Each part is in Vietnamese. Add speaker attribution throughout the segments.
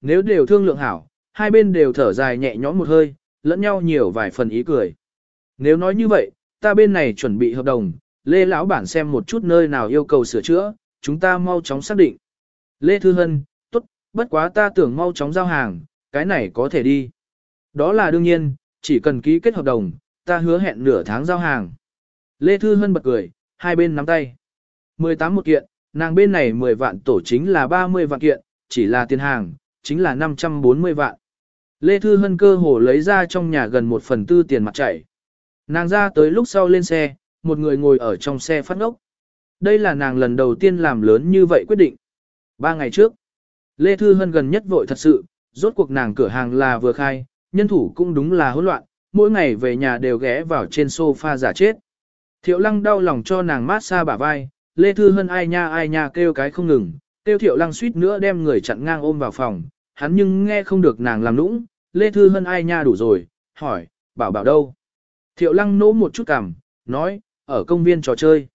Speaker 1: nếu đều thương lượng hảo, hai bên đều thở dài nhẹ nhõm một hơi, lẫn nhau nhiều vài phần ý cười. Nếu nói như vậy, ta bên này chuẩn bị hợp đồng, Lê lão bản xem một chút nơi nào yêu cầu sửa chữa, chúng ta mau chóng xác định. Lê Thư Hân, tốt, bất quá ta tưởng mau chóng giao hàng, cái này có thể đi. Đó là đương nhiên, chỉ cần ký kết hợp đồng, ta hứa hẹn nửa tháng giao hàng. Lê Thư Hân bật cười, hai bên nắm tay. 18 một kiện, nàng bên này 10 vạn tổ chính là 30 vạn kiện, chỉ là tiền hàng, chính là 540 vạn. Lê Thư Hân cơ hồ lấy ra trong nhà gần một phần tư tiền mặt chảy. Nàng ra tới lúc sau lên xe, một người ngồi ở trong xe phát ngốc. Đây là nàng lần đầu tiên làm lớn như vậy quyết định. Ba ngày trước, Lê Thư Hân gần nhất vội thật sự, rốt cuộc nàng cửa hàng là vừa khai, nhân thủ cũng đúng là hỗn loạn, mỗi ngày về nhà đều ghé vào trên sofa giả chết. Thiệu lăng đau lòng cho nàng mát xa bả vai, Lê Thư Hân ai nha ai nha kêu cái không ngừng, Tiêu thiệu lăng suýt nữa đem người chặn ngang ôm vào phòng, hắn nhưng nghe không được nàng làm nũng, Lê Thư Hân ai nha đủ rồi, hỏi, bảo bảo đâu. Thiệu lăng nỗ một chút cảm, nói, ở công viên trò chơi.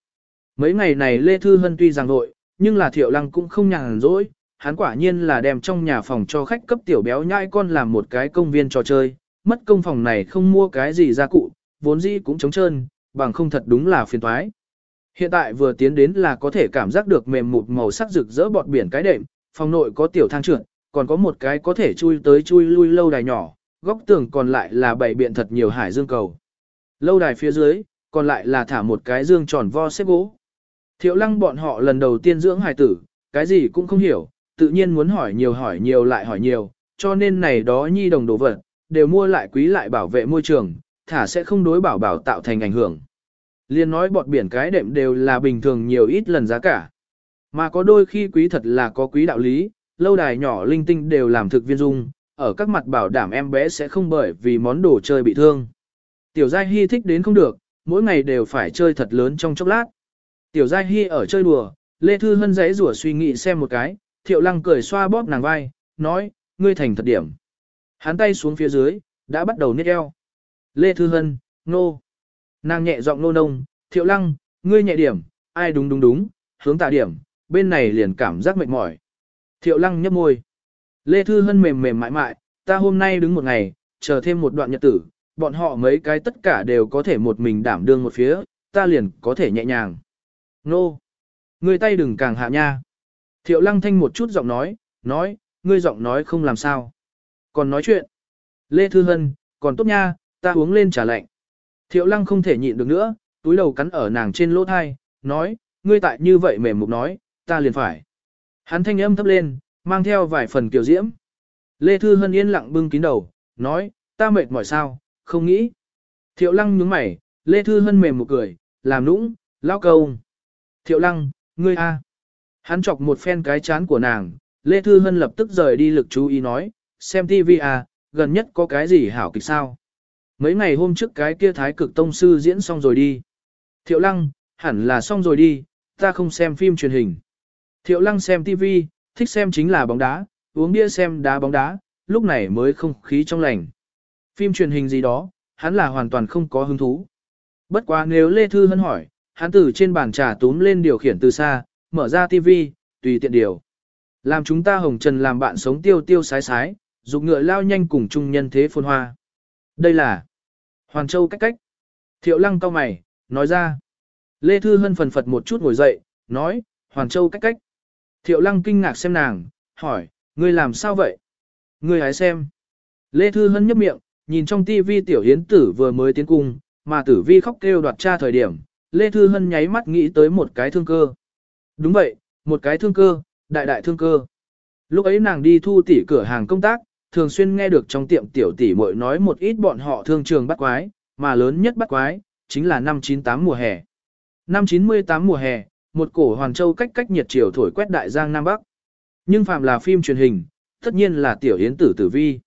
Speaker 1: Mấy ngày này Lê Thư Hân tuy rằng vội, nhưng là thiệu lăng cũng không nhàn rỗi, hắn quả nhiên là đem trong nhà phòng cho khách cấp tiểu béo nhãi con làm một cái công viên trò chơi, mất công phòng này không mua cái gì ra cụ, vốn dĩ cũng trống trơn, bằng không thật đúng là phiền toái. Hiện tại vừa tiến đến là có thể cảm giác được mềm mượt màu sắc rực rỡ bọt biển cái đệm, phòng nội có tiểu thang trượt, còn có một cái có thể chui tới chui lui lâu đài nhỏ, góc tường còn lại là bảy biện thật nhiều hải dương cầu. Lâu đài phía dưới, còn lại là thả một cái dương tròn vo xếp gỗ. Thiệu lăng bọn họ lần đầu tiên dưỡng hải tử, cái gì cũng không hiểu, tự nhiên muốn hỏi nhiều hỏi nhiều lại hỏi nhiều, cho nên này đó nhi đồng đồ vật, đều mua lại quý lại bảo vệ môi trường, thả sẽ không đối bảo bảo tạo thành ảnh hưởng. Liên nói bọt biển cái đệm đều là bình thường nhiều ít lần giá cả. Mà có đôi khi quý thật là có quý đạo lý, lâu đài nhỏ linh tinh đều làm thực viên dung, ở các mặt bảo đảm em bé sẽ không bởi vì món đồ chơi bị thương. Tiểu Giai Hy thích đến không được, mỗi ngày đều phải chơi thật lớn trong chốc lát. Tiểu Giai Hy ở chơi đùa, Lê Thư Hân giấy rủa suy nghĩ xem một cái, Thiệu Lăng cười xoa bóp nàng vai, nói, ngươi thành thật điểm. Hắn tay xuống phía dưới, đã bắt đầu nít eo. Lê Thư Hân, nô. No. Nàng nhẹ giọng nô nông, thiệu lăng, ngươi nhẹ điểm, ai đúng đúng đúng, hướng tạ điểm, bên này liền cảm giác mệt mỏi. Thiệu lăng nhấp môi. Lê Thư Hân mềm mềm mại mại, ta hôm nay đứng một ngày, chờ thêm một đoạn nhật tử, bọn họ mấy cái tất cả đều có thể một mình đảm đương một phía, ta liền có thể nhẹ nhàng. Nô! Ngươi tay đừng càng hạ nha. Thiệu lăng thanh một chút giọng nói, nói, ngươi giọng nói không làm sao. Còn nói chuyện. Lê Thư Hân, còn tốt nha, ta uống lên trà lạnh. Thiệu lăng không thể nhịn được nữa, túi đầu cắn ở nàng trên lỗ thai, nói, ngươi tại như vậy mềm mục nói, ta liền phải. Hắn thanh âm thấp lên, mang theo vài phần kiểu diễm. Lê Thư Hân yên lặng bưng kín đầu, nói, ta mệt mỏi sao, không nghĩ. Thiệu lăng nhướng mày, Lê Thư Hân mềm một cười, làm nũng, lao câu. Thiệu lăng, ngươi a. Hắn chọc một phen cái chán của nàng, Lê Thư Hân lập tức rời đi lực chú ý nói, xem TV à, gần nhất có cái gì hảo kịch sao. Mấy ngày hôm trước cái kia thái cực tông sư diễn xong rồi đi. Thiệu lăng, hẳn là xong rồi đi, ta không xem phim truyền hình. Thiệu lăng xem TV, thích xem chính là bóng đá, uống bia xem đá bóng đá, lúc này mới không khí trong lành. Phim truyền hình gì đó, hắn là hoàn toàn không có hứng thú. Bất quá nếu Lê Thư Hân hỏi, hắn từ trên bàn trà túm lên điều khiển từ xa, mở ra TV, tùy tiện điều. Làm chúng ta hồng trần làm bạn sống tiêu tiêu sái sái, dục ngựa lao nhanh cùng chung nhân thế phồn hoa. Đây là Hoàn Châu cách cách. Thiệu lăng cao mày, nói ra. Lê Thư Hân phần phật một chút ngồi dậy, nói, Hoàn Châu cách cách. Thiệu lăng kinh ngạc xem nàng, hỏi, ngươi làm sao vậy? Ngươi hãy xem. Lê Thư Hân nhấp miệng, nhìn trong tivi tiểu hiến tử vừa mới tiến cung, mà tử vi khóc kêu đoạt cha thời điểm, Lê Thư Hân nháy mắt nghĩ tới một cái thương cơ. Đúng vậy, một cái thương cơ, đại đại thương cơ. Lúc ấy nàng đi thu tỉ cửa hàng công tác, thường xuyên nghe được trong tiệm tiểu tỷ muội nói một ít bọn họ thương trường bắt quái, mà lớn nhất bắt quái, chính là năm 98 mùa hè. Năm 98 mùa hè, một cổ hoàn châu cách cách nhiệt chiều thổi quét đại giang Nam Bắc. Nhưng phàm là phim truyền hình, tất nhiên là tiểu hiến tử tử vi.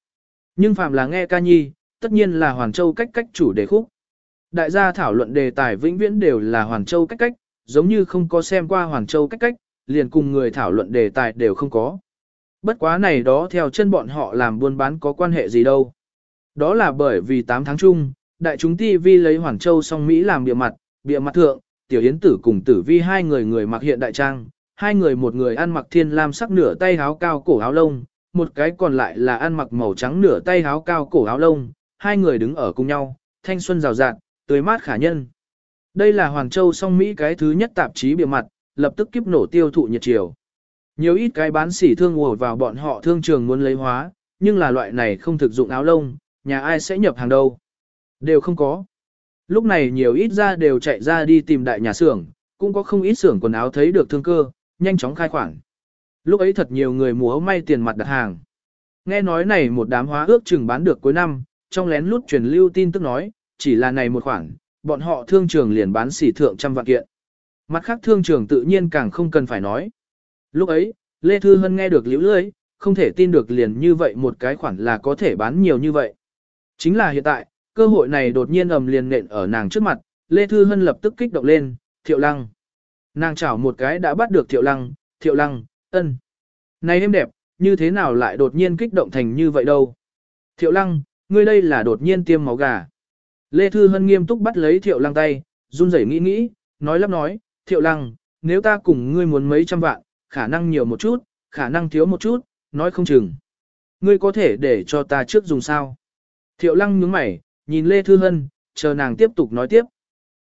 Speaker 1: Nhưng phàm là nghe ca nhi, tất nhiên là hoàn châu cách cách chủ đề khúc. Đại gia thảo luận đề tài vĩnh viễn đều là hoàn châu cách cách, giống như không có xem qua hoàn châu cách cách, liền cùng người thảo luận đề tài đều không có. Bất quá này đó theo chân bọn họ làm buôn bán có quan hệ gì đâu. Đó là bởi vì 8 tháng chung, đại chúng TV lấy Hoàng Châu song Mỹ làm bịa mặt, bịa mặt thượng, tiểu yến tử cùng tử vi hai người người mặc hiện đại trang, hai người một người ăn mặc thiên lam sắc nửa tay áo cao cổ áo lông, một cái còn lại là ăn mặc màu trắng nửa tay áo cao cổ áo lông, hai người đứng ở cùng nhau, thanh xuân rào rạt, tươi mát khả nhân. Đây là Hoàng Châu song Mỹ cái thứ nhất tạp chí bìa mặt, lập tức kiếp nổ tiêu thụ nhiệt chiều. Nhiều ít cái bán sỉ thương ngồi vào bọn họ thương trường muốn lấy hóa, nhưng là loại này không thực dụng áo lông, nhà ai sẽ nhập hàng đâu. Đều không có. Lúc này nhiều ít ra đều chạy ra đi tìm đại nhà xưởng, cũng có không ít xưởng quần áo thấy được thương cơ, nhanh chóng khai khoản. Lúc ấy thật nhiều người múa may tiền mặt đặt hàng. Nghe nói này một đám hóa ước chừng bán được cuối năm, trong lén lút truyền lưu tin tức nói, chỉ là này một khoản, bọn họ thương trường liền bán sỉ thượng trăm vạn kiện. Mặt khác thương trường tự nhiên càng không cần phải nói. Lúc ấy, Lê Thư Hân nghe được liễu lưới, không thể tin được liền như vậy một cái khoản là có thể bán nhiều như vậy. Chính là hiện tại, cơ hội này đột nhiên ầm liền nện ở nàng trước mặt, Lê Thư Hân lập tức kích động lên, thiệu lăng. Nàng chảo một cái đã bắt được thiệu lăng, thiệu lăng, ân. Này em đẹp, như thế nào lại đột nhiên kích động thành như vậy đâu. Thiệu lăng, ngươi đây là đột nhiên tiêm máu gà. Lê Thư Hân nghiêm túc bắt lấy thiệu lăng tay, run rẩy nghĩ nghĩ, nói lắp nói, thiệu lăng, nếu ta cùng ngươi muốn mấy trăm vạn, khả năng nhiều một chút, khả năng thiếu một chút, nói không chừng. Ngươi có thể để cho ta trước dùng sao? Thiệu lăng nhướng mày, nhìn Lê Thư Hân, chờ nàng tiếp tục nói tiếp.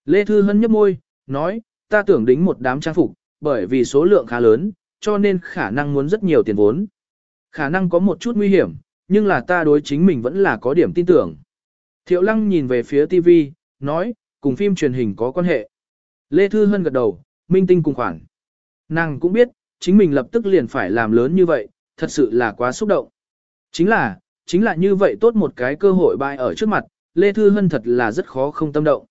Speaker 1: Lê Thư Hân nhấp môi, nói, ta tưởng đính một đám trang phục, bởi vì số lượng khá lớn, cho nên khả năng muốn rất nhiều tiền vốn. Khả năng có một chút nguy hiểm, nhưng là ta đối chính mình vẫn là có điểm tin tưởng. Thiệu lăng nhìn về phía TV, nói, cùng phim truyền hình có quan hệ. Lê Thư Hân gật đầu, minh tinh cùng khoản. Nàng cũng biết, chính mình lập tức liền phải làm lớn như vậy, thật sự là quá xúc động. Chính là, chính là như vậy tốt một cái cơ hội bại ở trước mặt, Lê Thư Hân thật là rất khó không tâm động.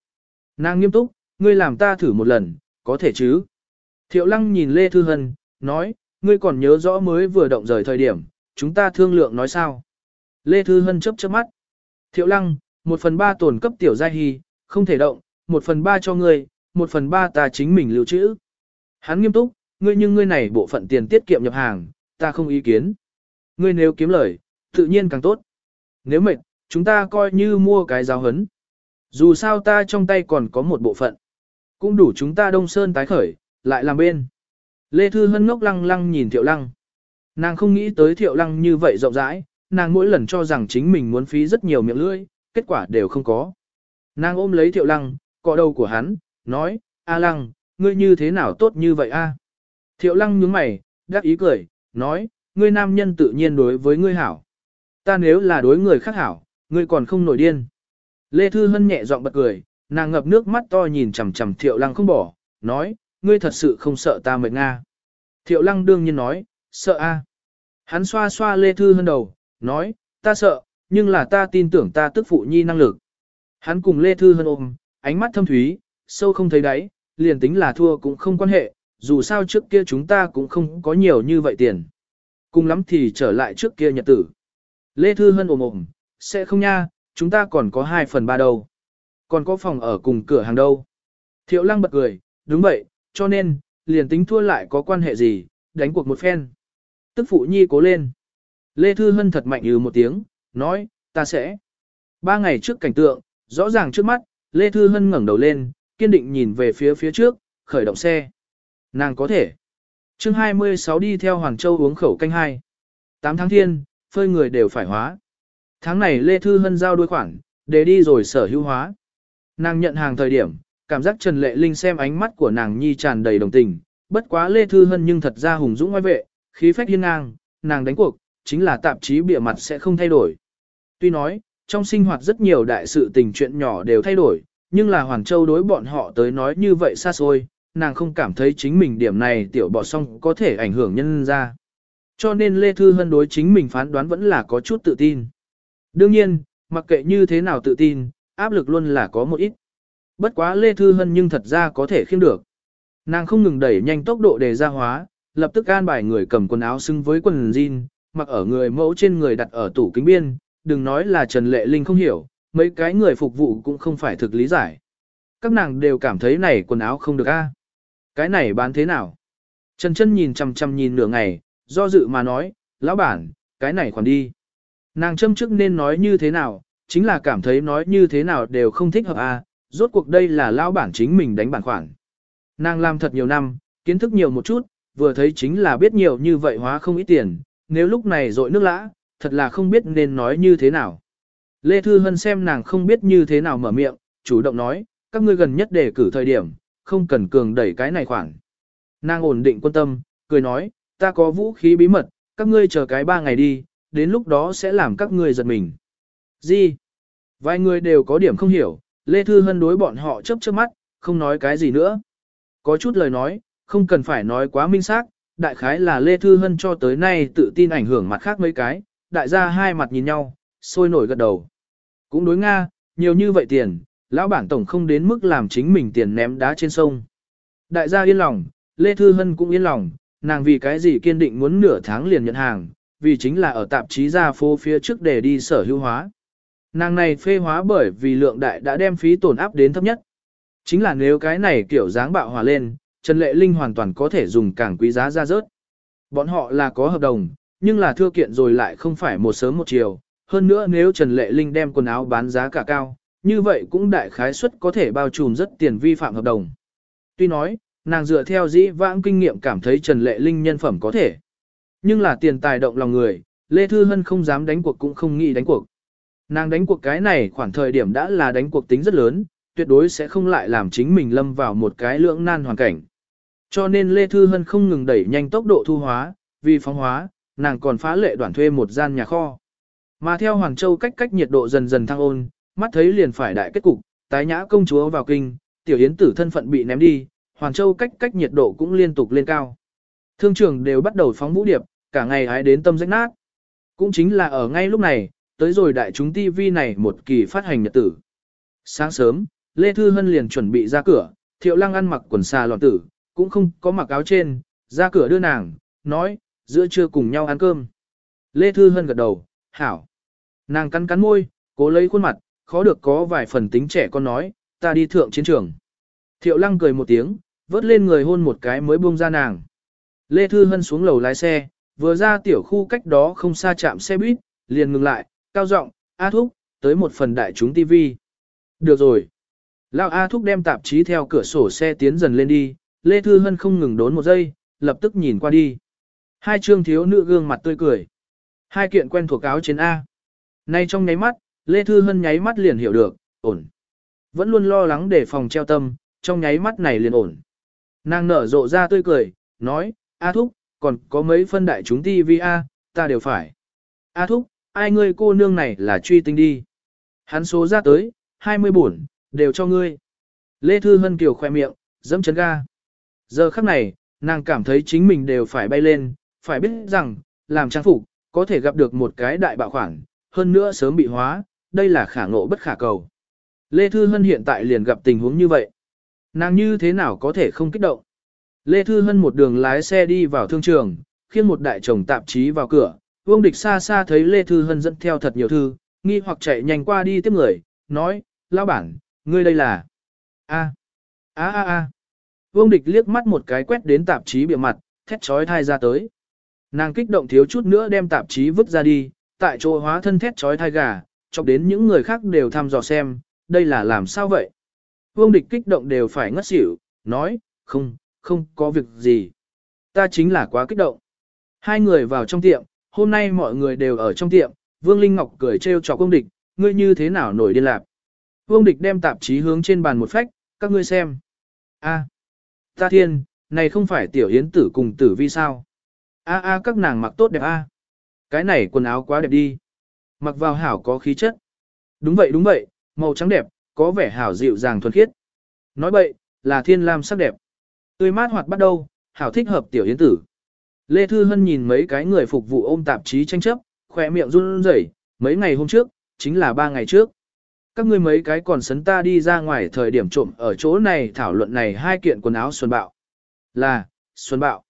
Speaker 1: Nàng nghiêm túc, ngươi làm ta thử một lần, có thể chứ? Thiệu Lăng nhìn Lê Thư Hân, nói, ngươi còn nhớ rõ mới vừa động rời thời điểm, chúng ta thương lượng nói sao? Lê Thư Hân chấp chớp mắt. Thiệu Lăng, một phần ba tổn cấp tiểu giai hy, không thể động, một phần ba cho ngươi, một phần ba ta chính mình lưu trữ. Hắn nghiêm túc, ngươi nhưng ngươi này bộ phận tiền tiết kiệm nhập hàng, ta không ý kiến. Ngươi nếu kiếm lời, tự nhiên càng tốt. Nếu mệt, chúng ta coi như mua cái giáo hấn. Dù sao ta trong tay còn có một bộ phận. Cũng đủ chúng ta đông sơn tái khởi, lại làm bên. Lê Thư Hân ngốc lăng lăng nhìn Thiệu Lăng. Nàng không nghĩ tới Thiệu Lăng như vậy rộng rãi, nàng mỗi lần cho rằng chính mình muốn phí rất nhiều miệng lưỡi, kết quả đều không có. Nàng ôm lấy Thiệu Lăng, cọ đầu của hắn, nói, A Lăng, ngươi như thế nào tốt như vậy a? Thiệu lăng nhướng mày, đắc ý cười, nói, ngươi nam nhân tự nhiên đối với ngươi hảo. Ta nếu là đối người khác hảo, ngươi còn không nổi điên. Lê Thư Hân nhẹ giọng bật cười, nàng ngập nước mắt to nhìn chằm chằm thiệu lăng không bỏ, nói, ngươi thật sự không sợ ta mệt Nga. Thiệu lăng đương nhiên nói, sợ a. Hắn xoa xoa Lê Thư Hân đầu, nói, ta sợ, nhưng là ta tin tưởng ta tức phụ nhi năng lực. Hắn cùng Lê Thư Hân ôm, ánh mắt thâm thúy, sâu không thấy đáy, liền tính là thua cũng không quan hệ, dù sao trước kia chúng ta cũng không có nhiều như vậy tiền. Cùng lắm thì trở lại trước kia nhật tử. Lê Thư Hân ồm ồm, sẽ không nha, chúng ta còn có 2 phần 3 đâu. Còn có phòng ở cùng cửa hàng đâu. Thiệu lăng bật cười, đúng vậy, cho nên, liền tính thua lại có quan hệ gì, đánh cuộc một phen. Tức phụ nhi cố lên. Lê Thư Hân thật mạnh như một tiếng, nói, ta sẽ. Ba ngày trước cảnh tượng, rõ ràng trước mắt, Lê Thư Hân ngẩng đầu lên, kiên định nhìn về phía phía trước, khởi động xe. Nàng có thể. chương 26 đi theo Hoàng Châu uống khẩu canh hai. 8 tháng thiên, phơi người đều phải hóa. Tháng này Lê Thư Hân giao đôi khoản, để đi rồi sở hữu hóa. Nàng nhận hàng thời điểm, cảm giác Trần Lệ Linh xem ánh mắt của nàng nhi tràn đầy đồng tình, bất quá Lê Thư Hân nhưng thật ra hùng dũng ngoại vệ, khí phách hiên ngang, nàng đánh cuộc, chính là tạp chí bịa mặt sẽ không thay đổi. Tuy nói, trong sinh hoạt rất nhiều đại sự tình chuyện nhỏ đều thay đổi, nhưng là hoàng Châu đối bọn họ tới nói như vậy xa xôi, nàng không cảm thấy chính mình điểm này tiểu bỏ xong có thể ảnh hưởng nhân ra. Cho nên Lê Thư Hân đối chính mình phán đoán vẫn là có chút tự tin. Đương nhiên, mặc kệ như thế nào tự tin, áp lực luôn là có một ít. Bất quá Lê Thư Hân nhưng thật ra có thể khiêm được. Nàng không ngừng đẩy nhanh tốc độ để ra hóa, lập tức an bài người cầm quần áo xứng với quần jean, mặc ở người mẫu trên người đặt ở tủ kính biên, đừng nói là Trần Lệ Linh không hiểu, mấy cái người phục vụ cũng không phải thực lý giải. Các nàng đều cảm thấy này quần áo không được a cái này bán thế nào? Trần chân nhìn chằm chằm nhìn nửa ngày, do dự mà nói, lão bản, cái này khoản đi. Nàng châm trước nên nói như thế nào, chính là cảm thấy nói như thế nào đều không thích hợp à, rốt cuộc đây là lão bản chính mình đánh bản khoản. Nàng làm thật nhiều năm, kiến thức nhiều một chút, vừa thấy chính là biết nhiều như vậy hóa không ít tiền, nếu lúc này dội nước lã, thật là không biết nên nói như thế nào. Lê Thư Hân xem nàng không biết như thế nào mở miệng, chủ động nói, các ngươi gần nhất để cử thời điểm, không cần cường đẩy cái này khoảng. Nàng ổn định quân tâm, cười nói, ta có vũ khí bí mật, các ngươi chờ cái ba ngày đi, đến lúc đó sẽ làm các ngươi giật mình. Gì? Vài người đều có điểm không hiểu, Lê Thư Hân đối bọn họ chấp chớp mắt, không nói cái gì nữa. Có chút lời nói, không cần phải nói quá minh xác đại khái là Lê Thư Hân cho tới nay tự tin ảnh hưởng mặt khác mấy cái, đại gia hai mặt nhìn nhau, sôi nổi gật đầu. Cũng đối Nga, nhiều như vậy tiền, Lão bản tổng không đến mức làm chính mình tiền ném đá trên sông. Đại gia yên lòng, Lê Thư Hân cũng yên lòng, nàng vì cái gì kiên định muốn nửa tháng liền nhận hàng, vì chính là ở tạp chí ra phố phía trước để đi sở hữu hóa. Nàng này phê hóa bởi vì lượng đại đã đem phí tổn áp đến thấp nhất. Chính là nếu cái này kiểu dáng bạo hòa lên, Trần Lệ Linh hoàn toàn có thể dùng càng quý giá ra rớt. Bọn họ là có hợp đồng, nhưng là thưa kiện rồi lại không phải một sớm một chiều. Hơn nữa nếu Trần Lệ Linh đem quần áo bán giá cả cao, như vậy cũng đại khái suất có thể bao trùm rất tiền vi phạm hợp đồng. Tuy nói, nàng dựa theo dĩ vãng kinh nghiệm cảm thấy Trần Lệ Linh nhân phẩm có thể. Nhưng là tiền tài động lòng người, Lê Thư Hân không dám đánh cuộc cũng không nghĩ đánh cuộc. Nàng đánh cuộc cái này khoảng thời điểm đã là đánh cuộc tính rất lớn, tuyệt đối sẽ không lại làm chính mình lâm vào một cái lưỡng nan hoàn cảnh. Cho nên Lê Thư Hân không ngừng đẩy nhanh tốc độ thu hóa, vì phóng hóa, nàng còn phá lệ đoạn thuê một gian nhà kho. Mà theo Hoàng Châu cách cách nhiệt độ dần dần thăng ôn, mắt thấy liền phải đại kết cục, tái nhã công chúa vào kinh, tiểu yến tử thân phận bị ném đi, hoàng Châu cách cách nhiệt độ cũng liên tục lên cao. Thương trường đều bắt đầu phóng vũ điệp, cả ngày hái đến tâm rách nát. Cũng chính là ở ngay lúc này, tới rồi đại chúng TV này một kỳ phát hành nhật tử. Sáng sớm, Lê Thư Hân liền chuẩn bị ra cửa, Thiệu Lăng ăn mặc quần xà lọn tử, cũng không có mặc áo trên, ra cửa đưa nàng, nói, giữa trưa cùng nhau ăn cơm. Lê Thư Hân gật đầu, hảo. Nàng cắn cắn môi, cố lấy khuôn mặt, khó được có vài phần tính trẻ con nói, ta đi thượng chiến trường. Thiệu lăng cười một tiếng, vớt lên người hôn một cái mới buông ra nàng. Lê Thư Hân xuống lầu lái xe, vừa ra tiểu khu cách đó không xa chạm xe buýt, liền ngừng lại, cao giọng A Thúc, tới một phần đại chúng TV. Được rồi. Lão A Thúc đem tạp chí theo cửa sổ xe tiến dần lên đi, Lê Thư Hân không ngừng đốn một giây, lập tức nhìn qua đi. Hai trương thiếu nữ gương mặt tươi cười. Hai kiện quen thuộc áo trên A. Nay trong nháy mắt, Lê Thư Hân nháy mắt liền hiểu được, ổn. Vẫn luôn lo lắng để phòng treo tâm, trong nháy mắt này liền ổn. Nàng nở rộ ra tươi cười, nói, A Thúc, còn có mấy phân đại chúng ti vi A, ta đều phải. A Thúc, ai ngươi cô nương này là truy tinh đi. Hắn số ra tới, 20 bổn đều cho ngươi. Lê Thư Hân kiều khoe miệng, dẫm chân ga. Giờ khắc này, nàng cảm thấy chính mình đều phải bay lên, phải biết rằng, làm trang phục, có thể gặp được một cái đại bạo khoản, hơn nữa sớm bị hóa, đây là khả ngộ bất khả cầu. Lê Thư Hân hiện tại liền gặp tình huống như vậy. Nàng như thế nào có thể không kích động. Lê Thư Hân một đường lái xe đi vào thương trường, khiến một đại chồng tạp chí vào cửa. Vương địch xa xa thấy Lê Thư Hân dẫn theo thật nhiều thư, nghi hoặc chạy nhanh qua đi tiếp người, nói, lao bản, ngươi đây là... a a a a Vương địch liếc mắt một cái quét đến tạp chí bìa mặt, thét trói thai ra tới. Nàng kích động thiếu chút nữa đem tạp chí vứt ra đi, tại chỗ hóa thân thét trói thai gà, chọc đến những người khác đều thăm dò xem, đây là làm sao vậy? Vương địch kích động đều phải ngất xỉu, nói, không, không có việc gì. Ta chính là quá kích động. Hai người vào trong tiệm, hôm nay mọi người đều ở trong tiệm, Vương Linh Ngọc cười trêu chọc Vương địch, ngươi như thế nào nổi điên lạc. Vương địch đem tạp chí hướng trên bàn một phách, các ngươi xem. a ta thiên, này không phải tiểu hiến tử cùng tử vi sao? a a các nàng mặc tốt đẹp a Cái này quần áo quá đẹp đi mặc vào hảo có khí chất. Đúng vậy đúng vậy, màu trắng đẹp, có vẻ hảo dịu dàng thuần khiết. Nói vậy, là thiên lam sắc đẹp. Tươi mát hoạt bắt đầu, hảo thích hợp tiểu yến tử. Lê Thư Hân nhìn mấy cái người phục vụ ôm tạp chí tranh chấp, khỏe miệng run rẩy, mấy ngày hôm trước, chính là ba ngày trước. Các ngươi mấy cái còn sấn ta đi ra ngoài thời điểm trộm ở chỗ này thảo luận này hai kiện quần áo xuân bạo. Là, xuân bạo.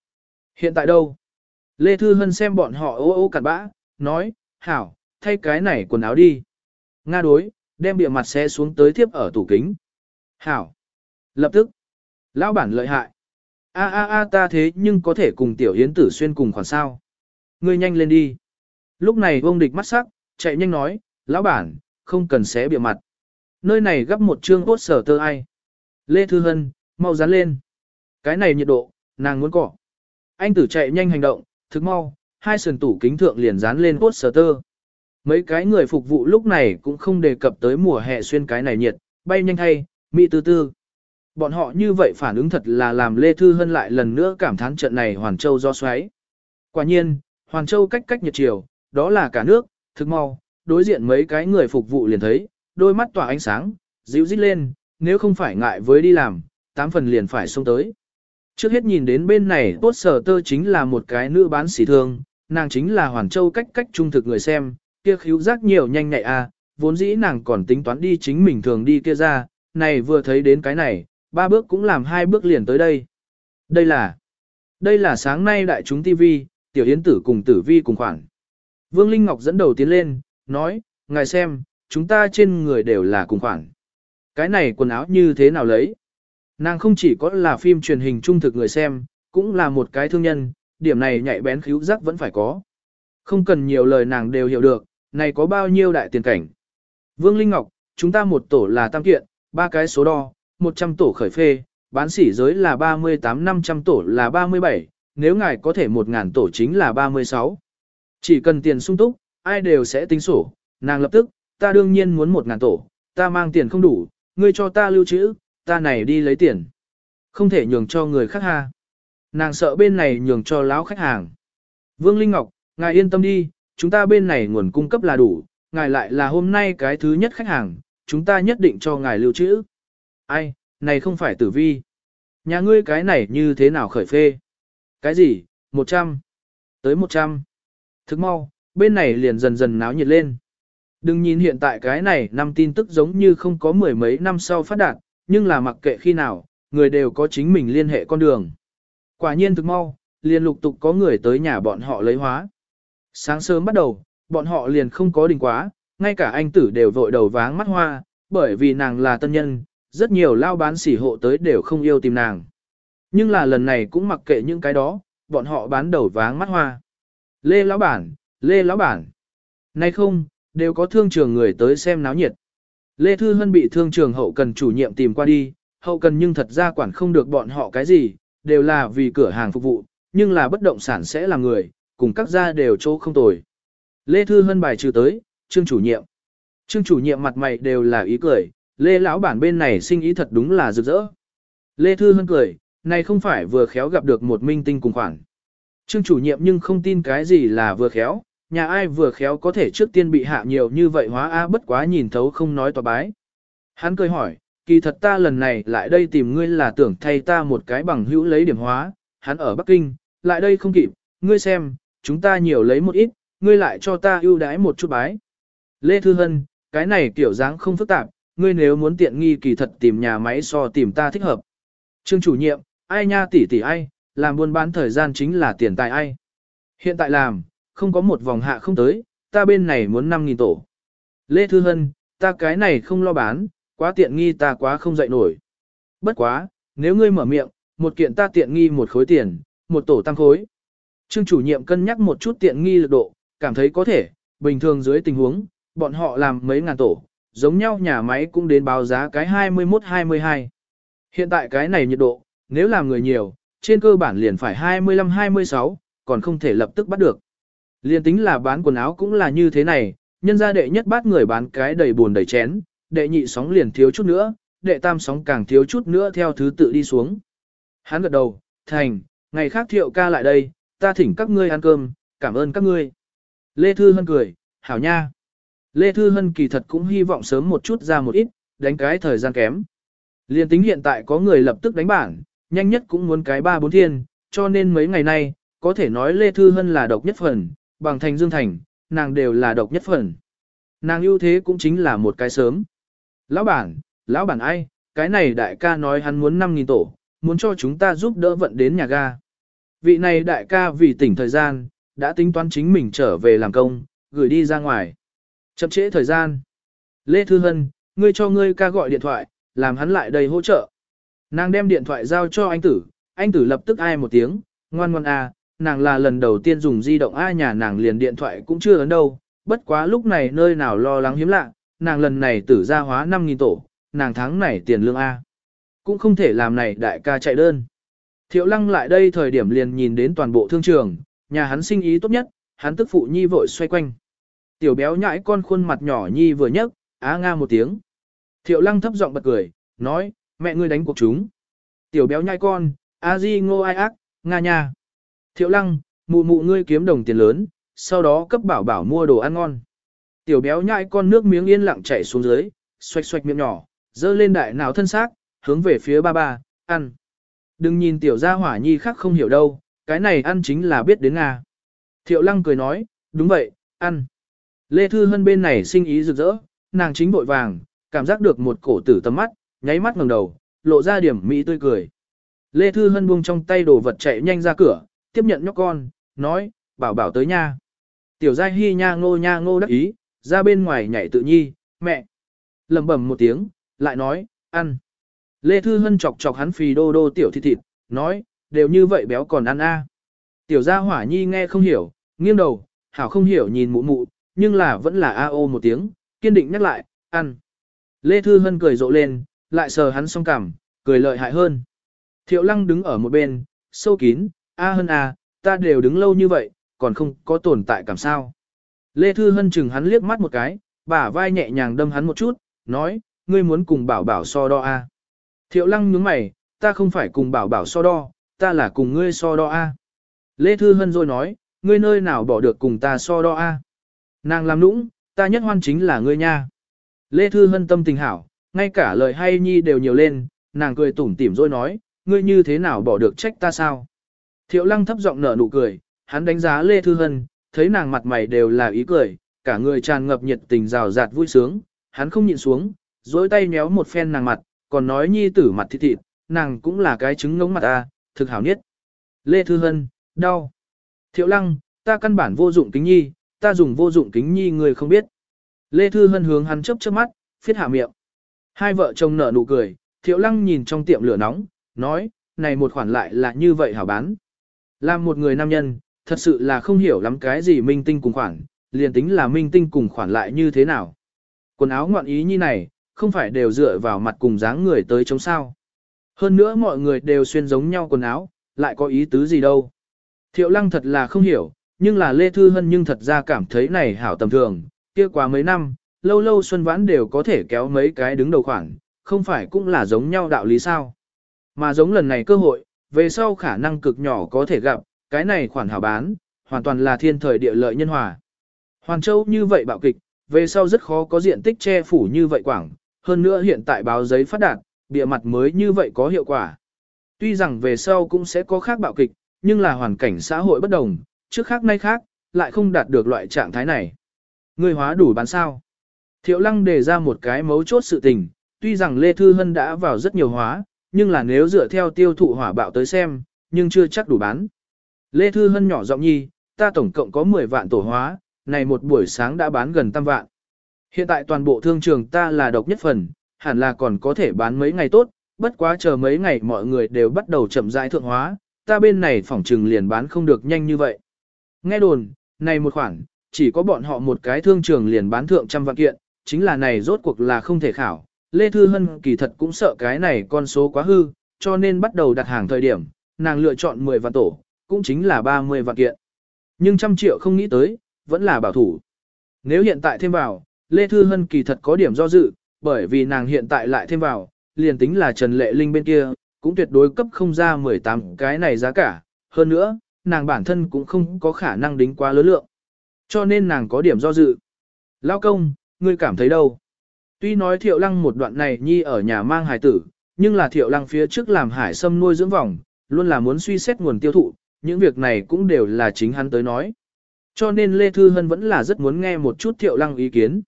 Speaker 1: Hiện tại đâu? Lê Thư Hân xem bọn họ ô ô cặn bã, nói, hảo, thay cái này quần áo đi. Nga đối, đem bịa mặt xe xuống tới tiếp ở tủ kính. Hảo. Lập tức. Lão bản lợi hại. A a a ta thế nhưng có thể cùng tiểu hiến tử xuyên cùng khoản sao. Ngươi nhanh lên đi. Lúc này vông địch mắt sắc, chạy nhanh nói, lão bản, không cần xé bịa mặt. Nơi này gấp một chương bốt sở tơ ai. Lê Thư Hân, mau dán lên. Cái này nhiệt độ, nàng muốn cỏ. Anh tử chạy nhanh hành động, thực mau, hai sườn tủ kính thượng liền dán lên bốt sở tơ. Mấy cái người phục vụ lúc này cũng không đề cập tới mùa hè xuyên cái này nhiệt, bay nhanh hay, mỹ tư tư. Bọn họ như vậy phản ứng thật là làm Lê Thư Hân lại lần nữa cảm thán trận này Hoàn Châu do xoáy. Quả nhiên, Hoàn Châu cách cách nhật chiều, đó là cả nước, thực mau, đối diện mấy cái người phục vụ liền thấy, đôi mắt tỏa ánh sáng, dịu dít lên, nếu không phải ngại với đi làm, tám phần liền phải xông tới. Trước hết nhìn đến bên này tốt sở tơ chính là một cái nữ bán xỉ thương, nàng chính là Hoàn Châu cách cách trung thực người xem, kia khíu giác nhiều nhanh nhạy a, vốn dĩ nàng còn tính toán đi chính mình thường đi kia ra, này vừa thấy đến cái này, ba bước cũng làm hai bước liền tới đây. Đây là, đây là sáng nay đại chúng TV, tiểu yến tử cùng tử vi cùng khoảng. Vương Linh Ngọc dẫn đầu tiến lên, nói, ngài xem, chúng ta trên người đều là cùng khoảng. Cái này quần áo như thế nào lấy? Nàng không chỉ có là phim truyền hình trung thực người xem, cũng là một cái thương nhân, điểm này nhạy bén khíu giác vẫn phải có. Không cần nhiều lời nàng đều hiểu được, này có bao nhiêu đại tiền cảnh. Vương Linh Ngọc, chúng ta một tổ là tam kiện, ba cái số đo, 100 tổ khởi phê, bán sỉ giới là 38 500 tổ là 37, nếu ngài có thể 1.000 tổ chính là 36. Chỉ cần tiền sung túc, ai đều sẽ tính sổ, nàng lập tức, ta đương nhiên muốn 1.000 tổ, ta mang tiền không đủ, ngươi cho ta lưu trữ, ta này đi lấy tiền. Không thể nhường cho người khác ha. Nàng sợ bên này nhường cho lão khách hàng. Vương Linh Ngọc, ngài yên tâm đi, chúng ta bên này nguồn cung cấp là đủ, ngài lại là hôm nay cái thứ nhất khách hàng, chúng ta nhất định cho ngài lưu trữ. Ai, này không phải tử vi. Nhà ngươi cái này như thế nào khởi phê? Cái gì, 100? Tới 100. Thức mau, bên này liền dần dần náo nhiệt lên. Đừng nhìn hiện tại cái này năm tin tức giống như không có mười mấy năm sau phát đạt, nhưng là mặc kệ khi nào, người đều có chính mình liên hệ con đường. Quả nhiên thực mau, liền lục tục có người tới nhà bọn họ lấy hóa. Sáng sớm bắt đầu, bọn họ liền không có đình quá, ngay cả anh tử đều vội đầu váng mắt hoa, bởi vì nàng là tân nhân, rất nhiều lao bán sỉ hộ tới đều không yêu tìm nàng. Nhưng là lần này cũng mặc kệ những cái đó, bọn họ bán đầu váng mắt hoa. Lê lão bản, Lê lão bản. Nay không, đều có thương trường người tới xem náo nhiệt. Lê Thư Hân bị thương trường hậu cần chủ nhiệm tìm qua đi, hậu cần nhưng thật ra quản không được bọn họ cái gì, đều là vì cửa hàng phục vụ, nhưng là bất động sản sẽ là người, cùng các gia đều chỗ không tồi. Lê Thư Hân bài trừ tới, Trương chủ nhiệm. Trương chủ nhiệm mặt mày đều là ý cười, Lê lão bản bên này sinh ý thật đúng là rực rỡ. Lê Thư Hân cười, này không phải vừa khéo gặp được một minh tinh cùng khoảng. Trương chủ nhiệm nhưng không tin cái gì là vừa khéo, nhà ai vừa khéo có thể trước tiên bị hạ nhiều như vậy hóa a bất quá nhìn thấu không nói tòa bái. Hắn cười hỏi, kỳ thật ta lần này lại đây tìm ngươi là tưởng thay ta một cái bằng hữu lấy điểm hóa, hắn ở Bắc Kinh, lại đây không kịp, ngươi xem, chúng ta nhiều lấy một ít, ngươi lại cho ta ưu đãi một chút bái. Lê Thư Hân, cái này kiểu dáng không phức tạp, ngươi nếu muốn tiện nghi kỳ thật tìm nhà máy so tìm ta thích hợp. Trương chủ nhiệm, ai nha tỷ tỷ ai, làm buôn bán thời gian chính là tiền tài ai. Hiện tại làm, không có một vòng hạ không tới, ta bên này muốn 5.000 tổ. Lê Thư Hân, ta cái này không lo bán, quá tiện nghi ta quá không dậy nổi. Bất quá, nếu ngươi mở miệng, một kiện ta tiện nghi một khối tiền, một tổ tăng khối. Trương chủ nhiệm cân nhắc một chút tiện nghi lực độ, cảm thấy có thể, bình thường dưới tình huống, bọn họ làm mấy ngàn tổ, giống nhau nhà máy cũng đến báo giá cái 21-22. Hiện tại cái này nhiệt độ, nếu làm người nhiều, trên cơ bản liền phải 25-26, còn không thể lập tức bắt được. Liên tính là bán quần áo cũng là như thế này, nhân gia đệ nhất bát người bán cái đầy buồn đầy chén, đệ nhị sóng liền thiếu chút nữa, đệ tam sóng càng thiếu chút nữa theo thứ tự đi xuống. Hắn gật đầu, thành, ngày khác thiệu ca lại đây, ta thỉnh các ngươi ăn cơm, cảm ơn các ngươi. Lê Thư Hân cười, hảo nha. Lê Thư Hân kỳ thật cũng hy vọng sớm một chút ra một ít, đánh cái thời gian kém. Liên tính hiện tại có người lập tức đánh bảng, nhanh nhất cũng muốn cái ba bốn thiên, cho nên mấy ngày nay, có thể nói Lê Thư Hân là độc nhất phần, bằng thành dương thành, nàng đều là độc nhất phần. Nàng ưu thế cũng chính là một cái sớm. Lão bản, lão bản ai, cái này đại ca nói hắn muốn 5.000 tổ, muốn cho chúng ta giúp đỡ vận đến nhà ga vị này đại ca vì tỉnh thời gian, đã tính toán chính mình trở về làm công, gửi đi ra ngoài. Chậm trễ thời gian. Lê Thư Hân, ngươi cho ngươi ca gọi điện thoại, làm hắn lại đầy hỗ trợ. Nàng đem điện thoại giao cho anh tử, anh tử lập tức ai một tiếng, ngoan ngoan à, nàng là lần đầu tiên dùng di động ai nhà nàng liền điện thoại cũng chưa ấn đâu, bất quá lúc này nơi nào lo lắng hiếm lạ, nàng lần này tử ra hóa 5.000 tổ, nàng tháng này tiền lương A. Cũng không thể làm này đại ca chạy đơn. Thiệu lăng lại đây thời điểm liền nhìn đến toàn bộ thương trường, nhà hắn sinh ý tốt nhất, hắn tức phụ nhi vội xoay quanh. Tiểu béo nhãi con khuôn mặt nhỏ nhi vừa nhấc, á nga một tiếng. Thiệu lăng thấp giọng bật cười, nói, mẹ ngươi đánh cuộc chúng. Tiểu béo nhãi con, a di ngô ai ác, nga nha. Thiệu lăng, mụ mụ ngươi kiếm đồng tiền lớn, sau đó cấp bảo bảo mua đồ ăn ngon. Tiểu béo nhãi con nước miếng yên lặng chảy xuống dưới, xoạch xoạch miệng nhỏ, dơ lên đại nào thân xác, hướng về phía ba ba, ăn. Đừng nhìn tiểu gia hỏa nhi khác không hiểu đâu, cái này ăn chính là biết đến à. Thiệu lăng cười nói, đúng vậy, ăn. Lê Thư Hân bên này sinh ý rực rỡ, nàng chính vội vàng, cảm giác được một cổ tử tầm mắt, nháy mắt ngẩng đầu, lộ ra điểm mỹ tươi cười. Lê Thư Hân buông trong tay đồ vật chạy nhanh ra cửa, tiếp nhận nhóc con, nói, bảo bảo tới nha. Tiểu gia hi nha ngô nha ngô đắc ý, ra bên ngoài nhảy tự nhi, mẹ. Lầm bầm một tiếng, lại nói, ăn. Lê Thư Hân chọc chọc hắn phì đô đô tiểu thịt thịt, nói, đều như vậy béo còn ăn a à. Tiểu gia hỏa nhi nghe không hiểu, nghiêng đầu, hảo không hiểu nhìn mụ mụ, nhưng là vẫn là a ô một tiếng, kiên định nhắc lại, ăn. Lê Thư Hân cười rộ lên, lại sờ hắn song cằm, cười lợi hại hơn. Thiệu lăng đứng ở một bên, sâu kín, a hân a, ta đều đứng lâu như vậy, còn không có tồn tại cảm sao. Lê Thư Hân chừng hắn liếc mắt một cái, bả vai nhẹ nhàng đâm hắn một chút, nói, ngươi muốn cùng bảo bảo so đo a. À. Thiệu lăng nhướng mày, ta không phải cùng bảo bảo so đo, ta là cùng ngươi so đo A. Lê Thư Hân rồi nói, ngươi nơi nào bỏ được cùng ta so đo A. Nàng làm nũng, ta nhất hoan chính là ngươi nha. Lê Thư Hân tâm tình hảo, ngay cả lời hay nhi đều nhiều lên, nàng cười tủm tỉm rồi nói, ngươi như thế nào bỏ được trách ta sao. Thiệu lăng thấp giọng nở nụ cười, hắn đánh giá Lê Thư Hân, thấy nàng mặt mày đều là ý cười, cả người tràn ngập nhiệt tình rào rạt vui sướng, hắn không nhịn xuống, dối tay nhéo một phen nàng mặt, còn nói nhi tử mặt thịt thịt, nàng cũng là cái trứng ngống mặt a, à, thực hảo nhất. Lê Thư Hân, đau. Thiệu lăng, ta căn bản vô dụng kính nhi, ta dùng vô dụng kính nhi người không biết. Lê Thư Hân hướng hắn chấp trước mắt, phiết hạ miệng. Hai vợ chồng nở nụ cười, thiệu lăng nhìn trong tiệm lửa nóng, nói, này một khoản lại là như vậy hảo bán. Làm một người nam nhân, thật sự là không hiểu lắm cái gì minh tinh cùng khoản, liền tính là minh tinh cùng khoản lại như thế nào. Quần áo ngoạn ý như này, không phải đều dựa vào mặt cùng dáng người tới chống sao. Hơn nữa mọi người đều xuyên giống nhau quần áo, lại có ý tứ gì đâu. Thiệu lăng thật là không hiểu, nhưng là Lê Thư Hân nhưng thật ra cảm thấy này hảo tầm thường, kia quá mấy năm, lâu lâu Xuân Vãn đều có thể kéo mấy cái đứng đầu khoảng, không phải cũng là giống nhau đạo lý sao. Mà giống lần này cơ hội, về sau khả năng cực nhỏ có thể gặp, cái này khoản hảo bán, hoàn toàn là thiên thời địa lợi nhân hòa. Hoàn Châu như vậy bạo kịch, về sau rất khó có diện tích che phủ như vậy quảng, hơn nữa hiện tại báo giấy phát đạt, bịa mặt mới như vậy có hiệu quả. Tuy rằng về sau cũng sẽ có khác bạo kịch, nhưng là hoàn cảnh xã hội bất đồng, trước khác nay khác, lại không đạt được loại trạng thái này. Người hóa đủ bán sao? Thiệu Lăng đề ra một cái mấu chốt sự tình, tuy rằng Lê Thư Hân đã vào rất nhiều hóa, nhưng là nếu dựa theo tiêu thụ hỏa bạo tới xem, nhưng chưa chắc đủ bán. Lê Thư Hân nhỏ giọng nhi, ta tổng cộng có 10 vạn tổ hóa, này một buổi sáng đã bán gần tam vạn. Hiện tại toàn bộ thương trường ta là độc nhất phần, hẳn là còn có thể bán mấy ngày tốt, bất quá chờ mấy ngày mọi người đều bắt đầu chậm rãi thượng hóa, ta bên này phỏng trừng liền bán không được nhanh như vậy. Nghe đồn, này một khoản, chỉ có bọn họ một cái thương trường liền bán thượng trăm vạn kiện, chính là này rốt cuộc là không thể khảo. Lê Thư Hân kỳ thật cũng sợ cái này con số quá hư, cho nên bắt đầu đặt hàng thời điểm, nàng lựa chọn 10 vạn tổ, cũng chính là 30 vạn kiện. Nhưng trăm triệu không nghĩ tới, vẫn là bảo thủ. Nếu hiện tại thêm vào, Lê Thư Hân kỳ thật có điểm do dự, bởi vì nàng hiện tại lại thêm vào, liền tính là Trần Lệ Linh bên kia, cũng tuyệt đối cấp không ra 18 cái này giá cả, hơn nữa, nàng bản thân cũng không có khả năng đính quá lớn lượng. Cho nên nàng có điểm do dự. Lao công, ngươi cảm thấy đâu? Tuy nói Thiệu Lăng một đoạn này nhi ở nhà mang hải tử, nhưng là Thiệu Lăng phía trước làm hải sâm nuôi dưỡng vòng, luôn là muốn suy xét nguồn tiêu thụ, những việc này cũng đều là chính hắn tới nói. Cho nên Lê Thư Hân vẫn là rất muốn nghe một chút Thiệu Lăng ý kiến.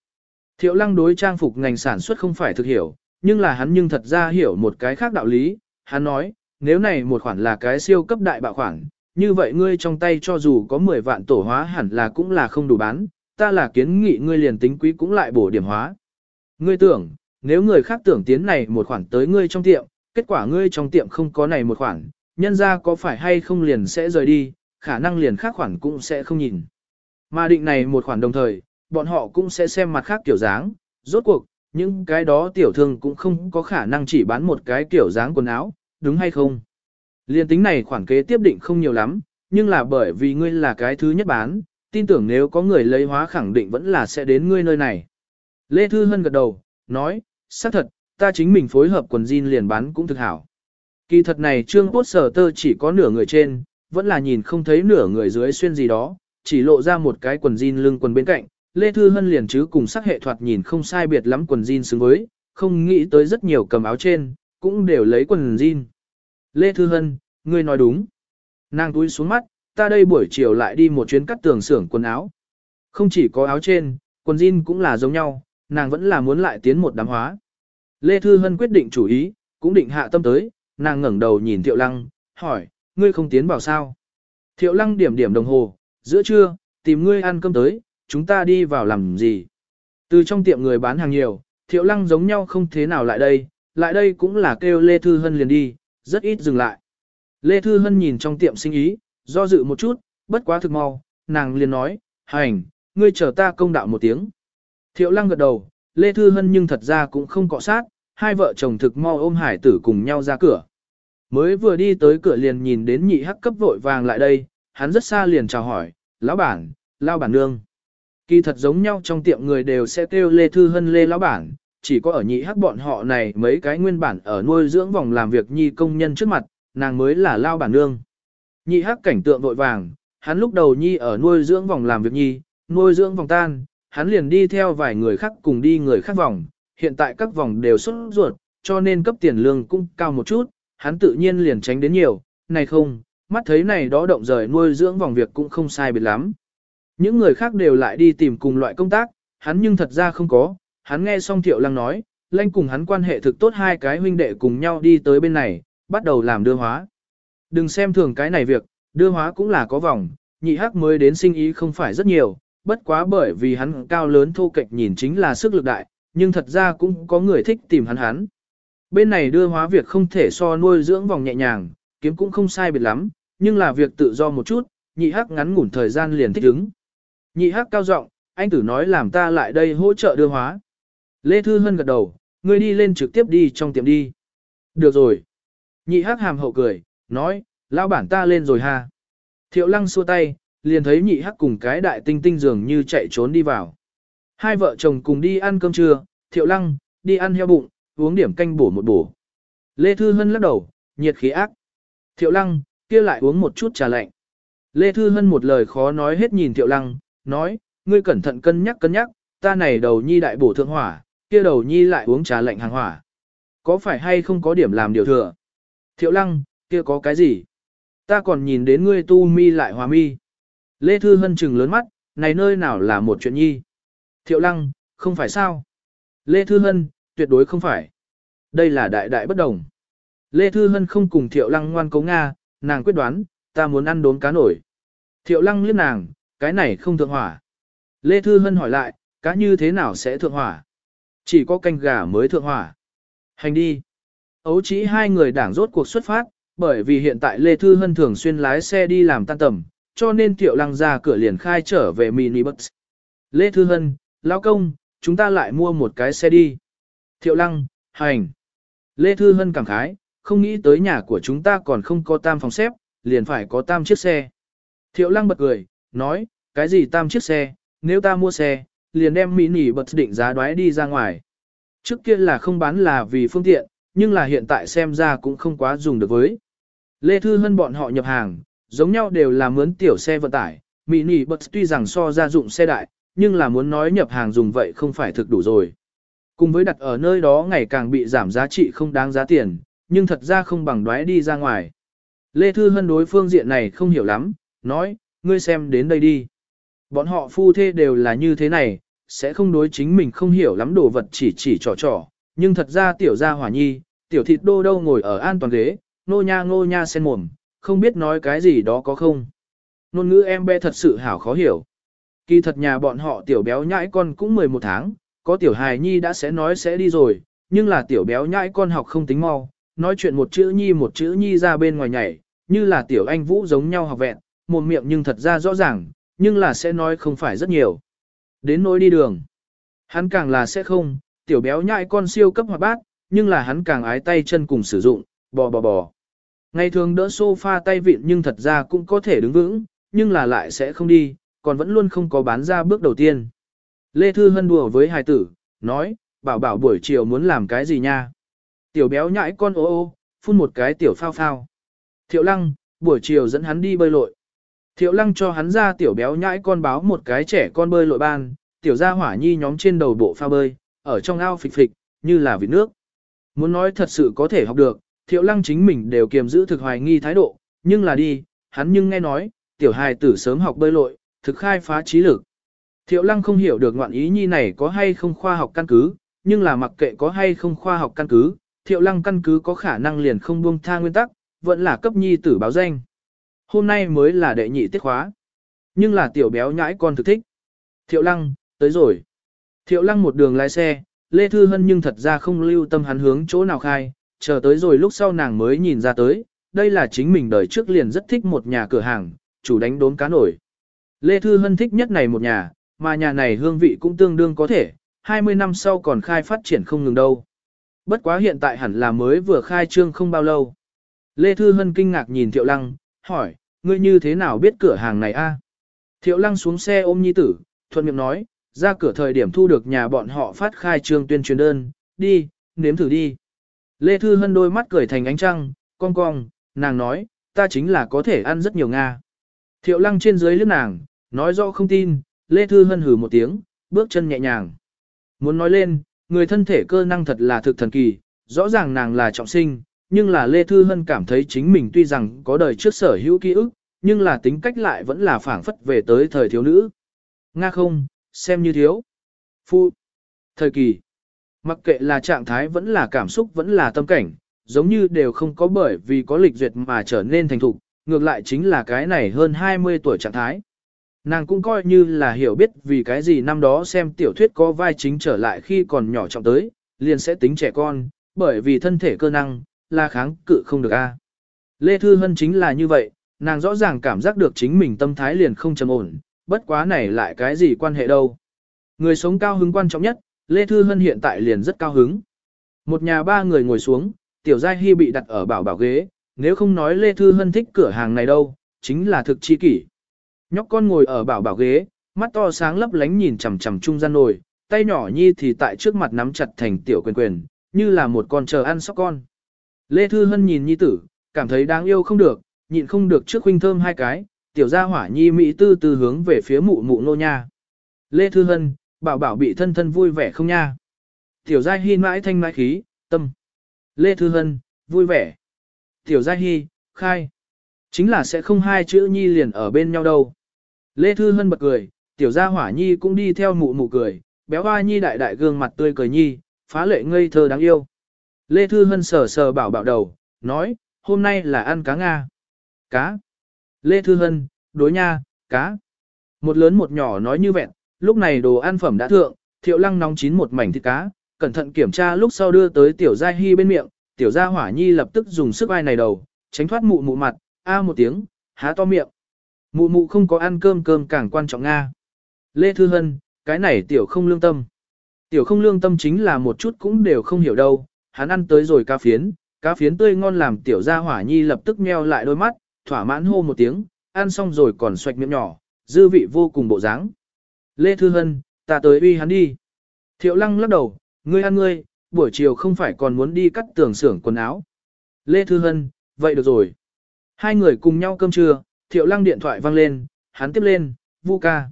Speaker 1: Thiệu lăng đối trang phục ngành sản xuất không phải thực hiểu, nhưng là hắn nhưng thật ra hiểu một cái khác đạo lý, hắn nói, nếu này một khoản là cái siêu cấp đại bạo khoản, như vậy ngươi trong tay cho dù có 10 vạn tổ hóa hẳn là cũng là không đủ bán, ta là kiến nghị ngươi liền tính quý cũng lại bổ điểm hóa. Ngươi tưởng, nếu người khác tưởng tiến này một khoản tới ngươi trong tiệm, kết quả ngươi trong tiệm không có này một khoản, nhân ra có phải hay không liền sẽ rời đi, khả năng liền khác khoản cũng sẽ không nhìn. Mà định này một khoản đồng thời, bọn họ cũng sẽ xem mặt khác kiểu dáng, rốt cuộc, những cái đó tiểu thương cũng không có khả năng chỉ bán một cái kiểu dáng quần áo, đúng hay không? Liên tính này khoản kế tiếp định không nhiều lắm, nhưng là bởi vì ngươi là cái thứ nhất bán, tin tưởng nếu có người lấy hóa khẳng định vẫn là sẽ đến ngươi nơi này. Lê Thư Hân gật đầu, nói, xác thật, ta chính mình phối hợp quần jean liền bán cũng thực hảo. Kỳ thật này trương bốt sở tơ chỉ có nửa người trên, vẫn là nhìn không thấy nửa người dưới xuyên gì đó, chỉ lộ ra một cái quần jean lưng quần bên cạnh, Lê Thư Hân liền chứ cùng sắc hệ thoạt nhìn không sai biệt lắm quần jean xứng với, không nghĩ tới rất nhiều cầm áo trên, cũng đều lấy quần jean. Lê Thư Hân, ngươi nói đúng. Nàng túi xuống mắt, ta đây buổi chiều lại đi một chuyến cắt tường xưởng quần áo. Không chỉ có áo trên, quần jean cũng là giống nhau, nàng vẫn là muốn lại tiến một đám hóa. Lê Thư Hân quyết định chủ ý, cũng định hạ tâm tới, nàng ngẩng đầu nhìn Thiệu Lăng, hỏi, ngươi không tiến bảo sao? Thiệu Lăng điểm điểm đồng hồ, giữa trưa, tìm ngươi ăn cơm tới, chúng ta đi vào làm gì? Từ trong tiệm người bán hàng nhiều, thiệu lăng giống nhau không thế nào lại đây, lại đây cũng là kêu Lê Thư Hân liền đi, rất ít dừng lại. Lê Thư Hân nhìn trong tiệm sinh ý, do dự một chút, bất quá thực mau, nàng liền nói, hành, ngươi chờ ta công đạo một tiếng. Thiệu lăng gật đầu, Lê Thư Hân nhưng thật ra cũng không cọ sát, hai vợ chồng thực mau ôm hải tử cùng nhau ra cửa. Mới vừa đi tới cửa liền nhìn đến nhị hắc cấp vội vàng lại đây, hắn rất xa liền chào hỏi, lão bản, lão bản nương. Kỳ thật giống nhau trong tiệm người đều sẽ kêu Lê Thư Hân Lê Lão Bản, chỉ có ở nhị hắc bọn họ này mấy cái nguyên bản ở nuôi dưỡng vòng làm việc nhi công nhân trước mặt, nàng mới là Lao Bản Nương. Nhị hắc cảnh tượng vội vàng, hắn lúc đầu nhi ở nuôi dưỡng vòng làm việc nhi, nuôi dưỡng vòng tan, hắn liền đi theo vài người khác cùng đi người khác vòng, hiện tại các vòng đều xuất ruột, cho nên cấp tiền lương cũng cao một chút, hắn tự nhiên liền tránh đến nhiều, này không, mắt thấy này đó động rời nuôi dưỡng vòng việc cũng không sai biệt lắm. Những người khác đều lại đi tìm cùng loại công tác, hắn nhưng thật ra không có, hắn nghe xong Thiệu Lăng nói, Lanh cùng hắn quan hệ thực tốt hai cái huynh đệ cùng nhau đi tới bên này, bắt đầu làm đưa hóa. Đừng xem thường cái này việc, đưa hóa cũng là có vòng, nhị hắc mới đến sinh ý không phải rất nhiều, bất quá bởi vì hắn cao lớn thô kệch nhìn chính là sức lực đại, nhưng thật ra cũng có người thích tìm hắn hắn. Bên này đưa hóa việc không thể so nuôi dưỡng vòng nhẹ nhàng, kiếm cũng không sai biệt lắm, nhưng là việc tự do một chút, nhị hắc ngắn ngủn thời gian liền thích ứng. Nhị hắc cao giọng, anh tử nói làm ta lại đây hỗ trợ đưa hóa. Lê Thư Hân gật đầu, ngươi đi lên trực tiếp đi trong tiệm đi. Được rồi. Nhị hắc hàm hậu cười, nói, lão bản ta lên rồi ha. Thiệu lăng xua tay, liền thấy nhị hắc cùng cái đại tinh tinh dường như chạy trốn đi vào. Hai vợ chồng cùng đi ăn cơm trưa, thiệu lăng, đi ăn heo bụng, uống điểm canh bổ một bổ. Lê Thư Hân lắc đầu, nhiệt khí ác. Thiệu lăng, kia lại uống một chút trà lạnh. Lê Thư Hân một lời khó nói hết nhìn thiệu lăng, nói, ngươi cẩn thận cân nhắc cân nhắc, ta này đầu nhi đại bổ thượng hỏa, kia đầu nhi lại uống trà lạnh hàng hỏa. Có phải hay không có điểm làm điều thừa? Thiệu lăng, kia có cái gì? Ta còn nhìn đến ngươi tu mi lại hòa mi. Lê Thư Hân trừng lớn mắt, này nơi nào là một chuyện nhi? Thiệu lăng, không phải sao? Lê Thư Hân, tuyệt đối không phải. Đây là đại đại bất đồng. Lê Thư Hân không cùng Thiệu lăng ngoan cấu Nga, nàng quyết đoán, ta muốn ăn đốn cá nổi. Thiệu lăng liếc nàng, cái này không thượng hỏa. Lê Thư Hân hỏi lại, cá như thế nào sẽ thượng hỏa? Chỉ có canh gà mới thượng hỏa. Hành đi. Ấu chỉ hai người đảng rốt cuộc xuất phát, bởi vì hiện tại Lê Thư Hân thường xuyên lái xe đi làm tan tầm, cho nên Tiểu Lăng ra cửa liền khai trở về minibus. Lê Thư Hân, lão công, chúng ta lại mua một cái xe đi. Thiệu Lăng, hành. Lê Thư Hân cảm khái, không nghĩ tới nhà của chúng ta còn không có tam phòng xếp, liền phải có tam chiếc xe. Thiệu Lăng bật cười, nói, cái gì tam chiếc xe, nếu ta mua xe, liền đem mini bật định giá đoái đi ra ngoài. Trước kia là không bán là vì phương tiện, nhưng là hiện tại xem ra cũng không quá dùng được với. Lê Thư Hân bọn họ nhập hàng, giống nhau đều là mướn tiểu xe vận tải, mini bật tuy rằng so ra dụng xe đại, nhưng là muốn nói nhập hàng dùng vậy không phải thực đủ rồi. Cùng với đặt ở nơi đó ngày càng bị giảm giá trị không đáng giá tiền, nhưng thật ra không bằng đoái đi ra ngoài. Lê Thư Hân đối phương diện này không hiểu lắm, nói, ngươi xem đến đây đi. Bọn họ phu thê đều là như thế này, sẽ không đối chính mình không hiểu lắm đồ vật chỉ chỉ trò trò, nhưng thật ra tiểu gia hỏa nhi, tiểu thịt đô đâu ngồi ở an toàn ghế, nô nha nô nha sen mồm, không biết nói cái gì đó có không. Nôn ngữ em bé thật sự hảo khó hiểu. Kỳ thật nhà bọn họ tiểu béo nhãi con cũng 11 tháng, có tiểu hài nhi đã sẽ nói sẽ đi rồi, nhưng là tiểu béo nhãi con học không tính mau, nói chuyện một chữ nhi một chữ nhi ra bên ngoài nhảy, như là tiểu anh vũ giống nhau học vẹn, một miệng nhưng thật ra rõ ràng, nhưng là sẽ nói không phải rất nhiều. Đến nỗi đi đường, hắn càng là sẽ không, tiểu béo nhại con siêu cấp hoạt bát, nhưng là hắn càng ái tay chân cùng sử dụng, bò bò bò. Ngày thường đỡ sofa tay vịn nhưng thật ra cũng có thể đứng vững, nhưng là lại sẽ không đi, còn vẫn luôn không có bán ra bước đầu tiên. Lê Thư Hân đùa với hài tử, nói, bảo bảo buổi chiều muốn làm cái gì nha. Tiểu béo nhãi con ô ô, phun một cái tiểu phao phao. Thiệu lăng, buổi chiều dẫn hắn đi bơi lội. Thiệu lăng cho hắn ra tiểu béo nhãi con báo một cái trẻ con bơi lội ban, tiểu ra hỏa nhi nhóm trên đầu bộ pha bơi, ở trong ao phịch phịch, như là vịt nước. Muốn nói thật sự có thể học được, thiệu lăng chính mình đều kiềm giữ thực hoài nghi thái độ, nhưng là đi, hắn nhưng nghe nói, tiểu hài tử sớm học bơi lội, thực khai phá trí lực. Thiệu lăng không hiểu được ngoạn ý nhi này có hay không khoa học căn cứ, nhưng là mặc kệ có hay không khoa học căn cứ, thiệu lăng căn cứ có khả năng liền không buông tha nguyên tắc, vẫn là cấp nhi tử báo danh hôm nay mới là đệ nhị tiết khóa. Nhưng là tiểu béo nhãi con thực thích. Thiệu lăng, tới rồi. Thiệu lăng một đường lái xe, Lê Thư Hân nhưng thật ra không lưu tâm hắn hướng chỗ nào khai, chờ tới rồi lúc sau nàng mới nhìn ra tới, đây là chính mình đời trước liền rất thích một nhà cửa hàng, chủ đánh đốm cá nổi. Lê Thư Hân thích nhất này một nhà, mà nhà này hương vị cũng tương đương có thể, 20 năm sau còn khai phát triển không ngừng đâu. Bất quá hiện tại hẳn là mới vừa khai trương không bao lâu. Lê Thư Hân kinh ngạc nhìn Thiệu Lăng, hỏi, ngươi như thế nào biết cửa hàng này a? Thiệu lăng xuống xe ôm nhi tử, thuận miệng nói, ra cửa thời điểm thu được nhà bọn họ phát khai trương tuyên truyền đơn, đi, nếm thử đi. Lê Thư Hân đôi mắt cười thành ánh trăng, cong cong, nàng nói, ta chính là có thể ăn rất nhiều Nga. Thiệu lăng trên dưới lướt nàng, nói rõ không tin, Lê Thư Hân hử một tiếng, bước chân nhẹ nhàng. Muốn nói lên, người thân thể cơ năng thật là thực thần kỳ, rõ ràng nàng là trọng sinh, nhưng là Lê Thư Hân cảm thấy chính mình tuy rằng có đời trước sở hữu ký ức, nhưng là tính cách lại vẫn là phản phất về tới thời thiếu nữ. Nga không, xem như thiếu. Phu. Thời kỳ. Mặc kệ là trạng thái vẫn là cảm xúc vẫn là tâm cảnh, giống như đều không có bởi vì có lịch duyệt mà trở nên thành thục, ngược lại chính là cái này hơn 20 tuổi trạng thái. Nàng cũng coi như là hiểu biết vì cái gì năm đó xem tiểu thuyết có vai chính trở lại khi còn nhỏ trọng tới, liền sẽ tính trẻ con, bởi vì thân thể cơ năng, là kháng cự không được a. Lê Thư Hân chính là như vậy, nàng rõ ràng cảm giác được chính mình tâm thái liền không trầm ổn, bất quá này lại cái gì quan hệ đâu. Người sống cao hứng quan trọng nhất, Lê Thư Hân hiện tại liền rất cao hứng. Một nhà ba người ngồi xuống, Tiểu Giai Hy bị đặt ở bảo bảo ghế, nếu không nói Lê Thư Hân thích cửa hàng này đâu, chính là thực chi kỷ. Nhóc con ngồi ở bảo bảo ghế, mắt to sáng lấp lánh nhìn chằm chằm trung gian nồi, tay nhỏ nhi thì tại trước mặt nắm chặt thành tiểu quyền quyền, như là một con chờ ăn sóc con. Lê Thư Hân nhìn nhi tử, cảm thấy đáng yêu không được, nhịn không được trước huynh thơm hai cái, tiểu gia hỏa nhi mỹ tư tư hướng về phía mụ mụ nô nha. Lê Thư Hân, bảo bảo bị thân thân vui vẻ không nha. Tiểu gia hi mãi thanh mãi khí, tâm. Lê Thư Hân, vui vẻ. Tiểu gia hi, khai. Chính là sẽ không hai chữ nhi liền ở bên nhau đâu. Lê Thư Hân bật cười, tiểu gia hỏa nhi cũng đi theo mụ mụ cười, béo hoa nhi đại đại gương mặt tươi cười nhi, phá lệ ngây thơ đáng yêu. Lê Thư Hân sờ sờ bảo bảo đầu, nói, hôm nay là ăn cá Nga. Cá. Lê Thư Hân, đối nha, cá. Một lớn một nhỏ nói như vẹn, lúc này đồ ăn phẩm đã thượng, thiệu lăng nóng chín một mảnh thịt cá, cẩn thận kiểm tra lúc sau đưa tới tiểu gia hy bên miệng, tiểu gia hỏa nhi lập tức dùng sức ai này đầu, tránh thoát mụ mụ mặt, a một tiếng, há to miệng. Mụ mụ không có ăn cơm cơm càng quan trọng Nga. Lê Thư Hân, cái này tiểu không lương tâm. Tiểu không lương tâm chính là một chút cũng đều không hiểu đâu, hắn ăn tới rồi cá phiến, cá phiến tươi ngon làm tiểu gia hỏa nhi lập tức meo lại đôi mắt, thỏa mãn hô một tiếng, ăn xong rồi còn xoạch miệng nhỏ, dư vị vô cùng bộ dáng. Lê Thư Hân, ta tới uy hắn đi. Thiệu lăng lắc đầu, ngươi ăn ngươi, buổi chiều không phải còn muốn đi cắt tường xưởng quần áo. Lê Thư Hân, vậy được rồi. Hai người cùng nhau cơm trưa, thiệu lăng điện thoại vang lên, hắn tiếp lên, vu ca.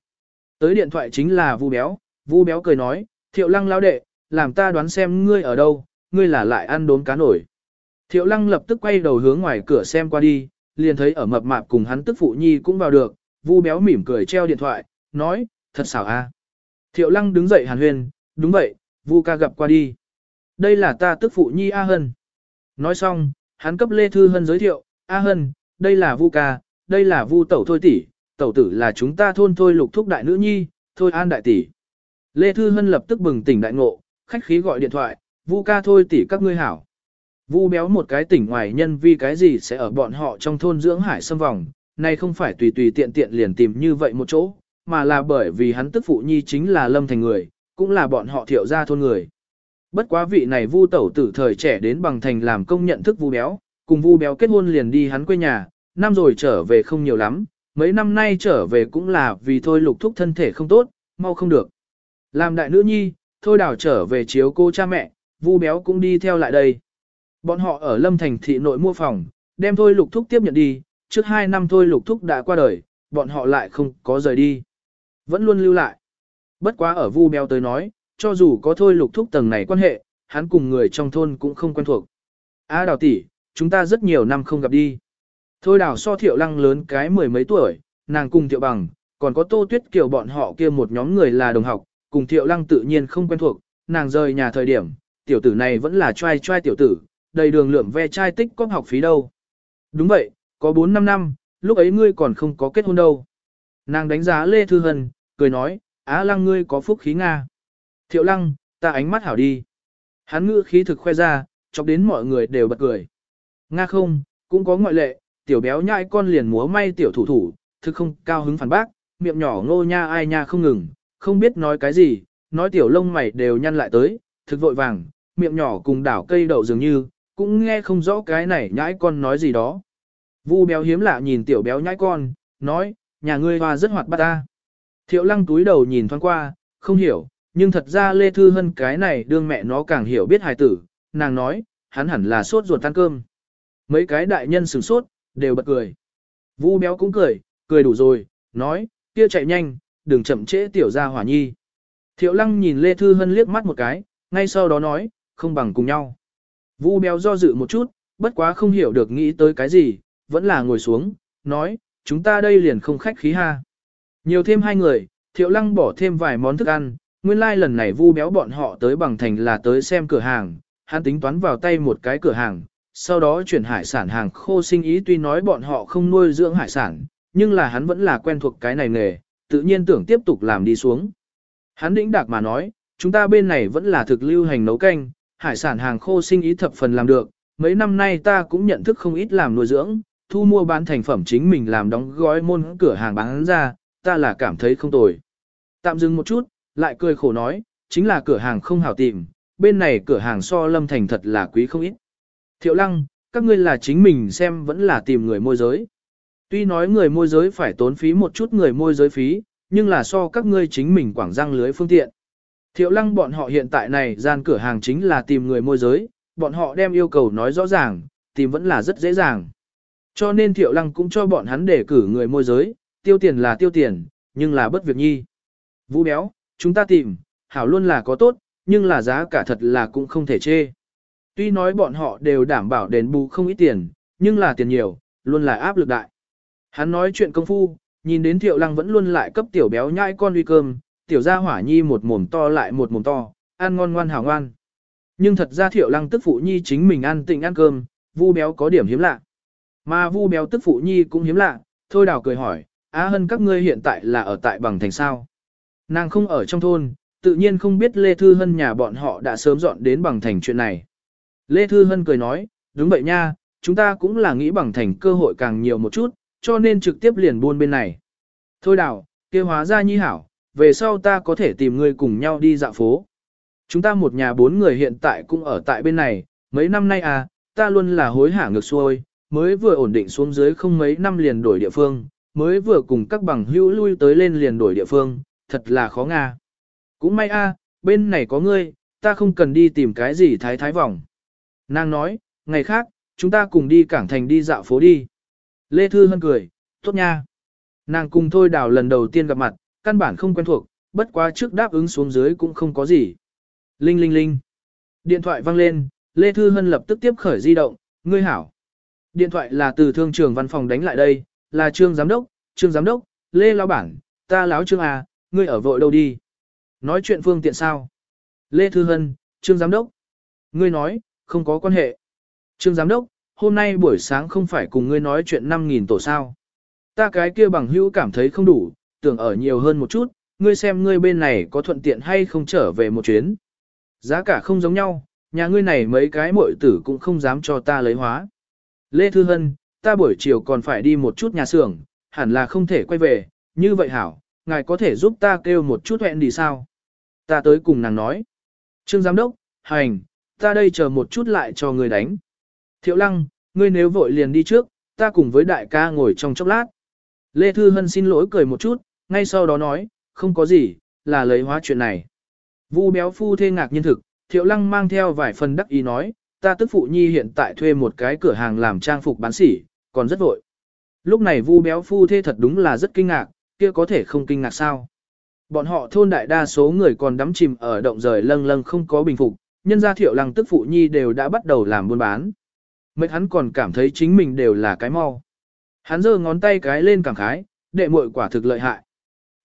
Speaker 1: Tới điện thoại chính là vu béo, vu béo cười nói, thiệu lăng lao đệ, làm ta đoán xem ngươi ở đâu, ngươi là lại ăn đốn cá nổi. Thiệu lăng lập tức quay đầu hướng ngoài cửa xem qua đi, liền thấy ở mập mạp cùng hắn tức phụ nhi cũng vào được, vu béo mỉm cười treo điện thoại, nói, thật xảo a. Thiệu lăng đứng dậy hàn huyền, đúng vậy, vu ca gặp qua đi. Đây là ta tức phụ nhi A Hân. Nói xong, hắn cấp Lê Thư Hân giới thiệu, A Hân, đây là vu ca, đây là vu tẩu thôi tỷ, tẩu tử là chúng ta thôn thôi lục thúc đại nữ nhi, thôi an đại tỷ. Lê Thư Hân lập tức bừng tỉnh đại ngộ, khách khí gọi điện thoại, Vu ca thôi tỷ các ngươi hảo. Vu béo một cái tỉnh ngoài nhân vì cái gì sẽ ở bọn họ trong thôn dưỡng hải xâm vòng, nay không phải tùy tùy tiện tiện liền tìm như vậy một chỗ, mà là bởi vì hắn tức phụ nhi chính là lâm thành người, cũng là bọn họ thiệu gia thôn người. Bất quá vị này Vu tẩu tử thời trẻ đến bằng thành làm công nhận thức Vu béo, cùng Vu béo kết hôn liền đi hắn quê nhà, năm rồi trở về không nhiều lắm, mấy năm nay trở về cũng là vì thôi lục thúc thân thể không tốt, mau không được. Làm đại nữ nhi, thôi đảo trở về chiếu cô cha mẹ, Vu Béo cũng đi theo lại đây. Bọn họ ở Lâm Thành thị nội mua phòng, đem Thôi Lục Thúc tiếp nhận đi, trước 2 năm Thôi Lục Thúc đã qua đời, bọn họ lại không có rời đi. Vẫn luôn lưu lại. Bất quá ở Vu Béo tới nói, cho dù có Thôi Lục Thúc tầng này quan hệ, hắn cùng người trong thôn cũng không quen thuộc. A Đào tỷ, chúng ta rất nhiều năm không gặp đi. Thôi Đào so Thiệu Lăng lớn cái mười mấy tuổi, nàng cùng Thiệu Bằng, còn có Tô Tuyết Kiều bọn họ kia một nhóm người là đồng học, cùng Thiệu Lăng tự nhiên không quen thuộc, nàng rời nhà thời điểm, tiểu tử này vẫn là trai trai tiểu tử, đầy đường lượm ve trai tích có học phí đâu. Đúng vậy, có 4-5 năm, lúc ấy ngươi còn không có kết hôn đâu. Nàng đánh giá Lê Thư Hân, cười nói, á lăng ngươi có phúc khí Nga. Thiệu lăng, ta ánh mắt hảo đi. Hắn ngữ khí thực khoe ra, chọc đến mọi người đều bật cười. Nga không, cũng có ngoại lệ, tiểu béo nhãi con liền múa may tiểu thủ thủ, thực không cao hứng phản bác, miệng nhỏ ngô nha ai nha không ngừng, không biết nói cái gì, nói tiểu lông mày đều nhăn lại tới, thực vội vàng, miệng nhỏ cùng đảo cây đậu dường như, cũng nghe không rõ cái này nhãi con nói gì đó. Vu béo hiếm lạ nhìn tiểu béo nhãi con, nói, nhà ngươi hoa rất hoạt bát ta. Thiệu lăng túi đầu nhìn thoáng qua, không hiểu, nhưng thật ra Lê Thư Hân cái này đương mẹ nó càng hiểu biết hài tử, nàng nói, hắn hẳn là sốt ruột tan cơm. Mấy cái đại nhân sửng sốt, đều bật cười. Vu béo cũng cười, cười đủ rồi, nói, kia chạy nhanh, đừng chậm trễ tiểu ra hỏa nhi. Thiệu lăng nhìn Lê Thư Hân liếc mắt một cái, ngay sau đó nói, không bằng cùng nhau. Vu béo do dự một chút, bất quá không hiểu được nghĩ tới cái gì, vẫn là ngồi xuống, nói, chúng ta đây liền không khách khí ha. Nhiều thêm hai người, thiệu lăng bỏ thêm vài món thức ăn, nguyên lai like lần này vu béo bọn họ tới bằng thành là tới xem cửa hàng, hắn tính toán vào tay một cái cửa hàng, sau đó chuyển hải sản hàng khô sinh ý tuy nói bọn họ không nuôi dưỡng hải sản, nhưng là hắn vẫn là quen thuộc cái này nghề, tự nhiên tưởng tiếp tục làm đi xuống. Hắn đĩnh đạc mà nói, chúng ta bên này vẫn là thực lưu hành nấu canh, hải sản hàng khô sinh ý thập phần làm được, mấy năm nay ta cũng nhận thức không ít làm nuôi dưỡng, thu mua bán thành phẩm chính mình làm đóng gói môn cửa hàng bán ra, ta là cảm thấy không tồi. Tạm dừng một chút, lại cười khổ nói, chính là cửa hàng không hảo tìm, bên này cửa hàng so lâm thành thật là quý không ít. Thiệu lăng, các ngươi là chính mình xem vẫn là tìm người môi giới. Tuy nói người môi giới phải tốn phí một chút người môi giới phí, nhưng là so các ngươi chính mình quảng răng lưới phương tiện. Thiệu lăng bọn họ hiện tại này gian cửa hàng chính là tìm người môi giới, bọn họ đem yêu cầu nói rõ ràng, tìm vẫn là rất dễ dàng. Cho nên thiệu lăng cũng cho bọn hắn để cử người môi giới, tiêu tiền là tiêu tiền, nhưng là bất việc nhi. Vũ béo, chúng ta tìm, hảo luôn là có tốt, nhưng là giá cả thật là cũng không thể chê. Tuy nói bọn họ đều đảm bảo đền bù không ít tiền, nhưng là tiền nhiều, luôn là áp lực đại. Hắn nói chuyện công phu, nhìn đến thiệu lăng vẫn luôn lại cấp tiểu béo nhai con uy cơm, tiểu gia hỏa nhi một mồm to lại một mồm to, ăn ngon ngoan hảo ngoan. Nhưng thật ra thiệu lăng tức phụ nhi chính mình ăn tịnh ăn cơm, vu béo có điểm hiếm lạ. Mà vu béo tức phụ nhi cũng hiếm lạ, thôi đào cười hỏi, á hân các ngươi hiện tại là ở tại bằng thành sao. Nàng không ở trong thôn, tự nhiên không biết Lê Thư Hân nhà bọn họ đã sớm dọn đến bằng thành chuyện này. Lê Thư Hân cười nói, đúng vậy nha, chúng ta cũng là nghĩ bằng thành cơ hội càng nhiều một chút, cho nên trực tiếp liền buôn bên này. Thôi đào, kêu hóa ra nhi hảo, về sau ta có thể tìm ngươi cùng nhau đi dạo phố. Chúng ta một nhà bốn người hiện tại cũng ở tại bên này, mấy năm nay à, ta luôn là hối hả ngược xuôi, mới vừa ổn định xuống dưới không mấy năm liền đổi địa phương, mới vừa cùng các bằng hữu lui tới lên liền đổi địa phương, thật là khó nga. Cũng may a, à, bên này có ngươi, ta không cần đi tìm cái gì thái thái vòng. Nàng nói, ngày khác, chúng ta cùng đi cảng thành đi dạo phố đi. Lê Thư Hân cười, tốt nha. Nàng cùng Thôi Đào lần đầu tiên gặp mặt, căn bản không quen thuộc, bất quá trước đáp ứng xuống dưới cũng không có gì. Linh linh linh. Điện thoại vang lên, Lê Thư Hân lập tức tiếp khởi di động, ngươi hảo. Điện thoại là từ thương trường văn phòng đánh lại đây, là trương giám đốc, trương giám đốc, Lê Lão Bản, ta láo Trương à, ngươi ở vội đâu đi. Nói chuyện phương tiện sao? Lê Thư Hân, trương giám đốc. Ngươi nói, không có quan hệ. Trương giám đốc, hôm nay buổi sáng không phải cùng ngươi nói chuyện 5.000 tổ sao. Ta cái kia bằng hữu cảm thấy không đủ, tưởng ở nhiều hơn một chút, ngươi xem ngươi bên này có thuận tiện hay không trở về một chuyến. Giá cả không giống nhau, nhà ngươi này mấy cái muội tử cũng không dám cho ta lấy hóa. Lê Thư Hân, ta buổi chiều còn phải đi một chút nhà xưởng, hẳn là không thể quay về, như vậy hảo, ngài có thể giúp ta kêu một chút hẹn đi sao? Ta tới cùng nàng nói. Trương Giám Đốc, hành, ta đây chờ một chút lại cho ngươi đánh. Thiệu Lăng, ngươi nếu vội liền đi trước, ta cùng với đại ca ngồi trong chốc lát. Lê Thư Hân xin lỗi cười một chút, ngay sau đó nói, không có gì, là lấy hóa chuyện này. Vu béo phu thê ngạc nhiên thực, thiệu lăng mang theo vài phần đắc ý nói, ta tức phụ nhi hiện tại thuê một cái cửa hàng làm trang phục bán sỉ, còn rất vội. Lúc này vu béo phu thê thật đúng là rất kinh ngạc, kia có thể không kinh ngạc sao. Bọn họ thôn đại đa số người còn đắm chìm ở động rời lâng lâng không có bình phục, nhân gia thiệu lăng tức phụ nhi đều đã bắt đầu làm buôn bán. Mấy hắn còn cảm thấy chính mình đều là cái mau. Hắn giơ ngón tay cái lên cảm khái, đệ muội quả thực lợi hại.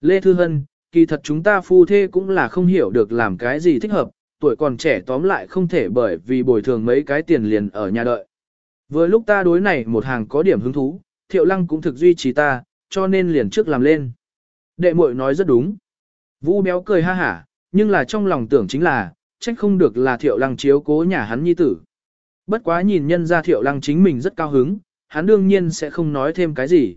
Speaker 1: Lê Thư Hân, kỳ thật chúng ta phu thê cũng là không hiểu được làm cái gì thích hợp, tuổi còn trẻ tóm lại không thể bởi vì bồi thường mấy cái tiền liền ở nhà đợi. Vừa lúc ta đối này một hàng có điểm hứng thú, thiệu lăng cũng thực duy trì ta, cho nên liền trước làm lên. Đệ muội nói rất đúng. Vũ béo cười ha hả, nhưng là trong lòng tưởng chính là, trách không được là thiệu lăng chiếu cố nhà hắn nhi tử. Bất quá nhìn nhân ra thiệu lăng chính mình rất cao hứng, hắn đương nhiên sẽ không nói thêm cái gì.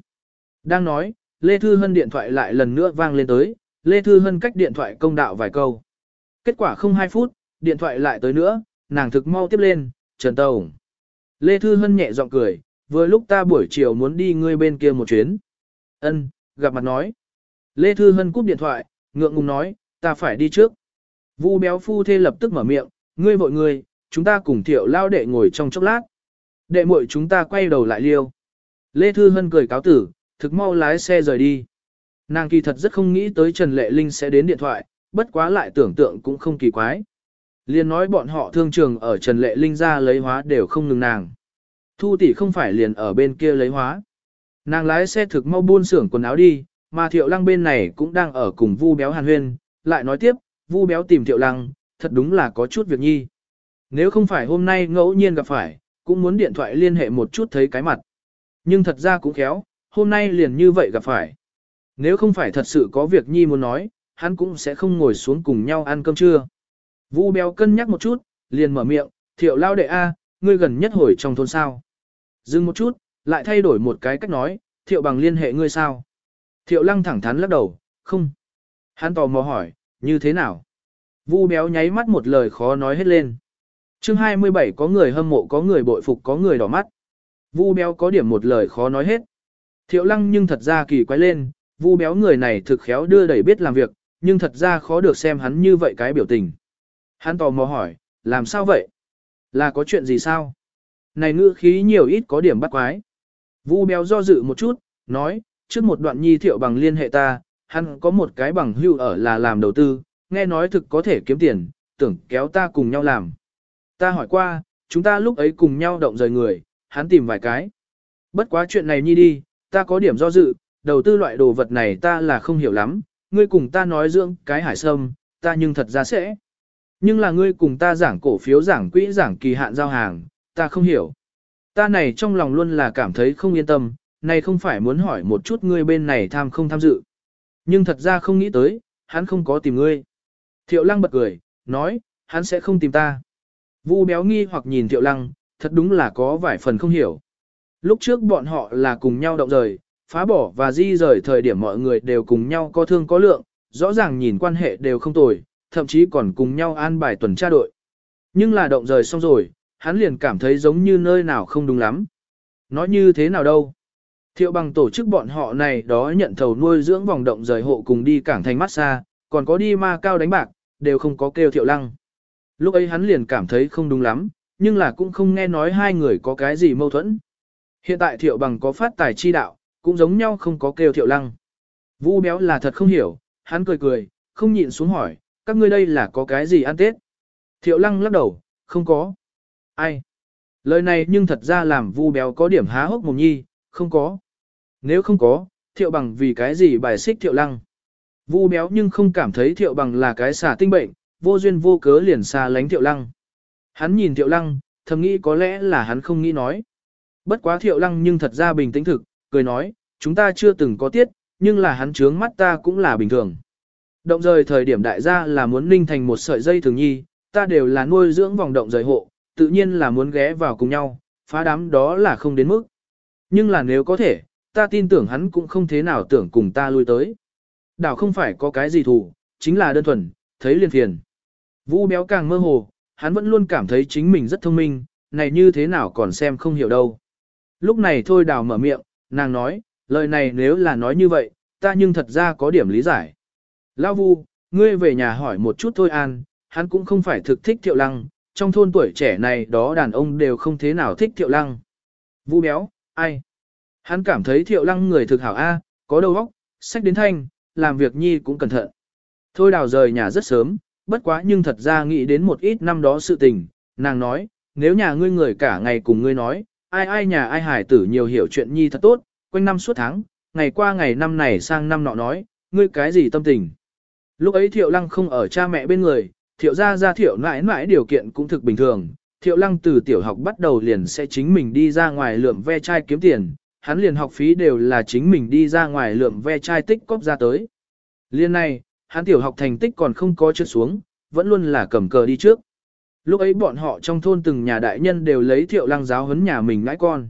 Speaker 1: Đang nói, Lê Thư Hân điện thoại lại lần nữa vang lên tới, Lê Thư Hân cách điện thoại công đạo vài câu. Kết quả không 2 phút, điện thoại lại tới nữa, nàng thực mau tiếp lên, Trần Tổng. Lê Thư Hân nhẹ giọng cười, vừa lúc ta buổi chiều muốn đi ngươi bên kia một chuyến. ân gặp mặt nói. Lê Thư Hân cúp điện thoại, ngượng ngùng nói, ta phải đi trước. Vu béo phu thê lập tức mở miệng, ngươi vội ngươi, chúng ta cùng thiệu lao đệ ngồi trong chốc lát. Đệ muội chúng ta quay đầu lại liêu. Lê Thư Hân cười cáo tử, thực mau lái xe rời đi. Nàng kỳ thật rất không nghĩ tới Trần Lệ Linh sẽ đến điện thoại, bất quá lại tưởng tượng cũng không kỳ quái. Liên nói bọn họ thương trường ở Trần Lệ Linh ra lấy hóa đều không ngừng nàng. Thu tỷ không phải liền ở bên kia lấy hóa. Nàng lái xe thực mau buôn xưởng quần áo đi, mà Thiệu Lăng bên này cũng đang ở cùng Vu Béo Hàn Huyên, lại nói tiếp, Vu Béo tìm Thiệu Lăng, thật đúng là có chút việc nhi. Nếu không phải hôm nay ngẫu nhiên gặp phải, cũng muốn điện thoại liên hệ một chút thấy cái mặt. Nhưng thật ra cũng khéo, hôm nay liền như vậy gặp phải. Nếu không phải thật sự có việc Nhi muốn nói, hắn cũng sẽ không ngồi xuống cùng nhau ăn cơm trưa. Vu béo cân nhắc một chút, liền mở miệng, thiệu lao đệ A, ngươi gần nhất hồi trong thôn sao. Dừng một chút, lại thay đổi một cái cách nói, thiệu bằng liên hệ ngươi sao. Thiệu lăng thẳng thắn lắc đầu, không. Hắn tò mò hỏi, như thế nào? Vu béo nháy mắt một lời khó nói hết lên. chương 27 có người hâm mộ có người bội phục có người đỏ mắt. Vu béo có điểm một lời khó nói hết. Thiệu lăng nhưng thật ra kỳ quái lên, vu béo người này thực khéo đưa đẩy biết làm việc, nhưng thật ra khó được xem hắn như vậy cái biểu tình. Hắn tò mò hỏi, làm sao vậy? Là có chuyện gì sao? Này ngữ khí nhiều ít có điểm bắt quái. Vu béo do dự một chút, nói, trước một đoạn nhi thiệu bằng liên hệ ta, hắn có một cái bằng hưu ở là làm đầu tư, nghe nói thực có thể kiếm tiền, tưởng kéo ta cùng nhau làm. Ta hỏi qua, chúng ta lúc ấy cùng nhau động rời người, hắn tìm vài cái. Bất quá chuyện này nhi đi, ta có điểm do dự, đầu tư loại đồ vật này ta là không hiểu lắm, ngươi cùng ta nói dưỡng cái hải sâm, ta nhưng thật ra sẽ. Nhưng là ngươi cùng ta giảng cổ phiếu giảng quỹ giảng kỳ hạn giao hàng, ta không hiểu. Ta này trong lòng luôn là cảm thấy không yên tâm, này không phải muốn hỏi một chút ngươi bên này tham không tham dự. Nhưng thật ra không nghĩ tới, hắn không có tìm ngươi. Thiệu lăng bật cười, nói, hắn sẽ không tìm ta. Vu béo nghi hoặc nhìn thiệu lăng, thật đúng là có vài phần không hiểu. Lúc trước bọn họ là cùng nhau động rời, phá bỏ và di rời thời điểm mọi người đều cùng nhau có thương có lượng, rõ ràng nhìn quan hệ đều không tồi, thậm chí còn cùng nhau an bài tuần tra đội. Nhưng là động rời xong rồi, hắn liền cảm thấy giống như nơi nào không đúng lắm. Nói như thế nào đâu? Thiệu bằng tổ chức bọn họ này đó nhận thầu nuôi dưỡng vòng động rời hộ cùng đi cảng thành mát xa, còn có đi ma cao đánh bạc, đều không có kêu thiệu lăng. Lúc ấy hắn liền cảm thấy không đúng lắm, nhưng là cũng không nghe nói hai người có cái gì mâu thuẫn. Hiện tại thiệu bằng có phát tài chi đạo, cũng giống nhau không có kêu thiệu lăng. Vu béo là thật không hiểu, hắn cười cười, không nhịn xuống hỏi, các ngươi đây là có cái gì ăn tết? Thiệu lăng lắc đầu, không có. Ai? Lời này nhưng thật ra làm vu béo có điểm há hốc mồm nhi, không có. Nếu không có, thiệu bằng vì cái gì bài xích thiệu lăng? Vu béo nhưng không cảm thấy thiệu bằng là cái xả tinh bệnh, vô duyên vô cớ liền xa lánh thiệu lăng. Hắn nhìn thiệu lăng, thầm nghĩ có lẽ là hắn không nghĩ nói. Bất quá thiệu lăng nhưng thật ra bình tĩnh thực, cười nói, chúng ta chưa từng có tiết, nhưng là hắn trướng mắt ta cũng là bình thường. Động rời thời điểm đại gia là muốn ninh thành một sợi dây thường nhi, ta đều là nuôi dưỡng vòng động rời hộ, tự nhiên là muốn ghé vào cùng nhau, phá đám đó là không đến mức. Nhưng là nếu có thể, ta tin tưởng hắn cũng không thế nào tưởng cùng ta lui tới. Đảo không phải có cái gì thủ, chính là đơn thuần, thấy liền phiền. Vũ béo càng mơ hồ, hắn vẫn luôn cảm thấy chính mình rất thông minh, này như thế nào còn xem không hiểu đâu. Lúc này thôi đào mở miệng, nàng nói, lời này nếu là nói như vậy, ta nhưng thật ra có điểm lý giải. Lao vu, ngươi về nhà hỏi một chút thôi an, hắn cũng không phải thực thích thiệu lăng, trong thôn tuổi trẻ này đó đàn ông đều không thế nào thích thiệu lăng. Vu béo, ai? Hắn cảm thấy thiệu lăng người thực hảo A, có đầu óc, sách đến thanh, làm việc nhi cũng cẩn thận. Thôi đào rời nhà rất sớm, bất quá nhưng thật ra nghĩ đến một ít năm đó sự tình, nàng nói, nếu nhà ngươi người cả ngày cùng ngươi nói, ai ai nhà ai hải tử nhiều hiểu chuyện nhi thật tốt, quanh năm suốt tháng, ngày qua ngày năm này sang năm nọ nói, ngươi cái gì tâm tình. Lúc ấy thiệu lăng không ở cha mẹ bên người, thiệu ra ra thiệu mãi mãi điều kiện cũng thực bình thường. Thiệu lăng từ tiểu học bắt đầu liền sẽ chính mình đi ra ngoài lượm ve chai kiếm tiền, hắn liền học phí đều là chính mình đi ra ngoài lượm ve chai tích cóp ra tới. Liên này, hắn tiểu học thành tích còn không có trượt xuống, vẫn luôn là cầm cờ đi trước. Lúc ấy bọn họ trong thôn từng nhà đại nhân đều lấy thiệu lăng giáo huấn nhà mình ngãi con.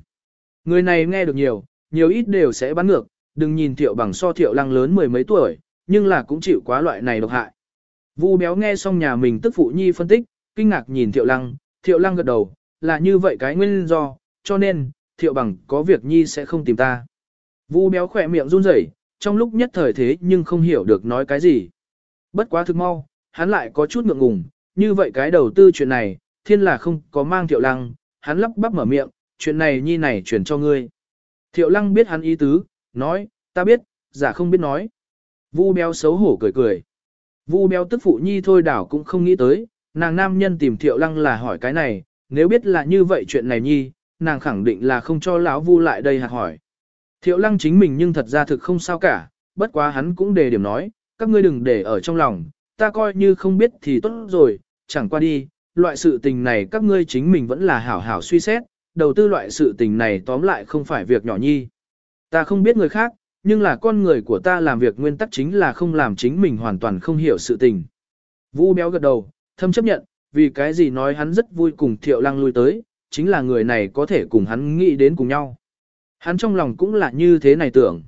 Speaker 1: Người này nghe được nhiều, nhiều ít đều sẽ bắn ngược, đừng nhìn thiệu bằng so thiệu lăng lớn mười mấy tuổi, nhưng là cũng chịu quá loại này độc hại. Vu béo nghe xong nhà mình tức phụ nhi phân tích, kinh ngạc nhìn thiệu lăng, thiệu lăng gật đầu, là như vậy cái nguyên do, cho nên, thiệu bằng có việc nhi sẽ không tìm ta. Vu béo khỏe miệng run rẩy, trong lúc nhất thời thế nhưng không hiểu được nói cái gì. Bất quá thực mau, hắn lại có chút ngượng ngùng, như vậy cái đầu tư chuyện này, thiên là không có mang thiệu lăng, hắn lắp bắp mở miệng, chuyện này nhi này chuyển cho ngươi. Thiệu lăng biết hắn ý tứ, nói, ta biết, giả không biết nói. Vu béo xấu hổ cười cười. Vu béo tức phụ nhi thôi đảo cũng không nghĩ tới, nàng nam nhân tìm thiệu lăng là hỏi cái này, nếu biết là như vậy chuyện này nhi, nàng khẳng định là không cho lão vu lại đây hạt hỏi. Thiệu lăng chính mình nhưng thật ra thực không sao cả, bất quá hắn cũng đề điểm nói, các ngươi đừng để ở trong lòng, ta coi như không biết thì tốt rồi, chẳng qua đi, loại sự tình này các ngươi chính mình vẫn là hảo hảo suy xét, đầu tư loại sự tình này tóm lại không phải việc nhỏ nhi. Ta không biết người khác, nhưng là con người của ta làm việc nguyên tắc chính là không làm chính mình hoàn toàn không hiểu sự tình. Vũ béo gật đầu, thâm chấp nhận, vì cái gì nói hắn rất vui cùng thiệu lăng lui tới, chính là người này có thể cùng hắn nghĩ đến cùng nhau. Hắn trong lòng cũng là như thế này tưởng.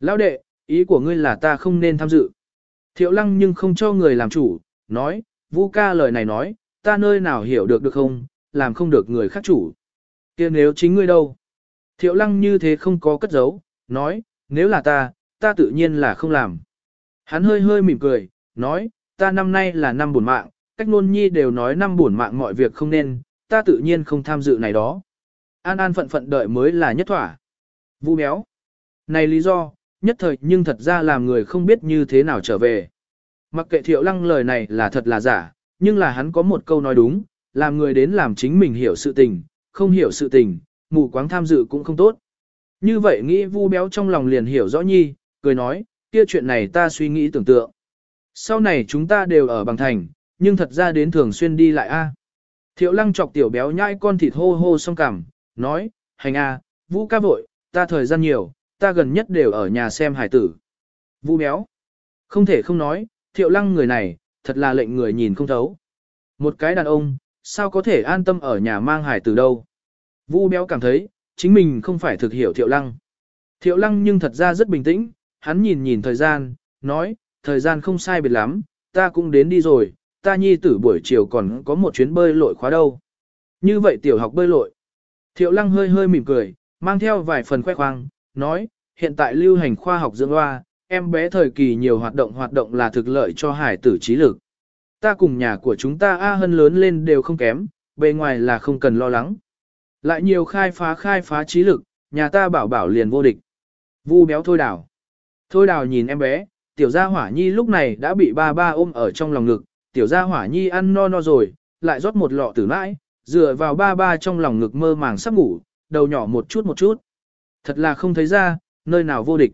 Speaker 1: Lão đệ, ý của ngươi là ta không nên tham dự. Thiệu lăng nhưng không cho người làm chủ, nói, Vu ca lời này nói, ta nơi nào hiểu được được không, làm không được người khác chủ. kia nếu chính ngươi đâu? Thiệu lăng như thế không có cất giấu, nói, nếu là ta, ta tự nhiên là không làm. Hắn hơi hơi mỉm cười, nói, ta năm nay là năm buồn mạng, cách nôn nhi đều nói năm buồn mạng mọi việc không nên, ta tự nhiên không tham dự này đó. An an phận phận đợi mới là nhất thỏa. Vũ béo. Này lý do, nhất thời nhưng thật ra làm người không biết như thế nào trở về. Mặc kệ thiệu lăng lời này là thật là giả, nhưng là hắn có một câu nói đúng, làm người đến làm chính mình hiểu sự tình, không hiểu sự tình, mù quáng tham dự cũng không tốt. Như vậy nghĩ vu béo trong lòng liền hiểu rõ nhi, cười nói, kia chuyện này ta suy nghĩ tưởng tượng. Sau này chúng ta đều ở bằng thành, nhưng thật ra đến thường xuyên đi lại a. Thiệu lăng chọc tiểu béo nhai con thịt hô hô song cảm, nói, hành a, vũ ca vội, ta thời gian nhiều, ta gần nhất đều ở nhà xem hải tử. Vũ béo, không thể không nói, thiệu lăng người này, thật là lệnh người nhìn không thấu. Một cái đàn ông, sao có thể an tâm ở nhà mang hải từ đâu. Vu béo cảm thấy, chính mình không phải thực hiểu thiệu lăng. Thiệu lăng nhưng thật ra rất bình tĩnh, hắn nhìn nhìn thời gian, nói, thời gian không sai biệt lắm, ta cũng đến đi rồi, ta nhi tử buổi chiều còn có một chuyến bơi lội khóa đâu. Như vậy tiểu học bơi lội. Thiệu lăng hơi hơi mỉm cười, mang theo vài phần khoe khoang, nói, hiện tại lưu hành khoa học dưỡng loa em bé thời kỳ nhiều hoạt động hoạt động là thực lợi cho hải tử trí lực. Ta cùng nhà của chúng ta A Hân lớn lên đều không kém, bề ngoài là không cần lo lắng. Lại nhiều khai phá khai phá trí lực, nhà ta bảo bảo liền vô địch. Vu béo thôi đào, Thôi đào nhìn em bé, tiểu gia hỏa nhi lúc này đã bị ba ba ôm ở trong lòng ngực, tiểu gia hỏa nhi ăn no no rồi, lại rót một lọ tử nãi, dựa vào ba ba trong lòng ngực mơ màng sắp ngủ, đầu nhỏ một chút một chút. Thật là không thấy ra, nơi nào vô địch.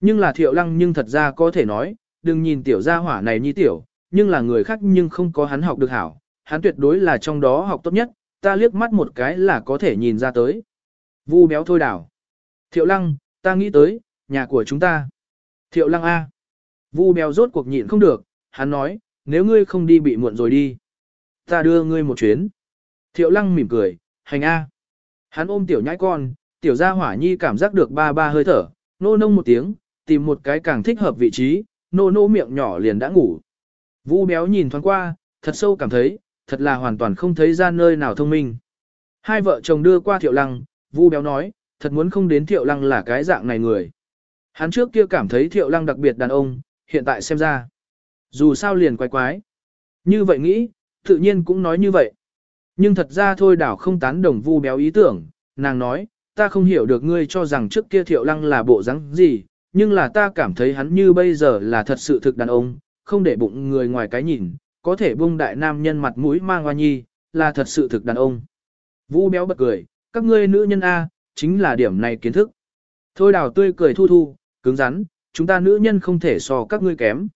Speaker 1: Nhưng là thiệu lăng nhưng thật ra có thể nói, đừng nhìn tiểu gia hỏa này như tiểu, nhưng là người khác nhưng không có hắn học được hảo, hắn tuyệt đối là trong đó học tốt nhất, ta liếc mắt một cái là có thể nhìn ra tới. Vu béo thôi đảo. Thiệu lăng, ta nghĩ tới, nhà của chúng ta. Thiệu lăng A. Vu béo rốt cuộc nhịn không được, hắn nói, nếu ngươi không đi bị muộn rồi đi. Ta đưa ngươi một chuyến. Thiệu lăng mỉm cười, hành A. Hắn ôm tiểu nhãi con, tiểu gia hỏa nhi cảm giác được ba ba hơi thở, nô nông một tiếng, tìm một cái càng thích hợp vị trí, nô nô miệng nhỏ liền đã ngủ. Vũ béo nhìn thoáng qua, thật sâu cảm thấy, thật là hoàn toàn không thấy ra nơi nào thông minh. Hai vợ chồng đưa qua thiệu lăng, Vũ béo nói, thật muốn không đến thiệu lăng là cái dạng này người. Hắn trước kia cảm thấy thiệu lăng đặc biệt đàn ông, hiện tại xem ra. Dù sao liền quái quái. Như vậy nghĩ, tự nhiên cũng nói như vậy. Nhưng thật ra thôi đảo không tán đồng vu béo ý tưởng, nàng nói, ta không hiểu được ngươi cho rằng trước kia thiệu lăng là bộ rắn gì, nhưng là ta cảm thấy hắn như bây giờ là thật sự thực đàn ông, không để bụng người ngoài cái nhìn, có thể buông đại nam nhân mặt mũi mang hoa nhi, là thật sự thực đàn ông. Vũ béo bật cười, các ngươi nữ nhân A, chính là điểm này kiến thức. Thôi đào tươi cười thu thu, cứng rắn, chúng ta nữ nhân không thể so các ngươi kém.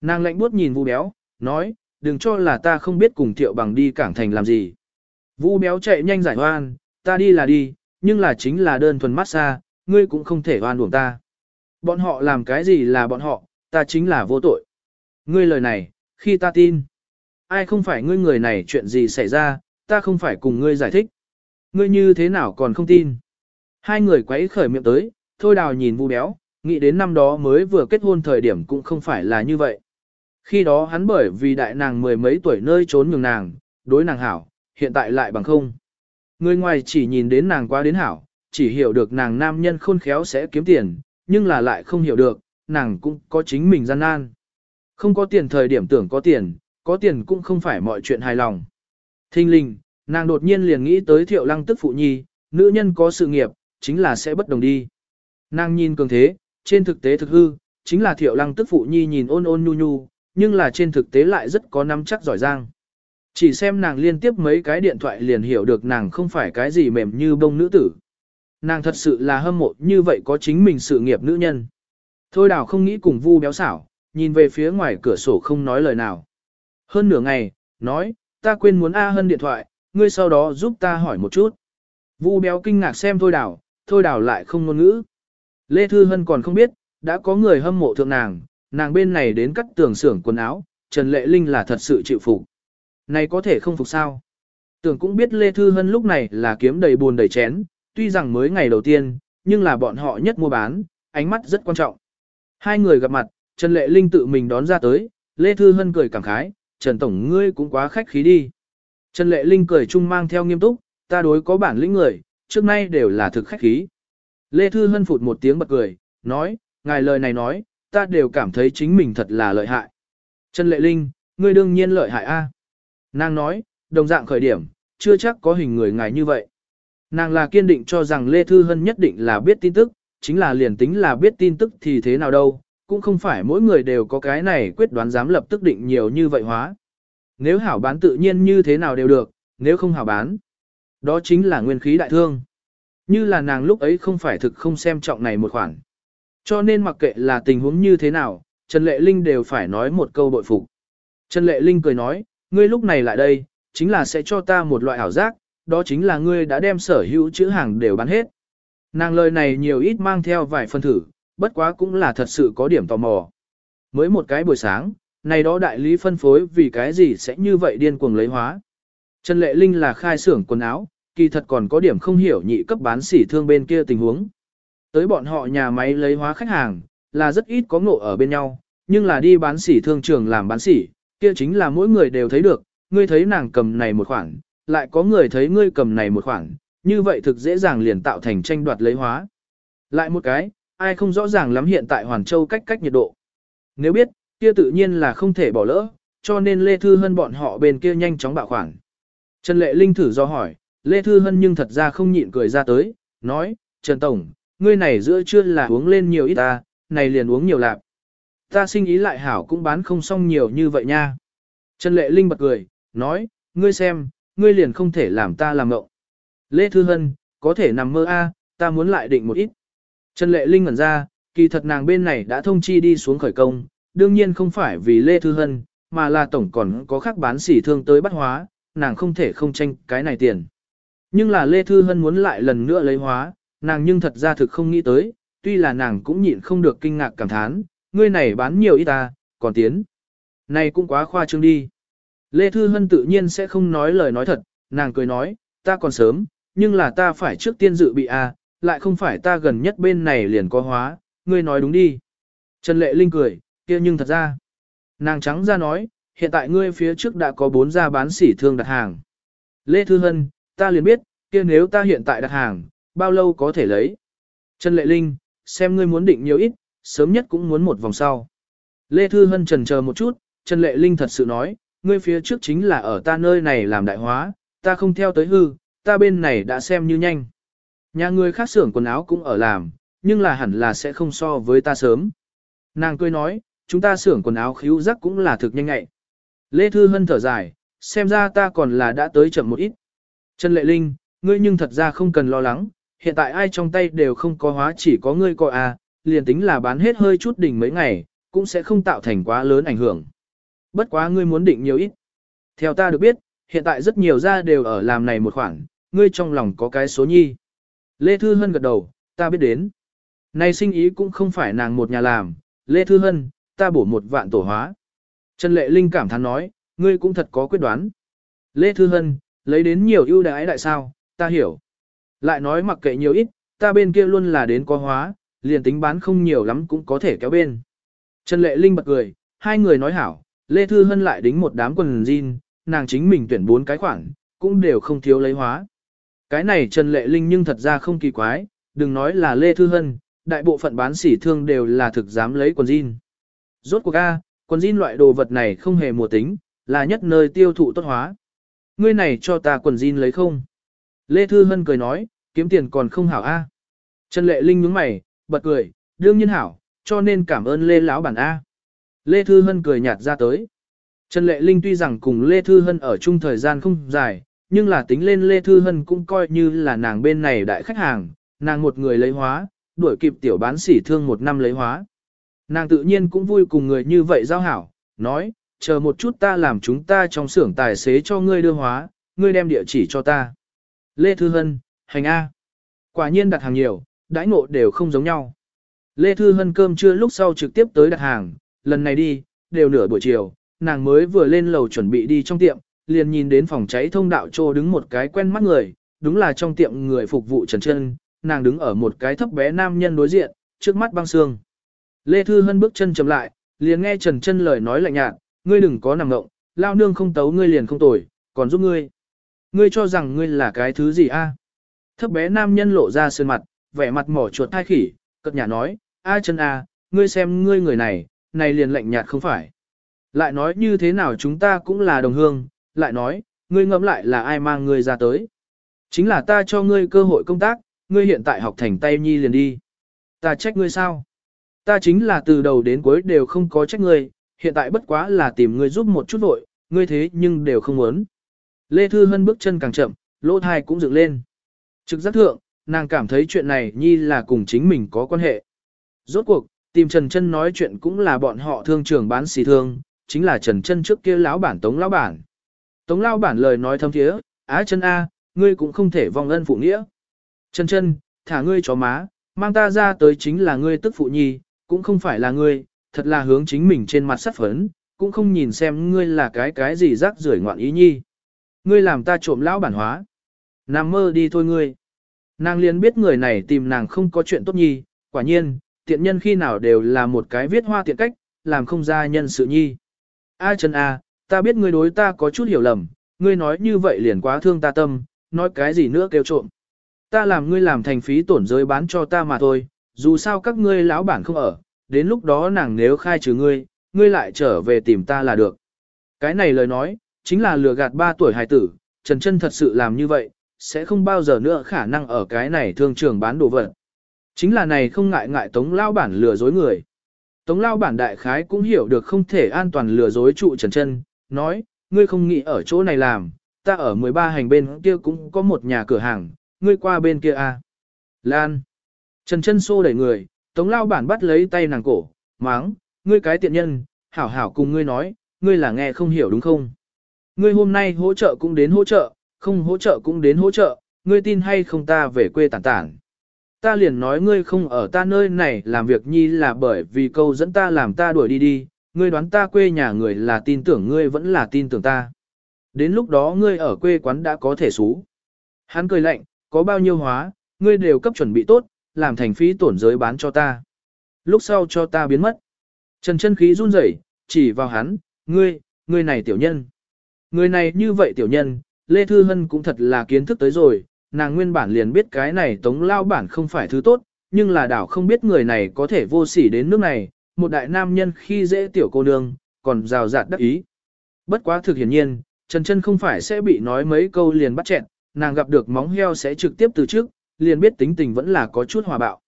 Speaker 1: Nàng lạnh buốt nhìn vũ béo, nói, đừng cho là ta không biết cùng thiệu bằng đi cảng thành làm gì. Vũ béo chạy nhanh giải hoan, ta đi là đi, nhưng là chính là đơn thuần massage, ngươi cũng không thể hoan uổng ta. Bọn họ làm cái gì là bọn họ, ta chính là vô tội. Ngươi lời này, khi ta tin. Ai không phải ngươi người này chuyện gì xảy ra, ta không phải cùng ngươi giải thích. Ngươi như thế nào còn không tin. Hai người quấy khởi miệng tới, thôi đào nhìn vu béo, nghĩ đến năm đó mới vừa kết hôn thời điểm cũng không phải là như vậy. Khi đó hắn bởi vì đại nàng mười mấy tuổi nơi trốn nhường nàng, đối nàng hảo, hiện tại lại bằng không. Người ngoài chỉ nhìn đến nàng quá đến hảo, chỉ hiểu được nàng nam nhân khôn khéo sẽ kiếm tiền, nhưng là lại không hiểu được, nàng cũng có chính mình gian nan. Không có tiền thời điểm tưởng có tiền, có tiền cũng không phải mọi chuyện hài lòng. Thinh linh, nàng đột nhiên liền nghĩ tới thiệu lăng tức phụ nhi, nữ nhân có sự nghiệp, chính là sẽ bất đồng đi. Nàng nhìn cường thế, trên thực tế thực hư, chính là thiệu lăng tức phụ nhi nhìn ôn ôn nhu nhu, nhưng là trên thực tế lại rất có nắm chắc giỏi giang. Chỉ xem nàng liên tiếp mấy cái điện thoại liền hiểu được nàng không phải cái gì mềm như bông nữ tử nàng thật sự là hâm mộ như vậy có chính mình sự nghiệp nữ nhân. Thôi đào không nghĩ cùng vu béo xảo, nhìn về phía ngoài cửa sổ không nói lời nào. Hơn nửa ngày, nói, ta quên muốn A Hân điện thoại, ngươi sau đó giúp ta hỏi một chút. Vu béo kinh ngạc xem thôi đào, thôi đào lại không ngôn ngữ. Lê Thư Hân còn không biết, đã có người hâm mộ thượng nàng, nàng bên này đến cắt tường xưởng quần áo, Trần Lệ Linh là thật sự chịu phục. Này có thể không phục sao? Tưởng cũng biết Lê Thư Hân lúc này là kiếm đầy buồn đầy chén, tuy rằng mới ngày đầu tiên, nhưng là bọn họ nhất mua bán, ánh mắt rất quan trọng. Hai người gặp mặt, Trần Lệ Linh tự mình đón ra tới, Lê Thư Hân cười cảm khái, Trần Tổng ngươi cũng quá khách khí đi. Trần Lệ Linh cười chung mang theo nghiêm túc, ta đối có bản lĩnh người, trước nay đều là thực khách khí. Lê Thư Hân phụt một tiếng bật cười, nói, ngài lời này nói, ta đều cảm thấy chính mình thật là lợi hại. Trần Lệ Linh, ngươi đương nhiên lợi hại a. Nàng nói, đồng dạng khởi điểm, chưa chắc có hình người ngài như vậy. Nàng là kiên định cho rằng Lê Thư Hân nhất định là biết tin tức, chính là liền tính là biết tin tức thì thế nào đâu, cũng không phải mỗi người đều có cái này quyết đoán dám lập tức định nhiều như vậy hóa. Nếu hảo bán tự nhiên như thế nào đều được, nếu không hảo bán, đó chính là nguyên khí đại thương. Như là nàng lúc ấy không phải thực không xem trọng này một khoản. Cho nên mặc kệ là tình huống như thế nào, Trần Lệ Linh đều phải nói một câu bội phục. Trần Lệ Linh cười nói, ngươi lúc này lại đây, chính là sẽ cho ta một loại ảo giác, đó chính là ngươi đã đem sở hữu chữ hàng đều bán hết. Nàng lời này nhiều ít mang theo vài phân thử, bất quá cũng là thật sự có điểm tò mò. Mới một cái buổi sáng, này đó đại lý phân phối vì cái gì sẽ như vậy điên cuồng lấy hóa. Trần Lệ Linh là khai xưởng quần áo, kỳ thật còn có điểm không hiểu nhị cấp bán sỉ thương bên kia tình huống. Tới bọn họ nhà máy lấy hóa khách hàng, là rất ít có ngộ ở bên nhau, nhưng là đi bán sỉ thương trường làm bán sỉ, kia chính là mỗi người đều thấy được, ngươi thấy nàng cầm này một khoản, lại có người thấy ngươi cầm này một khoảng, như vậy thực dễ dàng liền tạo thành tranh đoạt lấy hóa. Lại một cái, ai không rõ ràng lắm hiện tại Hoàn Châu cách cách nhiệt độ. Nếu biết, kia tự nhiên là không thể bỏ lỡ, cho nên Lê Thư Hân bọn họ bên kia nhanh chóng bạo khoảng. Trần Lệ Linh thử do hỏi, Lê Thư Hân nhưng thật ra không nhịn cười ra tới, nói, Trần Tổng, ngươi này giữa trưa là uống lên nhiều ít ta, này liền uống nhiều lạp. Ta sinh ý lại hảo cũng bán không xong nhiều như vậy nha. Trần Lệ Linh bật cười, nói, ngươi xem, ngươi liền không thể làm ta làm ngộng. Lê Thư Hân, có thể nằm mơ a, ta muốn lại định một ít. Trần Lệ Linh ngẩn ra, kỳ thật nàng bên này đã thông chi đi xuống khởi công, đương nhiên không phải vì Lê Thư Hân, mà là tổng còn có khác bán sỉ thương tới bắt hóa, nàng không thể không tranh cái này tiền. Nhưng là Lê Thư Hân muốn lại lần nữa lấy hóa, nàng nhưng thật ra thực không nghĩ tới, tuy là nàng cũng nhịn không được kinh ngạc cảm thán, ngươi này bán nhiều ít ta, còn tiến. Này cũng quá khoa trương đi. Lê Thư Hân tự nhiên sẽ không nói lời nói thật, nàng cười nói, ta còn sớm, nhưng là ta phải trước tiên dự bị a, lại không phải ta gần nhất bên này liền có hóa, ngươi nói đúng đi. Trần Lệ Linh cười, kia nhưng thật ra, nàng trắng ra nói, hiện tại ngươi phía trước đã có bốn gia bán sỉ thương đặt hàng. Lê Thư Hân, ta liền biết, kia nếu ta hiện tại đặt hàng, bao lâu có thể lấy. Trần Lệ Linh, xem ngươi muốn định nhiều ít, sớm nhất cũng muốn một vòng sau. Lê Thư Hân trần chờ một chút, Trần Lệ Linh thật sự nói, ngươi phía trước chính là ở ta nơi này làm đại hóa, ta không theo tới hư, ta bên này đã xem như nhanh. Nhà ngươi khác xưởng quần áo cũng ở làm, nhưng là hẳn là sẽ không so với ta sớm. Nàng cười nói, chúng ta xưởng quần áo khíu rắc cũng là thực nhanh ngại. Lê Thư Hân thở dài, xem ra ta còn là đã tới chậm một ít. Trần Lệ Linh, ngươi nhưng thật ra không cần lo lắng, hiện tại ai trong tay đều không có hóa chỉ có ngươi coi à, liền tính là bán hết hơi chút đỉnh mấy ngày, cũng sẽ không tạo thành quá lớn ảnh hưởng bất quá ngươi muốn định nhiều ít. Theo ta được biết, hiện tại rất nhiều gia đều ở làm này một khoản, ngươi trong lòng có cái số nhi. Lê Thư Hân gật đầu, ta biết đến. Này sinh ý cũng không phải nàng một nhà làm, Lê Thư Hân, ta bổ một vạn tổ hóa. Trần Lệ Linh cảm thán nói, ngươi cũng thật có quyết đoán. Lê Thư Hân, lấy đến nhiều ưu đãi đại sao, ta hiểu. Lại nói mặc kệ nhiều ít, ta bên kia luôn là đến có hóa, liền tính bán không nhiều lắm cũng có thể kéo bên. Trần Lệ Linh bật cười, hai người nói hảo, Lê Thư Hân lại đính một đám quần jean, nàng chính mình tuyển bốn cái khoản, cũng đều không thiếu lấy hóa. Cái này Trần Lệ Linh nhưng thật ra không kỳ quái, đừng nói là Lê Thư Hân, đại bộ phận bán sỉ thương đều là thực dám lấy quần jean. Rốt cuộc A, quần jean loại đồ vật này không hề mùa tính, là nhất nơi tiêu thụ tốt hóa. Ngươi này cho ta quần jean lấy không? Lê Thư Hân cười nói, kiếm tiền còn không hảo A. Trần Lệ Linh nhướng mày, bật cười, đương nhiên hảo, cho nên cảm ơn Lê lão bản A. Lê Thư Hân cười nhạt ra tới. Trần Lệ Linh tuy rằng cùng Lê Thư Hân ở chung thời gian không dài, nhưng là tính lên Lê Thư Hân cũng coi như là nàng bên này đại khách hàng, nàng một người lấy hóa, đuổi kịp tiểu bán sỉ thương một năm lấy hóa. Nàng tự nhiên cũng vui cùng người như vậy giao hảo, nói, chờ một chút ta làm chúng ta trong xưởng tài xế cho ngươi đưa hóa, ngươi đem địa chỉ cho ta. Lê Thư Hân, hành A. Quả nhiên đặt hàng nhiều, đãi ngộ đều không giống nhau. Lê Thư Hân cơm trưa lúc sau trực tiếp tới đặt hàng, lần này đi, đều nửa buổi chiều, nàng mới vừa lên lầu chuẩn bị đi trong tiệm, liền nhìn đến phòng cháy thông đạo trô đứng một cái quen mắt người, đúng là trong tiệm người phục vụ Trần Chân, nàng đứng ở một cái thấp bé nam nhân đối diện, trước mắt băng xương. Lê Thư Hân bước chân chậm lại, liền nghe Trần Chân lời nói lạnh nhạt, ngươi đừng có nằm ngộng, lao nương không tấu ngươi liền không tồi, còn giúp ngươi. Ngươi cho rằng ngươi là cái thứ gì a? Thấp bé nam nhân lộ ra sơn mặt, vẻ mặt mỏ chuột thai khỉ, cất nhà nói, a chân a, à, ngươi xem ngươi người này, này liền lạnh nhạt không phải. Lại nói như thế nào chúng ta cũng là đồng hương, lại nói, ngươi ngẫm lại là ai mang ngươi ra tới. Chính là ta cho ngươi cơ hội công tác, ngươi hiện tại học thành tay nhi liền đi. Ta trách ngươi sao? Ta chính là từ đầu đến cuối đều không có trách ngươi, hiện tại bất quá là tìm ngươi giúp một chút vội, ngươi thế nhưng đều không muốn. Lê Thư Hân bước chân càng chậm, lỗ thai cũng dựng lên. Trực giác thượng, nàng cảm thấy chuyện này nhi là cùng chính mình có quan hệ. Rốt cuộc, Tìm Trần Chân nói chuyện cũng là bọn họ thương trường bán xì thương, chính là Trần Chân trước kia lão bản Tống lão bản. Tống lão bản lời nói thâm thiế, "Á Chân a, ngươi cũng không thể vong ân phụ nghĩa." Trần Chân, thả ngươi chó má, mang ta ra tới chính là ngươi tức phụ nhi, cũng không phải là ngươi, thật là hướng chính mình trên mặt sắt phấn, cũng không nhìn xem ngươi là cái cái gì rác rưởi ngoạn ý nhi. Ngươi làm ta trộm lão bản hóa. Nằm mơ đi thôi ngươi. Nàng liền biết người này tìm nàng không có chuyện tốt nhi, quả nhiên, tiện nhân khi nào đều là một cái viết hoa tiện cách, làm không ra nhân sự nhi. A chân A, ta biết ngươi đối ta có chút hiểu lầm, ngươi nói như vậy liền quá thương ta tâm, nói cái gì nữa kêu trộm. Ta làm ngươi làm thành phí tổn giới bán cho ta mà thôi, dù sao các ngươi lão bản không ở, đến lúc đó nàng nếu khai trừ ngươi, ngươi lại trở về tìm ta là được. Cái này lời nói, chính là lừa gạt ba tuổi hài tử, Trần Trân thật sự làm như vậy, sẽ không bao giờ nữa khả năng ở cái này thương trường bán đồ vật. Chính là này không ngại ngại tống lao bản lừa dối người. Tống lao bản đại khái cũng hiểu được không thể an toàn lừa dối trụ trần chân, nói, ngươi không nghĩ ở chỗ này làm, ta ở 13 hành bên kia cũng có một nhà cửa hàng, ngươi qua bên kia a Lan. Trần chân xô đẩy người, tống lao bản bắt lấy tay nàng cổ, máng, ngươi cái tiện nhân, hảo hảo cùng ngươi nói, ngươi là nghe không hiểu đúng không? Ngươi hôm nay hỗ trợ cũng đến hỗ trợ, không hỗ trợ cũng đến hỗ trợ, ngươi tin hay không ta về quê tản tản. Ta liền nói ngươi không ở ta nơi này làm việc nhi là bởi vì câu dẫn ta làm ta đuổi đi đi, ngươi đoán ta quê nhà người là tin tưởng ngươi vẫn là tin tưởng ta. Đến lúc đó ngươi ở quê quán đã có thể xú. Hắn cười lạnh, có bao nhiêu hóa, ngươi đều cấp chuẩn bị tốt, làm thành phí tổn giới bán cho ta. Lúc sau cho ta biến mất. Trần chân khí run rẩy, chỉ vào hắn, ngươi, ngươi này tiểu nhân. ngươi này như vậy tiểu nhân, Lê Thư Hân cũng thật là kiến thức tới rồi, nàng nguyên bản liền biết cái này tống lao bản không phải thứ tốt, nhưng là đảo không biết người này có thể vô sỉ đến nước này, một đại nam nhân khi dễ tiểu cô nương, còn rào rạt đắc ý. Bất quá thực hiển nhiên, Trần Trân không phải sẽ bị nói mấy câu liền bắt chẹn, nàng gặp được móng heo sẽ trực tiếp từ trước, liền biết tính tình vẫn là có chút hòa bạo.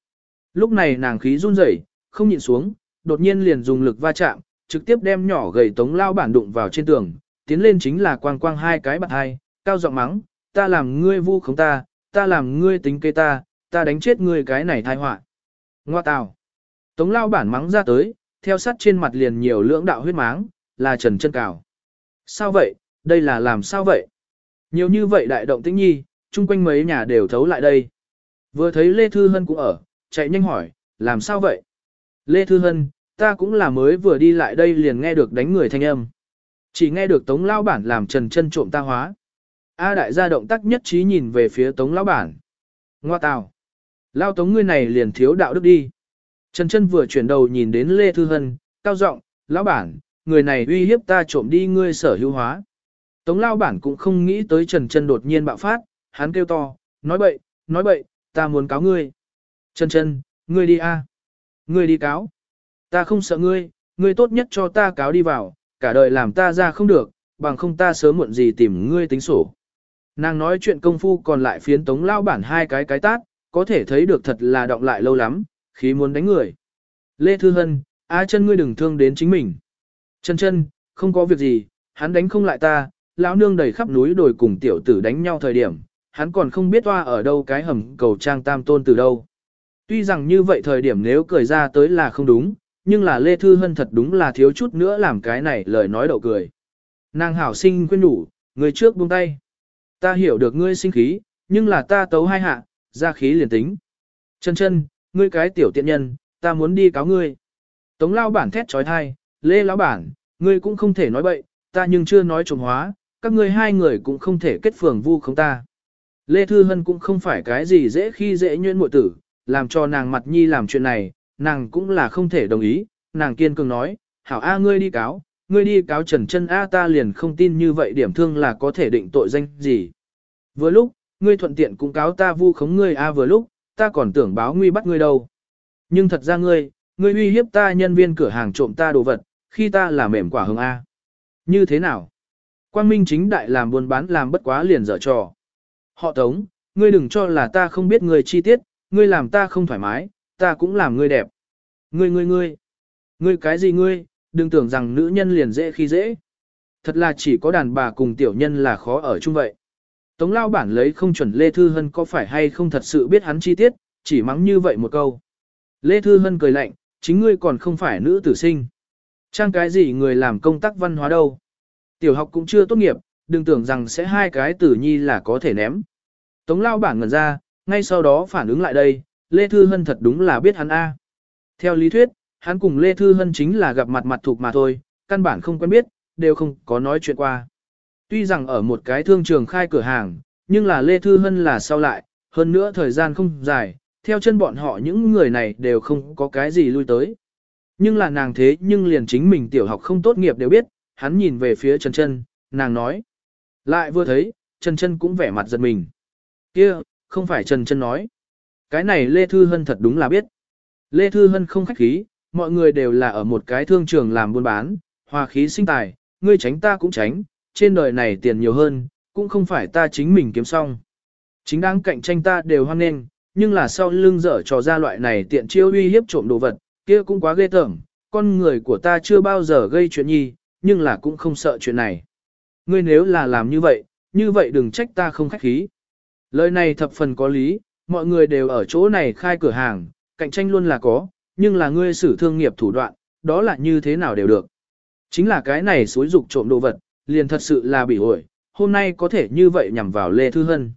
Speaker 1: Lúc này nàng khí run rẩy, không nhịn xuống, đột nhiên liền dùng lực va chạm, trực tiếp đem nhỏ gầy tống lao bản đụng vào trên tường, tiến lên chính là quang quang hai cái bạc hai, cao giọng mắng, ta làm ngươi vu khống ta, ta làm ngươi tính kế ta, ta đánh chết ngươi cái này tai họa. Ngoa tào. Tống lao bản mắng ra tới, theo sát trên mặt liền nhiều lưỡng đạo huyết máng, là trần chân cào. Sao vậy, đây là làm sao vậy? Nhiều như vậy đại động tĩnh nhi, chung quanh mấy nhà đều thấu lại đây. Vừa thấy Lê Thư Hân cũng ở, chạy nhanh hỏi, làm sao vậy? Lê Thư Hân, ta cũng là mới vừa đi lại đây liền nghe được đánh người thanh âm. Chỉ nghe được tống lao bản làm trần chân trộm ta hóa. A đại gia động tác nhất trí nhìn về phía tống lão bản. Ngoa tào. Lao tống ngươi này liền thiếu đạo đức đi. Trần chân vừa chuyển đầu nhìn đến Lê Thư Hân, cao giọng lão bản, người này uy hiếp ta trộm đi ngươi sở hữu hóa. Tống lao bản cũng không nghĩ tới Trần chân đột nhiên bạo phát, hắn kêu to, nói bậy, nói bậy, ta muốn cáo ngươi. Trần chân, ngươi đi a. Ngươi đi cáo. Ta không sợ ngươi, ngươi tốt nhất cho ta cáo đi vào, cả đời làm ta ra không được, bằng không ta sớm muộn gì tìm ngươi tính sổ. Nàng nói chuyện công phu còn lại phiến tống lao bản hai cái cái tát, có thể thấy được thật là động lại lâu lắm, Khí muốn đánh người. Lê Thư Hân, A chân ngươi đừng thương đến chính mình. Chân chân, không có việc gì, hắn đánh không lại ta, lão nương đầy khắp núi đồi cùng tiểu tử đánh nhau thời điểm, hắn còn không biết toa ở đâu cái hầm cầu trang tam tôn từ đâu. Tuy rằng như vậy thời điểm nếu cười ra tới là không đúng, nhưng là Lê Thư Hân thật đúng là thiếu chút nữa làm cái này lời nói đậu cười. Nàng hảo sinh khuyên đủ, người trước buông tay. Ta hiểu được ngươi sinh khí, nhưng là ta tấu hai hạ, ra khí liền tính. Chân chân, ngươi cái tiểu tiện nhân, ta muốn đi cáo ngươi. Tống lao bản thét trói thai, lê lão bản, ngươi cũng không thể nói bậy, ta nhưng chưa nói trồng hóa, các ngươi hai người cũng không thể kết phường vu không ta. Lê Thư Hân cũng không phải cái gì dễ khi dễ nhuyễn mội tử, làm cho nàng mặt nhi làm chuyện này, nàng cũng là không thể đồng ý, nàng kiên cường nói, hảo A ngươi đi cáo, ngươi đi cáo trần chân A ta liền không tin như vậy điểm thương là có thể định tội danh gì. Vừa lúc, ngươi thuận tiện cũng cáo ta vu khống ngươi A vừa lúc, ta còn tưởng báo nguy bắt ngươi đâu. Nhưng thật ra ngươi, ngươi uy hiếp ta nhân viên cửa hàng trộm ta đồ vật, khi ta là mềm quả hồng A. Như thế nào? Quang Minh chính đại làm buôn bán làm bất quá liền dở trò. Họ tống, ngươi đừng cho là ta không biết ngươi chi tiết, ngươi làm ta không thoải mái, ta cũng làm ngươi đẹp. Ngươi ngươi ngươi, ngươi cái gì ngươi, đừng tưởng rằng nữ nhân liền dễ khi dễ. Thật là chỉ có đàn bà cùng tiểu nhân là khó ở chung vậy. Tống lao bản lấy không chuẩn Lê Thư Hân có phải hay không thật sự biết hắn chi tiết, chỉ mắng như vậy một câu. Lê Thư Hân cười lạnh, chính ngươi còn không phải nữ tử sinh. Trang cái gì người làm công tác văn hóa đâu. Tiểu học cũng chưa tốt nghiệp, đừng tưởng rằng sẽ hai cái tử nhi là có thể ném. Tống lao bản ngẩn ra, ngay sau đó phản ứng lại đây, Lê Thư Hân thật đúng là biết hắn A. Theo lý thuyết, hắn cùng Lê Thư Hân chính là gặp mặt mặt thuộc mà thôi, căn bản không quen biết, đều không có nói chuyện qua. Tuy rằng ở một cái thương trường khai cửa hàng, nhưng là Lê Thư Hân là sau lại, hơn nữa thời gian không dài, theo chân bọn họ những người này đều không có cái gì lui tới. Nhưng là nàng thế nhưng liền chính mình tiểu học không tốt nghiệp đều biết, hắn nhìn về phía Trần Trân, nàng nói. Lại vừa thấy, Trần Trân cũng vẻ mặt giật mình. kia không phải Trần Trân nói. Cái này Lê Thư Hân thật đúng là biết. Lê Thư Hân không khách khí, mọi người đều là ở một cái thương trường làm buôn bán, hòa khí sinh tài, ngươi tránh ta cũng tránh, trên đời này tiền nhiều hơn, cũng không phải ta chính mình kiếm xong. Chính đáng cạnh tranh ta đều hoan nghênh, nhưng là sau lưng dở trò ra loại này tiện chiêu uy hiếp trộm đồ vật, kia cũng quá ghê tởm, con người của ta chưa bao giờ gây chuyện nhi, nhưng là cũng không sợ chuyện này. Ngươi nếu là làm như vậy, như vậy đừng trách ta không khách khí. Lời này thập phần có lý, mọi người đều ở chỗ này khai cửa hàng, cạnh tranh luôn là có, nhưng là ngươi sử thương nghiệp thủ đoạn, đó là như thế nào đều được. Chính là cái này xối dục trộm đồ vật, liền thật sự là bị ổi, hôm nay có thể như vậy nhằm vào Lê Thư Hân.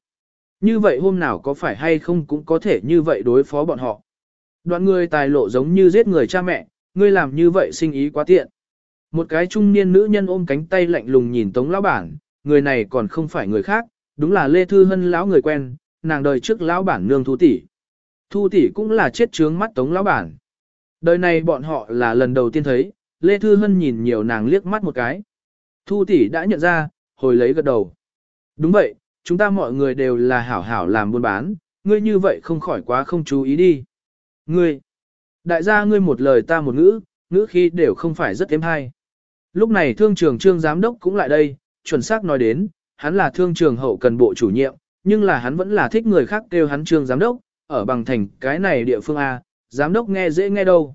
Speaker 1: Như vậy hôm nào có phải hay không cũng có thể như vậy đối phó bọn họ. Đoạn ngươi tài lộ giống như giết người cha mẹ, ngươi làm như vậy sinh ý quá tiện. Một cái trung niên nữ nhân ôm cánh tay lạnh lùng nhìn Tống lão bản, người này còn không phải người khác, đúng là Lê Thư Hân lão người quen, nàng đời trước lão bản nương Thu tỷ. Thu tỷ cũng là chết trướng mắt Tống lão bản. Đời này bọn họ là lần đầu tiên thấy, Lê Thư Hân nhìn nhiều nàng liếc mắt một cái. Thu tỷ đã nhận ra, hồi lấy gật đầu. Đúng vậy, chúng ta mọi người đều là hảo hảo làm buôn bán, ngươi như vậy không khỏi quá không chú ý đi. Ngươi, đại gia ngươi một lời ta một ngữ, ngữ khi đều không phải rất êm hay. Lúc này thương trường trương giám đốc cũng lại đây, chuẩn xác nói đến, hắn là thương trường hậu cần bộ chủ nhiệm, nhưng là hắn vẫn là thích người khác kêu hắn trương giám đốc, ở bằng thành cái này địa phương A, giám đốc nghe dễ nghe đâu.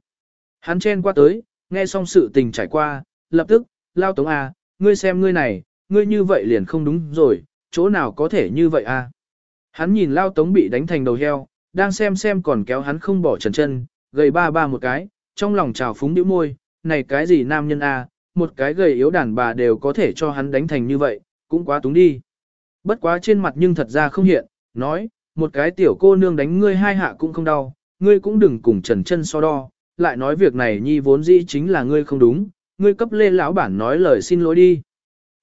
Speaker 1: Hắn chen qua tới, nghe xong sự tình trải qua, lập tức, lao tống à, ngươi xem ngươi này, ngươi như vậy liền không đúng rồi, chỗ nào có thể như vậy à. Hắn nhìn lao tống bị đánh thành đầu heo, đang xem xem còn kéo hắn không bỏ trần chân, gầy ba ba một cái, trong lòng trào phúng điểu môi, này cái gì nam nhân à, một cái gầy yếu đàn bà đều có thể cho hắn đánh thành như vậy, cũng quá túng đi. Bất quá trên mặt nhưng thật ra không hiện, nói, một cái tiểu cô nương đánh ngươi hai hạ cũng không đau, ngươi cũng đừng cùng trần chân so đo, lại nói việc này nhi vốn dĩ chính là ngươi không đúng, ngươi cấp lê lão bản nói lời xin lỗi đi.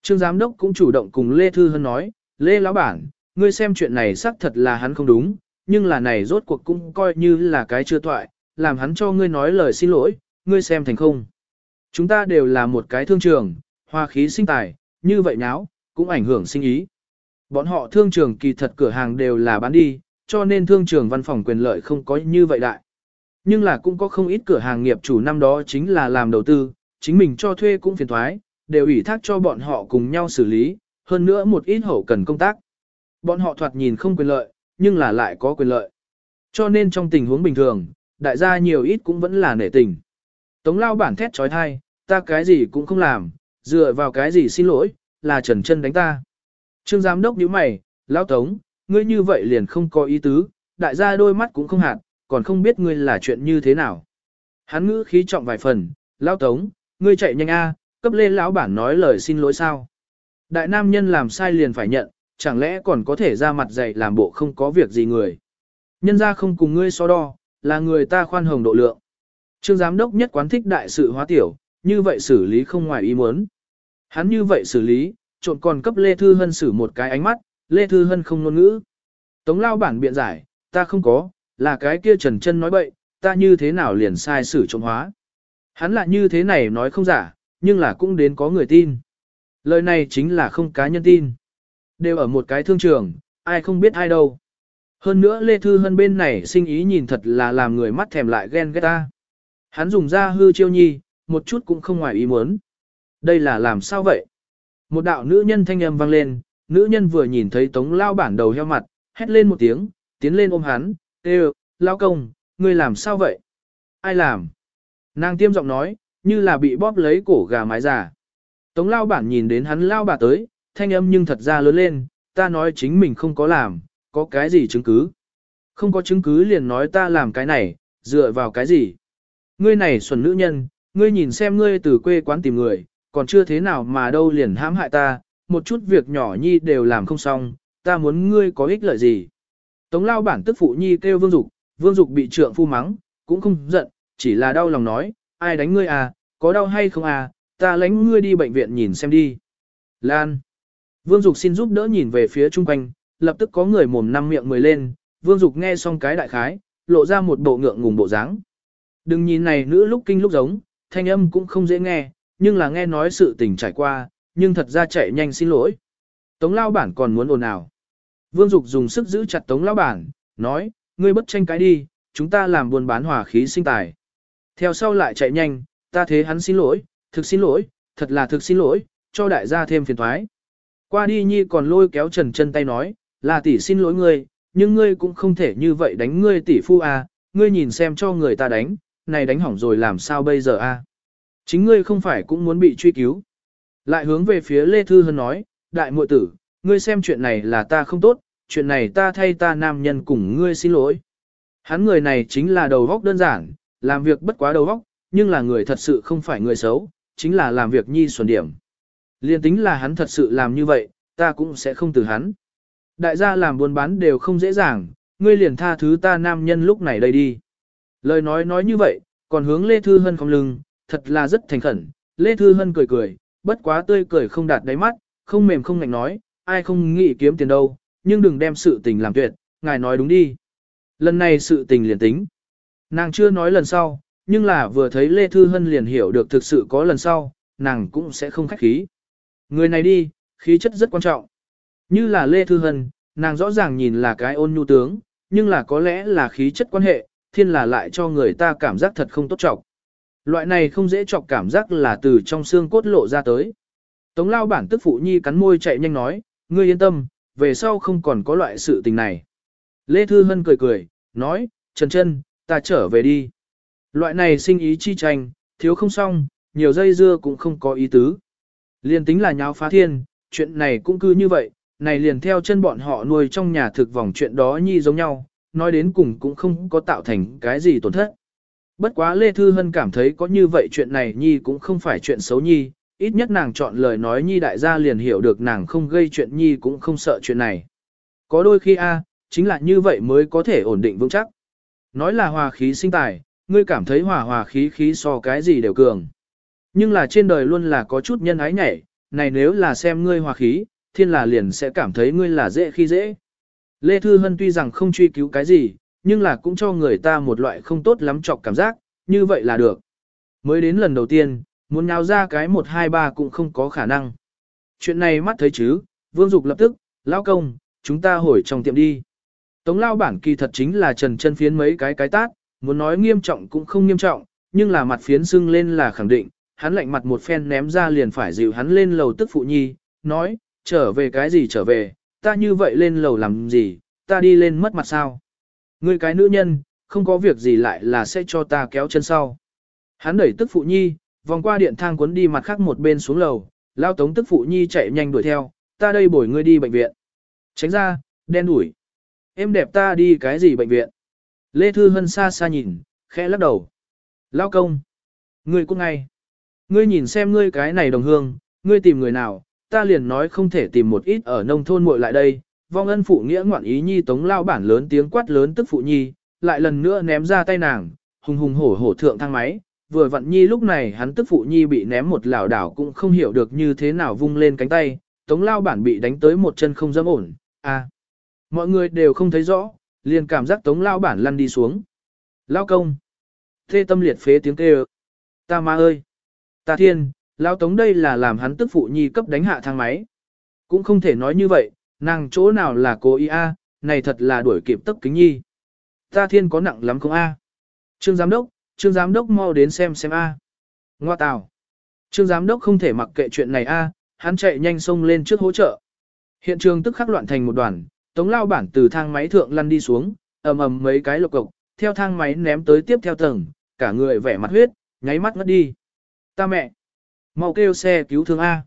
Speaker 1: Trương giám đốc cũng chủ động cùng lê thư hân nói, lê lão bản, ngươi xem chuyện này xác thật là hắn không đúng, nhưng là này rốt cuộc cũng coi như là cái chưa toại, làm hắn cho ngươi nói lời xin lỗi, ngươi xem thành không. Chúng ta đều là một cái thương trường, hoa khí sinh tài, như vậy nháo, cũng ảnh hưởng sinh ý. Bọn họ thương trường kỳ thật cửa hàng đều là bán đi, cho nên thương trường văn phòng quyền lợi không có như vậy đại. Nhưng là cũng có không ít cửa hàng nghiệp chủ năm đó chính là làm đầu tư, chính mình cho thuê cũng phiền thoái, đều ủy thác cho bọn họ cùng nhau xử lý, hơn nữa một ít hậu cần công tác. Bọn họ thoạt nhìn không quyền lợi, nhưng là lại có quyền lợi. Cho nên trong tình huống bình thường, đại gia nhiều ít cũng vẫn là nể tình. Tống lao bản thét trói thai, ta cái gì cũng không làm, dựa vào cái gì xin lỗi, là trần chân đánh ta. Trương giám đốc nhíu mày, lão tống, ngươi như vậy liền không có ý tứ, đại gia đôi mắt cũng không hạt, còn không biết ngươi là chuyện như thế nào. Hắn ngữ khí trọng vài phần, lão tống, ngươi chạy nhanh a, cấp lê lão bản nói lời xin lỗi sao. Đại nam nhân làm sai liền phải nhận, chẳng lẽ còn có thể ra mặt dạy làm bộ không có việc gì người. Nhân ra không cùng ngươi so đo, là người ta khoan hồng độ lượng. Trương giám đốc nhất quán thích đại sự hóa tiểu, như vậy xử lý không ngoài ý muốn. Hắn như vậy xử lý, trộn còn cấp Lê Thư Hân xử một cái ánh mắt, Lê Thư Hân không ngôn ngữ. Tống lao bản biện giải, ta không có, là cái kia trần chân nói bậy, ta như thế nào liền sai sử trộm hóa. Hắn là như thế này nói không giả, nhưng là cũng đến có người tin. Lời này chính là không cá nhân tin. Đều ở một cái thương trường, ai không biết ai đâu. Hơn nữa Lê Thư Hân bên này sinh ý nhìn thật là làm người mắt thèm lại ghen ghét ta. Hắn dùng ra hư chiêu nhi, một chút cũng không ngoài ý muốn. Đây là làm sao vậy? Một đạo nữ nhân thanh âm vang lên, nữ nhân vừa nhìn thấy tống lao bản đầu heo mặt, hét lên một tiếng, tiến lên ôm hắn, tê lao công, ngươi làm sao vậy? Ai làm? Nàng tiêm giọng nói, như là bị bóp lấy cổ gà mái giả. Tống lao bản nhìn đến hắn lao bà tới, thanh âm nhưng thật ra lớn lên, ta nói chính mình không có làm, có cái gì chứng cứ? Không có chứng cứ liền nói ta làm cái này, dựa vào cái gì? Ngươi này xuẩn nữ nhân, ngươi nhìn xem ngươi từ quê quán tìm người, còn chưa thế nào mà đâu liền hãm hại ta, một chút việc nhỏ nhi đều làm không xong, ta muốn ngươi có ích lợi gì. Tống lao bản tức phụ nhi kêu vương dục, vương dục bị trượng phu mắng, cũng không giận, chỉ là đau lòng nói, ai đánh ngươi à, có đau hay không à, ta lánh ngươi đi bệnh viện nhìn xem đi. Lan. Vương Dục xin giúp đỡ nhìn về phía Trung quanh, lập tức có người mồm năm miệng mười lên, Vương Dục nghe xong cái đại khái, lộ ra một bộ ngượng ngùng bộ dáng. Đừng nhìn này nữ lúc kinh lúc giống, thanh âm cũng không dễ nghe, nhưng là nghe nói sự tình trải qua, nhưng thật ra chạy nhanh xin lỗi. Tống lao bản còn muốn ồn ào. Vương Dục dùng sức giữ chặt Tống lao bản, nói, ngươi bất tranh cái đi, chúng ta làm buôn bán hòa khí sinh tài. Theo sau lại chạy nhanh, ta thế hắn xin lỗi, thực xin lỗi, thật là thực xin lỗi, cho đại gia thêm phiền thoái. Qua đi nhi còn lôi kéo trần chân tay nói, là tỷ xin lỗi ngươi, nhưng ngươi cũng không thể như vậy đánh ngươi tỷ phu à, ngươi nhìn xem cho người ta đánh, này đánh hỏng rồi làm sao bây giờ a? Chính ngươi không phải cũng muốn bị truy cứu. Lại hướng về phía Lê Thư Hân nói, đại muội tử, ngươi xem chuyện này là ta không tốt, chuyện này ta thay ta nam nhân cùng ngươi xin lỗi. Hắn người này chính là đầu vóc đơn giản, làm việc bất quá đầu vóc, nhưng là người thật sự không phải người xấu, chính là làm việc nhi xuẩn điểm. Liên tính là hắn thật sự làm như vậy, ta cũng sẽ không từ hắn. Đại gia làm buôn bán đều không dễ dàng, ngươi liền tha thứ ta nam nhân lúc này đây đi. Lời nói nói như vậy, còn hướng Lê Thư Hân không lưng, thật là rất thành khẩn. Lê Thư Hân cười cười, bất quá tươi cười không đạt đáy mắt, không mềm không ngạnh nói, ai không nghĩ kiếm tiền đâu, nhưng đừng đem sự tình làm tuyệt, ngài nói đúng đi. Lần này sự tình liền tính. Nàng chưa nói lần sau, nhưng là vừa thấy Lê Thư Hân liền hiểu được thực sự có lần sau, nàng cũng sẽ không khách khí. Người này đi, khí chất rất quan trọng. Như là Lê Thư Hân, nàng rõ ràng nhìn là cái ôn nhu tướng, nhưng là có lẽ là khí chất quan hệ, thiên là lại cho người ta cảm giác thật không tốt trọng. Loại này không dễ chọc cảm giác là từ trong xương cốt lộ ra tới. Tống lao bản tức phụ nhi cắn môi chạy nhanh nói, ngươi yên tâm, về sau không còn có loại sự tình này. Lê Thư Hân cười cười, nói, Trần Trân, ta trở về đi. Loại này sinh ý chi tranh, thiếu không xong, nhiều dây dưa cũng không có ý tứ. Liên tính là nháo phá thiên, chuyện này cũng cứ như vậy, này liền theo chân bọn họ nuôi trong nhà thực vòng chuyện đó nhi giống nhau, nói đến cùng cũng không có tạo thành cái gì tổn thất. Bất quá Lê Thư Hân cảm thấy có như vậy chuyện này Nhi cũng không phải chuyện xấu Nhi, ít nhất nàng chọn lời nói Nhi đại gia liền hiểu được nàng không gây chuyện Nhi cũng không sợ chuyện này. Có đôi khi a chính là như vậy mới có thể ổn định vững chắc. Nói là hòa khí sinh tài, ngươi cảm thấy hòa hòa khí khí so cái gì đều cường. Nhưng là trên đời luôn là có chút nhân ái nhảy, này nếu là xem ngươi hòa khí, thiên là liền sẽ cảm thấy ngươi là dễ khi dễ. Lê Thư Hân tuy rằng không truy cứu cái gì, nhưng là cũng cho người ta một loại không tốt lắm chọc cảm giác, như vậy là được. Mới đến lần đầu tiên, muốn nhào ra cái 1-2-3 cũng không có khả năng. Chuyện này mắt thấy chứ, Vương Dục lập tức, lão công, chúng ta hồi trong tiệm đi. Tống lao bản kỳ thật chính là trần chân phiến mấy cái cái tát, muốn nói nghiêm trọng cũng không nghiêm trọng, nhưng là mặt phiến sưng lên là khẳng định, hắn lạnh mặt một phen ném ra liền phải dịu hắn lên lầu tức phụ nhi, nói, trở về cái gì trở về, ta như vậy lên lầu làm gì, ta đi lên mất mặt sao. Ngươi cái nữ nhân, không có việc gì lại là sẽ cho ta kéo chân sau. Hắn đẩy tức phụ nhi, vòng qua điện thang cuốn đi mặt khác một bên xuống lầu, lao tống tức phụ nhi chạy nhanh đuổi theo, ta đây bồi ngươi đi bệnh viện. Tránh ra, đen đuổi. Em đẹp ta đi cái gì bệnh viện? Lê Thư Hân xa xa nhìn, khẽ lắc đầu. Lao công. Ngươi cũng ngay. Ngươi nhìn xem ngươi cái này đồng hương, ngươi tìm người nào, ta liền nói không thể tìm một ít ở nông thôn muội lại đây, vong ân phụ nghĩa ngoạn ý nhi tống lao bản lớn tiếng quát lớn tức phụ nhi, lại lần nữa ném ra tay nàng, hùng hùng hổ hổ thượng thang máy, vừa vặn nhi lúc này hắn tức phụ nhi bị ném một lảo đảo cũng không hiểu được như thế nào vung lên cánh tay, tống lao bản bị đánh tới một chân không dám ổn, à. Mọi người đều không thấy rõ, liền cảm giác tống lao bản lăn đi xuống. Lao công. Thê tâm liệt phế tiếng kêu. Ta ma ơi. Ta thiên, lao tống đây là làm hắn tức phụ nhi cấp đánh hạ thang máy. Cũng không thể nói như vậy, Nàng chỗ nào là cố ý a, này thật là đuổi kịp tấp kính nhi. Ta thiên có nặng lắm không a? Trương giám đốc, trương giám đốc mau đến xem xem a. Ngoa tào. Trương giám đốc không thể mặc kệ chuyện này a, hắn chạy nhanh xông lên trước hỗ trợ. Hiện trường tức khắc loạn thành một đoàn, Tống lao bản từ thang máy thượng lăn đi xuống, ầm ầm mấy cái lộc cộc, theo thang máy ném tới tiếp theo tầng, cả người vẻ mặt huyết, nháy mắt ngất đi. Ta mẹ, mau kêu xe cứu thương a.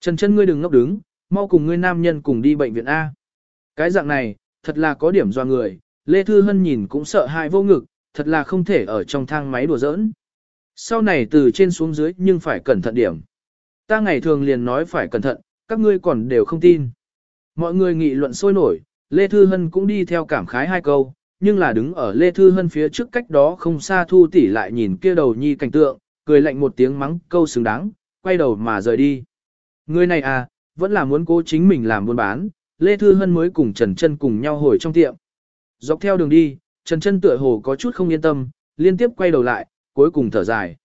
Speaker 1: Trần Chân ngươi đừng ngốc đứng, mau cùng ngươi nam nhân cùng đi bệnh viện A. Cái dạng này, thật là có điểm do người, Lê Thư Hân nhìn cũng sợ hãi vô ngực, thật là không thể ở trong thang máy đùa giỡn. Sau này từ trên xuống dưới nhưng phải cẩn thận điểm. Ta ngày thường liền nói phải cẩn thận, các ngươi còn đều không tin. Mọi người nghị luận sôi nổi, Lê Thư Hân cũng đi theo cảm khái hai câu, nhưng là đứng ở Lê Thư Hân phía trước cách đó không xa Thu tỉ lại nhìn kia đầu nhi cảnh tượng, cười lạnh một tiếng mắng câu xứng đáng, quay đầu mà rời đi. Người này à, vẫn là muốn cố chính mình làm buôn bán, Lê Thư Hân mới cùng Trần Trân cùng nhau hồi trong tiệm. Dọc theo đường đi, Trần Trân tựa hồ có chút không yên tâm, liên tiếp quay đầu lại, cuối cùng thở dài.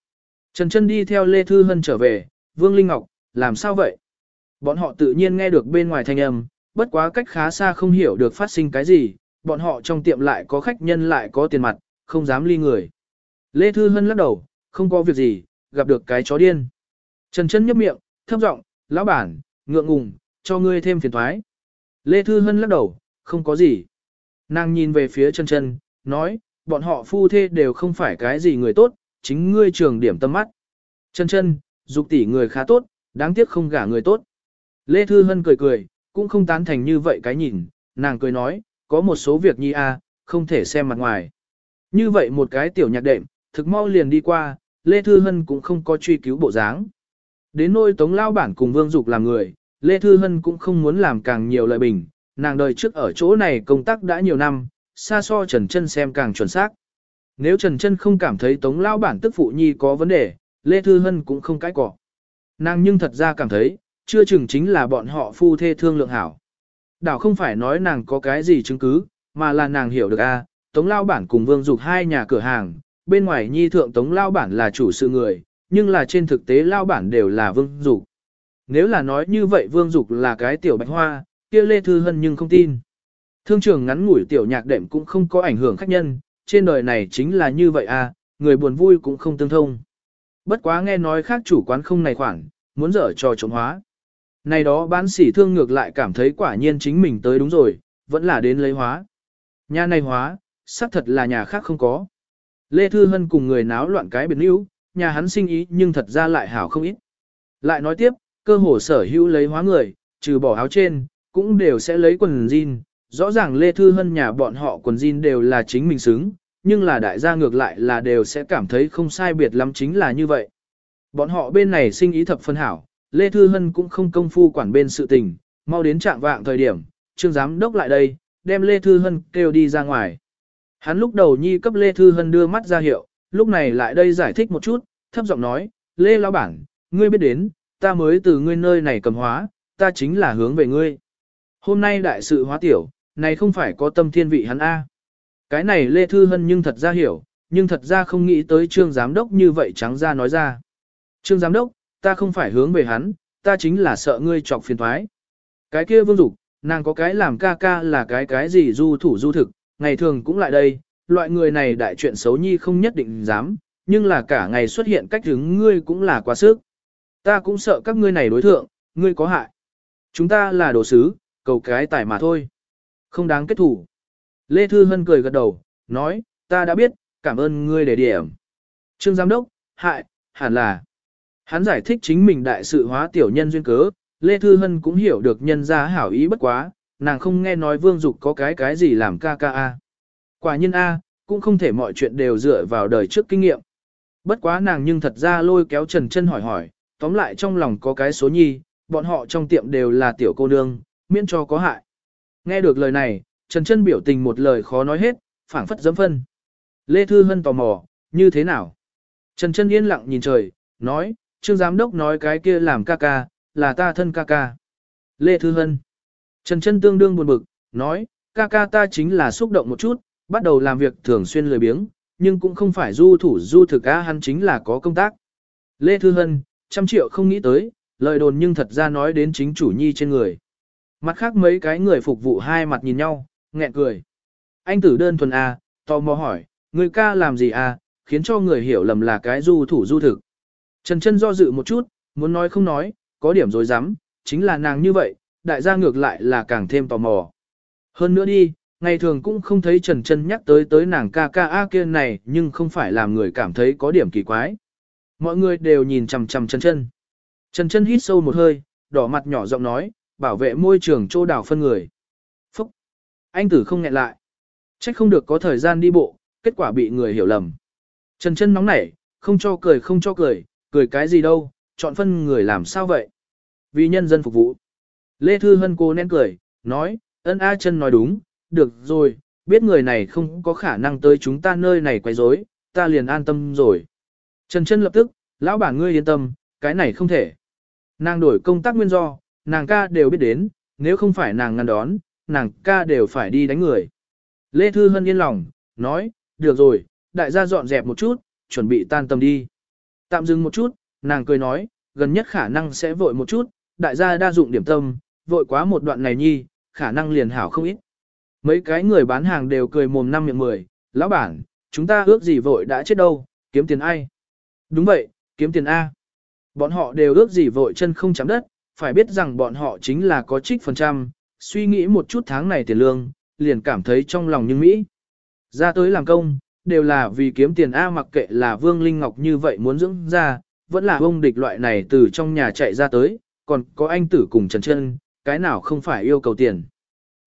Speaker 1: Trần Trân đi theo Lê Thư Hân trở về, Vương Linh Ngọc, làm sao vậy? Bọn họ tự nhiên nghe được bên ngoài thanh âm, bất quá cách khá xa không hiểu được phát sinh cái gì, bọn họ trong tiệm lại có khách nhân lại có tiền mặt, không dám ly người. Lê Thư Hân lắc đầu, không có việc gì, gặp được cái chó điên. Trần Trân nhấp miệng, thâm giọng lão bản, ngượng ngùng, cho ngươi thêm phiền thoái. Lê Thư Hân lắc đầu, không có gì. Nàng nhìn về phía chân chân, nói, bọn họ phu thê đều không phải cái gì người tốt, chính ngươi trường điểm tâm mắt. Chân chân, dục tỷ người khá tốt, đáng tiếc không gả người tốt. Lê Thư Hân cười cười, cũng không tán thành như vậy cái nhìn, nàng cười nói, có một số việc nhi a không thể xem mặt ngoài. Như vậy một cái tiểu nhạc đệm, thực mau liền đi qua, Lê Thư Hân cũng không có truy cứu bộ dáng. Đến nôi tống lao bản cùng Vương Dục làm người, Lê Thư Hân cũng không muốn làm càng nhiều lời bình, nàng đời trước ở chỗ này công tác đã nhiều năm, xa so Trần Trân xem càng chuẩn xác. Nếu Trần Trân không cảm thấy tống lao bản tức phụ nhi có vấn đề, Lê Thư Hân cũng không cãi cọ. Nàng nhưng thật ra cảm thấy, chưa chừng chính là bọn họ phu thê thương lượng hảo. Đảo không phải nói nàng có cái gì chứng cứ, mà là nàng hiểu được a tống lao bản cùng vương dục hai nhà cửa hàng, bên ngoài nhi thượng tống lao bản là chủ sự người, nhưng là trên thực tế lao bản đều là Vương Dục. Nếu là nói như vậy Vương Dục là cái tiểu bạch hoa, kia Lê Thư Hân nhưng không tin. Thương trường ngắn ngủi tiểu nhạc đệm cũng không có ảnh hưởng khách nhân, trên đời này chính là như vậy à, người buồn vui cũng không tương thông. Bất quá nghe nói khác chủ quán không này khoản, muốn dở trò chống hóa. Này đó bán sỉ thương ngược lại cảm thấy quả nhiên chính mình tới đúng rồi, vẫn là đến lấy hóa. Nhà này hóa, xác thật là nhà khác không có. Lê Thư Hân cùng người náo loạn cái biệt níu, nhà hắn sinh ý nhưng thật ra lại hảo không ít. Lại nói tiếp, cơ hồ sở hữu lấy hóa người, trừ bỏ áo trên, cũng đều sẽ lấy quần jean. Rõ ràng Lê Thư Hân nhà bọn họ quần jean đều là chính mình xứng, nhưng là đại gia ngược lại là đều sẽ cảm thấy không sai biệt lắm chính là như vậy. Bọn họ bên này sinh ý thập phân hảo, Lê Thư Hân cũng không công phu quản bên sự tình, mau đến trạng vạng thời điểm, trương giám đốc lại đây, đem Lê Thư Hân kêu đi ra ngoài. Hắn lúc đầu nhi cấp Lê Thư Hân đưa mắt ra hiệu, lúc này lại đây giải thích một chút, thấp giọng nói, Lê Lão Bản, ngươi biết đến, ta mới từ ngươi nơi này cầm hóa, ta chính là hướng về ngươi. Hôm nay đại sự hóa tiểu, này không phải có tâm thiên vị hắn A. Cái này Lê Thư Hân nhưng thật ra hiểu, nhưng thật ra không nghĩ tới trương giám đốc như vậy trắng ra nói ra. Trương giám đốc, ta không phải hướng về hắn, ta chính là sợ ngươi chọc phiền thoái. Cái kia vương dục, nàng có cái làm ca ca là cái cái gì du thủ du thực, ngày thường cũng lại đây, loại người này đại chuyện xấu nhi không nhất định dám, nhưng là cả ngày xuất hiện cách hứng ngươi cũng là quá sức. Ta cũng sợ các ngươi này đối thượng, ngươi có hại. Chúng ta là đồ sứ, cầu cái tài mà thôi. Không đáng kết thủ. Lê Thư Hân cười gật đầu, nói, ta đã biết, cảm ơn ngươi để điểm. Trương Giám Đốc, hại, hẳn là. Hắn giải thích chính mình đại sự hóa tiểu nhân duyên cớ, Lê Thư Hân cũng hiểu được nhân ra hảo ý bất quá, nàng không nghe nói Vương Dục có cái cái gì làm ca ca a. Quả nhiên A, cũng không thể mọi chuyện đều dựa vào đời trước kinh nghiệm. Bất quá nàng nhưng thật ra lôi kéo Trần chân hỏi hỏi, tóm lại trong lòng có cái số nhi, bọn họ trong tiệm đều là tiểu cô nương, miễn cho có hại. Nghe được lời này, Trần chân biểu tình một lời khó nói hết, phảng phất dấm phân. Lê Thư Hân tò mò, như thế nào? Trần chân yên lặng nhìn trời, nói, trương giám đốc nói cái kia làm ca ca, là ta thân ca ca. Lê Thư Hân. Trần chân tương đương buồn bực, nói, ca ca ta chính là xúc động một chút, bắt đầu làm việc thường xuyên lười biếng, nhưng cũng không phải du thủ du thực á hắn chính là có công tác. Lê Thư Hân, trăm triệu không nghĩ tới, lời đồn nhưng thật ra nói đến chính chủ nhi trên người. Mặt khác mấy cái người phục vụ hai mặt nhìn nhau, nghẹn cười. Anh tử đơn thuần A, à, tò mò hỏi, người ca làm gì A, khiến cho người hiểu lầm là cái du thủ du thực. Trần chân do dự một chút, muốn nói không nói, có điểm dối rắm chính là nàng như vậy, đại gia ngược lại là càng thêm tò mò. Hơn nữa đi, ngày thường cũng không thấy Trần Trân nhắc tới tới nàng ca ca A kia này nhưng không phải làm người cảm thấy có điểm kỳ quái. Mọi người đều nhìn chằm chằm Trần Trân. Trần Trân hít sâu một hơi, đỏ mặt nhỏ giọng nói, bảo vệ môi trường chỗ đảo phân người. Phúc! Anh tử không nghẹn lại. Trách không được có thời gian đi bộ, kết quả bị người hiểu lầm. Trần Trân nóng nảy, không cho cười không cho cười, cười cái gì đâu, chọn phân người làm sao vậy? Vì nhân dân phục vụ. Lê Thư Hân cô nén cười, nói, ân A chân nói đúng, được rồi, biết người này không có khả năng tới chúng ta nơi này quấy rối, ta liền an tâm rồi. Trần Trân lập tức, lão bản ngươi yên tâm, cái này không thể. Nàng đổi công tác nguyên do, nàng ca đều biết đến, nếu không phải nàng ngăn đón, nàng ca đều phải đi đánh người. Lê Thư Hân yên lòng, nói, được rồi, đại gia dọn dẹp một chút, chuẩn bị tan tâm đi. Tạm dừng một chút, nàng cười nói, gần nhất khả năng sẽ vội một chút, đại gia đa dụng điểm tâm, vội quá một đoạn này nhi, khả năng liền hảo không ít. Mấy cái người bán hàng đều cười mồm năm miệng mười, lão bản, chúng ta ước gì vội đã chết đâu, kiếm tiền ai? Đúng vậy, kiếm tiền A. Bọn họ đều ước gì vội chân không chạm đất, phải biết rằng bọn họ chính là có trích phần trăm, suy nghĩ một chút tháng này tiền lương, liền cảm thấy trong lòng như Mỹ. Ra tới làm công, đều là vì kiếm tiền A mặc kệ là Vương Linh Ngọc như vậy muốn dưỡng ra, vẫn là ông địch loại này từ trong nhà chạy ra tới, còn có anh tử cùng Trần chân cái nào không phải yêu cầu tiền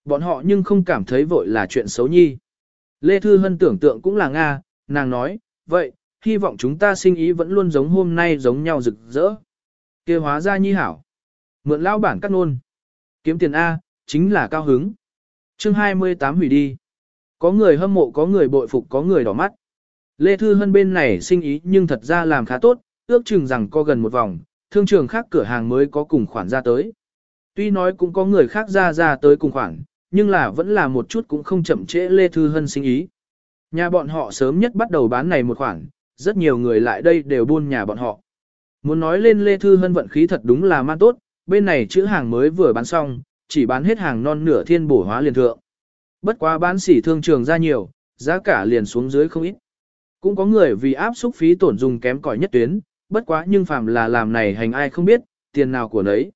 Speaker 1: bọn họ nhưng không cảm thấy vội là chuyện xấu nhi. Lê Thư Hân tưởng tượng cũng là Nga, nàng nói, vậy, hy vọng chúng ta sinh ý vẫn luôn giống hôm nay giống nhau rực rỡ. kia hóa ra nhi hảo. Mượn lao bản cắt nôn. Kiếm tiền A, chính là cao hứng. chương 28 hủy đi. Có người hâm mộ có người bội phục có người đỏ mắt. Lê Thư Hân bên này sinh ý nhưng thật ra làm khá tốt, ước chừng rằng có gần một vòng, thương trường khác cửa hàng mới có cùng khoản ra tới. Tuy nói cũng có người khác ra ra tới cùng khoảng nhưng là vẫn là một chút cũng không chậm trễ Lê Thư Hân sinh ý. Nhà bọn họ sớm nhất bắt đầu bán này một khoản, rất nhiều người lại đây đều buôn nhà bọn họ. Muốn nói lên Lê Thư Hân vận khí thật đúng là man tốt, bên này chữ hàng mới vừa bán xong, chỉ bán hết hàng non nửa thiên bổ hóa liền thượng. Bất quá bán sỉ thương trường ra nhiều, giá cả liền xuống dưới không ít. Cũng có người vì áp xúc phí tổn dùng kém cỏi nhất tuyến, bất quá nhưng phàm là làm này hành ai không biết, tiền nào của nấy.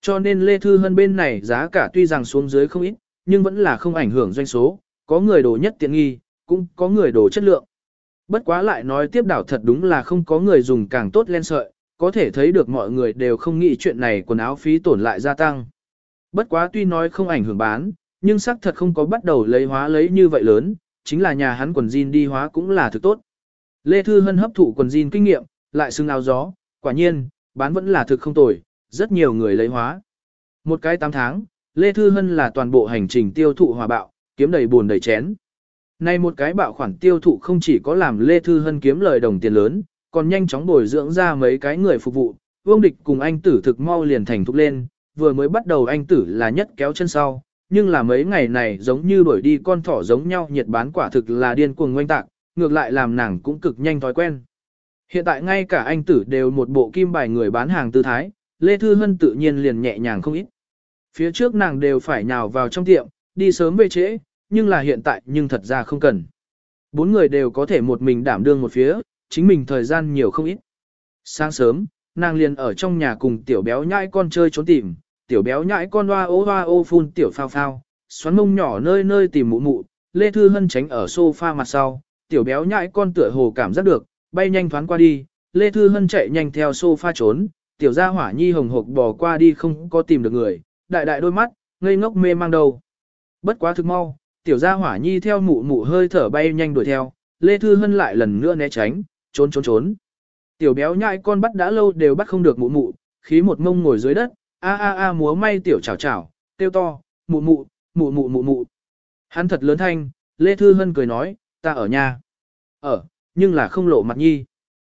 Speaker 1: Cho nên Lê Thư Hân bên này giá cả tuy rằng xuống dưới không ít, nhưng vẫn là không ảnh hưởng doanh số, có người đồ nhất tiện nghi, cũng có người đồ chất lượng. Bất quá lại nói tiếp đảo thật đúng là không có người dùng càng tốt len sợi, có thể thấy được mọi người đều không nghĩ chuyện này quần áo phí tổn lại gia tăng. Bất quá tuy nói không ảnh hưởng bán, nhưng xác thật không có bắt đầu lấy hóa lấy như vậy lớn, chính là nhà hắn quần jean đi hóa cũng là thực tốt. Lê Thư Hân hấp thụ quần jean kinh nghiệm, lại xưng áo gió, quả nhiên, bán vẫn là thực không tồi, rất nhiều người lấy hóa. Một cái 8 tháng, Lê Thư Hân là toàn bộ hành trình tiêu thụ hòa bạo, kiếm đầy buồn đầy chén. Nay một cái bạo khoản tiêu thụ không chỉ có làm Lê Thư Hân kiếm lời đồng tiền lớn, còn nhanh chóng bồi dưỡng ra mấy cái người phục vụ. Vương Địch cùng anh tử thực mau liền thành thục lên, vừa mới bắt đầu anh tử là nhất kéo chân sau, nhưng là mấy ngày này giống như đuổi đi con thỏ giống nhau nhiệt bán quả thực là điên cuồng ngoanh tạc, ngược lại làm nàng cũng cực nhanh thói quen. Hiện tại ngay cả anh tử đều một bộ kim bài người bán hàng tư thái, Lê Thư Hân tự nhiên liền nhẹ nhàng không ít. Phía trước nàng đều phải nhào vào trong tiệm, đi sớm về trễ, nhưng là hiện tại nhưng thật ra không cần. Bốn người đều có thể một mình đảm đương một phía, chính mình thời gian nhiều không ít. Sáng sớm, nàng liền ở trong nhà cùng tiểu béo nhãi con chơi trốn tìm, tiểu béo nhãi con hoa ô hoa ô phun tiểu phao phao, xoắn mông nhỏ nơi nơi tìm mụ mụ, Lê Thư Hân tránh ở sofa mặt sau, tiểu béo nhãi con tựa hồ cảm giác được, bay nhanh thoáng qua đi, Lê Thư Hân chạy nhanh theo sofa trốn, tiểu gia hỏa nhi hồng hộc bò qua đi không có tìm được người, đại đại đôi mắt, ngây ngốc mê mang đầu. Bất quá thực mau, tiểu gia hỏa nhi theo mụ mụ hơi thở bay nhanh đuổi theo, Lê Thư Hân lại lần nữa né tránh, trốn trốn trốn. Tiểu béo nhãi con bắt đã lâu đều bắt không được mụ mụ, khí một ngông ngồi dưới đất, a a a múa may tiểu chảo chảo, kêu to, mụ mụ, mụ mụ mụ mụ. Hắn thật lớn thanh, Lê Thư Hân cười nói, ta ở nhà. Ở, nhưng là không lộ mặt nhi.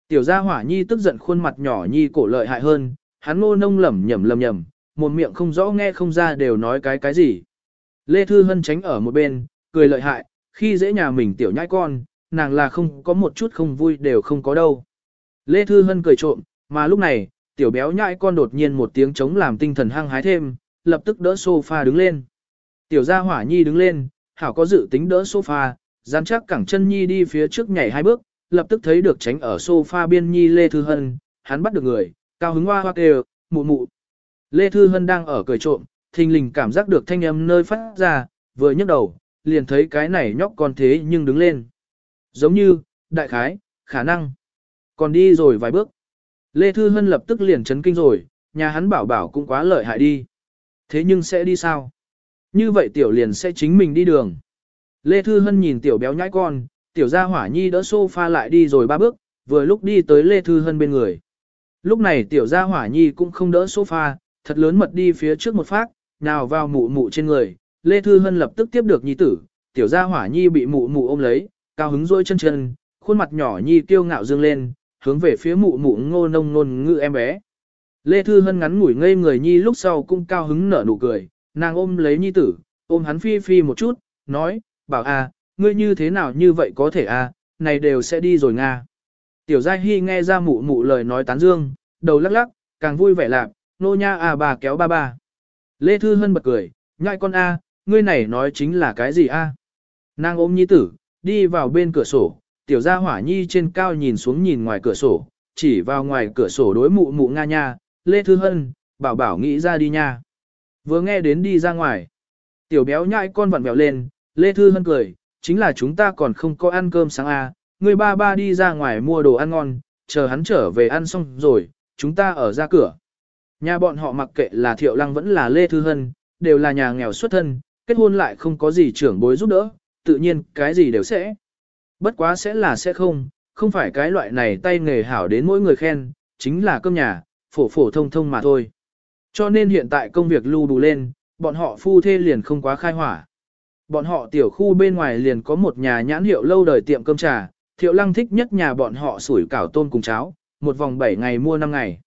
Speaker 1: Tiểu gia hỏa nhi tức giận khuôn mặt nhỏ nhi cổ lợi hại hơn, hắn ngô nông lầm nhầm lầm nhầm, một miệng không rõ nghe không ra đều nói cái cái gì. Lê Thư Hân tránh ở một bên, cười lợi hại, khi dễ nhà mình tiểu nhãi con, nàng là không có một chút không vui đều không có đâu. Lê Thư Hân cười trộm, mà lúc này, tiểu béo nhãi con đột nhiên một tiếng trống làm tinh thần hăng hái thêm, lập tức đỡ sofa đứng lên. Tiểu gia hỏa nhi đứng lên, hảo có dự tính đỡ sofa, dán chắc cẳng chân nhi đi phía trước nhảy hai bước, lập tức thấy được tránh ở sofa biên nhi Lê Thư Hân, hắn bắt được người, cao hứng hoa hoa kêu, mụ mụ. Lê Thư Hân đang ở cười trộm, thình lình cảm giác được thanh âm nơi phát ra, vừa nhấc đầu, liền thấy cái này nhóc con thế nhưng đứng lên. Giống như, đại khái, khả năng. Còn đi rồi vài bước. Lê Thư Hân lập tức liền chấn kinh rồi, nhà hắn bảo bảo cũng quá lợi hại đi. Thế nhưng sẽ đi sao? Như vậy tiểu liền sẽ chính mình đi đường. Lê Thư Hân nhìn tiểu béo nhãi con, tiểu gia hỏa nhi đỡ sofa lại đi rồi ba bước, vừa lúc đi tới Lê Thư Hân bên người. Lúc này tiểu gia hỏa nhi cũng không đỡ sofa, thật lớn mật đi phía trước một phát, nào vào mụ mụ trên người, Lê Thư Hân lập tức tiếp được nhi tử, tiểu gia hỏa nhi bị mụ mụ ôm lấy, cao hứng rôi chân chân, khuôn mặt nhỏ nhi kiêu ngạo dương lên, hướng về phía mụ mụ ngô nông nôn ngự em bé. Lê Thư Hân ngắn ngủi ngây người nhi lúc sau cũng cao hứng nở nụ cười, nàng ôm lấy nhi tử, ôm hắn phi phi một chút, nói, bảo à, ngươi như thế nào như vậy có thể à, này đều sẽ đi rồi Nga. Tiểu Giai Hy nghe ra mụ mụ lời nói tán dương, đầu lắc lắc, càng vui vẻ lạc, nô nha à bà kéo ba ba. Lê Thư Hân bật cười, nhại con A, à, ngươi này nói chính là cái gì A. À? Nàng ôm nhi tử, đi vào bên cửa sổ, tiểu gia hỏa nhi trên cao nhìn xuống nhìn ngoài cửa sổ, chỉ vào ngoài cửa sổ đối mụ mụ nga nha, Lê Thư Hân, bảo bảo nghĩ ra đi nha. Vừa nghe đến đi ra ngoài, tiểu béo nhại con vặn vẹo lên, Lê Thư Hân cười, chính là chúng ta còn không có ăn cơm sáng A, người ba ba đi ra ngoài mua đồ ăn ngon, chờ hắn trở về ăn xong rồi, chúng ta ở ra cửa. Nhà bọn họ mặc kệ là Thiệu Lăng vẫn là Lê Thư Hân, đều là nhà nghèo xuất thân, kết hôn lại không có gì trưởng bối giúp đỡ, tự nhiên cái gì đều sẽ. Bất quá sẽ là sẽ không, không phải cái loại này tay nghề hảo đến mỗi người khen, chính là cơm nhà, phổ phổ thông thông mà thôi. Cho nên hiện tại công việc lưu đủ lên, bọn họ phu thê liền không quá khai hỏa. Bọn họ tiểu khu bên ngoài liền có một nhà nhãn hiệu lâu đời tiệm cơm trà, Thiệu Lăng thích nhất nhà bọn họ sủi cảo tôm cùng cháo, một vòng 7 ngày mua 5 ngày.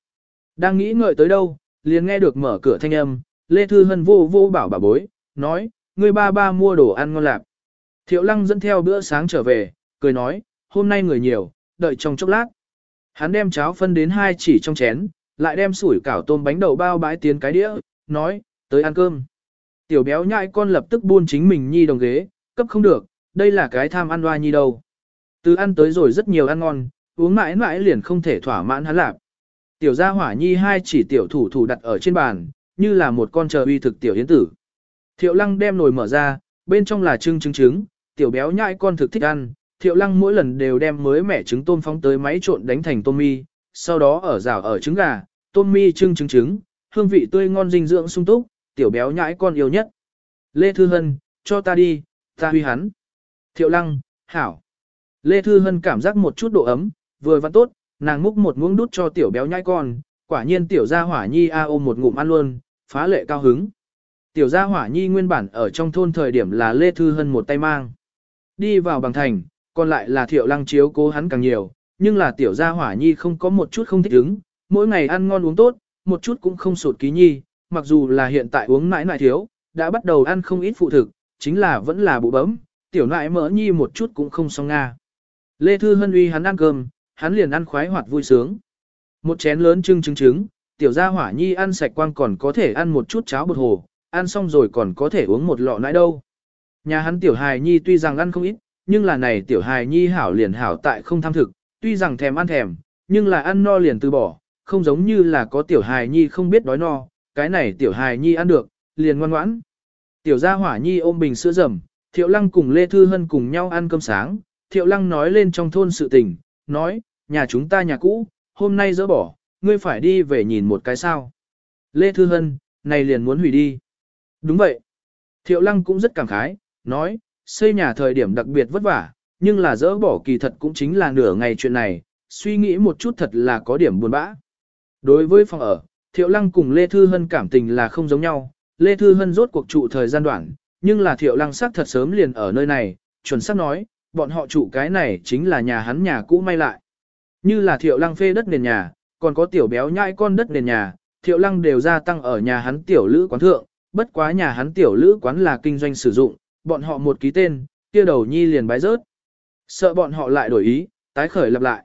Speaker 1: Đang nghĩ ngợi tới đâu, liền nghe được mở cửa thanh âm, Lê Thư Hân vô vô bảo bà bối, nói, người ba ba mua đồ ăn ngon lạc. Thiệu lăng dẫn theo bữa sáng trở về, cười nói, hôm nay người nhiều, đợi trong chốc lát. Hắn đem cháo phân đến hai chỉ trong chén, lại đem sủi cảo tôm bánh đậu bao bãi tiến cái đĩa, nói, tới ăn cơm. Tiểu béo nhại con lập tức buôn chính mình nhi đồng ghế, cấp không được, đây là cái tham ăn hoa nhi đâu. Từ ăn tới rồi rất nhiều ăn ngon, uống mãi mãi liền không thể thỏa mãn hắn lạc. Tiểu gia hỏa nhi hai chỉ tiểu thủ thủ đặt ở trên bàn, như là một con chờ uy thực tiểu yến tử. Thiệu lăng đem nồi mở ra, bên trong là trứng trứng trứng, tiểu béo nhãi con thực thích ăn, thiệu lăng mỗi lần đều đem mới mẻ trứng tôm phóng tới máy trộn đánh thành tôm mi, sau đó ở rào ở trứng gà, tôm mi trưng trứng trứng, hương vị tươi ngon dinh dưỡng sung túc, tiểu béo nhãi con yêu nhất. Lê Thư Hân, cho ta đi, ta huy hắn. Thiệu lăng, hảo. Lê Thư Hân cảm giác một chút độ ấm, vừa văn tốt, nàng múc một muỗng đút cho tiểu béo nhai con, quả nhiên tiểu gia hỏa nhi a ôm một ngụm ăn luôn, phá lệ cao hứng. Tiểu gia hỏa nhi nguyên bản ở trong thôn thời điểm là Lê Thư Hân một tay mang. Đi vào bằng thành, còn lại là thiệu lăng chiếu cố hắn càng nhiều, nhưng là tiểu gia hỏa nhi không có một chút không thích ứng, mỗi ngày ăn ngon uống tốt, một chút cũng không sụt ký nhi, mặc dù là hiện tại uống mãi mãi thiếu, đã bắt đầu ăn không ít phụ thực, chính là vẫn là bụ bấm, tiểu nại mỡ nhi một chút cũng không xong nga. Lê Thư Hân uy hắn ăn cơm, hắn liền ăn khoái hoạt vui sướng. Một chén lớn trưng trứng trứng, tiểu gia hỏa nhi ăn sạch quang còn có thể ăn một chút cháo bột hồ, ăn xong rồi còn có thể uống một lọ nãi đâu. Nhà hắn tiểu hài nhi tuy rằng ăn không ít, nhưng là này tiểu hài nhi hảo liền hảo tại không tham thực, tuy rằng thèm ăn thèm, nhưng là ăn no liền từ bỏ, không giống như là có tiểu hài nhi không biết đói no, cái này tiểu hài nhi ăn được, liền ngoan ngoãn. Tiểu gia hỏa nhi ôm bình sữa rầm, thiệu lăng cùng Lê Thư Hân cùng nhau ăn cơm sáng, thiệu lăng nói lên trong thôn sự tình, nói, nhà chúng ta nhà cũ, hôm nay dỡ bỏ, ngươi phải đi về nhìn một cái sao. Lê Thư Hân, này liền muốn hủy đi. Đúng vậy. Thiệu Lăng cũng rất cảm khái, nói, xây nhà thời điểm đặc biệt vất vả, nhưng là dỡ bỏ kỳ thật cũng chính là nửa ngày chuyện này, suy nghĩ một chút thật là có điểm buồn bã. Đối với phòng ở, Thiệu Lăng cùng Lê Thư Hân cảm tình là không giống nhau, Lê Thư Hân rốt cuộc trụ thời gian đoạn, nhưng là Thiệu Lăng sắc thật sớm liền ở nơi này, chuẩn xác nói, bọn họ trụ cái này chính là nhà hắn nhà cũ may lại. Như là thiệu lăng phê đất nền nhà, còn có tiểu béo nhãi con đất nền nhà, thiệu lăng đều gia tăng ở nhà hắn tiểu lữ quán thượng, bất quá nhà hắn tiểu lữ quán là kinh doanh sử dụng, bọn họ một ký tên, kia đầu nhi liền bái rớt. Sợ bọn họ lại đổi ý, tái khởi lập lại.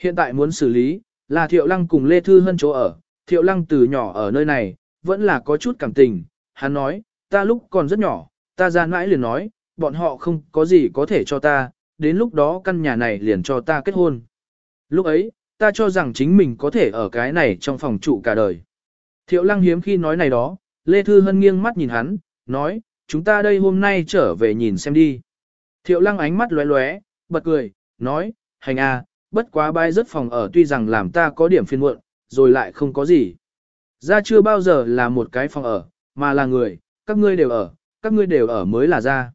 Speaker 1: Hiện tại muốn xử lý, là thiệu lăng cùng Lê Thư Hân chỗ ở, thiệu lăng từ nhỏ ở nơi này, vẫn là có chút cảm tình, hắn nói, ta lúc còn rất nhỏ, ta ra mãi liền nói, bọn họ không có gì có thể cho ta, đến lúc đó căn nhà này liền cho ta kết hôn. Lúc ấy, ta cho rằng chính mình có thể ở cái này trong phòng trụ cả đời. Thiệu lăng hiếm khi nói này đó, Lê Thư Hân nghiêng mắt nhìn hắn, nói, chúng ta đây hôm nay trở về nhìn xem đi. Thiệu lăng ánh mắt lóe lóe, bật cười, nói, hành à, bất quá bai rất phòng ở tuy rằng làm ta có điểm phiên muộn, rồi lại không có gì. Ra chưa bao giờ là một cái phòng ở, mà là người, các ngươi đều ở, các ngươi đều ở mới là ra.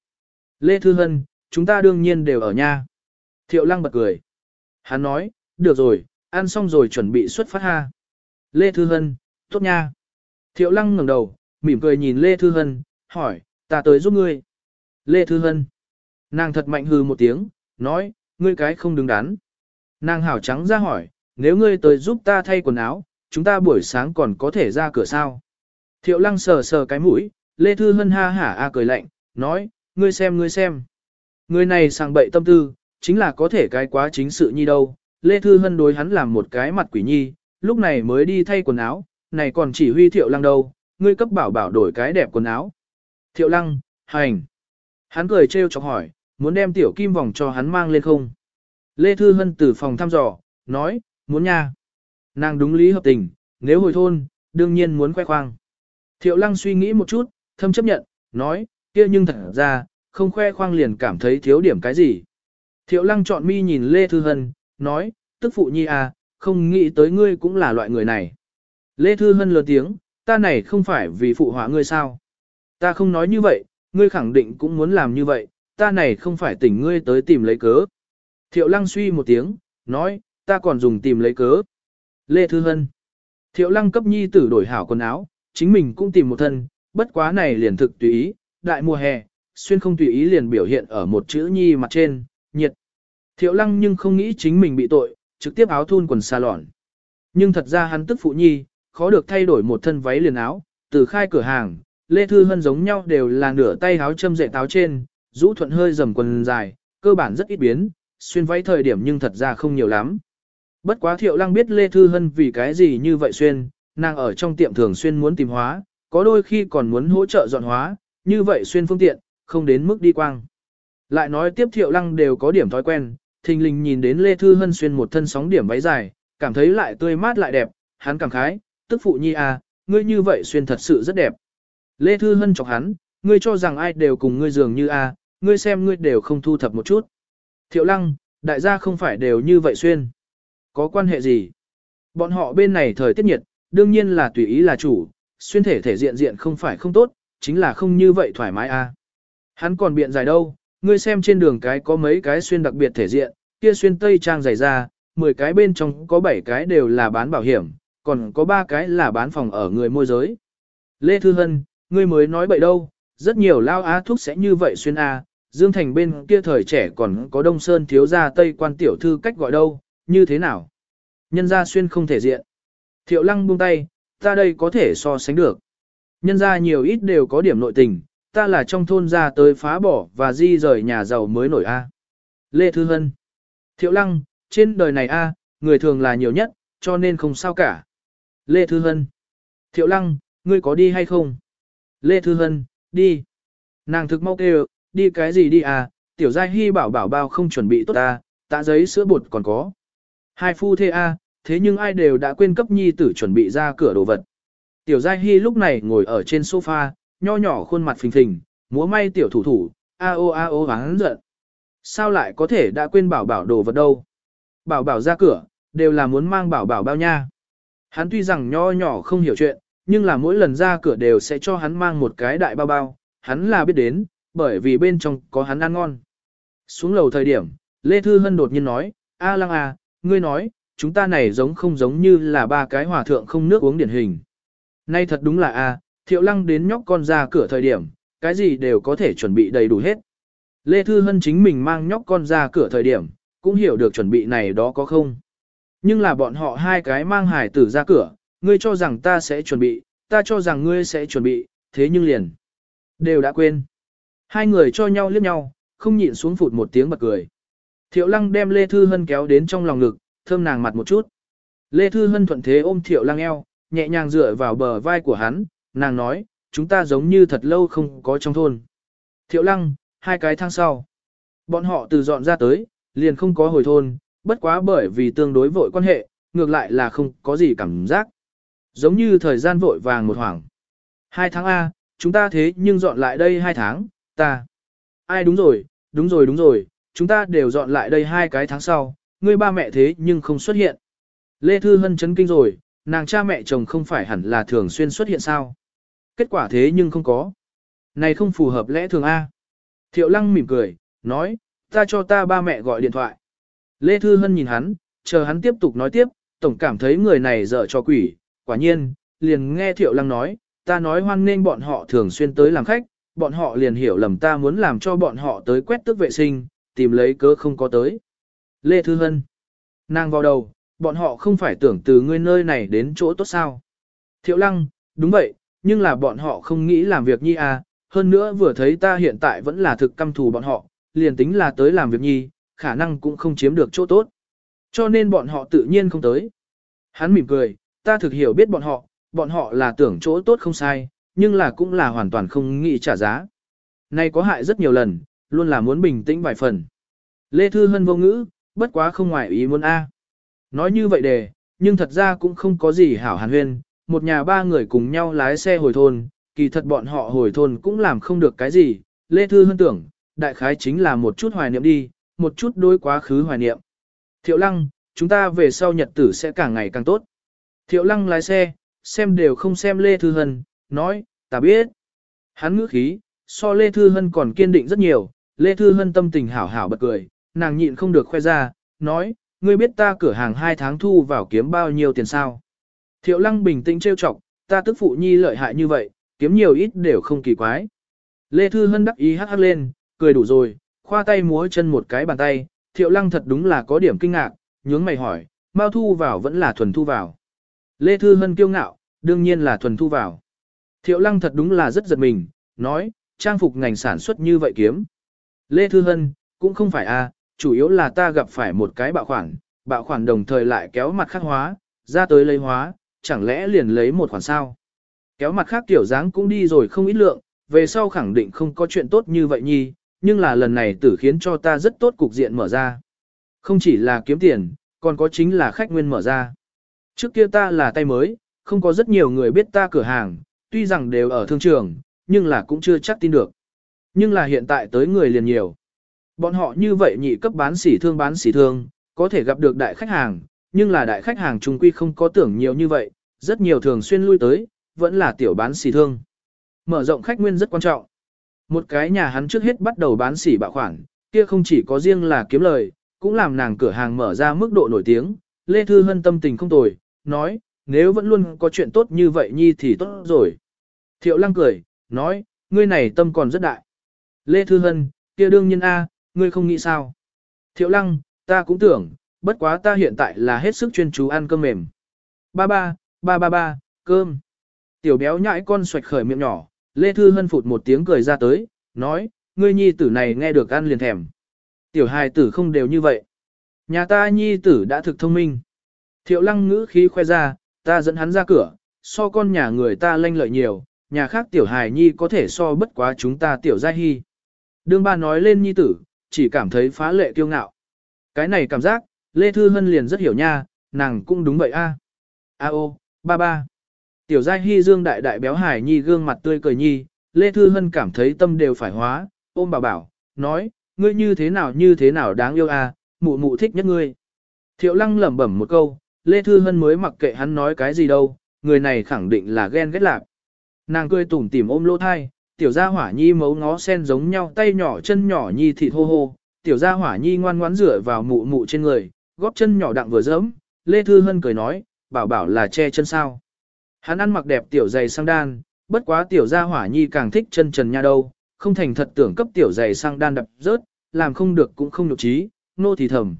Speaker 1: Lê Thư Hân, chúng ta đương nhiên đều ở nha. Thiệu lăng bật cười. Hắn nói, được rồi, ăn xong rồi chuẩn bị xuất phát ha. Lê Thư Hân, tốt nha. Thiệu Lăng ngẩng đầu, mỉm cười nhìn Lê Thư Hân, hỏi, ta tới giúp ngươi. Lê Thư Hân, nàng thật mạnh hừ một tiếng, nói, ngươi cái không đứng đắn. Nàng hảo trắng ra hỏi, nếu ngươi tới giúp ta thay quần áo, chúng ta buổi sáng còn có thể ra cửa sao. Thiệu Lăng sờ sờ cái mũi, Lê Thư Hân ha hả a cười lạnh, nói, ngươi xem ngươi xem. Người này sàng bậy tâm tư, chính là có thể cái quá chính sự như đâu, Lê Thư Hân đối hắn làm một cái mặt quỷ nhi, lúc này mới đi thay quần áo, này còn chỉ huy thiệu lăng đâu, ngươi cấp bảo bảo đổi cái đẹp quần áo. Thiệu lăng, hành. Hắn cười trêu chọc hỏi, muốn đem tiểu kim vòng cho hắn mang lên không? Lê Thư Hân từ phòng thăm dò, nói, muốn nha. Nàng đúng lý hợp tình, nếu hồi thôn, đương nhiên muốn khoe khoang. Thiệu lăng suy nghĩ một chút, thâm chấp nhận, nói, kia nhưng thật ra, không khoe khoang liền cảm thấy thiếu điểm cái gì. Thiệu lăng chọn mi nhìn Lê Thư Hân, nói, tức phụ nhi à, không nghĩ tới ngươi cũng là loại người này. Lê Thư Hân lớn tiếng, ta này không phải vì phụ họa ngươi sao. Ta không nói như vậy, ngươi khẳng định cũng muốn làm như vậy, ta này không phải tỉnh ngươi tới tìm lấy cớ. Thiệu lăng suy một tiếng, nói, ta còn dùng tìm lấy cớ. Lê Thư Hân. Thiệu lăng cấp nhi tử đổi hảo quần áo, chính mình cũng tìm một thân, bất quá này liền thực tùy ý, đại mùa hè, xuyên không tùy ý liền biểu hiện ở một chữ nhi mặt trên, nhiệt. Thiệu lăng nhưng không nghĩ chính mình bị tội, trực tiếp áo thun quần xà lọn. Nhưng thật ra hắn tức phụ nhi, khó được thay đổi một thân váy liền áo, từ khai cửa hàng, Lê Thư Hân giống nhau đều là nửa tay áo châm dệ táo trên, rũ thuận hơi dầm quần dài, cơ bản rất ít biến, xuyên váy thời điểm nhưng thật ra không nhiều lắm. Bất quá thiệu lăng biết Lê Thư Hân vì cái gì như vậy xuyên, nàng ở trong tiệm thường xuyên muốn tìm hóa, có đôi khi còn muốn hỗ trợ dọn hóa, như vậy xuyên phương tiện, không đến mức đi quang. Lại nói tiếp thiệu lăng đều có điểm thói quen, thình lình nhìn đến Lê Thư Hân xuyên một thân sóng điểm váy dài, cảm thấy lại tươi mát lại đẹp, hắn cảm khái, tức phụ nhi à, ngươi như vậy xuyên thật sự rất đẹp. Lê Thư Hân chọc hắn, ngươi cho rằng ai đều cùng ngươi dường như a, ngươi xem ngươi đều không thu thập một chút. Thiệu lăng, đại gia không phải đều như vậy xuyên. Có quan hệ gì? Bọn họ bên này thời tiết nhiệt, đương nhiên là tùy ý là chủ, xuyên thể thể diện diện không phải không tốt, chính là không như vậy thoải mái a. Hắn còn biện dài đâu, ngươi xem trên đường cái có mấy cái xuyên đặc biệt thể diện, kia xuyên tây trang dày ra, 10 cái bên trong có 7 cái đều là bán bảo hiểm, còn có 3 cái là bán phòng ở người môi giới. Lê Thư Hân, ngươi mới nói bậy đâu, rất nhiều lao á thuốc sẽ như vậy xuyên A, Dương Thành bên kia thời trẻ còn có Đông Sơn thiếu gia Tây quan tiểu thư cách gọi đâu, như thế nào? Nhân gia xuyên không thể diện. Thiệu lăng buông tay, ta đây có thể so sánh được. Nhân gia nhiều ít đều có điểm nội tình, ta là trong thôn ra tới phá bỏ và di rời nhà giàu mới nổi A. Lê Thư Hân Thiệu Lăng, trên đời này A, người thường là nhiều nhất, cho nên không sao cả. Lê Thư Hân Thiệu Lăng, ngươi có đi hay không? Lê Thư Hân, đi. Nàng thực mau kêu, đi cái gì đi à, tiểu giai hy bảo bảo bao không chuẩn bị tốt ta, tạ giấy sữa bột còn có. Hai phu thê a, thế nhưng ai đều đã quên cấp nhi tử chuẩn bị ra cửa đồ vật. Tiểu giai hy lúc này ngồi ở trên sofa, nho nhỏ khuôn mặt phình phình, múa may tiểu thủ thủ, a o a o hắn giận. Sao lại có thể đã quên bảo bảo đồ vật đâu? Bảo bảo ra cửa, đều là muốn mang bảo bảo bao nha. Hắn tuy rằng nho nhỏ không hiểu chuyện, nhưng là mỗi lần ra cửa đều sẽ cho hắn mang một cái đại bao bao, hắn là biết đến, bởi vì bên trong có hắn ăn ngon. Xuống lầu thời điểm, Lê Thư Hân đột nhiên nói, A lăng à, ngươi nói, chúng ta này giống không giống như là ba cái hòa thượng không nước uống điển hình. Nay thật đúng là a thiệu lăng đến nhóc con ra cửa thời điểm, cái gì đều có thể chuẩn bị đầy đủ hết. Lê Thư Hân chính mình mang nhóc con ra cửa thời điểm, cũng hiểu được chuẩn bị này đó có không. Nhưng là bọn họ hai cái mang hải tử ra cửa, ngươi cho rằng ta sẽ chuẩn bị, ta cho rằng ngươi sẽ chuẩn bị, thế nhưng liền. Đều đã quên. Hai người cho nhau liếc nhau, không nhịn xuống phụt một tiếng bật cười. Thiệu lăng đem Lê Thư Hân kéo đến trong lòng ngực, thơm nàng mặt một chút. Lê Thư Hân thuận thế ôm Thiệu lăng eo, nhẹ nhàng dựa vào bờ vai của hắn, nàng nói, chúng ta giống như thật lâu không có trong thôn. Thiệu lăng, hai cái tháng sau. Bọn họ từ dọn ra tới, liền không có hồi thôn, bất quá bởi vì tương đối vội quan hệ, ngược lại là không có gì cảm giác. Giống như thời gian vội vàng một hoảng. Hai tháng A, chúng ta thế nhưng dọn lại đây hai tháng, ta. Ai đúng rồi, đúng rồi đúng rồi, chúng ta đều dọn lại đây hai cái tháng sau, ngươi ba mẹ thế nhưng không xuất hiện. Lê Thư Hân chấn kinh rồi, nàng cha mẹ chồng không phải hẳn là thường xuyên xuất hiện sao. Kết quả thế nhưng không có. Này không phù hợp lẽ thường A. Thiệu lăng mỉm cười, nói, ta cho ta ba mẹ gọi điện thoại. Lê Thư Hân nhìn hắn, chờ hắn tiếp tục nói tiếp, tổng cảm thấy người này dở cho quỷ, quả nhiên, liền nghe Thiệu Lăng nói, ta nói hoan nên bọn họ thường xuyên tới làm khách, bọn họ liền hiểu lầm ta muốn làm cho bọn họ tới quét tước vệ sinh, tìm lấy cớ không có tới. Lê Thư Hân, nàng vào đầu, bọn họ không phải tưởng từ ngươi nơi này đến chỗ tốt sao. Thiệu Lăng, đúng vậy, nhưng là bọn họ không nghĩ làm việc nhi à, hơn nữa vừa thấy ta hiện tại vẫn là thực căm thù bọn họ, liền tính là tới làm việc nhi, khả năng cũng không chiếm được chỗ tốt. Cho nên bọn họ tự nhiên không tới. Hắn mỉm cười, ta thực hiểu biết bọn họ, bọn họ là tưởng chỗ tốt không sai, nhưng là cũng là hoàn toàn không nghĩ trả giá. Nay có hại rất nhiều lần, luôn là muốn bình tĩnh vài phần. Lê Thư Hân vô ngữ, bất quá không ngoại ý muốn A. Nói như vậy đề, nhưng thật ra cũng không có gì hảo hàn huyên, một nhà ba người cùng nhau lái xe hồi thôn, kỳ thật bọn họ hồi thôn cũng làm không được cái gì, Lê Thư Hân tưởng, đại khái chính là một chút hoài niệm đi, một chút đối quá khứ hoài niệm. Thiệu Lăng, chúng ta về sau nhật tử sẽ càng ngày càng tốt. Thiệu Lăng lái xe, xem đều không xem Lê Thư Hân, nói, ta biết. Hắn ngữ khí, so Lê Thư Hân còn kiên định rất nhiều, Lê Thư Hân tâm tình hảo hảo bật cười, nàng nhịn không được khoe ra, nói, ngươi biết ta cửa hàng 2 tháng thu vào kiếm bao nhiêu tiền sao. Thiệu lăng bình tĩnh trêu chọc, ta tức phụ nhi lợi hại như vậy, kiếm nhiều ít đều không kỳ quái. Lê Thư Hân đắc ý hắc hắc lên, cười đủ rồi, khoa tay múa chân một cái bàn tay, thiệu lăng thật đúng là có điểm kinh ngạc, nhướng mày hỏi, mau thu vào vẫn là thuần thu vào. Lê Thư Hân kiêu ngạo, đương nhiên là thuần thu vào. Thiệu lăng thật đúng là rất giật mình, nói, trang phục ngành sản xuất như vậy kiếm. Lê Thư Hân, cũng không phải a chủ yếu là ta gặp phải một cái bạo khoản, bạo khoản đồng thời lại kéo mặt khắc hóa, ra tới lấy hóa, chẳng lẽ liền lấy một khoản sao. Kéo mặt khác tiểu dáng cũng đi rồi không ít lượng, về sau khẳng định không có chuyện tốt như vậy nhi, nhưng là lần này tử khiến cho ta rất tốt cục diện mở ra. Không chỉ là kiếm tiền, còn có chính là khách nguyên mở ra. Trước kia ta là tay mới, không có rất nhiều người biết ta cửa hàng, tuy rằng đều ở thương trường, nhưng là cũng chưa chắc tin được. Nhưng là hiện tại tới người liền nhiều. Bọn họ như vậy nhị cấp bán sỉ thương bán sỉ thương, có thể gặp được đại khách hàng, nhưng là đại khách hàng trung quy không có tưởng nhiều như vậy, rất nhiều thường xuyên lui tới, vẫn là tiểu bán xỉ thương. Mở rộng khách nguyên rất quan trọng. Một cái nhà hắn trước hết bắt đầu bán xỉ bạo khoản, kia không chỉ có riêng là kiếm lời, cũng làm nàng cửa hàng mở ra mức độ nổi tiếng. Lê Thư Hân tâm tình không tồi, nói, nếu vẫn luôn có chuyện tốt như vậy nhi thì tốt rồi. Thiệu lăng cười, nói, ngươi này tâm còn rất đại. Lê Thư Hân, kia đương nhiên A, ngươi không nghĩ sao. Thiệu lăng, ta cũng tưởng, bất quá ta hiện tại là hết sức chuyên chú ăn cơm mềm. Ba ba, ba ba ba, cơm. Tiểu béo nhãi con xoạch khởi miệng nhỏ, Lê Thư Hân phụt một tiếng cười ra tới, nói, ngươi nhi tử này nghe được ăn liền thèm. Tiểu hài tử không đều như vậy. Nhà ta nhi tử đã thực thông minh. Thiệu lăng ngữ khí khoe ra, ta dẫn hắn ra cửa, so con nhà người ta lanh lợi nhiều, nhà khác tiểu hài nhi có thể so bất quá chúng ta tiểu giai hy. Đương ba nói lên nhi tử, chỉ cảm thấy phá lệ kiêu ngạo. Cái này cảm giác, Lê Thư Hân liền rất hiểu nha, nàng cũng đúng vậy a. A ô, ba ba. Tiểu giai hy dương đại đại béo hải nhi gương mặt tươi cười nhi, Lê Thư Hân cảm thấy tâm đều phải hóa, ôm bảo bảo, nói, ngươi như thế nào như thế nào đáng yêu a, mụ mụ thích nhất ngươi. Thiệu lăng lẩm bẩm một câu, Lê Thư Hân mới mặc kệ hắn nói cái gì đâu, người này khẳng định là ghen ghét lạc. Nàng cười tủm tỉm ôm lỗ thai, tiểu gia hỏa nhi mấu ngó sen giống nhau tay nhỏ chân nhỏ nhi thịt hô hô, tiểu gia hỏa nhi ngoan ngoãn rửa vào mụ mụ trên người, góp chân nhỏ đặng vừa dẫm, Lê Thư Hân cười nói, bảo bảo là che chân sao. Hắn ăn mặc đẹp tiểu giày sang đan, bất quá tiểu gia hỏa nhi càng thích chân trần nha đâu, không thành thật tưởng cấp tiểu giày sang đan đập rớt, làm không được cũng không nhục trí, nô thì thầm.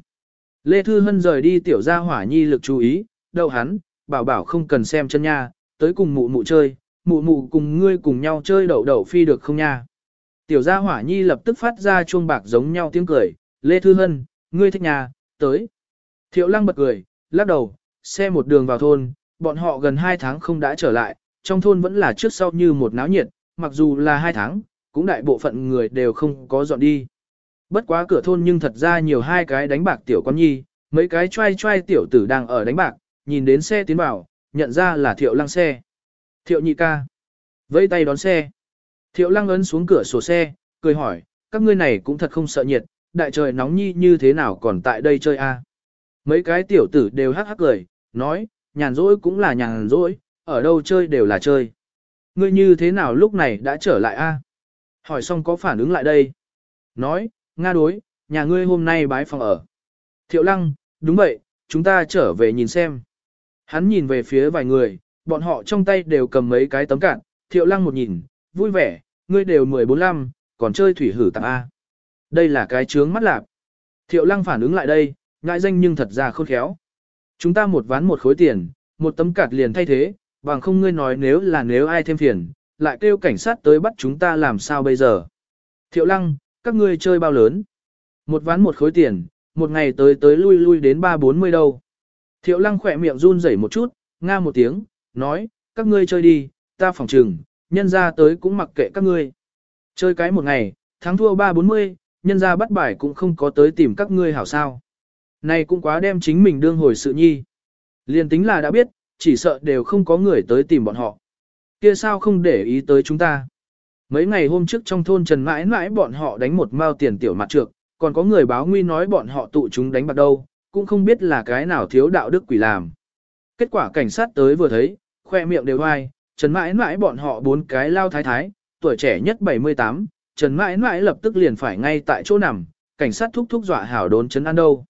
Speaker 1: Lê Thư Hân rời đi tiểu gia hỏa nhi lực chú ý, đậu hắn, bảo bảo không cần xem chân nha, tới cùng mụ mụ chơi, mụ mụ cùng ngươi cùng nhau chơi đậu đậu phi được không nha. Tiểu gia hỏa nhi lập tức phát ra chuông bạc giống nhau tiếng cười, Lê Thư Hân, ngươi thích nhà, tới. Thiệu lăng bật cười, lắc đầu, xe một đường vào thôn, bọn họ gần 2 tháng không đã trở lại, trong thôn vẫn là trước sau như một náo nhiệt, mặc dù là 2 tháng, cũng đại bộ phận người đều không có dọn đi. Bất quá cửa thôn nhưng thật ra nhiều hai cái đánh bạc tiểu con nhi, mấy cái trai trai tiểu tử đang ở đánh bạc, nhìn đến xe tiến vào, nhận ra là thiệu lăng xe. Thiệu nhị ca, vẫy tay đón xe. Thiệu lăng ấn xuống cửa sổ xe, cười hỏi, các ngươi này cũng thật không sợ nhiệt, đại trời nóng nhi như thế nào còn tại đây chơi a à? Mấy cái tiểu tử đều hắc hắc cười, nói, nhàn rỗi cũng là nhàn rỗi, ở đâu chơi đều là chơi. Ngươi như thế nào lúc này đã trở lại a? Hỏi xong có phản ứng lại đây. Nói, Nga đối, nhà ngươi hôm nay bái phòng ở. Thiệu lăng, đúng vậy, chúng ta trở về nhìn xem. Hắn nhìn về phía vài người, bọn họ trong tay đều cầm mấy cái tấm cạn. Thiệu lăng một nhìn, vui vẻ, ngươi đều 14-5, còn chơi thủy hử tặng A. Đây là cái trướng mắt lạp. Thiệu lăng phản ứng lại đây, ngại danh nhưng thật ra khôn khéo. Chúng ta một ván một khối tiền, một tấm cạt liền thay thế, bằng không ngươi nói nếu là nếu ai thêm phiền, lại kêu cảnh sát tới bắt chúng ta làm sao bây giờ. Thiệu lăng, các ngươi chơi bao lớn? Một ván một khối tiền, một ngày tới tới lui lui đến ba bốn mươi đâu. Thiệu lăng khỏe miệng run rẩy một chút, nga một tiếng, nói, các ngươi chơi đi, ta phòng trừng, nhân ra tới cũng mặc kệ các ngươi. Chơi cái một ngày, thắng thua ba bốn mươi, nhân ra bắt bài cũng không có tới tìm các ngươi hảo sao. Này cũng quá đem chính mình đương hồi sự nhi. Liên tính là đã biết, chỉ sợ đều không có người tới tìm bọn họ. Kia sao không để ý tới chúng ta. Mấy ngày hôm trước trong thôn Trần mãi mãi bọn họ đánh một mao tiền tiểu mặt trược, còn có người báo nguy nói bọn họ tụ chúng đánh bạc đâu, cũng không biết là cái nào thiếu đạo đức quỷ làm. Kết quả cảnh sát tới vừa thấy, khoe miệng đều ai, Trần mãi mãi bọn họ bốn cái lao thái thái, tuổi trẻ nhất 78, Trần mãi mãi lập tức liền phải ngay tại chỗ nằm, cảnh sát thúc thúc dọa hảo đốn chấn ăn đâu.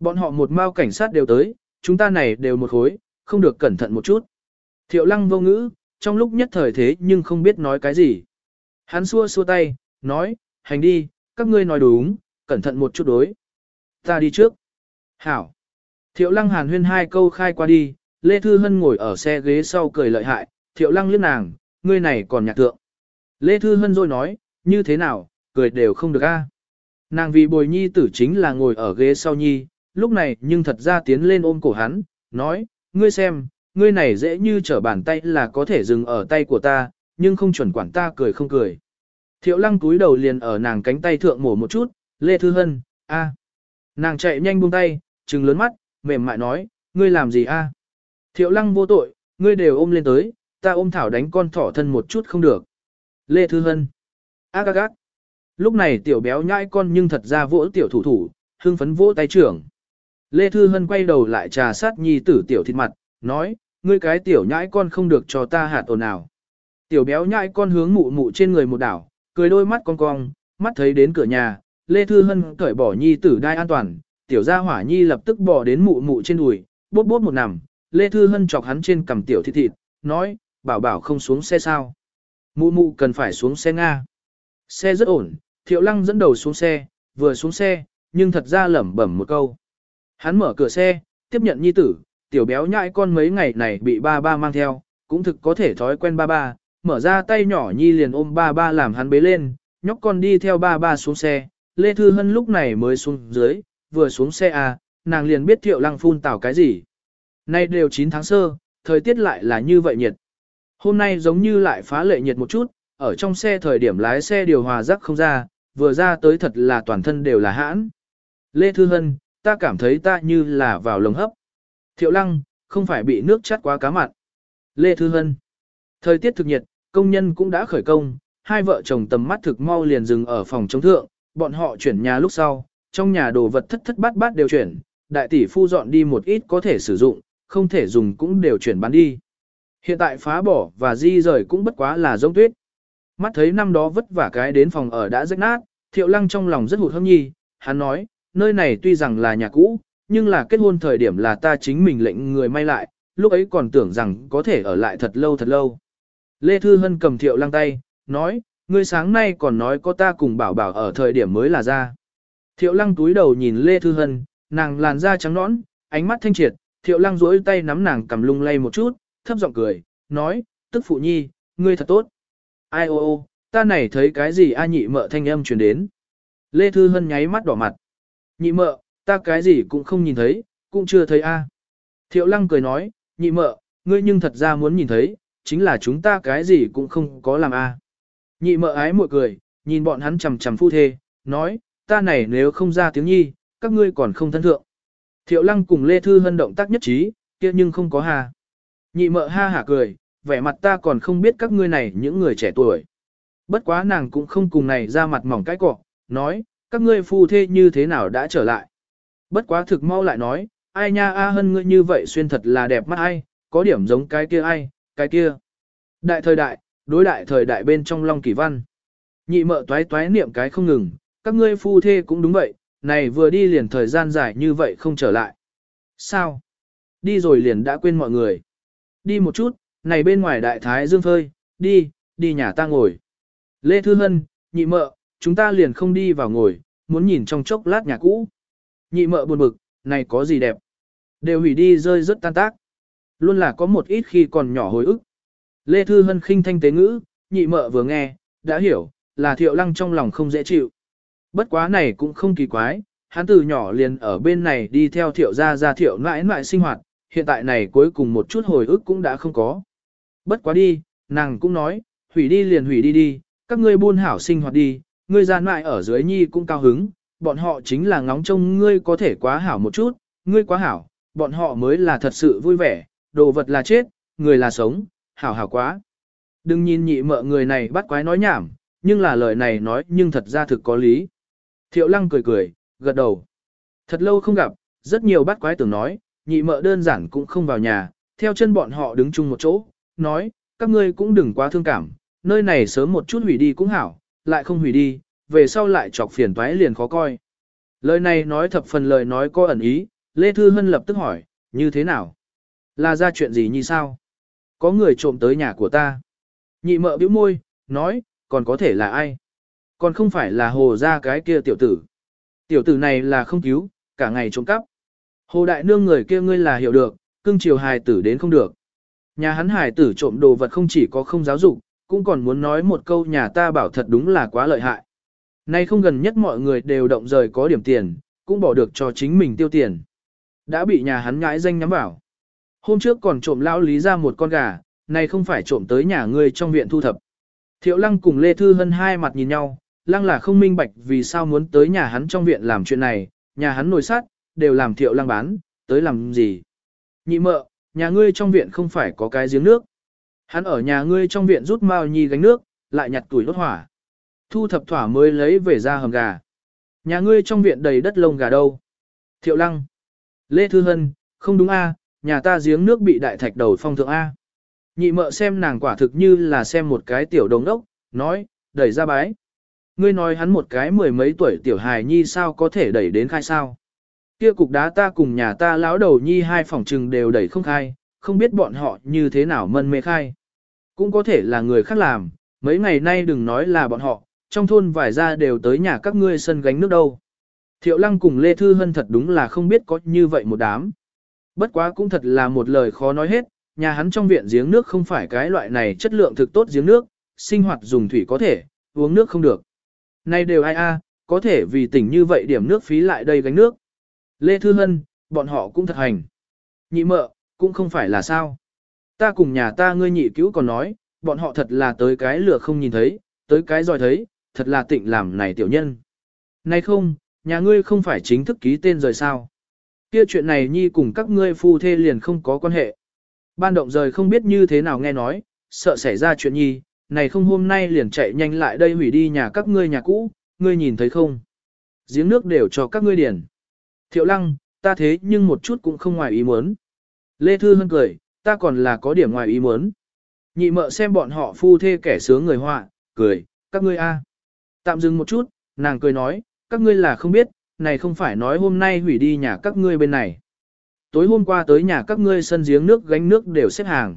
Speaker 1: Bọn họ một mao cảnh sát đều tới, chúng ta này đều một khối, không được cẩn thận một chút. Thiệu lăng vô ngữ, trong lúc nhất thời thế nhưng không biết nói cái gì. Hắn xua xua tay, nói, hành đi, các ngươi nói đúng, cẩn thận một chút đối. Ta đi trước. Hảo. Thiệu lăng hàn huyên hai câu khai qua đi, Lê Thư Hân ngồi ở xe ghế sau cười lợi hại, thiệu lăng liếc nàng, ngươi này còn nhạc tượng. Lê Thư Hân rồi nói, như thế nào, cười đều không được a? Nàng vì bồi nhi tử chính là ngồi ở ghế sau nhi, lúc này nhưng thật ra tiến lên ôm cổ hắn, nói, ngươi xem, ngươi này dễ như trở bàn tay là có thể dừng ở tay của ta, nhưng không chuẩn quản ta cười không cười. Thiệu lăng túi đầu liền ở nàng cánh tay thượng mổ một chút, Lê Thư Hân, a. Nàng chạy nhanh buông tay, trừng lớn mắt, mềm mại nói, ngươi làm gì a? Thiệu lăng vô tội, ngươi đều ôm lên tới, ta ôm thảo đánh con thỏ thân một chút không được. Lê Thư Hân, a gác gác. Lúc này tiểu béo nhãi con nhưng thật ra vỗ tiểu thủ thủ, hưng phấn vỗ tay trưởng. Lê Thư Hân quay đầu lại trà sát nhi tử tiểu thịt mặt, nói, ngươi cái tiểu nhãi con không được cho ta hạt ồn nào. Tiểu béo nhãi con hướng mụ mụ trên người một đảo, cười đôi mắt con cong, mắt thấy đến cửa nhà, Lê Thư Hân cởi bỏ nhi tử đai an toàn, tiểu gia hỏa nhi lập tức bỏ đến mụ mụ trên đùi, bốt bốt một nằm, Lê Thư Hân chọc hắn trên cầm tiểu thịt thịt, nói, bảo bảo không xuống xe sao. Mụ mụ cần phải xuống xe Nga. Xe rất ổn, Thiệu Lăng dẫn đầu xuống xe, vừa xuống xe, nhưng thật ra lẩm bẩm một câu. Hắn mở cửa xe, tiếp nhận nhi tử, tiểu béo nhãi con mấy ngày này bị ba ba mang theo, cũng thực có thể thói quen ba ba, mở ra tay nhỏ nhi liền ôm ba ba làm hắn bế lên, nhóc con đi theo ba ba xuống xe, Lê Thư Hân lúc này mới xuống dưới, vừa xuống xe à, nàng liền biết thiệu lăng phun tảo cái gì. Nay đều 9 tháng sơ, thời tiết lại là như vậy nhiệt. Hôm nay giống như lại phá lệ nhiệt một chút, ở trong xe thời điểm lái xe điều hòa rắc không ra, vừa ra tới thật là toàn thân đều là hãn. Lê Thư Hân, ta cảm thấy ta như là vào lồng hấp. Thiệu lăng, không phải bị nước chát quá cá mặn. Lê Thư Hân. Thời tiết thực nhiệt, công nhân cũng đã khởi công, hai vợ chồng tầm mắt thực mau liền dừng ở phòng chống thượng, bọn họ chuyển nhà lúc sau, trong nhà đồ vật thất thất bát bát đều chuyển, đại tỷ phu dọn đi một ít có thể sử dụng, không thể dùng cũng đều chuyển bán đi. Hiện tại phá bỏ và di rời cũng bất quá là giống tuyết. Mắt thấy năm đó vất vả cái đến phòng ở đã rách nát, thiệu lăng trong lòng rất hụt hâm nhi, hắn nói, nơi này tuy rằng là nhà cũ, nhưng là kết hôn thời điểm là ta chính mình lệnh người may lại, lúc ấy còn tưởng rằng có thể ở lại thật lâu thật lâu. Lê Thư Hân cầm thiệu lăng tay, nói, ngươi sáng nay còn nói có ta cùng bảo bảo ở thời điểm mới là ra. Thiệu lăng túi đầu nhìn Lê Thư Hân, nàng làn da trắng nõn, ánh mắt thanh triệt, thiệu lăng duỗi tay nắm nàng cầm lung lay một chút, thấp giọng cười, nói, tức phụ nhi, ngươi thật tốt. Ai ô ô, ta này thấy cái gì a nhị mợ thanh âm truyền đến. Lê Thư Hân nháy mắt đỏ mặt. Nhị mợ, ta cái gì cũng không nhìn thấy, cũng chưa thấy a. Thiệu lăng cười nói, nhị mợ, ngươi nhưng thật ra muốn nhìn thấy, chính là chúng ta cái gì cũng không có làm a. Nhị mợ ái muội cười, nhìn bọn hắn chầm chầm phu thê, nói, ta này nếu không ra tiếng nhi, các ngươi còn không thân thượng. Thiệu lăng cùng Lê Thư Hân động tác nhất trí, kia nhưng không có hà. Nhị mợ ha hả cười, vẻ mặt ta còn không biết các ngươi này những người trẻ tuổi. Bất quá nàng cũng không cùng này ra mặt mỏng cái cọ, nói, các ngươi phu thê như thế nào đã trở lại. Bất quá thực mau lại nói, ai nha a hân hơn ngươi như vậy xuyên thật là đẹp mắt ai, có điểm giống cái kia ai, cái kia. Đại thời đại, đối đại thời đại bên trong Long Kỳ Văn. Nhị mợ toái toái niệm cái không ngừng, các ngươi phu thê cũng đúng vậy, này vừa đi liền thời gian dài như vậy không trở lại. Sao? Đi rồi liền đã quên mọi người. Đi một chút, này bên ngoài đại thái dương phơi, đi, đi nhà ta ngồi. Lê Thư Hân, nhị mợ, chúng ta liền không đi vào ngồi, muốn nhìn trong chốc lát nhà cũ. Nhị mợ buồn bực, này có gì đẹp. Đều hủy đi rơi rất tan tác. Luôn là có một ít khi còn nhỏ hồi ức. Lê Thư Hân khinh thanh tế ngữ, nhị mợ vừa nghe, đã hiểu, là thiệu lăng trong lòng không dễ chịu. Bất quá này cũng không kỳ quái, hắn từ nhỏ liền ở bên này đi theo thiệu ra ra thiệu mãi mãi sinh hoạt, hiện tại này cuối cùng một chút hồi ức cũng đã không có. Bất quá đi, nàng cũng nói, hủy đi liền hủy đi đi, các ngươi buôn hảo sinh hoạt đi, ngươi gian mại ở dưới nhi cũng cao hứng, bọn họ chính là ngóng trông ngươi có thể quá hảo một chút, ngươi quá hảo, bọn họ mới là thật sự vui vẻ, đồ vật là chết, người là sống, hảo hảo quá. Đừng nhìn nhị mợ người này bắt quái nói nhảm, nhưng là lời này nói nhưng thật ra thực có lý. Thiệu lăng cười cười, gật đầu. Thật lâu không gặp, rất nhiều bắt quái tưởng nói, nhị mợ đơn giản cũng không vào nhà, theo chân bọn họ đứng chung một chỗ, nói, các ngươi cũng đừng quá thương cảm, nơi này sớm một chút hủy đi cũng hảo, lại không hủy đi, về sau lại chọc phiền toái liền khó coi. Lời này nói thập phần lời nói có ẩn ý, Lê Thư Hân lập tức hỏi, như thế nào? Là ra chuyện gì như sao? Có người trộm tới nhà của ta. Nhị mợ bĩu môi, nói, còn có thể là ai? Còn không phải là hồ ra cái kia tiểu tử. Tiểu tử này là không cứu, cả ngày trộm cắp. Hồ đại nương người kia ngươi là hiểu được, cưng chiều hài tử đến không được. Nhà hắn hài tử trộm đồ vật không chỉ có không giáo dục, cũng còn muốn nói một câu nhà ta bảo thật đúng là quá lợi hại. Nay không gần nhất mọi người đều động rời có điểm tiền, cũng bỏ được cho chính mình tiêu tiền. Đã bị nhà hắn nhãi danh nhắm bảo Hôm trước còn trộm lão lý ra một con gà, nay không phải trộm tới nhà ngươi trong viện thu thập. Thiệu lăng cùng Lê Thư Hân hai mặt nhìn nhau, lăng là không minh bạch vì sao muốn tới nhà hắn trong viện làm chuyện này, nhà hắn nổi sát, đều làm thiệu lăng bán, tới làm gì. Nhị mợ, nhà ngươi trong viện không phải có cái giếng nước. Hắn ở nhà ngươi trong viện rút mao nhi gánh nước, lại nhặt tuổi đốt hỏa. Thu thập thỏa mới lấy về ra hầm gà. Nhà ngươi trong viện đầy đất lông gà đâu? Thiệu lăng. Lê Thư Hân, không đúng a nhà ta giếng nước bị đại thạch đầu phong thượng A. Nhị mợ xem nàng quả thực như là xem một cái tiểu đồng đốc, nói, đẩy ra bái. Ngươi nói hắn một cái mười mấy tuổi tiểu hài nhi sao có thể đẩy đến khai sao. Kia cục đá ta cùng nhà ta lão đầu nhi hai phòng trừng đều đẩy không khai, không biết bọn họ như thế nào mân mê khai. Cũng có thể là người khác làm, mấy ngày nay đừng nói là bọn họ, trong thôn vài gia đều tới nhà các ngươi sân gánh nước đâu. Thiệu lăng cùng Lê Thư Hân thật đúng là không biết có như vậy một đám. Bất quá cũng thật là một lời khó nói hết, nhà hắn trong viện giếng nước không phải cái loại này chất lượng thực tốt giếng nước, sinh hoạt dùng thủy có thể, uống nước không được. Nay đều ai a à, có thể vì tỉnh như vậy điểm nước phí lại đây gánh nước. Lê Thư Hân, bọn họ cũng thật hành. Nhị mợ, cũng không phải là sao. Ta cùng nhà ta ngươi nhị cứu còn nói, bọn họ thật là tới cái lửa không nhìn thấy, tới cái giỏi thấy, thật là tịnh làm này tiểu nhân. Này không, nhà ngươi không phải chính thức ký tên rồi sao. Kia chuyện này nhi cùng các ngươi phu thê liền không có quan hệ. Ban động rời không biết như thế nào nghe nói, sợ xảy ra chuyện nhi, này không hôm nay liền chạy nhanh lại đây hủy đi nhà các ngươi nhà cũ, ngươi nhìn thấy không? Giếng nước đều cho các ngươi điền. Thiệu lăng, ta thế nhưng một chút cũng không ngoài ý muốn. Lê Thư Hân cười, ta còn là có điểm ngoài ý muốn. Nhị mợ xem bọn họ phu thê kẻ sướng người họa, cười, các ngươi a. Tạm dừng một chút, nàng cười nói, các ngươi là không biết, này không phải nói hôm nay hủy đi nhà các ngươi bên này. Tối hôm qua tới nhà các ngươi sân giếng nước gánh nước đều xếp hàng.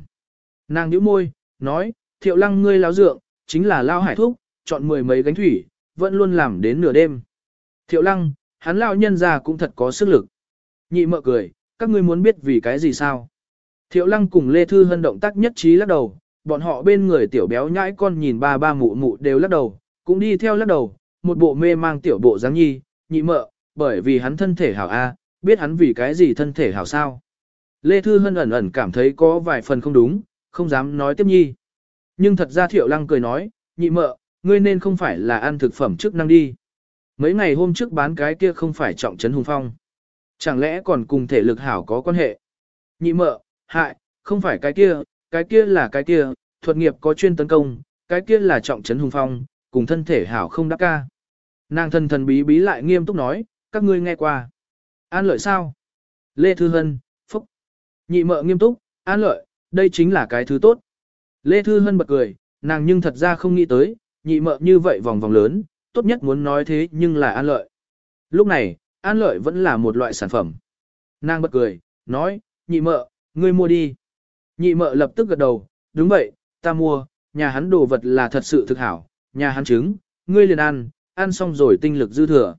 Speaker 1: Nàng nhíu môi, nói, thiệu lăng ngươi láo dượng, chính là lao hải thúc, chọn mười mấy gánh thủy, vẫn luôn làm đến nửa đêm. Thiệu lăng, hắn lao nhân già cũng thật có sức lực. Nhị mợ cười, các ngươi muốn biết vì cái gì sao? Thiệu lăng cùng Lê Thư Hân động tác nhất trí lắc đầu, bọn họ bên người tiểu béo nhãi con nhìn ba ba mụ mụ đều lắc đầu, cũng đi theo lắc đầu, một bộ mê mang tiểu bộ dáng nhi, nhị mợ, bởi vì hắn thân thể hảo A, biết hắn vì cái gì thân thể hảo sao. Lê Thư Hân ẩn ẩn cảm thấy có vài phần không đúng, không dám nói tiếp nhi. Nhưng thật ra Thiệu Lăng cười nói, nhị mợ, ngươi nên không phải là ăn thực phẩm chức năng đi. Mấy ngày hôm trước bán cái kia không phải trọng trấn hùng phong. Chẳng lẽ còn cùng thể lực hảo có quan hệ? Nhị mợ, hại, không phải cái kia, cái kia là cái kia, thuật nghiệp có chuyên tấn công, cái kia là trọng trấn hùng phong, cùng thân thể hảo không đắc ca. Nàng thần thần bí bí lại nghiêm túc nói, các ngươi nghe qua. An lợi sao? Lê Thư Hân, Phúc. Nhị mợ nghiêm túc, an lợi, đây chính là cái thứ tốt. Lê Thư Hân bật cười, nàng nhưng thật ra không nghĩ tới, nhị mợ như vậy vòng vòng lớn, tốt nhất muốn nói thế nhưng là an lợi. Lúc này, an lợi vẫn là một loại sản phẩm. Nàng bật cười, nói, nhị mợ, Ngươi mua đi. Nhị mợ lập tức gật đầu, đúng vậy, ta mua, nhà hắn đồ vật là thật sự thực hảo, nhà hắn trứng, ngươi liền ăn, ăn xong rồi tinh lực dư thừa.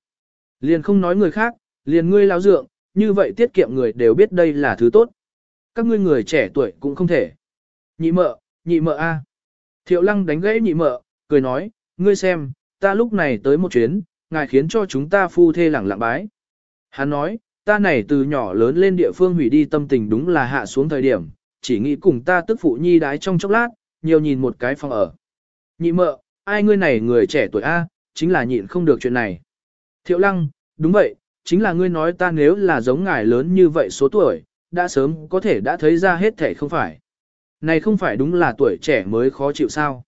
Speaker 1: Liền không nói người khác, liền ngươi lao dượng, như vậy tiết kiệm người đều biết đây là thứ tốt. Các ngươi người trẻ tuổi cũng không thể. Nhị mợ, nhị mợ a. Thiệu lăng đánh gãy nhị mợ, cười nói, ngươi xem, ta lúc này tới một chuyến, ngài khiến cho chúng ta phu thê lẳng lặng bái. Hắn nói, ta này từ nhỏ lớn lên địa phương hủy đi tâm tình đúng là hạ xuống thời điểm, chỉ nghĩ cùng ta tức phụ nhi đái trong chốc lát, nhiều nhìn một cái phòng ở. Nhị mợ, ai ngươi này người trẻ tuổi A, chính là nhịn không được chuyện này. Thiệu lăng, đúng vậy, chính là ngươi nói ta nếu là giống ngài lớn như vậy số tuổi, đã sớm có thể đã thấy ra hết thể không phải. Này không phải đúng là tuổi trẻ mới khó chịu sao.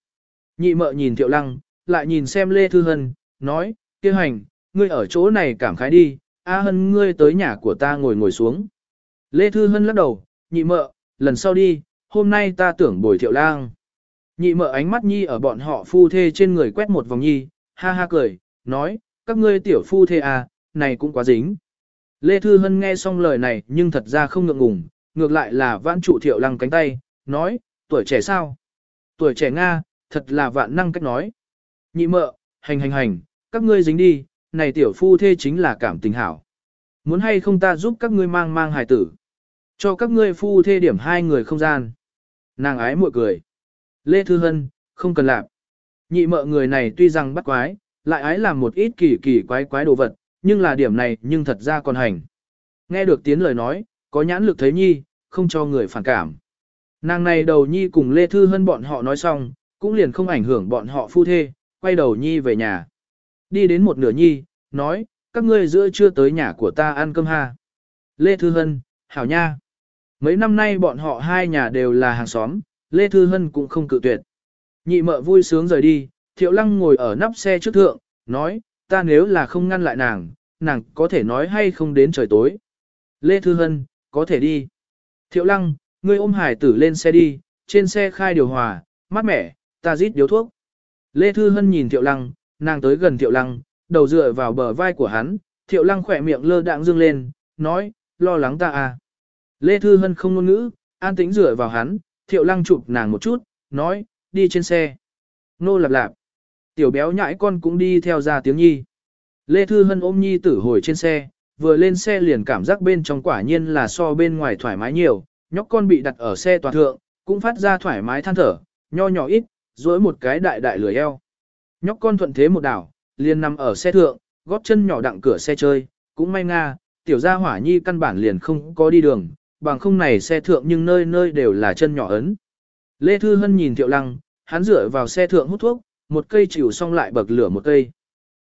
Speaker 1: Nhị mợ nhìn thiệu lăng, lại nhìn xem Lê Thư Hân, nói, kêu hành, ngươi ở chỗ này cảm khái đi, A à Hân ngươi tới nhà của ta ngồi ngồi xuống. Lê Thư Hân lắc đầu, nhị mợ, lần sau đi, hôm nay ta tưởng bồi thiệu lang. Nhị mợ ánh mắt nhi ở bọn họ phu thê trên người quét một vòng nhi, ha ha cười, nói, các ngươi tiểu phu thê à, này cũng quá dính. Lê Thư Hân nghe xong lời này nhưng thật ra không ngượng ngùng, ngược lại là vãn trụ thiệu lang cánh tay, nói, tuổi trẻ sao? Tuổi trẻ Nga, thật là vạn năng cách nói. Nhị mợ, hành hành hành, các ngươi dính đi, này tiểu phu thê chính là cảm tình hảo. Muốn hay không ta giúp các ngươi mang mang hài tử. Cho các ngươi phu thê điểm hai người không gian. Nàng ái muội cười. Lê Thư Hân, không cần lạp. Nhị mợ người này tuy rằng bắt quái, lại ái làm một ít kỳ kỳ quái quái đồ vật, nhưng là điểm này nhưng thật ra còn hành. Nghe được tiếng lời nói, có nhãn lực thấy nhi, không cho người phản cảm. Nàng này đầu nhi cùng Lê Thư Hân bọn họ nói xong, cũng liền không ảnh hưởng bọn họ phu thê, quay đầu nhi về nhà đi đến một nửa nhi, nói, các ngươi giữa trưa tới nhà của ta ăn cơm ha. Lê Thư Hân, Hảo Nha. Mấy năm nay bọn họ hai nhà đều là hàng xóm, Lê Thư Hân cũng không cự tuyệt. Nhị mợ vui sướng rời đi, Thiệu Lăng ngồi ở nắp xe trước thượng, nói, ta nếu là không ngăn lại nàng, nàng có thể nói hay không đến trời tối. Lê Thư Hân, có thể đi. Thiệu Lăng, ngươi ôm hải tử lên xe đi, trên xe khai điều hòa, mát mẻ, ta rít điếu thuốc. Lê Thư Hân nhìn Thiệu Lăng, nàng tới gần Thiệu Lăng, đầu dựa vào bờ vai của hắn, Thiệu Lăng khỏe miệng lơ đạng dương lên, nói, lo lắng ta à. Lê Thư Hân không ngôn ngữ, an tĩnh dựa vào hắn, Thiệu Lăng chụp nàng một chút, nói, đi trên xe. Nô lạp lạp. Tiểu béo nhãi con cũng đi theo ra tiếng nhi. Lê Thư Hân ôm nhi tử hồi trên xe, vừa lên xe liền cảm giác bên trong quả nhiên là so bên ngoài thoải mái nhiều, nhóc con bị đặt ở xe toàn thượng, cũng phát ra thoải mái than thở, nho nhỏ ít, dối một cái đại đại lười eo. Nhóc con thuận thế một đảo, liền nằm ở xe thượng, gót chân nhỏ đặng cửa xe chơi, cũng may nga, tiểu gia hỏa nhi căn bản liền không có đi đường, bằng không này xe thượng nhưng nơi nơi đều là chân nhỏ ấn. Lê Thư Hân nhìn Thiệu Lăng, hắn dựa vào xe thượng hút thuốc, một cây chịu xong lại bậc lửa một cây.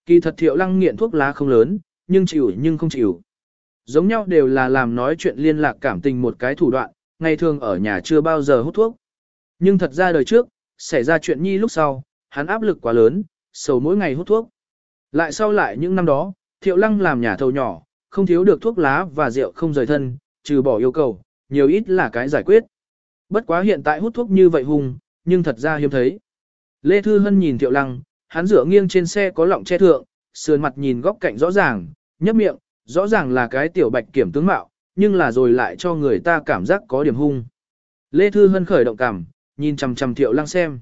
Speaker 1: Kỳ thật Thiệu Lăng nghiện thuốc lá không lớn, nhưng chịu nhưng không chịu. Giống nhau đều là làm nói chuyện liên lạc cảm tình một cái thủ đoạn, ngày thường ở nhà chưa bao giờ hút thuốc. Nhưng thật ra đời trước, xảy ra chuyện nhi lúc sau, hắn áp lực quá lớn, sầu mỗi ngày hút thuốc. Lại sau lại những năm đó, Thiệu Lăng làm nhà thầu nhỏ, không thiếu được thuốc lá và rượu không rời thân, trừ bỏ yêu cầu, nhiều ít là cái giải quyết. Bất quá hiện tại hút thuốc như vậy hùng, nhưng thật ra hiếm thấy. Lê Thư Hân nhìn Thiệu Lăng, hắn dựa nghiêng trên xe có lọng che thượng, sườn mặt nhìn góc cạnh rõ ràng, nhấp miệng, rõ ràng là cái tiểu bạch kiểm tướng mạo, nhưng là rồi lại cho người ta cảm giác có điểm hung. Lê Thư Hân khởi động cảm, nhìn chằm chằm Thiệu Lăng xem.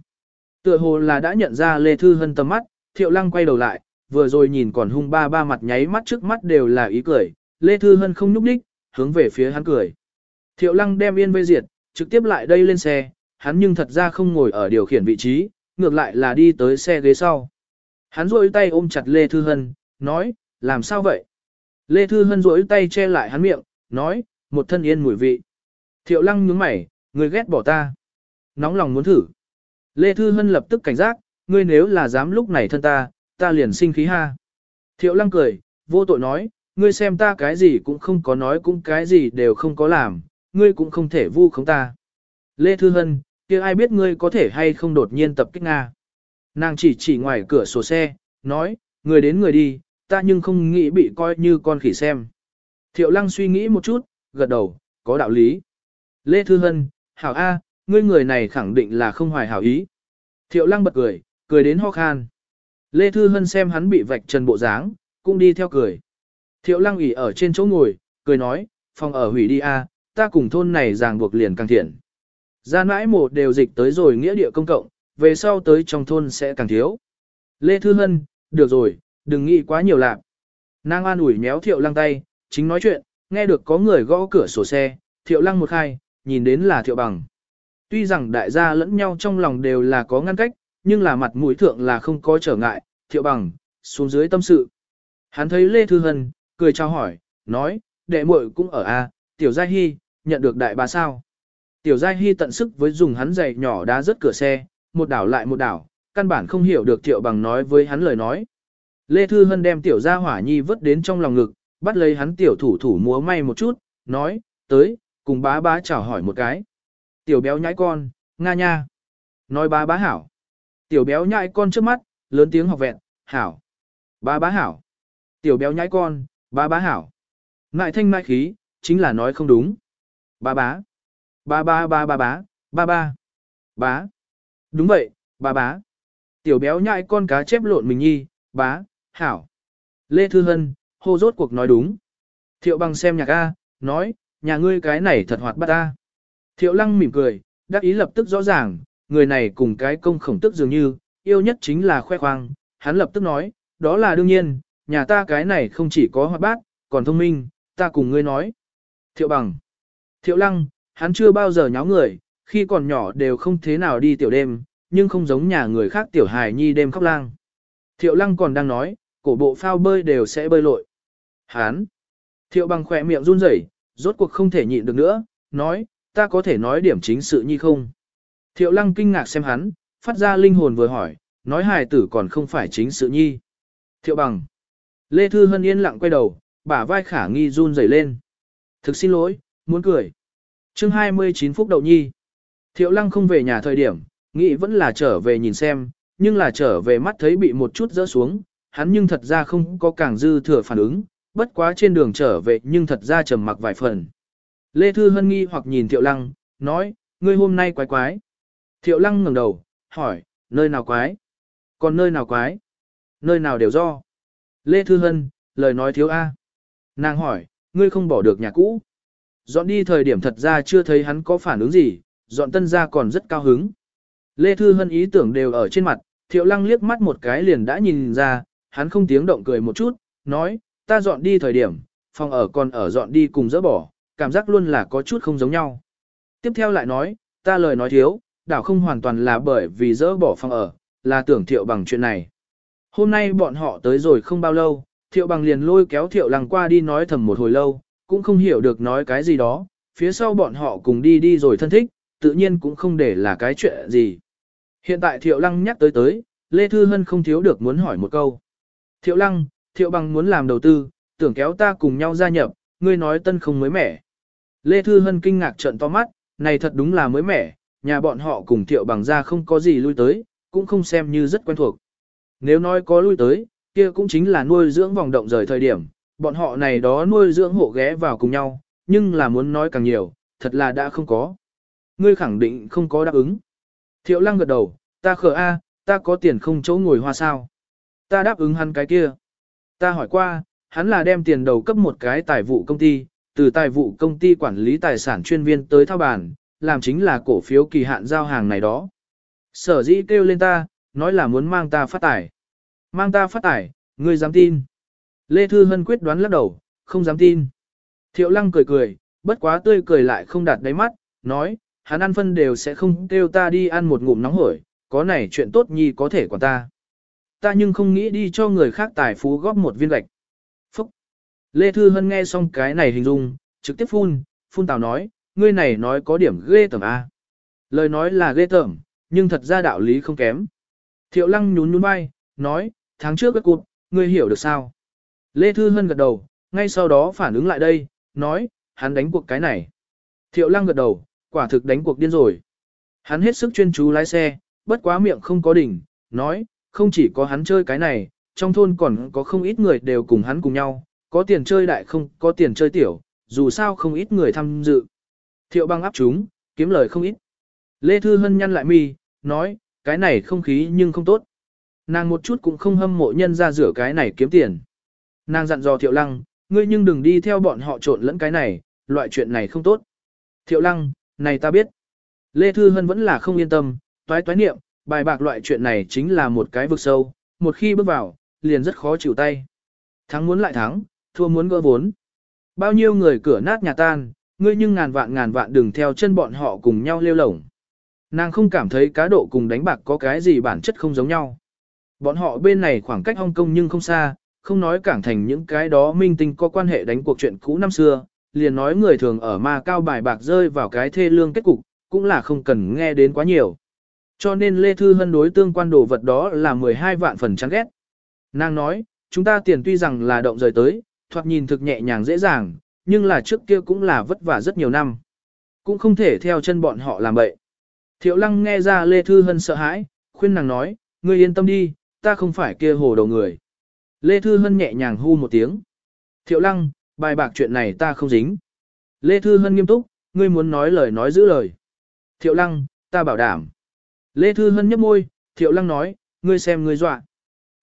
Speaker 1: Tựa hồ là đã nhận ra Lê Thư Hân tầm mắt, Thiệu Lăng quay đầu lại, vừa rồi nhìn còn hung ba ba mặt nháy mắt trước mắt đều là ý cười, Lê Thư Hân không nhúc đích, hướng về phía hắn cười. Thiệu Lăng đem yên vây diệt, trực tiếp lại đây lên xe, hắn nhưng thật ra không ngồi ở điều khiển vị trí, ngược lại là đi tới xe ghế sau. Hắn rôi tay ôm chặt Lê Thư Hân, nói, làm sao vậy? Lê Thư Hân rỗi tay che lại hắn miệng, nói, một thân yên mùi vị. Thiệu lăng nhướng mẩy người ghét bỏ ta. Nóng lòng muốn thử. Lê Thư Hân lập tức cảnh giác, ngươi nếu là dám lúc này thân ta, ta liền sinh khí ha. Thiệu lăng cười, vô tội nói, ngươi xem ta cái gì cũng không có nói cũng cái gì đều không có làm, ngươi cũng không thể vu khống ta. Lê Thư Hân, kia ai biết ngươi có thể hay không đột nhiên tập kích Nga. Nàng chỉ chỉ ngoài cửa sổ xe, nói, người đến người đi, ta nhưng không nghĩ bị coi như con khỉ xem. Thiệu lăng suy nghĩ một chút, gật đầu, có đạo lý. Lê Thư Hân, hảo A, ngươi người này khẳng định là không hoài hảo ý. Thiệu lăng bật cười, cười đến ho khan. Lê Thư Hân xem hắn bị vạch trần bộ dáng, cũng đi theo cười. Thiệu lăng ủy ở trên chỗ ngồi, cười nói, phòng ở hủy đi a ta cùng thôn này ràng buộc liền càng thiện. Ra mãi một đều dịch tới rồi nghĩa địa công cộng, về sau tới trong thôn sẽ càng thiếu. Lê Thư Hân, được rồi, đừng nghĩ quá nhiều lạc. Nàng an ủi méo thiệu lăng tay, chính nói chuyện, nghe được có người gõ cửa sổ xe, thiệu lăng một khai, nhìn đến là thiệu bằng. Tuy rằng đại gia lẫn nhau trong lòng đều là có ngăn cách, nhưng là mặt mũi thượng là không có trở ngại, thiệu bằng, xuống dưới tâm sự. Hắn thấy Lê Thư Hân, cười trao hỏi, nói, đệ muội cũng ở a tiểu gia hy, nhận được đại bà sao. Tiểu gia hy tận sức với dùng hắn giày nhỏ đá rớt cửa xe, một đảo lại một đảo, căn bản không hiểu được thiệu bằng nói với hắn lời nói. Lê Thư Hân đem tiểu gia hỏa nhi vứt đến trong lòng ngực, bắt lấy hắn tiểu thủ thủ múa may một chút, nói, tới, cùng bá bá chào hỏi một cái. Tiểu béo nhãi con, nga nha. Nói ba bá hảo. Tiểu béo nhãi con trước mắt, lớn tiếng học vẹn, hảo. ba bá hảo. Tiểu béo nhãi con, ba bá hảo. Ngại thanh ngại khí, chính là nói không đúng. Ba bá. Ba ba ba ba bá, Ba ba. Bá. Đúng vậy, ba bá. Tiểu béo nhãi con cá chép lộn mình nhi, bá, hảo. Lê Thư Hân, hô rốt cuộc nói đúng. Thiệu bằng xem nhạc A, nói, nhà ngươi cái này thật hoạt bát A. Thiệu lăng mỉm cười, đắc ý lập tức rõ ràng, người này cùng cái công khổng tức dường như, yêu nhất chính là khoe khoang, hắn lập tức nói, đó là đương nhiên, nhà ta cái này không chỉ có hoạt bát, còn thông minh, ta cùng ngươi nói. Thiệu bằng, thiệu lăng, hắn chưa bao giờ nháo người, khi còn nhỏ đều không thế nào đi tiểu đêm, nhưng không giống nhà người khác tiểu hài nhi đêm khóc lang. Thiệu lăng còn đang nói, cổ bộ phao bơi đều sẽ bơi lội. Hán, thiệu bằng khỏe miệng run rẩy, rốt cuộc không thể nhịn được nữa, nói, ta có thể nói điểm chính sự nhi không? Thiệu lăng kinh ngạc xem hắn, phát ra linh hồn vừa hỏi, nói hài tử còn không phải chính sự nhi. Thiệu bằng. Lê Thư Hân yên lặng quay đầu, bả vai khả nghi run rẩy lên. Thực xin lỗi, muốn cười. chương 29 phút đầu nhi. Thiệu lăng không về nhà thời điểm, nghĩ vẫn là trở về nhìn xem, nhưng là trở về mắt thấy bị một chút rỡ xuống, hắn nhưng thật ra không có càng dư thừa phản ứng, bất quá trên đường trở về nhưng thật ra trầm mặc vài phần. Lê Thư Hân nghi hoặc nhìn Thiệu Lăng, nói, ngươi hôm nay quái quái. Thiệu Lăng ngẩng đầu, hỏi, nơi nào quái? Còn nơi nào quái? Nơi nào đều do. Lê Thư Hân, lời nói thiếu A. Nàng hỏi, ngươi không bỏ được nhà cũ. Dọn đi thời điểm thật ra chưa thấy hắn có phản ứng gì, dọn tân ra còn rất cao hứng. Lê Thư Hân ý tưởng đều ở trên mặt, Thiệu Lăng liếc mắt một cái liền đã nhìn ra, hắn không tiếng động cười một chút, nói, ta dọn đi thời điểm, phòng ở còn ở dọn đi cùng dỡ bỏ, cảm giác luôn là có chút không giống nhau. Tiếp theo lại nói, ta lời nói thiếu, đảo không hoàn toàn là bởi vì dỡ bỏ phòng ở, là tưởng thiệu bằng chuyện này. Hôm nay bọn họ tới rồi không bao lâu, thiệu bằng liền lôi kéo thiệu lăng qua đi nói thầm một hồi lâu, cũng không hiểu được nói cái gì đó, phía sau bọn họ cùng đi đi rồi thân thích, tự nhiên cũng không để là cái chuyện gì. Hiện tại thiệu lăng nhắc tới tới, Lê Thư Hân không thiếu được muốn hỏi một câu. Thiệu lăng, thiệu bằng muốn làm đầu tư, tưởng kéo ta cùng nhau gia nhập, ngươi nói tân không mới mẻ. Lê Thư Hân kinh ngạc trận to mắt, này thật đúng là mới mẻ, nhà bọn họ cùng Thiệu Bằng ra không có gì lui tới, cũng không xem như rất quen thuộc. Nếu nói có lui tới, kia cũng chính là nuôi dưỡng vòng động rời thời điểm, bọn họ này đó nuôi dưỡng hộ ghé vào cùng nhau, nhưng là muốn nói càng nhiều, thật là đã không có. Ngươi khẳng định không có đáp ứng. Thiệu lăng gật đầu, ta khờ a, ta có tiền không chỗ ngồi hoa sao. Ta đáp ứng hắn cái kia. Ta hỏi qua, hắn là đem tiền đầu cấp một cái tài vụ công ty, từ tài vụ công ty quản lý tài sản chuyên viên tới thao bàn, làm chính là cổ phiếu kỳ hạn giao hàng này đó. Sở dĩ kêu lên ta, nói là muốn mang ta phát tải. Mang ta phát tải, ngươi dám tin. Lê Thư Hân quyết đoán lắc đầu, không dám tin. Thiệu lăng cười cười, bất quá tươi cười lại không đạt đáy mắt, nói, hắn ăn phân đều sẽ không kêu ta đi ăn một ngụm nóng hổi, có này chuyện tốt nhi có thể của ta. Ta nhưng không nghĩ đi cho người khác tài phú góp một viên gạch. Lê Thư Hân nghe xong cái này hình dung, trực tiếp phun, phun tào nói, ngươi này nói có điểm ghê tởm A. Lời nói là ghê tởm, nhưng thật ra đạo lý không kém. Thiệu lăng nhún nhún vai, nói, tháng trước các cuộc, ngươi hiểu được sao? Lê Thư Hân gật đầu, ngay sau đó phản ứng lại đây, nói, hắn đánh cuộc cái này. Thiệu lăng gật đầu, quả thực đánh cuộc điên rồi. Hắn hết sức chuyên chú lái xe, bất quá miệng không có đỉnh, nói, không chỉ có hắn chơi cái này, trong thôn còn có không ít người đều cùng hắn cùng nhau, có tiền chơi đại không có tiền chơi tiểu, dù sao không ít người tham dự. Thiệu băng áp chúng, kiếm lời không ít. Lê Thư Hân nhăn lại mi, nói, cái này không khí nhưng không tốt. Nàng một chút cũng không hâm mộ nhân ra rửa cái này kiếm tiền. Nàng dặn dò Thiệu Lăng, ngươi nhưng đừng đi theo bọn họ trộn lẫn cái này, loại chuyện này không tốt. Thiệu Lăng, này ta biết. Lê Thư Hân vẫn là không yên tâm, toái toái niệm, bài bạc loại chuyện này chính là một cái vực sâu, một khi bước vào, liền rất khó chịu tay. Thắng muốn lại thắng, thua muốn gỡ vốn. Bao nhiêu người cửa nát nhà tan, ngươi nhưng ngàn vạn ngàn vạn đừng theo chân bọn họ cùng nhau lêu lổng. Nàng không cảm thấy cá độ cùng đánh bạc có cái gì bản chất không giống nhau. Bọn họ bên này khoảng cách Hong Kong nhưng không xa, không nói cảng thành những cái đó minh tinh có quan hệ đánh cuộc chuyện cũ năm xưa, liền nói người thường ở ma cao bài bạc rơi vào cái thê lương kết cục, cũng là không cần nghe đến quá nhiều. Cho nên Lê Thư Hân đối tương quan đồ vật đó là 12 vạn phần chán ghét. Nàng nói, chúng ta tiền tuy rằng là động rời tới, thoạt nhìn thực nhẹ nhàng dễ dàng, nhưng là trước kia cũng là vất vả rất nhiều năm. Cũng không thể theo chân bọn họ làm bậy. Thiệu lăng nghe ra Lê Thư Hân sợ hãi, khuyên nàng nói, ngươi yên tâm đi, ta không phải kia hồ đầu người. Lê Thư Hân nhẹ nhàng hu một tiếng. Thiệu lăng, bài bạc chuyện này ta không dính. Lê Thư Hân nghiêm túc, ngươi muốn nói lời nói giữ lời. Thiệu lăng, ta bảo đảm. Lê Thư Hân nhấp môi, Thiệu lăng nói, ngươi xem ngươi dọa.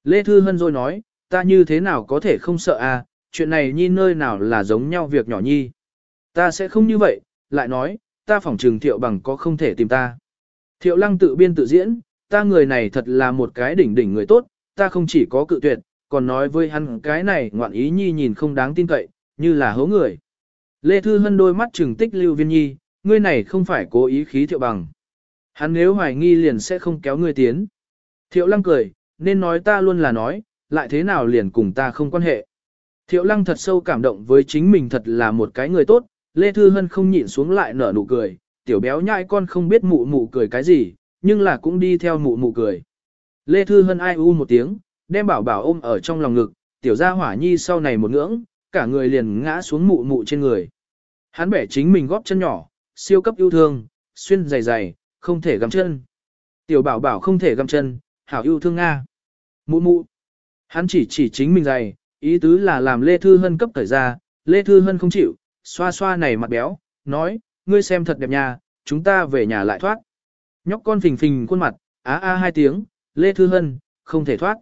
Speaker 1: Lê Thư Hân rồi nói, ta như thế nào có thể không sợ à, chuyện này nhi nơi nào là giống nhau việc nhỏ nhi. Ta sẽ không như vậy, lại nói, ta phỏng trừng thiệu bằng có không thể tìm ta. Thiệu lăng tự biên tự diễn, ta người này thật là một cái đỉnh đỉnh người tốt, ta không chỉ có cự tuyệt, còn nói với hắn cái này ngoạn ý nhi nhìn không đáng tin cậy, như là hố người. Lê Thư Hân đôi mắt trừng tích lưu viên nhi, ngươi này không phải cố ý khí thiệu bằng. Hắn nếu hoài nghi liền sẽ không kéo ngươi tiến. Thiệu lăng cười, nên nói ta luôn là nói, lại thế nào liền cùng ta không quan hệ. Thiệu lăng thật sâu cảm động với chính mình thật là một cái người tốt, Lê Thư Hân không nhịn xuống lại nở nụ cười, tiểu béo nhãi con không biết mụ mụ cười cái gì, nhưng là cũng đi theo mụ mụ cười. Lê Thư Hân ai u một tiếng, đem bảo bảo ôm ở trong lòng ngực, tiểu ra hỏa nhi sau này một ngưỡng, cả người liền ngã xuống mụ mụ trên người. Hắn bẻ chính mình góp chân nhỏ, siêu cấp yêu thương, xuyên dày dày, không thể găm chân. Tiểu bảo bảo không thể găm chân, hảo yêu thương Nga. Mụ mụ. Hắn chỉ chỉ chính mình dày, ý tứ là làm Lê Thư Hân cấp thời ra, Lê Thư Hân không chịu, xoa xoa này mặt béo, nói, ngươi xem thật đẹp nha, chúng ta về nhà lại thoát. Nhóc con phình phình khuôn mặt, á a hai tiếng, Lê Thư Hân, không thể thoát.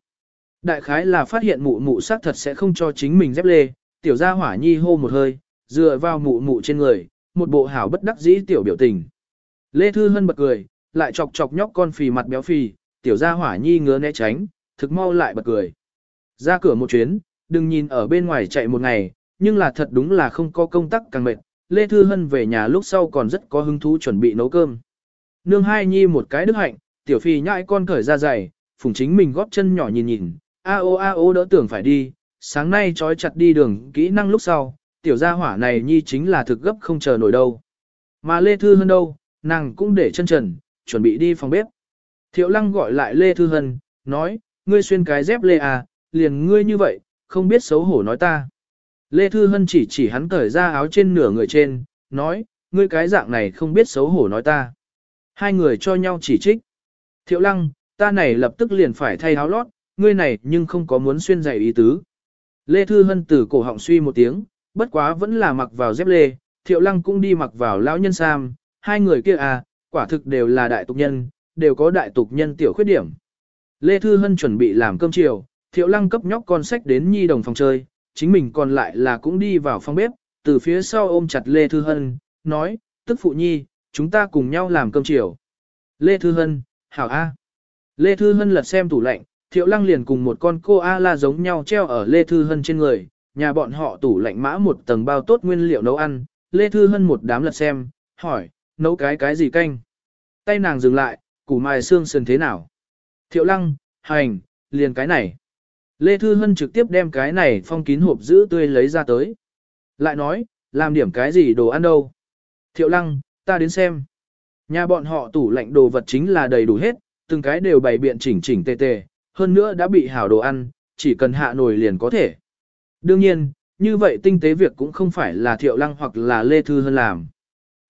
Speaker 1: Đại khái là phát hiện mụ mụ xác thật sẽ không cho chính mình dép lê, tiểu gia hỏa nhi hô một hơi, dựa vào mụ mụ trên người, một bộ hảo bất đắc dĩ tiểu biểu tình. Lê Thư Hân bật cười, lại chọc chọc nhóc con phì mặt béo phì, tiểu gia hỏa nhi ngứa né tránh, thực mau lại bật cười. Ra cửa một chuyến, đừng nhìn ở bên ngoài chạy một ngày, nhưng là thật đúng là không có công tắc càng mệt. Lê Thư Hân về nhà lúc sau còn rất có hứng thú chuẩn bị nấu cơm. Nương hai nhi một cái đức hạnh, tiểu phi nhãi con cởi ra giày, phùng chính mình góp chân nhỏ nhìn nhìn, a o a o đỡ tưởng phải đi, sáng nay trói chặt đi đường kỹ năng lúc sau, tiểu gia hỏa này nhi chính là thực gấp không chờ nổi đâu. Mà Lê Thư Hân đâu, nàng cũng để chân trần, chuẩn bị đi phòng bếp. Thiệu lăng gọi lại Lê Thư Hân, nói, ngươi xuyên cái dép Lê à, liền ngươi như vậy, không biết xấu hổ nói ta. Lê Thư Hân chỉ chỉ hắn cởi ra áo trên nửa người trên, nói, ngươi cái dạng này không biết xấu hổ nói ta. Hai người cho nhau chỉ trích. Thiệu lăng, ta này lập tức liền phải thay áo lót, ngươi này nhưng không có muốn xuyên giày ý tứ. Lê Thư Hân từ cổ họng suy một tiếng, bất quá vẫn là mặc vào dép lê, thiệu lăng cũng đi mặc vào lão nhân sam, hai người kia à, quả thực đều là đại tục nhân, đều có đại tục nhân tiểu khuyết điểm. Lê Thư Hân chuẩn bị làm cơm chiều, Thiệu lăng cấp nhóc con sách đến nhi đồng phòng chơi, chính mình còn lại là cũng đi vào phòng bếp, từ phía sau ôm chặt Lê Thư Hân, nói, tức phụ nhi, chúng ta cùng nhau làm cơm chiều. Lê Thư Hân, hảo A. Lê Thư Hân lật xem tủ lạnh, Thiệu Lăng liền cùng một con cô A la giống nhau treo ở Lê Thư Hân trên người, nhà bọn họ tủ lạnh mã một tầng bao tốt nguyên liệu nấu ăn, Lê Thư Hân một đám lật xem, hỏi, nấu cái cái gì canh? Tay nàng dừng lại, củ mài xương sườn thế nào? Thiệu Lăng, hành, liền cái này. Lê Thư Hân trực tiếp đem cái này phong kín hộp giữ tươi lấy ra tới. Lại nói, làm điểm cái gì đồ ăn đâu. Thiệu lăng, ta đến xem. Nhà bọn họ tủ lạnh đồ vật chính là đầy đủ hết, từng cái đều bày biện chỉnh chỉnh tề tề, hơn nữa đã bị hảo đồ ăn, chỉ cần hạ nồi liền có thể. Đương nhiên, như vậy tinh tế việc cũng không phải là Thiệu Lăng hoặc là Lê Thư Hân làm.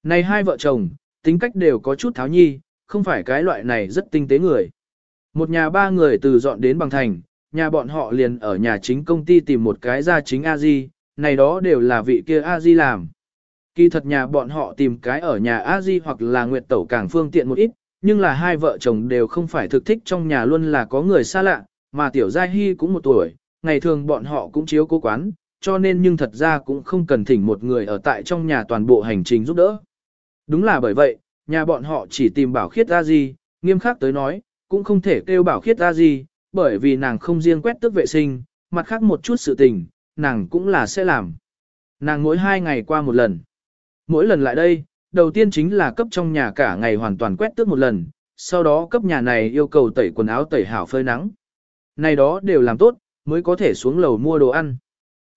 Speaker 1: Này hai vợ chồng, tính cách đều có chút tháo nhi, không phải cái loại này rất tinh tế người. Một nhà ba người từ dọn đến bằng thành, nhà bọn họ liền ở nhà chính công ty tìm một cái gia chính a di, này đó đều là vị kia a di làm. Kỳ thật nhà bọn họ tìm cái ở nhà a di hoặc là nguyệt tẩu càng phương tiện một ít, nhưng là hai vợ chồng đều không phải thực thích trong nhà luôn là có người xa lạ, mà tiểu gia hy cũng một tuổi, ngày thường bọn họ cũng chiếu cố quán, cho nên nhưng thật ra cũng không cần thỉnh một người ở tại trong nhà toàn bộ hành trình giúp đỡ. Đúng là bởi vậy, nhà bọn họ chỉ tìm bảo khiết a di, nghiêm khắc tới nói, cũng không thể kêu bảo khiết a di, bởi vì nàng không riêng quét tước vệ sinh, mặt khác một chút sự tình, nàng cũng là sẽ làm. Nàng mỗi hai ngày qua một lần. Mỗi lần lại đây, đầu tiên chính là cấp trong nhà cả ngày hoàn toàn quét tước một lần, sau đó cấp nhà này yêu cầu tẩy quần áo tẩy hảo phơi nắng. Này đó đều làm tốt, mới có thể xuống lầu mua đồ ăn.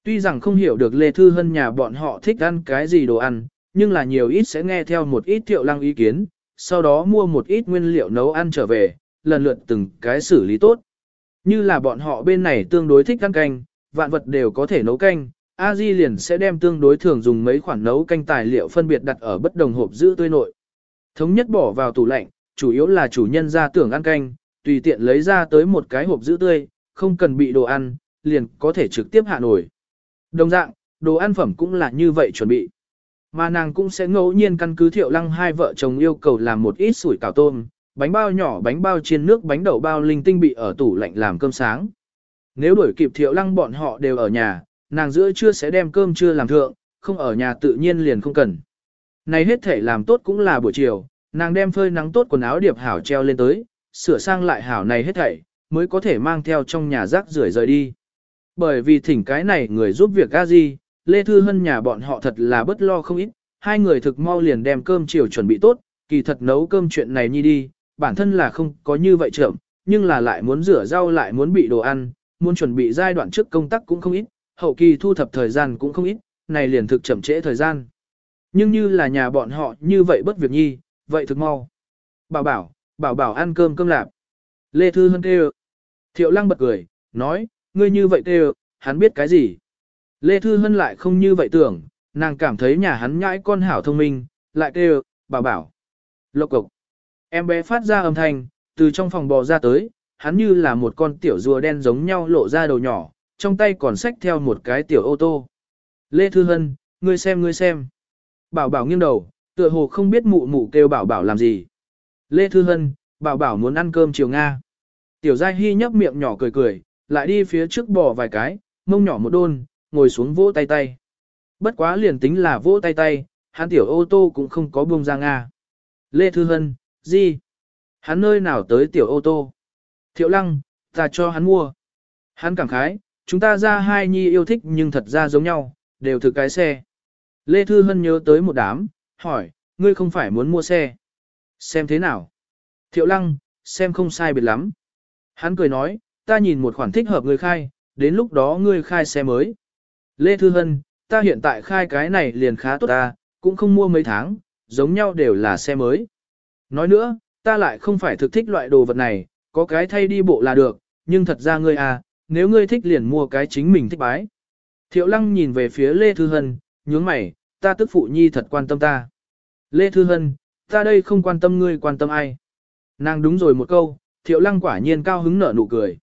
Speaker 1: Tuy rằng không hiểu được Lê Thư Hân nhà bọn họ thích ăn cái gì đồ ăn, nhưng là nhiều ít sẽ nghe theo một ít thiệu lăng ý kiến, sau đó mua một ít nguyên liệu nấu ăn trở về, lần lượt từng cái xử lý tốt. Như là bọn họ bên này tương đối thích ăn canh, vạn vật đều có thể nấu canh, a di liền sẽ đem tương đối thường dùng mấy khoản nấu canh tài liệu phân biệt đặt ở bất đồng hộp giữ tươi nội. Thống nhất bỏ vào tủ lạnh, chủ yếu là chủ nhân ra tưởng ăn canh, tùy tiện lấy ra tới một cái hộp giữ tươi, không cần bị đồ ăn, liền có thể trực tiếp hạ nổi. Đồng dạng, đồ ăn phẩm cũng là như vậy chuẩn bị. Mà nàng cũng sẽ ngẫu nhiên căn cứ thiệu lăng hai vợ chồng yêu cầu làm một ít sủi cảo tôm, bánh bao nhỏ bánh bao chiên nước bánh đậu bao linh tinh bị ở tủ lạnh làm cơm sáng. Nếu đuổi kịp thiệu lăng bọn họ đều ở nhà, nàng giữa trưa sẽ đem cơm trưa làm thượng, không ở nhà tự nhiên liền không cần. Này hết thể làm tốt cũng là buổi chiều, nàng đem phơi nắng tốt quần áo điệp hảo treo lên tới, sửa sang lại hảo này hết thảy, mới có thể mang theo trong nhà rác rưởi rời đi. Bởi vì thỉnh cái này người giúp việc a di, Lê Thư Hân nhà bọn họ thật là bất lo không ít, hai người thực mau liền đem cơm chiều chuẩn bị tốt, kỳ thật nấu cơm chuyện này nhi đi, bản thân là không có như vậy trưởng, nhưng là lại muốn rửa rau lại muốn bị đồ ăn, muốn chuẩn bị giai đoạn trước công tác cũng không ít, hậu kỳ thu thập thời gian cũng không ít, này liền thực chậm trễ thời gian. Nhưng như là nhà bọn họ như vậy bất việc nhi, vậy thực mau. Bảo bảo, bảo bảo ăn cơm cơm lạp. Lê Thư Hân kêu. Thiệu lăng bật cười, nói, ngươi như vậy kêu, hắn biết cái gì. Lê Thư Hân lại không như vậy tưởng, nàng cảm thấy nhà hắn nhãi con hảo thông minh, lại kêu, bảo bảo. Lộc cục. Em bé phát ra âm thanh, từ trong phòng bò ra tới, hắn như là một con tiểu rùa đen giống nhau lộ ra đầu nhỏ, trong tay còn xách theo một cái tiểu ô tô. Lê Thư Hân, ngươi xem ngươi xem. Bảo bảo nghiêng đầu, tựa hồ không biết mụ mụ kêu bảo bảo làm gì. Lê Thư Hân, bảo bảo muốn ăn cơm chiều Nga. Tiểu Giai Hy nhấp miệng nhỏ cười cười, lại đi phía trước bò vài cái, mông nhỏ một đôn, ngồi xuống vỗ tay tay. Bất quá liền tính là vỗ tay tay, hắn tiểu ô tô cũng không có buông ra Nga. Lê Thư Hân, gì? Hắn nơi nào tới tiểu ô tô? Thiệu lăng, ta cho hắn mua. Hắn cảm khái, chúng ta ra hai nhi yêu thích nhưng thật ra giống nhau, đều thực cái xe. Lê Thư Hân nhớ tới một đám, hỏi, ngươi không phải muốn mua xe. Xem thế nào? Thiệu lăng, xem không sai biệt lắm. Hắn cười nói, ta nhìn một khoản thích hợp ngươi khai, đến lúc đó ngươi khai xe mới. Lê Thư Hân, ta hiện tại khai cái này liền khá tốt ta, cũng không mua mấy tháng, giống nhau đều là xe mới. Nói nữa, ta lại không phải thực thích loại đồ vật này, có cái thay đi bộ là được, nhưng thật ra ngươi à, nếu ngươi thích liền mua cái chính mình thích bái. Thiệu lăng nhìn về phía Lê Thư Hân, nhướng mày, ta tức phụ nhi thật quan tâm ta. Lê Thư Hân, ta đây không quan tâm ngươi quan tâm ai. Nàng đúng rồi một câu, thiệu lăng quả nhiên cao hứng nở nụ cười.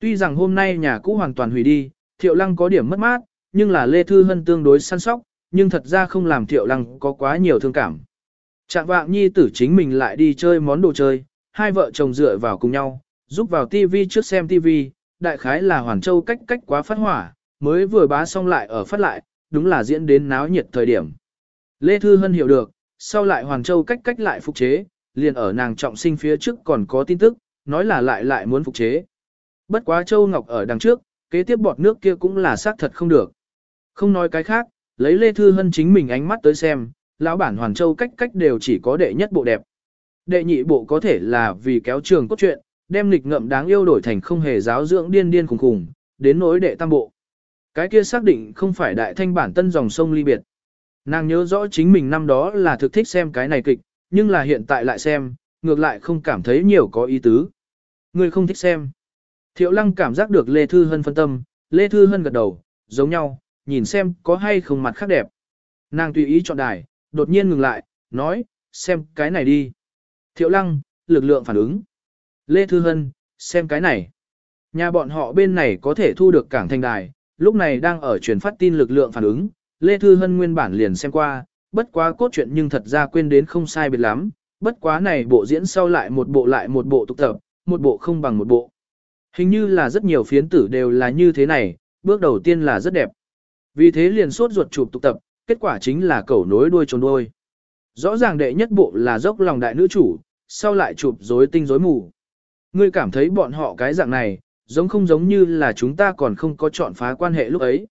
Speaker 1: Tuy rằng hôm nay nhà cũ hoàn toàn hủy đi, thiệu lăng có điểm mất mát, nhưng là Lê Thư Hân tương đối săn sóc, nhưng thật ra không làm thiệu lăng có quá nhiều thương cảm. Trạng vạng nhi tử chính mình lại đi chơi món đồ chơi, hai vợ chồng dựa vào cùng nhau, giúp vào TV trước xem TV. đại khái là Hoàng Châu cách cách quá phát hỏa, mới vừa bá xong lại ở phát lại, đúng là diễn đến náo nhiệt thời điểm. Lê Thư Hân hiểu được, sau lại Hoàng Châu cách cách lại phục chế, liền ở nàng trọng sinh phía trước còn có tin tức, nói là lại lại muốn phục chế. Bất quá Châu Ngọc ở đằng trước, kế tiếp bọt nước kia cũng là xác thật không được. Không nói cái khác, lấy Lê Thư Hân chính mình ánh mắt tới xem, lão bản Hoàn Châu cách cách đều chỉ có đệ nhất bộ đẹp. Đệ nhị bộ có thể là vì kéo trường cốt truyện, đem lịch ngậm đáng yêu đổi thành không hề giáo dưỡng điên điên khủng khủng, đến nỗi đệ tam bộ. Cái kia xác định không phải đại thanh bản tân dòng sông ly biệt. Nàng nhớ rõ chính mình năm đó là thực thích xem cái này kịch, nhưng là hiện tại lại xem, ngược lại không cảm thấy nhiều có ý tứ. Người không thích xem. Thiệu lăng cảm giác được Lê Thư Hân phân tâm, Lê Thư Hân gật đầu, giống nhau, nhìn xem có hay không mặt khác đẹp. Nàng tùy ý chọn đài, đột nhiên ngừng lại, nói, xem cái này đi. Thiệu lăng, lực lượng phản ứng. Lê Thư Hân, xem cái này. Nhà bọn họ bên này có thể thu được cảng thành đài, lúc này đang ở truyền phát tin lực lượng phản ứng. Lê Thư Hân nguyên bản liền xem qua, bất quá cốt truyện nhưng thật ra quên đến không sai biệt lắm. Bất quá này bộ diễn sau lại một bộ lại một bộ tục tập, một bộ không bằng một bộ. Hình như là rất nhiều phiến tử đều là như thế này, bước đầu tiên là rất đẹp. Vì thế liền suốt ruột chụp tục tập, kết quả chính là cẩu nối đuôi trốn đuôi. Rõ ràng đệ nhất bộ là dốc lòng đại nữ chủ, sau lại chụp rối tinh rối mù. Ngươi cảm thấy bọn họ cái dạng này, giống không giống như là chúng ta còn không có chọn phá quan hệ lúc ấy.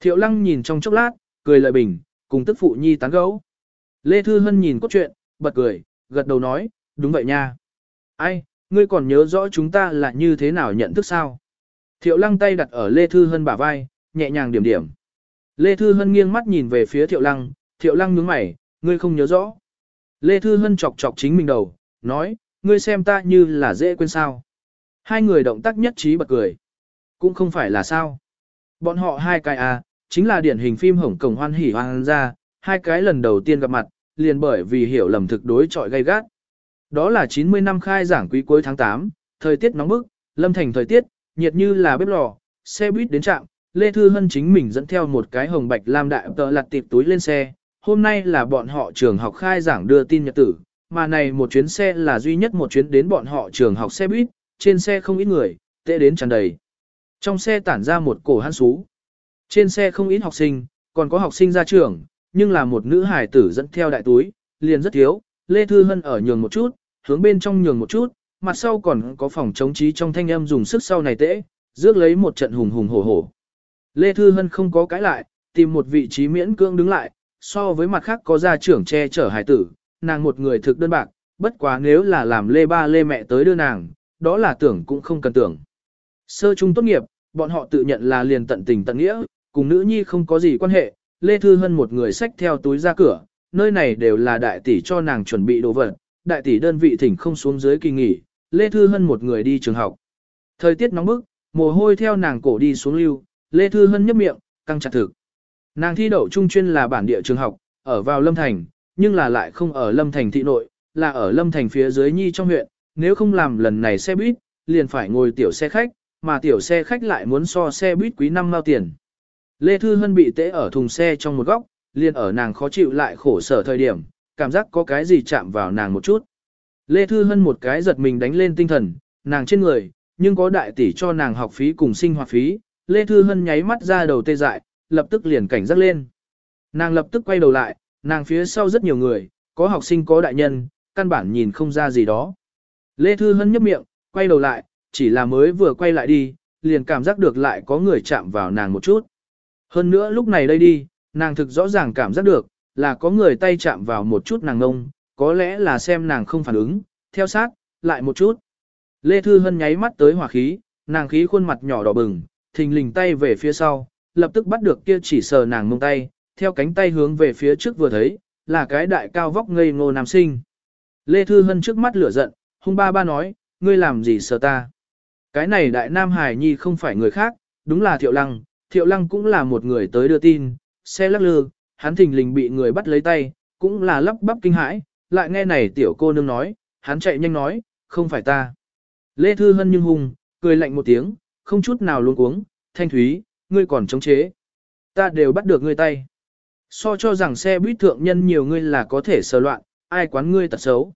Speaker 1: Thiệu lăng nhìn trong chốc lát, cười lời bình, cùng tức phụ nhi tán gấu. Lê Thư Hân nhìn cốt truyện, bật cười, gật đầu nói, đúng vậy nha. Ai, ngươi còn nhớ rõ chúng ta là như thế nào nhận thức sao? Thiệu lăng tay đặt ở Lê Thư Hân bả vai, nhẹ nhàng điểm điểm. Lê Thư Hân nghiêng mắt nhìn về phía Thiệu Lăng, Thiệu Lăng nhướng mày, ngươi không nhớ rõ. Lê Thư Hân chọc chọc chính mình đầu, nói, ngươi xem ta như là dễ quên sao. Hai người động tác nhất trí bật cười. Cũng không phải là sao. Bọn họ hai cái à, chính là điển hình phim Hồng Cổng hoan hỉ hoang ra, hai cái lần đầu tiên gặp mặt, liền bởi vì hiểu lầm thực đối trọi gay gắt. Đó là 90 năm khai giảng quý cuối tháng 8, thời tiết nóng bức, lâm thành thời tiết, nhiệt như là bếp lò, xe buýt đến trạm, Lê Thư Hân chính mình dẫn theo một cái hồng bạch lam đại tờ lặt tịp túi lên xe, hôm nay là bọn họ trường học khai giảng đưa tin nhật tử, mà này một chuyến xe là duy nhất một chuyến đến bọn họ trường học xe buýt, trên xe không ít người, tệ đến tràn đầy. Trong xe tản ra một cổ hăn xú. Trên xe không ít học sinh, còn có học sinh ra trường, nhưng là một nữ hài tử dẫn theo đại túi, liền rất thiếu, Lê Thư Hân ở nhường một chút, hướng bên trong nhường một chút, mặt sau còn có phòng chống trí trong thanh âm dùng sức sau này tễ, rước lấy một trận hùng hùng hổ hổ. Lê Thư Hân không có cái lại, tìm một vị trí miễn cưỡng đứng lại, so với mặt khác có gia trưởng che chở hải tử, nàng một người thực đơn bạc, bất quá nếu là làm Lê Ba Lê mẹ tới đưa nàng, đó là tưởng cũng không cần tưởng. Sơ trung tốt nghiệp, bọn họ tự nhận là liền tận tình tận nghĩa, cùng nữ nhi không có gì quan hệ, Lê Thư Hân một người xách theo túi ra cửa, nơi này đều là đại tỷ cho nàng chuẩn bị đồ vật, đại tỷ đơn vị thỉnh không xuống dưới kỳ nghỉ, Lê Thư Hân một người đi trường học. Thời tiết nóng bức, mồ hôi theo nàng cổ đi xuống lưu, Lê Thư Hân nhấp miệng, căng chặt thực. Nàng thi đậu trung chuyên là bản địa trường học, ở vào Lâm Thành, nhưng là lại không ở Lâm Thành thị nội, là ở Lâm Thành phía dưới Nhi trong huyện, nếu không làm lần này xe buýt, liền phải ngồi tiểu xe khách, mà tiểu xe khách lại muốn so xe buýt quý năm mao tiền. Lê Thư Hân bị tễ ở thùng xe trong một góc, liền ở nàng khó chịu lại khổ sở thời điểm, cảm giác có cái gì chạm vào nàng một chút. Lê Thư Hân một cái giật mình đánh lên tinh thần, nàng trên người, nhưng có đại tỷ cho nàng học phí cùng sinh hoạt phí, Lê Thư Hân nháy mắt ra đầu tê dại, lập tức liền cảnh giác lên. Nàng lập tức quay đầu lại, nàng phía sau rất nhiều người, có học sinh có đại nhân, căn bản nhìn không ra gì đó. Lê Thư Hân nhấp miệng, quay đầu lại, chỉ là mới vừa quay lại đi, liền cảm giác được lại có người chạm vào nàng một chút. Hơn nữa lúc này đây đi, nàng thực rõ ràng cảm giác được, là có người tay chạm vào một chút nàng ngông, có lẽ là xem nàng không phản ứng, theo sát, lại một chút. Lê Thư Hân nháy mắt tới hỏa khí, nàng khí khuôn mặt nhỏ đỏ bừng, thình lình tay về phía sau, lập tức bắt được kia chỉ sờ nàng mông tay, theo cánh tay hướng về phía trước vừa thấy, là cái đại cao vóc ngây ngô nam sinh. Lê Thư Hân trước mắt lửa giận, hung ba ba nói, ngươi làm gì sờ ta. Cái này đại nam hải nhi không phải người khác, đúng là Thiệu Lăng, Thiệu Lăng cũng là một người tới đưa tin, xe lắc lư, hắn thình lình bị người bắt lấy tay, cũng là lắp bắp kinh hãi, lại nghe này tiểu cô nương nói, hắn chạy nhanh nói, không phải ta. Lê Thư Hân nhưng hùng, cười lạnh một tiếng, không chút nào luống cuống, thanh thúy, ngươi còn chống chế. Ta đều bắt được ngươi tay. So cho rằng xe buýt thượng nhân nhiều ngươi là có thể sờ loạn, ai quán ngươi tật xấu.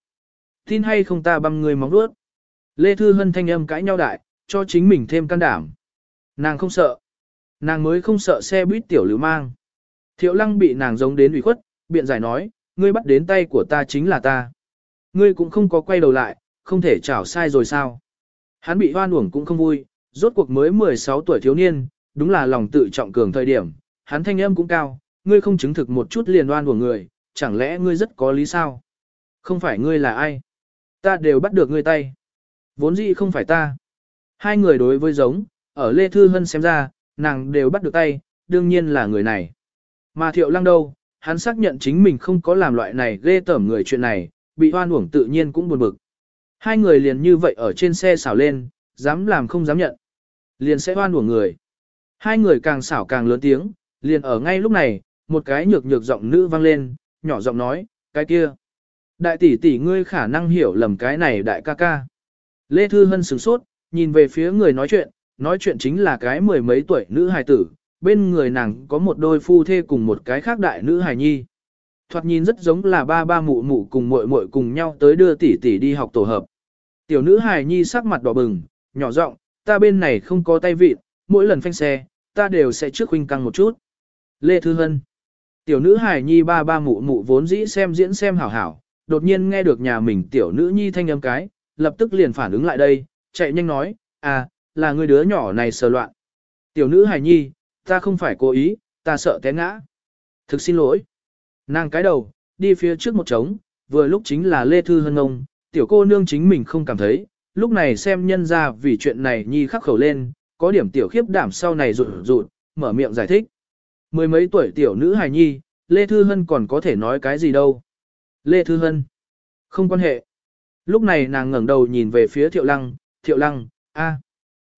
Speaker 1: Tin hay không ta băm ngươi móng đuốt. Lê Thư Hân thanh âm cãi nhau đại, cho chính mình thêm can đảm. Nàng không sợ. Nàng mới không sợ xe buýt tiểu lưu mang. Thiệu lăng bị nàng giống đến ủy khuất, biện giải nói, ngươi bắt đến tay của ta chính là ta. Ngươi cũng không có quay đầu lại, không thể chảo sai rồi sao. Hắn bị hoan uổng cũng không vui, rốt cuộc mới 16 tuổi thiếu niên, đúng là lòng tự trọng cường thời điểm, hắn thanh âm cũng cao, ngươi không chứng thực một chút liền oan của người, chẳng lẽ ngươi rất có lý sao? Không phải ngươi là ai? Ta đều bắt được ngươi tay. Vốn dĩ không phải ta. Hai người đối với giống, ở Lê Thư Hân xem ra, nàng đều bắt được tay, đương nhiên là người này. Mà thiệu lăng đâu, hắn xác nhận chính mình không có làm loại này ghê tởm người chuyện này, bị hoan uổng tự nhiên cũng buồn bực. Hai người liền như vậy ở trên xe xảo lên, dám làm không dám nhận liền sẽ oan uổng người. Hai người càng xảo càng lớn tiếng, liền ở ngay lúc này, một cái nhược nhược giọng nữ vang lên, nhỏ giọng nói, cái kia. Đại tỷ tỷ ngươi khả năng hiểu lầm cái này đại ca ca. Lê Thư Hân sửng sốt, nhìn về phía người nói chuyện, nói chuyện chính là cái mười mấy tuổi nữ hài tử, bên người nàng có một đôi phu thê cùng một cái khác đại nữ hài nhi. Thoạt nhìn rất giống là ba ba mụ mụ cùng muội muội cùng nhau tới đưa tỷ tỷ đi học tổ hợp. Tiểu nữ hài nhi sắc mặt đỏ bừng, nhỏ giọng, ta bên này không có tay vịt, mỗi lần phanh xe, ta đều sẽ trước huynh căng một chút. Lê Thư Hân Tiểu nữ Hải Nhi ba ba mụ mụ vốn dĩ xem diễn xem hảo hảo, đột nhiên nghe được nhà mình tiểu nữ Nhi thanh âm cái, lập tức liền phản ứng lại đây, chạy nhanh nói, à, là người đứa nhỏ này sờ loạn. Tiểu nữ Hải Nhi, ta không phải cố ý, ta sợ té ngã. Thực xin lỗi. Nàng cái đầu, đi phía trước một trống, vừa lúc chính là Lê Thư Hân ông, tiểu cô nương chính mình không cảm thấy, lúc này xem nhân ra vì chuyện này nhi khắc khẩu lên, có điểm tiểu khiếp đảm sau này rụt rụt, mở miệng giải thích. Mười mấy tuổi tiểu nữ hài nhi, Lê Thư Hân còn có thể nói cái gì đâu. Lê Thư Hân, không quan hệ. Lúc này nàng ngẩng đầu nhìn về phía thiệu lăng, thiệu lăng, a.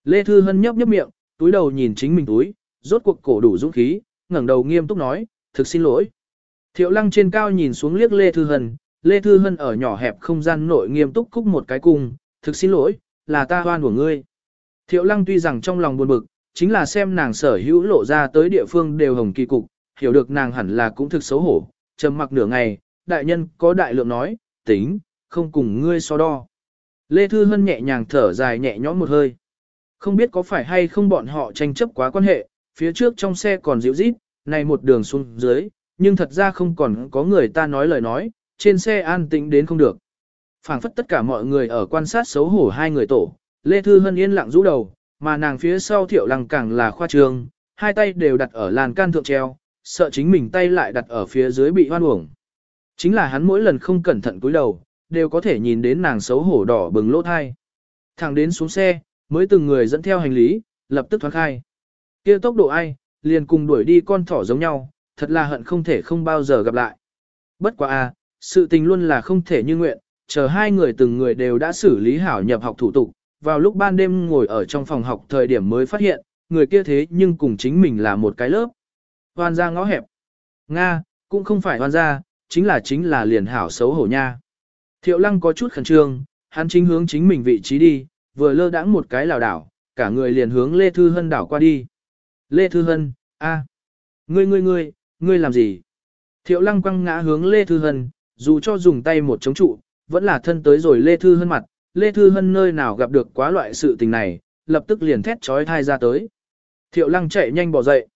Speaker 1: Lê Thư Hân nhấp nhấp miệng, túi đầu nhìn chính mình túi, rốt cuộc cổ đủ dũng khí, ngẩng đầu nghiêm túc nói, thực xin lỗi. Thiệu lăng trên cao nhìn xuống liếc Lê Thư Hân, Lê Thư Hân ở nhỏ hẹp không gian nội nghiêm túc cúc một cái cung, thực xin lỗi, là ta hoan của ngươi. Thiệu lăng tuy rằng trong lòng buồn bực, chính là xem nàng sở hữu lộ ra tới địa phương đều hồng kỳ cục, hiểu được nàng hẳn là cũng thực xấu hổ, trầm mặc nửa ngày, đại nhân có đại lượng nói, tính, không cùng ngươi so đo. Lê Thư Hân nhẹ nhàng thở dài nhẹ nhõm một hơi. Không biết có phải hay không bọn họ tranh chấp quá quan hệ, phía trước trong xe còn dịu rít, này một đường xuống dưới, nhưng thật ra không còn có người ta nói lời nói, trên xe an tĩnh đến không được phảng phất tất cả mọi người ở quan sát xấu hổ hai người tổ, Lê Thư Hân yên lặng rũ đầu, mà nàng phía sau Thiệu Lăng càng là khoa trường hai tay đều đặt ở làn can thượng treo, sợ chính mình tay lại đặt ở phía dưới bị hoan uổng. Chính là hắn mỗi lần không cẩn thận cúi đầu, đều có thể nhìn đến nàng xấu hổ đỏ bừng lỗ thai. Thẳng đến xuống xe, mới từng người dẫn theo hành lý, lập tức thoát khai. kia tốc độ ai, liền cùng đuổi đi con thỏ giống nhau, thật là hận không thể không bao giờ gặp lại. Bất quá à sự tình luôn là không thể như nguyện, chờ hai người từng người đều đã xử lý hảo nhập học thủ tục, vào lúc ban đêm ngồi ở trong phòng học thời điểm mới phát hiện, người kia thế nhưng cùng chính mình là một cái lớp. Hoan ra ngõ hẹp. Nga, cũng không phải hoan ra, chính là chính là liền hảo xấu hổ nha. Thiệu lăng có chút khẩn trương, hắn chính hướng chính mình vị trí đi, vừa lơ đãng một cái lào đảo, cả người liền hướng Lê Thư Hân đảo qua đi. Lê Thư Hân, a ngươi ngươi ngươi, ngươi làm gì? Thiệu lăng quăng ngã hướng Lê Thư Hân, dù cho dùng tay một chống trụ, vẫn là thân tới rồi Lê Thư Hân mặt, Lê Thư Hân nơi nào gặp được quá loại sự tình này, lập tức liền thét trói thai ra tới. Thiệu lăng chạy nhanh bỏ dậy.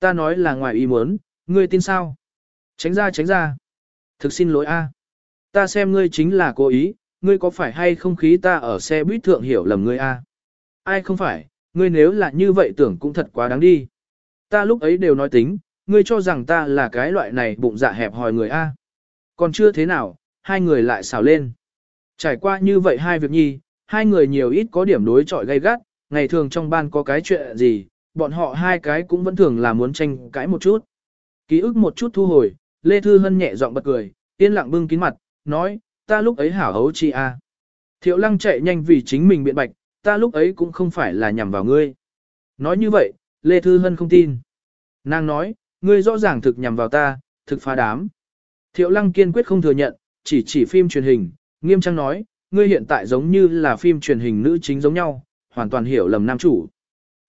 Speaker 1: Ta nói là ngoài ý muốn, ngươi tin sao? Tránh ra tránh ra. Thực xin lỗi a. Ta xem ngươi chính là cố ý, ngươi có phải hay không khí ta ở xe buýt thượng hiểu lầm ngươi a? Ai không phải, ngươi nếu là như vậy tưởng cũng thật quá đáng đi. Ta lúc ấy đều nói tính, ngươi cho rằng ta là cái loại này bụng dạ hẹp hòi người a. Còn chưa thế nào, hai người lại xào lên. Trải qua như vậy hai việc nhi, hai người nhiều ít có điểm đối chọi gay gắt, ngày thường trong ban có cái chuyện gì, bọn họ hai cái cũng vẫn thường là muốn tranh cãi một chút. Ký ức một chút thu hồi, Lê Thư Hân nhẹ giọng bật cười, yên lặng bưng kín mặt, nói, ta lúc ấy hảo hấu chi a à. Thiệu lăng chạy nhanh vì chính mình biện bạch, ta lúc ấy cũng không phải là nhằm vào ngươi. Nói như vậy, Lê Thư Hân không tin. Nàng nói, ngươi rõ ràng thực nhằm vào ta, thực phá đám. Thiệu lăng kiên quyết không thừa nhận, chỉ chỉ phim truyền hình, nghiêm trang nói, ngươi hiện tại giống như là phim truyền hình nữ chính giống nhau, hoàn toàn hiểu lầm nam chủ.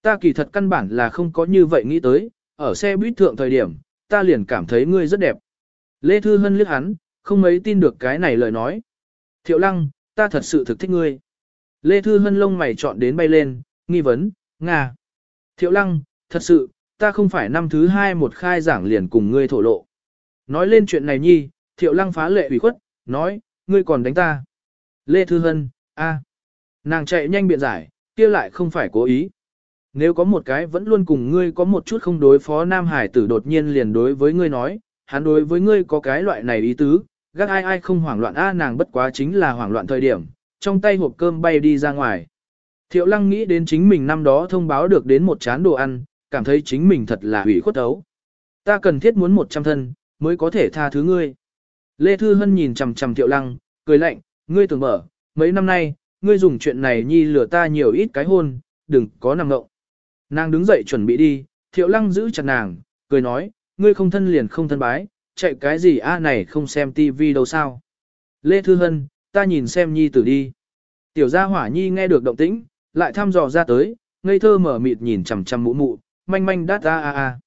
Speaker 1: Ta kỳ thật căn bản là không có như vậy nghĩ tới, ở xe buýt thượng thời điểm, ta liền cảm thấy ngươi rất đẹp. Lê Thư Hân liếc hắn, không mấy tin được cái này lời nói. Thiệu lăng, ta thật sự thực thích ngươi. Lê Thư Hân lông mày chọn đến bay lên, nghi vấn, Nga. Thiệu lăng, thật sự, ta không phải năm thứ hai một khai giảng liền cùng ngươi thổ lộ. Nói lên chuyện này nhi, thiệu lăng phá lệ ủy khuất, nói, ngươi còn đánh ta. Lê Thư Hân, a. Nàng chạy nhanh biện giải, kia lại không phải cố ý. Nếu có một cái vẫn luôn cùng ngươi có một chút không đối phó Nam Hải tử đột nhiên liền đối với ngươi nói, hắn đối với ngươi có cái loại này ý tứ, gác ai ai không hoảng loạn a nàng bất quá chính là hoảng loạn thời điểm, trong tay hộp cơm bay đi ra ngoài. Thiệu lăng nghĩ đến chính mình năm đó thông báo được đến một chán đồ ăn, cảm thấy chính mình thật là hủy khuất ấu. Ta cần thiết muốn một trăm thân, mới có thể tha thứ ngươi. Lê Thư Hân nhìn chằm chằm Thiệu Lăng, cười lạnh, ngươi tưởng mở, mấy năm nay, ngươi dùng chuyện này nhi lừa ta nhiều ít cái hôn, đừng có nằm ngộng. Nàng đứng dậy chuẩn bị đi, Thiệu Lăng giữ chặt nàng, cười nói, ngươi không thân liền không thân bái, chạy cái gì a này không xem tivi đâu sao. Lê Thư Hân, ta nhìn xem nhi tử đi. Tiểu gia hỏa nhi nghe được động tĩnh, lại thăm dò ra tới, ngây thơ mở mịt nhìn chằm chằm mụ mụ, manh manh đát a a a.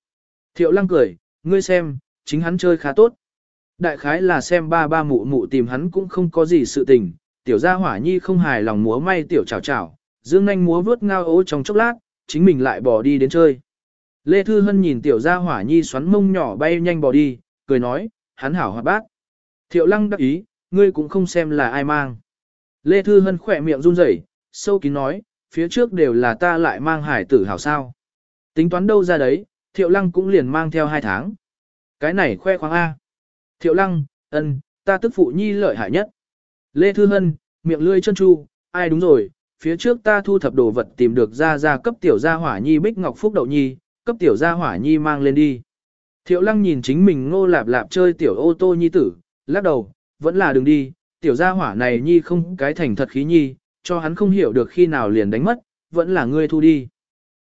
Speaker 1: Thiệu lăng cười, ngươi xem, chính hắn chơi khá tốt. Đại khái là xem ba ba mụ mụ tìm hắn cũng không có gì sự tình, tiểu gia hỏa nhi không hài lòng múa may tiểu chào chào, dương nhanh múa vướt ngao ố trong chốc lát, chính mình lại bỏ đi đến chơi. Lê Thư Hân nhìn tiểu gia hỏa nhi xoắn mông nhỏ bay nhanh bỏ đi, cười nói, hắn hảo hoạt bác. Thiệu lăng đắc ý, ngươi cũng không xem là ai mang. Lê Thư Hân khỏe miệng run rẩy sâu kín nói, phía trước đều là ta lại mang hải tử hảo sao. Tính toán đâu ra đấy, thiệu lăng cũng liền mang theo hai tháng. Cái này khoe khoang A. Thiệu lăng, ân, ta tức phụ nhi lợi hại nhất. Lê Thư Hân, miệng lươi chân chu, ai đúng rồi, phía trước ta thu thập đồ vật tìm được ra ra cấp tiểu gia hỏa nhi bích ngọc phúc đậu nhi, cấp tiểu gia hỏa nhi mang lên đi. Thiệu lăng nhìn chính mình ngô lạp lạp chơi tiểu ô tô nhi tử, lắc đầu, vẫn là đừng đi, tiểu gia hỏa này nhi không cái thành thật khí nhi, cho hắn không hiểu được khi nào liền đánh mất, vẫn là ngươi thu đi.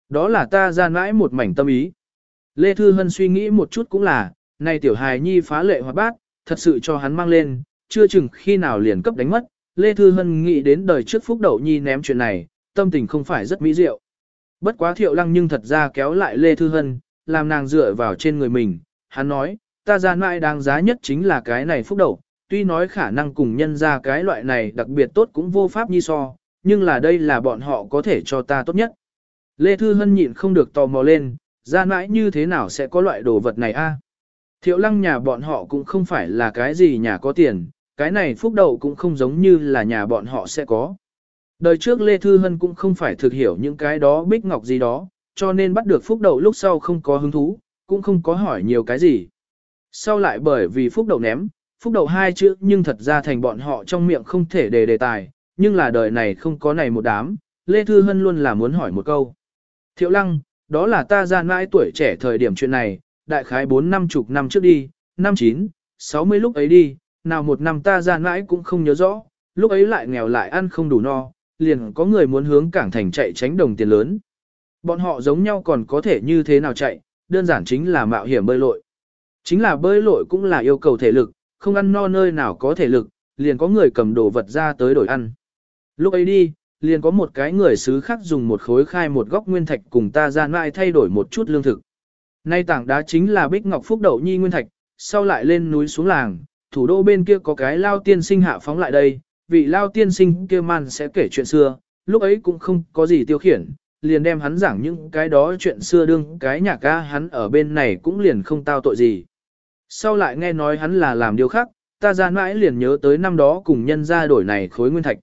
Speaker 1: Đó là ta ra mãi một mảnh tâm ý. Lê Thư Hân suy nghĩ một chút cũng là, này tiểu hài nhi phá lệ hoạt bát, thật sự cho hắn mang lên, chưa chừng khi nào liền cấp đánh mất. Lê Thư Hân nghĩ đến đời trước Phúc Đậu Nhi ném chuyện này, tâm tình không phải rất mỹ diệu. Bất quá Thiệu Lăng nhưng thật ra kéo lại Lê Thư Hân, làm nàng dựa vào trên người mình, hắn nói, ta ra mãi đáng giá nhất chính là cái này Phúc Đậu, tuy nói khả năng cùng nhân ra cái loại này đặc biệt tốt cũng vô pháp nhi so, nhưng là đây là bọn họ có thể cho ta tốt nhất. Lê Thư Hân nhịn không được tò mò lên, ra mãi như thế nào sẽ có loại đồ vật này a? Thiệu lăng nhà bọn họ cũng không phải là cái gì nhà có tiền, cái này phúc Đậu cũng không giống như là nhà bọn họ sẽ có. Đời trước Lê Thư Hân cũng không phải thực hiểu những cái đó bích ngọc gì đó, cho nên bắt được phúc Đậu lúc sau không có hứng thú, cũng không có hỏi nhiều cái gì. Sau lại bởi vì phúc Đậu ném, phúc Đậu hai chữ nhưng thật ra thành bọn họ trong miệng không thể đề đề tài, nhưng là đời này không có này một đám, Lê Thư Hân luôn là muốn hỏi một câu. Thiệu lăng, đó là ta ra mãi tuổi trẻ thời điểm chuyện này, đại khái bốn năm chục năm trước đi, năm chín, sáu mươi lúc ấy đi, nào một năm ta ra mãi cũng không nhớ rõ, lúc ấy lại nghèo lại ăn không đủ no, liền có người muốn hướng cảng thành chạy tránh đồng tiền lớn. Bọn họ giống nhau còn có thể như thế nào chạy, đơn giản chính là mạo hiểm bơi lội. Chính là bơi lội cũng là yêu cầu thể lực, không ăn no nơi nào có thể lực, liền có người cầm đồ vật ra tới đổi ăn. Lúc ấy đi, liền có một cái người xứ khác dùng một khối khai một góc nguyên thạch cùng ta ra mãi thay đổi một chút lương thực. Nay tảng đá chính là Bích Ngọc Phúc Đậu Nhi Nguyên Thạch, sau lại lên núi xuống làng, thủ đô bên kia có cái lao tiên sinh hạ phóng lại đây, vị lao tiên sinh kia man sẽ kể chuyện xưa, lúc ấy cũng không có gì tiêu khiển, liền đem hắn giảng những cái đó chuyện xưa đương cái nhà ca hắn ở bên này cũng liền không tao tội gì. Sau lại nghe nói hắn là làm điều khác, ta ra mãi liền nhớ tới năm đó cùng nhân ra đổi này khối nguyên thạch.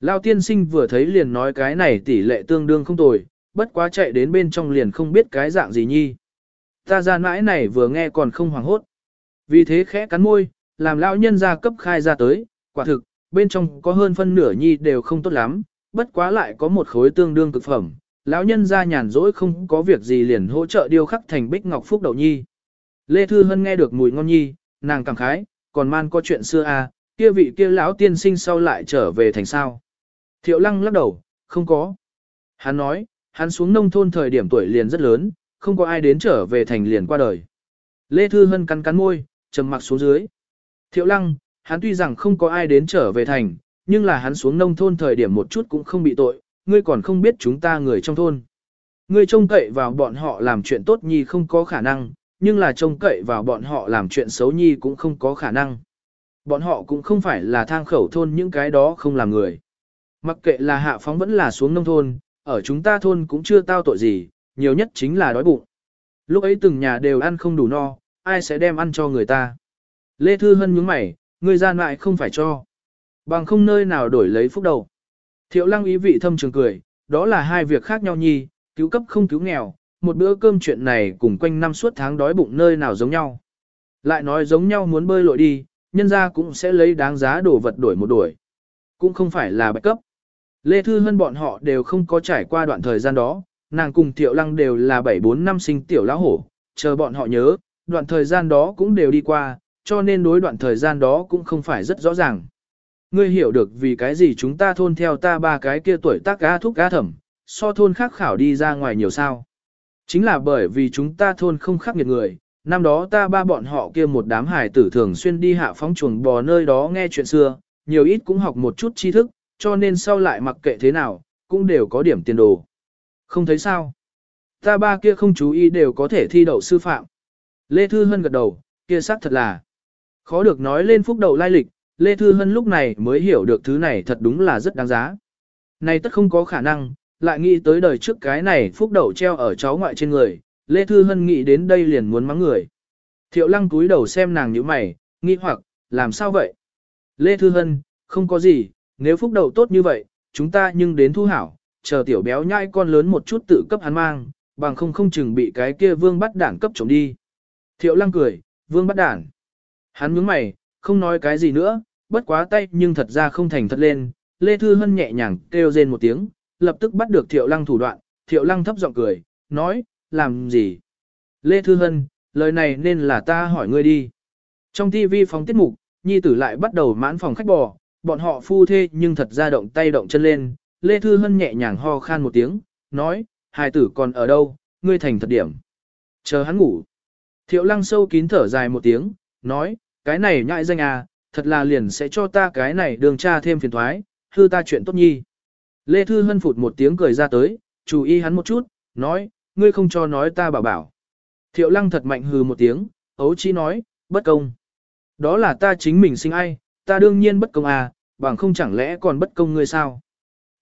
Speaker 1: Lao tiên sinh vừa thấy liền nói cái này tỷ lệ tương đương không tồi, bất quá chạy đến bên trong liền không biết cái dạng gì nhi. Ta ra mãi này vừa nghe còn không hoảng hốt. Vì thế khẽ cắn môi, làm lão nhân ra cấp khai ra tới, quả thực, bên trong có hơn phân nửa nhi đều không tốt lắm, bất quá lại có một khối tương đương cực phẩm. Lão nhân ra nhàn rỗi không có việc gì liền hỗ trợ điêu khắc thành bích ngọc phúc đậu nhi. Lê Thư Hân nghe được mùi ngon nhi, nàng cảm khái, còn man có chuyện xưa à, kia vị kia lão tiên sinh sau lại trở về thành sao. Thiệu lăng lắc đầu, không có. Hắn nói, hắn xuống nông thôn thời điểm tuổi liền rất lớn, không có ai đến trở về thành liền qua đời. Lê Thư Hân cắn cắn môi, trầm mặt xuống dưới. Thiệu lăng, hắn tuy rằng không có ai đến trở về thành, nhưng là hắn xuống nông thôn thời điểm một chút cũng không bị tội, ngươi còn không biết chúng ta người trong thôn. Ngươi trông cậy vào bọn họ làm chuyện tốt nhi không có khả năng, nhưng là trông cậy vào bọn họ làm chuyện xấu nhi cũng không có khả năng. Bọn họ cũng không phải là thang khẩu thôn những cái đó không làm người. Mặc kệ là hạ phóng vẫn là xuống nông thôn, ở chúng ta thôn cũng chưa tao tội gì, nhiều nhất chính là đói bụng. Lúc ấy từng nhà đều ăn không đủ no, ai sẽ đem ăn cho người ta. Lê Thư Hân nhướng mẩy, người gian lại không phải cho. Bằng không nơi nào đổi lấy phúc đầu. Thiệu lăng ý vị thâm trường cười, đó là hai việc khác nhau nhi, cứu cấp không cứu nghèo, một bữa cơm chuyện này cùng quanh năm suốt tháng đói bụng nơi nào giống nhau. Lại nói giống nhau muốn bơi lội đi, nhân ra cũng sẽ lấy đáng giá đồ vật đổi một đổi. Cũng không phải là bạch cấp. Lê Thư Hân bọn họ đều không có trải qua đoạn thời gian đó, nàng cùng Tiểu Lăng đều là 74 năm sinh tiểu lão hổ, chờ bọn họ nhớ, đoạn thời gian đó cũng đều đi qua, cho nên đối đoạn thời gian đó cũng không phải rất rõ ràng. Ngươi hiểu được vì cái gì chúng ta thôn theo ta ba cái kia tuổi tác gá thúc gá thẩm, so thôn khác khảo đi ra ngoài nhiều sao. Chính là bởi vì chúng ta thôn không khắc nghiệt người, năm đó ta ba bọn họ kia một đám hải tử thường xuyên đi hạ phóng chuồng bò nơi đó nghe chuyện xưa, nhiều ít cũng học một chút tri thức, cho nên sau lại mặc kệ thế nào, cũng đều có điểm tiền đồ. Không thấy sao? Ta ba kia không chú ý đều có thể thi đậu sư phạm. Lê Thư Hân gật đầu, kia xác thật là. Khó được nói lên phúc đậu lai lịch, Lê Thư Hân lúc này mới hiểu được thứ này thật đúng là rất đáng giá. Này tất không có khả năng, lại nghĩ tới đời trước cái này phúc đậu treo ở cháu ngoại trên người, Lê Thư Hân nghĩ đến đây liền muốn mắng người. Thiệu lăng túi đầu xem nàng như mày, nghi hoặc, làm sao vậy? Lê Thư Hân, không có gì, nếu phúc đậu tốt như vậy, chúng ta nhưng đến thu hảo, chờ tiểu béo nhai con lớn một chút tự cấp hắn mang, bằng không không chừng bị cái kia vương bắt đảng cấp trộm đi. Thiệu lăng cười, vương bắt đảng. Hắn nhướng mày, không nói cái gì nữa, bất quá tay nhưng thật ra không thành thật lên, Lê Thư Hân nhẹ nhàng kêu rên một tiếng, lập tức bắt được Thiệu Lăng thủ đoạn, Thiệu Lăng thấp giọng cười, nói, làm gì? Lê Thư Hân, lời này nên là ta hỏi ngươi đi. Trong TV phóng tiết mục, Nhi tử lại bắt đầu mãn phòng khách bò, bọn họ phu thê nhưng thật ra động tay động chân lên, Lê Thư Hân nhẹ nhàng ho khan một tiếng, nói, hài tử còn ở đâu, ngươi thành thật điểm. Chờ hắn ngủ. Thiệu lăng sâu kín thở dài một tiếng, nói, cái này nhại danh à, thật là liền sẽ cho ta cái này đường tra thêm phiền thoái, hư ta chuyện tốt nhi. Lê Thư Hân phụt một tiếng cười ra tới, chú ý hắn một chút, nói, ngươi không cho nói ta bảo bảo. Thiệu lăng thật mạnh hừ một tiếng, ấu chí nói, bất công. Đó là ta chính mình sinh ai, ta đương nhiên bất công à, bằng không chẳng lẽ còn bất công ngươi sao?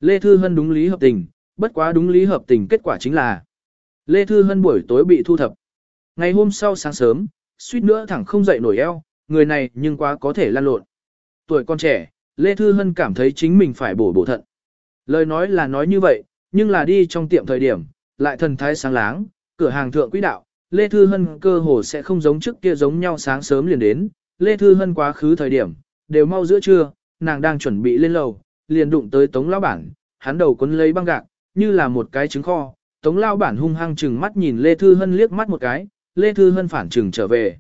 Speaker 1: Lê Thư Hân đúng lý hợp tình, bất quá đúng lý hợp tình kết quả chính là Lê Thư Hân buổi tối bị thu thập. Ngày hôm sau sáng sớm, suýt nữa thẳng không dậy nổi eo, người này nhưng quá có thể lan lộn. Tuổi con trẻ, Lê Thư Hân cảm thấy chính mình phải bổ bổ thận. Lời nói là nói như vậy, nhưng là đi trong tiệm thời điểm, lại thần thái sáng láng, cửa hàng thượng quý đạo, Lê Thư Hân cơ hồ sẽ không giống trước kia giống nhau sáng sớm liền đến, Lê Thư Hân quá khứ thời điểm, đều mau giữa trưa, nàng đang chuẩn bị lên lầu, liền đụng tới tống lão bản, hắn đầu quấn lấy băng gạc, như là một cái trứng kho. Tống lão bản hung hăng chừng mắt nhìn Lê Thư Hân liếc mắt một cái, Lê Thư Hân phản chừng trở về.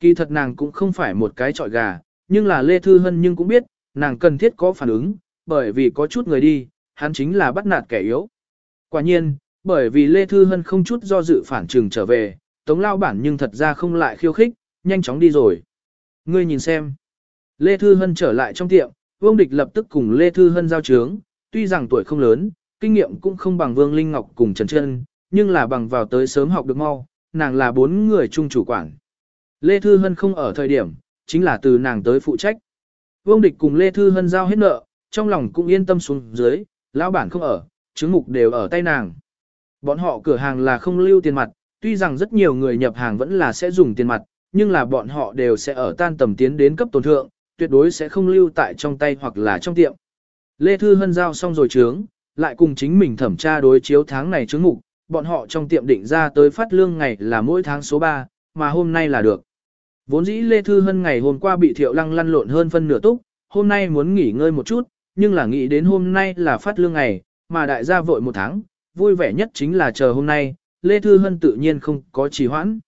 Speaker 1: Kỳ thật nàng cũng không phải một cái trọi gà, nhưng là Lê Thư Hân nhưng cũng biết, nàng cần thiết có phản ứng, bởi vì có chút người đi, hắn chính là bắt nạt kẻ yếu. Quả nhiên, bởi vì Lê Thư Hân không chút do dự phản trừng trở về, Tống Lao Bản nhưng thật ra không lại khiêu khích, nhanh chóng đi rồi. Ngươi nhìn xem. Lê Thư Hân trở lại trong tiệm, Vương Địch lập tức cùng Lê Thư Hân giao trướng, tuy rằng tuổi không lớn, kinh nghiệm cũng không bằng Vương Linh Ngọc cùng Trần Trân, nhưng là bằng vào tới sớm học được mau, nàng là bốn người chung chủ quản. Lê Thư Hân không ở thời điểm, chính là từ nàng tới phụ trách. Vương Địch cùng Lê Thư Hân giao hết nợ, trong lòng cũng yên tâm xuống dưới, lão bản không ở, chứng mục đều ở tay nàng. Bọn họ cửa hàng là không lưu tiền mặt, tuy rằng rất nhiều người nhập hàng vẫn là sẽ dùng tiền mặt, nhưng là bọn họ đều sẽ ở tan tầm tiến đến cấp tổn thượng, tuyệt đối sẽ không lưu tại trong tay hoặc là trong tiệm. Lê Thư Hân giao xong rồi trướng, lại cùng chính mình thẩm tra đối chiếu tháng này chứng mục, bọn họ trong tiệm định ra tới phát lương ngày là mỗi tháng số 3, mà hôm nay là được. Vốn dĩ Lê Thư Hân ngày hôm qua bị Thiệu Lăng lăn lộn hơn phân nửa túc, hôm nay muốn nghỉ ngơi một chút, nhưng là nghĩ đến hôm nay là phát lương ngày, mà đại gia vội một tháng, vui vẻ nhất chính là chờ hôm nay, Lê Thư Hân tự nhiên không có trì hoãn.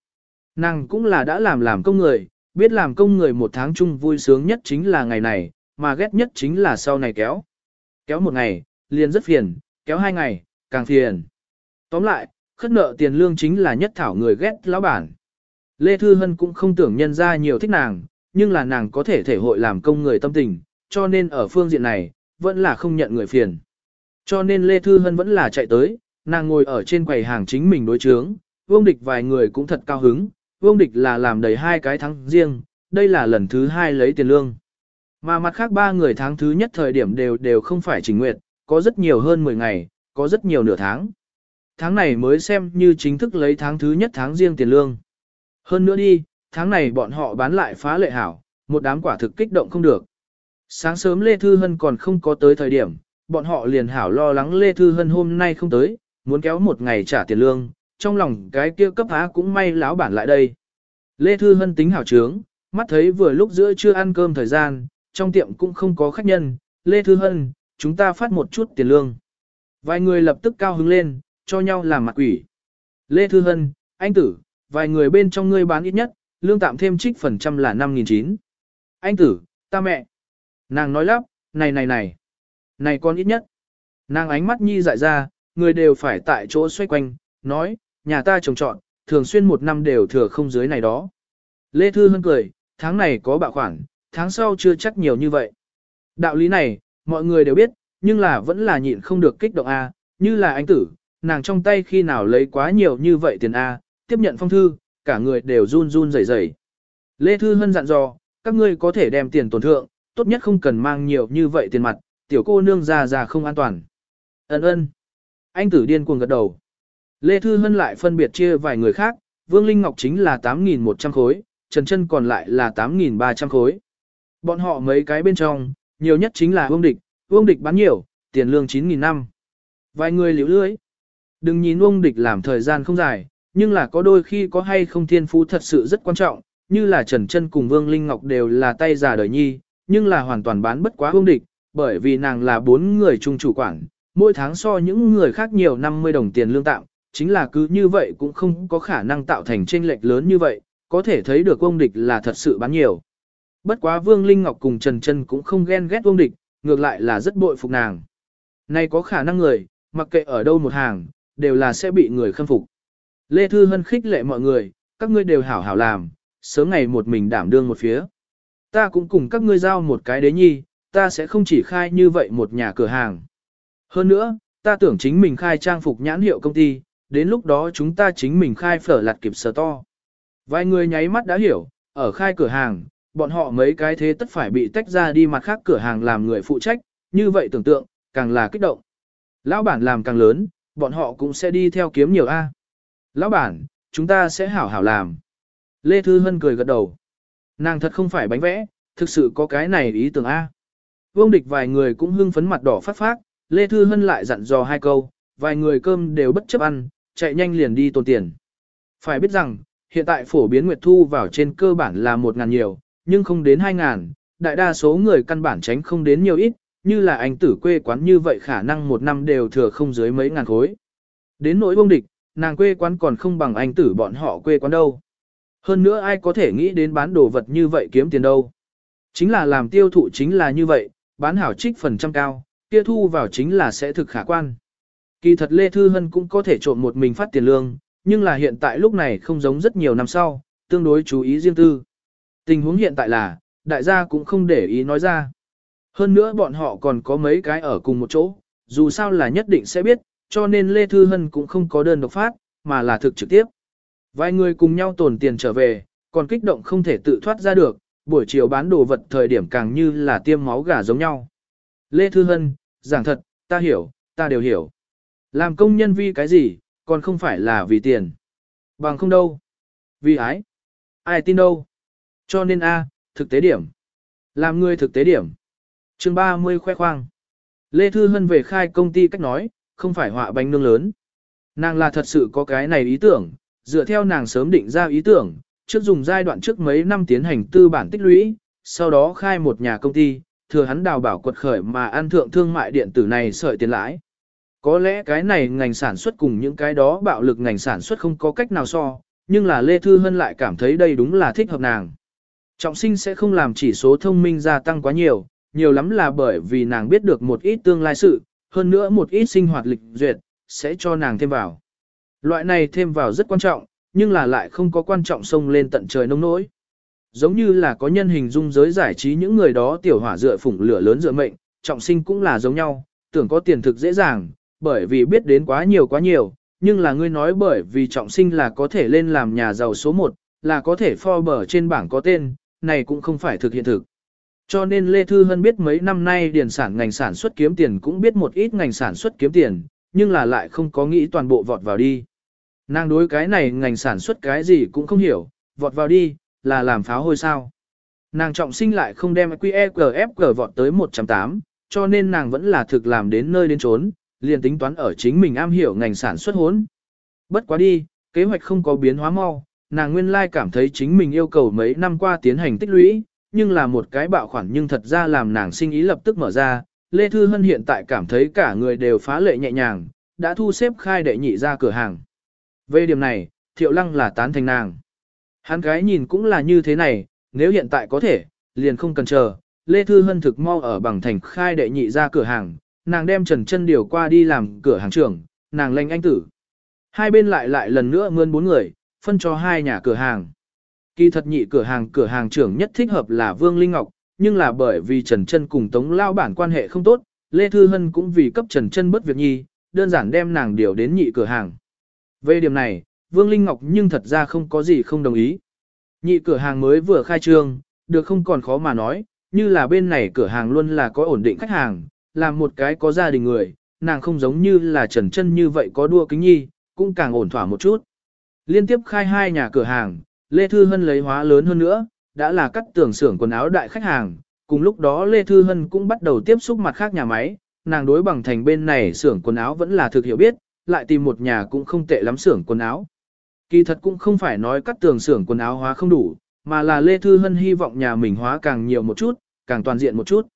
Speaker 1: Nàng cũng là đã làm làm công người, biết làm công người một tháng chung vui sướng nhất chính là ngày này, mà ghét nhất chính là sau này kéo. Kéo một ngày, liền rất phiền, kéo hai ngày, càng phiền. Tóm lại, khất nợ tiền lương chính là nhất thảo người ghét lão bản. Lê Thư Hân cũng không tưởng nhân ra nhiều thích nàng, nhưng là nàng có thể thể hội làm công người tâm tình, cho nên ở phương diện này, vẫn là không nhận người phiền. Cho nên Lê Thư Hân vẫn là chạy tới, nàng ngồi ở trên quầy hàng chính mình đối chướng, vương địch vài người cũng thật cao hứng, Vương Địch là làm đầy hai cái tháng riêng, đây là lần thứ hai lấy tiền lương. Mà mặt khác ba người tháng thứ nhất thời điểm đều đều không phải trình nguyện, có rất nhiều hơn 10 ngày, có rất nhiều nửa tháng. Tháng này mới xem như chính thức lấy tháng thứ nhất tháng riêng tiền lương. Hơn nữa đi, tháng này bọn họ bán lại phá lệ hảo, một đám quả thực kích động không được. Sáng sớm Lê Thư Hân còn không có tới thời điểm, bọn họ liền hảo lo lắng Lê Thư Hân hôm nay không tới, muốn kéo một ngày trả tiền lương, trong lòng cái kia cấp há cũng may lão bản lại đây. Lê Thư Hân tính hảo trướng, mắt thấy vừa lúc giữa chưa ăn cơm thời gian, trong tiệm cũng không có khách nhân, Lê Thư Hân, chúng ta phát một chút tiền lương. Vài người lập tức cao hứng lên, cho nhau làm mặt quỷ. Lê Thư Hân, anh tử, vài người bên trong ngươi bán ít nhất, lương tạm thêm trích phần trăm là 5.900. Anh tử, ta mẹ. Nàng nói lắp, này này này, này con ít nhất. Nàng ánh mắt nhi dại ra, người đều phải tại chỗ xoay quanh, nói, nhà ta trồng trọn, thường xuyên một năm đều thừa không dưới này đó. Lê Thư Hân cười, tháng này có bạo khoản, tháng sau chưa chắc nhiều như vậy. Đạo lý này, mọi người đều biết, nhưng là vẫn là nhịn không được kích động A, như là anh tử, nàng trong tay khi nào lấy quá nhiều như vậy tiền A, tiếp nhận phong thư, cả người đều run run rẩy rẩy. Lê Thư Hân dặn dò, các ngươi có thể đem tiền tổn thượng, tốt nhất không cần mang nhiều như vậy tiền mặt, tiểu cô nương già già không an toàn. Ấn ơn. Anh tử điên cuồng gật đầu. Lê Thư Hân lại phân biệt chia vài người khác, Vương Linh Ngọc chính là 8.100 khối, Trần Trân còn lại là 8.300 khối. Bọn họ mấy cái bên trong, nhiều nhất chính là Vương Địch, Vương Địch bán nhiều, tiền lương 9.000 năm. Vài người liễu lưới. Đừng nhìn Vương Địch làm thời gian không dài, nhưng là có đôi khi có hay không thiên phú thật sự rất quan trọng, như là Trần Trân cùng Vương Linh Ngọc đều là tay già đời nhi, nhưng là hoàn toàn bán bất quá Vương Địch, bởi vì nàng là bốn người chung chủ quản, mỗi tháng so những người khác nhiều 50 đồng tiền lương tạm, chính là cứ như vậy cũng không có khả năng tạo thành chênh lệch lớn như vậy, có thể thấy được ông địch là thật sự bán nhiều. Bất quá Vương Linh Ngọc cùng Trần Trân cũng không ghen ghét ông địch, ngược lại là rất bội phục nàng. Nay có khả năng người, mặc kệ ở đâu một hàng, đều là sẽ bị người khâm phục. Lê Thư Hân khích lệ mọi người, các ngươi đều hảo hảo làm, sớm ngày một mình đảm đương một phía. Ta cũng cùng các ngươi giao một cái đế nhi, ta sẽ không chỉ khai như vậy một nhà cửa hàng. Hơn nữa, ta tưởng chính mình khai trang phục nhãn hiệu công ty, đến lúc đó chúng ta chính mình khai phở lạt kịp sở to. Vài người nháy mắt đã hiểu, ở khai cửa hàng, bọn họ mấy cái thế tất phải bị tách ra đi mặt khác cửa hàng làm người phụ trách, như vậy tưởng tượng, càng là kích động. Lão bản làm càng lớn, bọn họ cũng sẽ đi theo kiếm nhiều A. Lão bản, chúng ta sẽ hảo hảo làm. Lê Thư Hân cười gật đầu. Nàng thật không phải bánh vẽ, thực sự có cái này ý tưởng A. Vương địch vài người cũng hưng phấn mặt đỏ phát phát, Lê Thư Hân lại dặn dò hai câu, vài người cơm đều bất chấp ăn, chạy nhanh liền đi tồn tiền. Phải biết rằng, hiện tại phổ biến nguyệt thu vào trên cơ bản là 1.000 nhiều, nhưng không đến 2.000, đại đa số người căn bản tránh không đến nhiều ít, như là anh tử quê quán như vậy khả năng một năm đều thừa không dưới mấy ngàn khối. Đến nỗi bông địch, nàng quê quán còn không bằng anh tử bọn họ quê quán đâu. Hơn nữa ai có thể nghĩ đến bán đồ vật như vậy kiếm tiền đâu. Chính là làm tiêu thụ chính là như vậy, bán hảo trích phần trăm cao, kia thu vào chính là sẽ thực khả quan. Kỳ thật Lê Thư Hân cũng có thể trộm một mình phát tiền lương, nhưng là hiện tại lúc này không giống rất nhiều năm sau, tương đối chú ý riêng tư. Tình huống hiện tại là, đại gia cũng không để ý nói ra. Hơn nữa bọn họ còn có mấy cái ở cùng một chỗ, dù sao là nhất định sẽ biết, cho nên Lê Thư Hân cũng không có đơn độc phát, mà là thực trực tiếp. Vài người cùng nhau tổn tiền trở về, còn kích động không thể tự thoát ra được, buổi chiều bán đồ vật thời điểm càng như là tiêm máu gà giống nhau. Lê Thư Hân, giảng thật, ta hiểu, ta đều hiểu. Làm công nhân vì cái gì, còn không phải là vì tiền. Bằng không đâu. Vì ái. Ai tin đâu. Cho nên A, thực tế điểm. Làm người thực tế điểm. chương 30 khoe khoang. Lê Thư Hân về khai công ty cách nói, không phải họa bánh nương lớn. Nàng là thật sự có cái này ý tưởng, dựa theo nàng sớm định ra ý tưởng, trước dùng giai đoạn trước mấy năm tiến hành tư bản tích lũy, sau đó khai một nhà công ty, thừa hắn đào bảo quật khởi mà ăn thượng thương mại điện tử này sợi tiền lãi. Có lẽ cái này ngành sản xuất cùng những cái đó bạo lực ngành sản xuất không có cách nào so, nhưng là Lê Thư Hân lại cảm thấy đây đúng là thích hợp nàng. Trọng sinh sẽ không làm chỉ số thông minh gia tăng quá nhiều, nhiều lắm là bởi vì nàng biết được một ít tương lai sự, hơn nữa một ít sinh hoạt lịch duyệt, sẽ cho nàng thêm vào. Loại này thêm vào rất quan trọng, nhưng là lại không có quan trọng sông lên tận trời nông nỗi. Giống như là có nhân hình dung giới giải trí những người đó tiểu hỏa dựa phủng lửa lớn dựa mệnh, trọng sinh cũng là giống nhau, tưởng có tiền thực dễ dàng, bởi vì biết đến quá nhiều quá nhiều, nhưng là ngươi nói bởi vì trọng sinh là có thể lên làm nhà giàu số 1, là có thể pho bờ trên bảng có tên, này cũng không phải thực hiện thực. Cho nên Lê Thư Hân biết mấy năm nay điền sản ngành sản xuất kiếm tiền cũng biết một ít ngành sản xuất kiếm tiền, nhưng là lại không có nghĩ toàn bộ vọt vào đi. Nàng đối cái này ngành sản xuất cái gì cũng không hiểu, vọt vào đi, là làm pháo hôi sao. Nàng trọng sinh lại không đem QEQFQ vọt tới 108, cho nên nàng vẫn là thực làm đến nơi đến chốn, liền tính toán ở chính mình am hiểu ngành sản xuất hốn. Bất quá đi, kế hoạch không có biến hóa mau, nàng nguyên lai cảm thấy chính mình yêu cầu mấy năm qua tiến hành tích lũy, nhưng là một cái bạo khoản nhưng thật ra làm nàng sinh ý lập tức mở ra. Lê Thư Hân hiện tại cảm thấy cả người đều phá lệ nhẹ nhàng, đã thu xếp khai đệ nhị ra cửa hàng. Về điểm này, Thiệu Lăng là tán thành nàng. Hắn cái nhìn cũng là như thế này, nếu hiện tại có thể, liền không cần chờ. Lê Thư Hân thực mau ở bằng thành khai đệ nhị ra cửa hàng, nàng đem Trần Chân điều qua đi làm cửa hàng trưởng, nàng lệnh anh tử. Hai bên lại lại lần nữa mượn bốn người, phân cho hai nhà cửa hàng. Kỳ thật nhị cửa hàng cửa hàng trưởng nhất thích hợp là Vương Linh Ngọc, nhưng là bởi vì Trần Chân cùng Tống lao bản quan hệ không tốt, Lê Thư Hân cũng vì cấp Trần Chân bất việc nhi, đơn giản đem nàng điều đến nhị cửa hàng. Về điểm này, Vương Linh Ngọc nhưng thật ra không có gì không đồng ý. Nhị cửa hàng mới vừa khai trương, được không còn khó mà nói, như là bên này cửa hàng luôn là có ổn định khách hàng, làm một cái có gia đình người, nàng không giống như là trần chân như vậy có đua kính nhi, cũng càng ổn thỏa một chút. Liên tiếp khai hai nhà cửa hàng, Lê Thư Hân lấy hóa lớn hơn nữa, đã là cắt tưởng xưởng quần áo đại khách hàng, cùng lúc đó Lê Thư Hân cũng bắt đầu tiếp xúc mặt khác nhà máy, nàng đối bằng thành bên này xưởng quần áo vẫn là thực hiểu biết, lại tìm một nhà cũng không tệ lắm xưởng quần áo. Kỳ thật cũng không phải nói cắt tường xưởng quần áo hóa không đủ, mà là Lê Thư Hân hy vọng nhà mình hóa càng nhiều một chút, càng toàn diện một chút.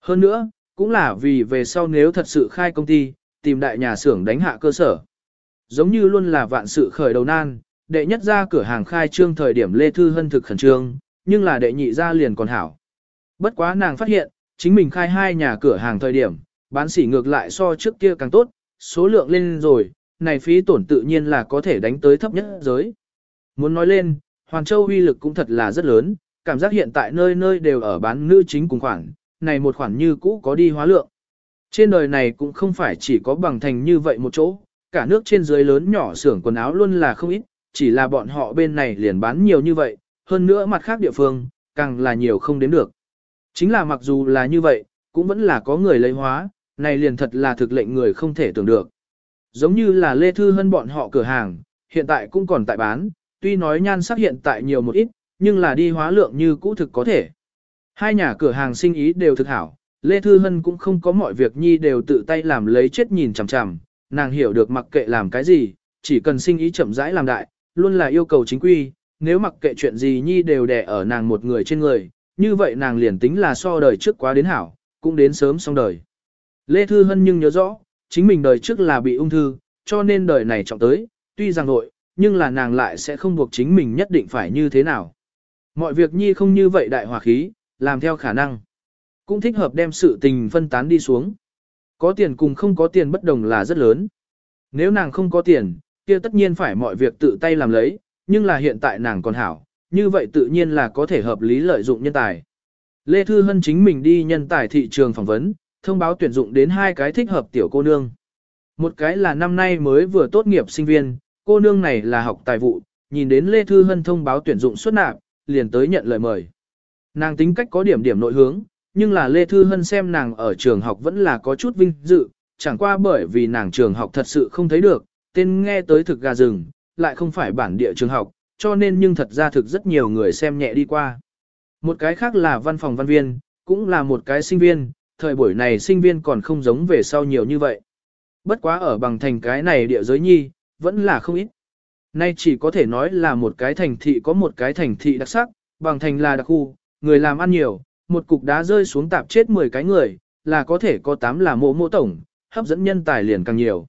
Speaker 1: Hơn nữa, cũng là vì về sau nếu thật sự khai công ty, tìm đại nhà xưởng đánh hạ cơ sở. Giống như luôn là vạn sự khởi đầu nan, đệ nhất ra cửa hàng khai trương thời điểm Lê Thư Hân thực khẩn trương, nhưng là đệ nhị ra liền còn hảo. Bất quá nàng phát hiện, chính mình khai hai nhà cửa hàng thời điểm, bán sỉ ngược lại so trước kia càng tốt, số lượng lên rồi, này phí tổn tự nhiên là có thể đánh tới thấp nhất giới. Muốn nói lên, hoàng Châu uy lực cũng thật là rất lớn, cảm giác hiện tại nơi nơi đều ở bán nữ chính cùng khoảng, này một khoản như cũ có đi hóa lượng. Trên đời này cũng không phải chỉ có bằng thành như vậy một chỗ, cả nước trên dưới lớn nhỏ xưởng quần áo luôn là không ít, chỉ là bọn họ bên này liền bán nhiều như vậy, hơn nữa mặt khác địa phương, càng là nhiều không đến được. Chính là mặc dù là như vậy, cũng vẫn là có người lấy hóa, này liền thật là thực lệnh người không thể tưởng được. Giống như là Lê Thư Hân bọn họ cửa hàng, hiện tại cũng còn tại bán, tuy nói nhan sắc hiện tại nhiều một ít, nhưng là đi hóa lượng như cũ thực có thể. Hai nhà cửa hàng sinh ý đều thực hảo, Lê Thư Hân cũng không có mọi việc nhi đều tự tay làm lấy chết nhìn chằm chằm, nàng hiểu được mặc kệ làm cái gì, chỉ cần sinh ý chậm rãi làm đại, luôn là yêu cầu chính quy, nếu mặc kệ chuyện gì nhi đều đè ở nàng một người trên người, như vậy nàng liền tính là so đời trước quá đến hảo, cũng đến sớm xong đời. Lê Thư Hân nhưng nhớ rõ, chính mình đời trước là bị ung thư, cho nên đời này trọng tới, tuy rằng nội, nhưng là nàng lại sẽ không buộc chính mình nhất định phải như thế nào. Mọi việc nhi không như vậy đại hòa khí, làm theo khả năng. Cũng thích hợp đem sự tình phân tán đi xuống. Có tiền cùng không có tiền bất đồng là rất lớn. Nếu nàng không có tiền, kia tất nhiên phải mọi việc tự tay làm lấy, nhưng là hiện tại nàng còn hảo, như vậy tự nhiên là có thể hợp lý lợi dụng nhân tài. Lê Thư Hân chính mình đi nhân tài thị trường phỏng vấn, thông báo tuyển dụng đến hai cái thích hợp tiểu cô nương. Một cái là năm nay mới vừa tốt nghiệp sinh viên, cô nương này là học tài vụ, nhìn đến Lê Thư Hân thông báo tuyển dụng xuất nạp, liền tới nhận lời mời. Nàng tính cách có điểm điểm nội hướng, nhưng là Lê Thư Hân xem nàng ở trường học vẫn là có chút vinh dự, chẳng qua bởi vì nàng trường học thật sự không thấy được, tên nghe tới thực gà rừng, lại không phải bản địa trường học, cho nên nhưng thật ra thực rất nhiều người xem nhẹ đi qua. Một cái khác là văn phòng văn viên, cũng là một cái sinh viên, thời buổi này sinh viên còn không giống về sau nhiều như vậy. Bất quá ở bằng thành cái này địa giới nhi, vẫn là không ít. Nay chỉ có thể nói là một cái thành thị có một cái thành thị đặc sắc, bằng thành là đặc khu, người làm ăn nhiều, một cục đá rơi xuống tạp chết 10 cái người, là có thể có 8 là mộ mộ tổng, hấp dẫn nhân tài liền càng nhiều.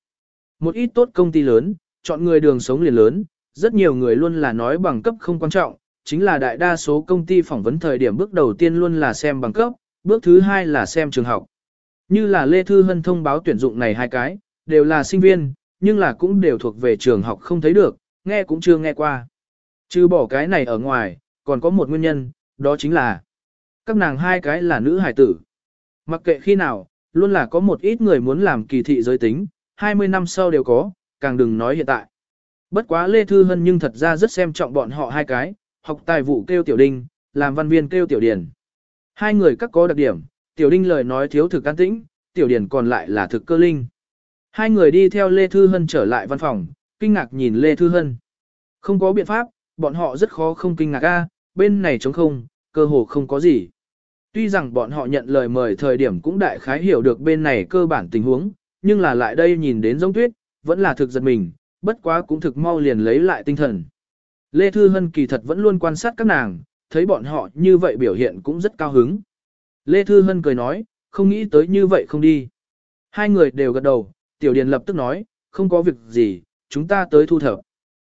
Speaker 1: Một ít tốt công ty lớn, chọn người đường sống liền lớn, rất nhiều người luôn là nói bằng cấp không quan trọng, chính là đại đa số công ty phỏng vấn thời điểm bước đầu tiên luôn là xem bằng cấp, bước thứ hai là xem trường học. Như là Lê Thư Hân thông báo tuyển dụng này hai cái, đều là sinh viên, nhưng là cũng đều thuộc về trường học không thấy được, nghe cũng chưa nghe qua. Chứ bỏ cái này ở ngoài, còn có một nguyên nhân, đó chính là, các nàng hai cái là nữ hài tử. Mặc kệ khi nào, luôn là có một ít người muốn làm kỳ thị giới tính, 20 năm sau đều có, càng đừng nói hiện tại. Bất quá Lê Thư Hân nhưng thật ra rất xem trọng bọn họ hai cái, học tài vụ kêu Tiểu Đinh, làm văn viên kêu Tiểu Điền. Hai người các có đặc điểm, Tiểu Đinh lời nói thiếu thực can tĩnh, Tiểu Điền còn lại là thực cơ linh. Hai người đi theo Lê Thư Hân trở lại văn phòng, kinh ngạc nhìn Lê Thư Hân. Không có biện pháp, bọn họ rất khó không kinh ngạc a bên này trống không, cơ hồ không có gì. Tuy rằng bọn họ nhận lời mời thời điểm cũng đại khái hiểu được bên này cơ bản tình huống, nhưng là lại đây nhìn đến giống tuyết, vẫn là thực giật mình, bất quá cũng thực mau liền lấy lại tinh thần. Lê Thư Hân kỳ thật vẫn luôn quan sát các nàng, thấy bọn họ như vậy biểu hiện cũng rất cao hứng. Lê Thư Hân cười nói, không nghĩ tới như vậy không đi. Hai người đều gật đầu, Tiểu Điền lập tức nói, không có việc gì, chúng ta tới thu thập.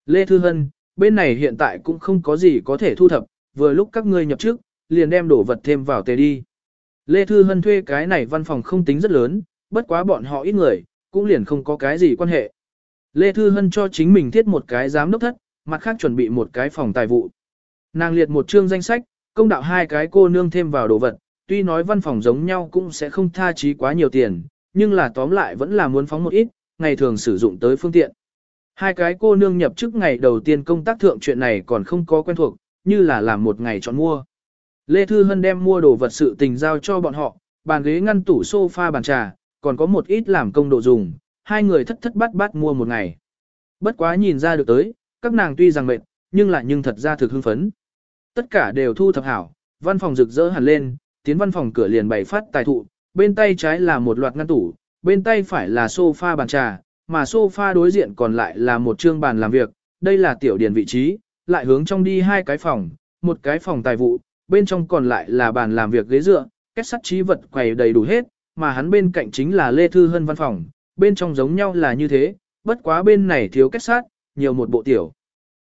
Speaker 1: Lê Thư Hân, bên này hiện tại cũng không có gì có thể thu thập, vừa lúc các ngươi nhập trước, liền đem đổ vật thêm vào tề đi. Lê Thư Hân thuê cái này văn phòng không tính rất lớn, bất quá bọn họ ít người, cũng liền không có cái gì quan hệ. Lê Thư Hân cho chính mình thiết một cái giám đốc thất, mặt khác chuẩn bị một cái phòng tài vụ. Nàng liệt một chương danh sách, công đạo hai cái cô nương thêm vào đồ vật, tuy nói văn phòng giống nhau cũng sẽ không tha trí quá nhiều tiền, nhưng là tóm lại vẫn là muốn phóng một ít, ngày thường sử dụng tới phương tiện. Hai cái cô nương nhập chức ngày đầu tiên công tác thượng chuyện này còn không có quen thuộc, như là làm một ngày chọn mua. Lê Thư Hân đem mua đồ vật sự tình giao cho bọn họ, bàn ghế ngăn tủ sofa bàn trà, còn có một ít làm công đồ dùng, hai người thất thất bát bát mua một ngày. Bất quá nhìn ra được tới, các nàng tuy rằng mệt, nhưng lại nhưng thật ra thực hưng phấn. Tất cả đều thu thập hảo, văn phòng rực rỡ hẳn lên, tiến văn phòng cửa liền bày phát tài thụ, bên tay trái là một loạt ngăn tủ, bên tay phải là sofa bàn trà, mà sofa đối diện còn lại là một trương bàn làm việc, đây là tiểu điển vị trí, lại hướng trong đi hai cái phòng, một cái phòng tài vụ, bên trong còn lại là bàn làm việc ghế dựa, kết sắt trí vật quầy đầy đủ hết, mà hắn bên cạnh chính là Lê Thư Hân văn phòng, bên trong giống nhau là như thế, bất quá bên này thiếu kết sắt, nhiều một bộ tiểu.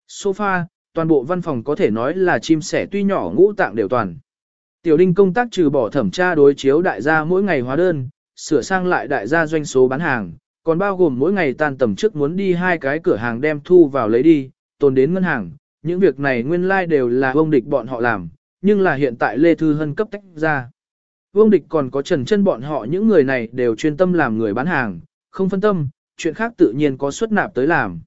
Speaker 1: Sofa, toàn bộ văn phòng có thể nói là chim sẻ tuy nhỏ ngũ tạng đều toàn. Tiểu đinh công tác trừ bỏ thẩm tra đối chiếu đại gia mỗi ngày hóa đơn, sửa sang lại đại gia doanh số bán hàng, còn bao gồm mỗi ngày tan tầm trước muốn đi hai cái cửa hàng đem thu vào lấy đi, tồn đến ngân hàng, những việc này nguyên lai like đều là Vương địch bọn họ làm, nhưng là hiện tại Lê Thư Hân cấp tách ra. Vương địch còn có trần chân bọn họ những người này đều chuyên tâm làm người bán hàng, không phân tâm, chuyện khác tự nhiên có xuất nạp tới làm.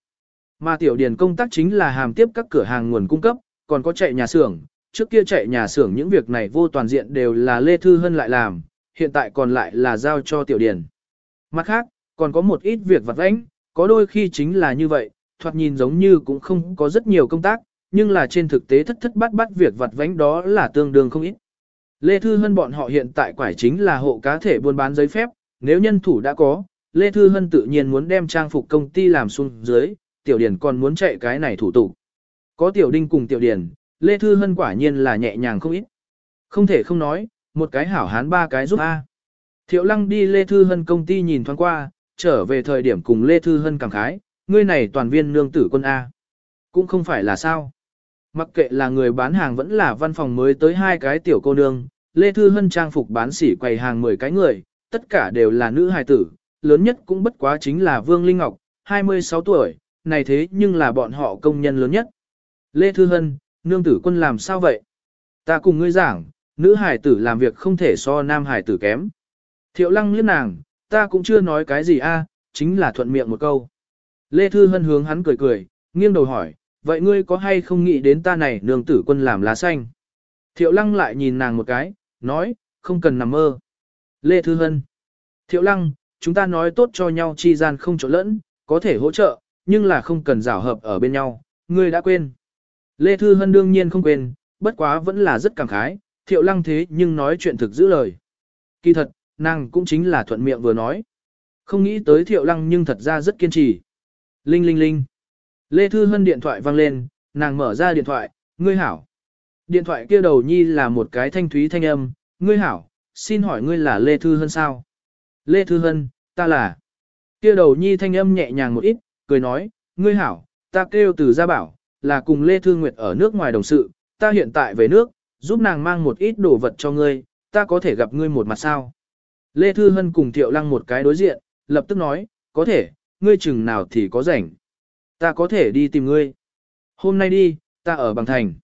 Speaker 1: Mà tiểu Điền công tác chính là hàm tiếp các cửa hàng nguồn cung cấp, còn có chạy nhà xưởng, trước kia chạy nhà xưởng những việc này vô toàn diện đều là Lê Thư Hân lại làm, hiện tại còn lại là giao cho tiểu Điền. Mặt khác, còn có một ít việc vặt vãnh, có đôi khi chính là như vậy, thoạt nhìn giống như cũng không có rất nhiều công tác, nhưng là trên thực tế thất thất bát bát việc vặt vãnh đó là tương đương không ít. Lê Thư Hân bọn họ hiện tại quải chính là hộ cá thể buôn bán giấy phép, nếu nhân thủ đã có, Lê Thư Hân tự nhiên muốn đem trang phục công ty làm xuống dưới, Tiểu Điền còn muốn chạy cái này thủ tủ. Có Tiểu Đinh cùng Tiểu Điền, Lê Thư Hân quả nhiên là nhẹ nhàng không ít. Không thể không nói, một cái hảo hán ba cái giúp A. Thiệu Lăng đi Lê Thư Hân công ty nhìn thoáng qua, trở về thời điểm cùng Lê Thư Hân cảm khái, ngươi này toàn viên nương tử quân A. Cũng không phải là sao. Mặc kệ là người bán hàng vẫn là văn phòng mới tới hai cái tiểu cô nương, Lê Thư Hân trang phục bán sỉ quầy hàng 10 cái người, tất cả đều là nữ hài tử, lớn nhất cũng bất quá chính là Vương Linh Ngọc, 26 tuổi, này thế nhưng là bọn họ công nhân lớn nhất. Lê Thư Hân, nương tử quân làm sao vậy? Ta cùng ngươi giảng, nữ hài tử làm việc không thể so nam hài tử kém. Thiệu lăng liên nàng, ta cũng chưa nói cái gì a, chính là thuận miệng một câu. Lê Thư Hân hướng hắn cười cười, nghiêng đầu hỏi, vậy ngươi có hay không nghĩ đến ta này nương tử quân làm lá xanh? Thiệu Lăng lại nhìn nàng một cái, nói, không cần nằm mơ. Lê Thư Hân. Thiệu Lăng, chúng ta nói tốt cho nhau chi gian không trộn lẫn, có thể hỗ trợ, nhưng là không cần rào hợp ở bên nhau, ngươi đã quên. Lê Thư Hân đương nhiên không quên, bất quá vẫn là rất cảm khái, Thiệu Lăng thế nhưng nói chuyện thực giữ lời. Kỳ thật, nàng cũng chính là thuận miệng vừa nói. Không nghĩ tới thiệu lăng nhưng thật ra rất kiên trì. Linh linh linh. Lê Thư Hân điện thoại vang lên, nàng mở ra điện thoại, ngươi hảo. Điện thoại kia đầu nhi là một cái thanh thúy thanh âm, ngươi hảo, xin hỏi ngươi là Lê Thư Hân sao? Lê Thư Hân, ta là. Kia đầu nhi thanh âm nhẹ nhàng một ít, cười nói, ngươi hảo, ta kêu từ gia bảo, là cùng Lê Thư Nguyệt ở nước ngoài đồng sự, ta hiện tại về nước, giúp nàng mang một ít đồ vật cho ngươi, ta có thể gặp ngươi một mặt sao? Lê Thư Hân cùng Thiệu Lăng một cái đối diện, lập tức nói, có thể, ngươi chừng nào thì có rảnh. Ta có thể đi tìm ngươi. Hôm nay đi, ta ở Bằng Thành.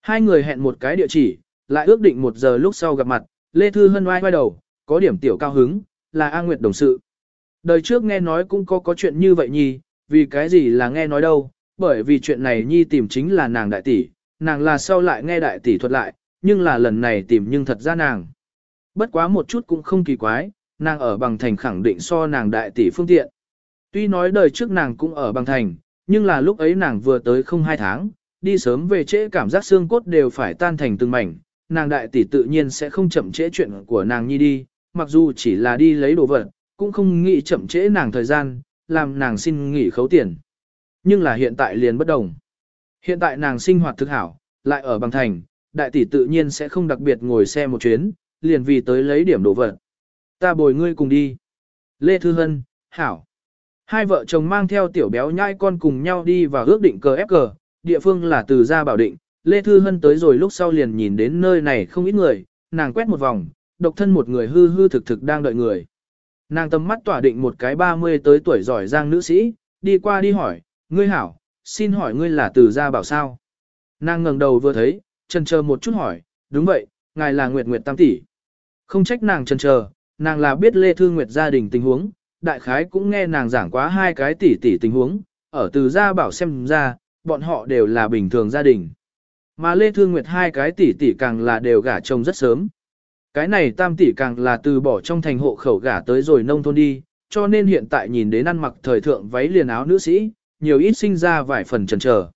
Speaker 1: Hai người hẹn một cái địa chỉ, lại ước định một giờ lúc sau gặp mặt, Lê Thư Hân oai quay đầu, có điểm tiểu cao hứng, là A Nguyệt đồng sự. Đời trước nghe nói cũng có có chuyện như vậy nhi, vì cái gì là nghe nói đâu, bởi vì chuyện này nhi tìm chính là nàng đại tỷ, nàng là sau lại nghe đại tỷ thuật lại, nhưng là lần này tìm nhưng thật ra nàng bất quá một chút cũng không kỳ quái, nàng ở bằng thành khẳng định so nàng đại tỷ phương tiện. Tuy nói đời trước nàng cũng ở bằng thành, nhưng là lúc ấy nàng vừa tới không hai tháng, đi sớm về trễ cảm giác xương cốt đều phải tan thành từng mảnh, nàng đại tỷ tự nhiên sẽ không chậm trễ chuyện của nàng nhi đi, mặc dù chỉ là đi lấy đồ vật, cũng không nghĩ chậm trễ nàng thời gian, làm nàng xin nghỉ khấu tiền. Nhưng là hiện tại liền bất đồng. Hiện tại nàng sinh hoạt thực hảo, lại ở bằng thành, đại tỷ tự nhiên sẽ không đặc biệt ngồi xe một chuyến, liền vì tới lấy điểm đồ vật. Ta bồi ngươi cùng đi. Lê Thư Hân, Hảo. Hai vợ chồng mang theo tiểu béo nhai con cùng nhau đi vào ước định cờ ép cờ, địa phương là từ gia bảo định. Lê Thư Hân tới rồi lúc sau liền nhìn đến nơi này không ít người, nàng quét một vòng, độc thân một người hư hư thực thực đang đợi người. Nàng tầm mắt tỏa định một cái 30 tới tuổi giỏi giang nữ sĩ, đi qua đi hỏi, ngươi hảo, xin hỏi ngươi là từ gia bảo sao? Nàng ngẩng đầu vừa thấy, chần chờ một chút hỏi, đúng vậy, ngài là Nguyệt Nguyệt Tam tỷ. Không trách nàng chần chờ, nàng là biết Lê Thư Nguyệt gia đình tình huống, đại khái cũng nghe nàng giảng quá hai cái tỷ tỷ tình huống, ở từ gia bảo xem ra, bọn họ đều là bình thường gia đình. Mà Lê Thư Nguyệt hai cái tỷ tỷ càng là đều gả chồng rất sớm. Cái này tam tỷ càng là từ bỏ trong thành hộ khẩu gả tới rồi nông thôn đi, cho nên hiện tại nhìn đến ăn mặc thời thượng váy liền áo nữ sĩ, nhiều ít sinh ra vài phần chần chờ.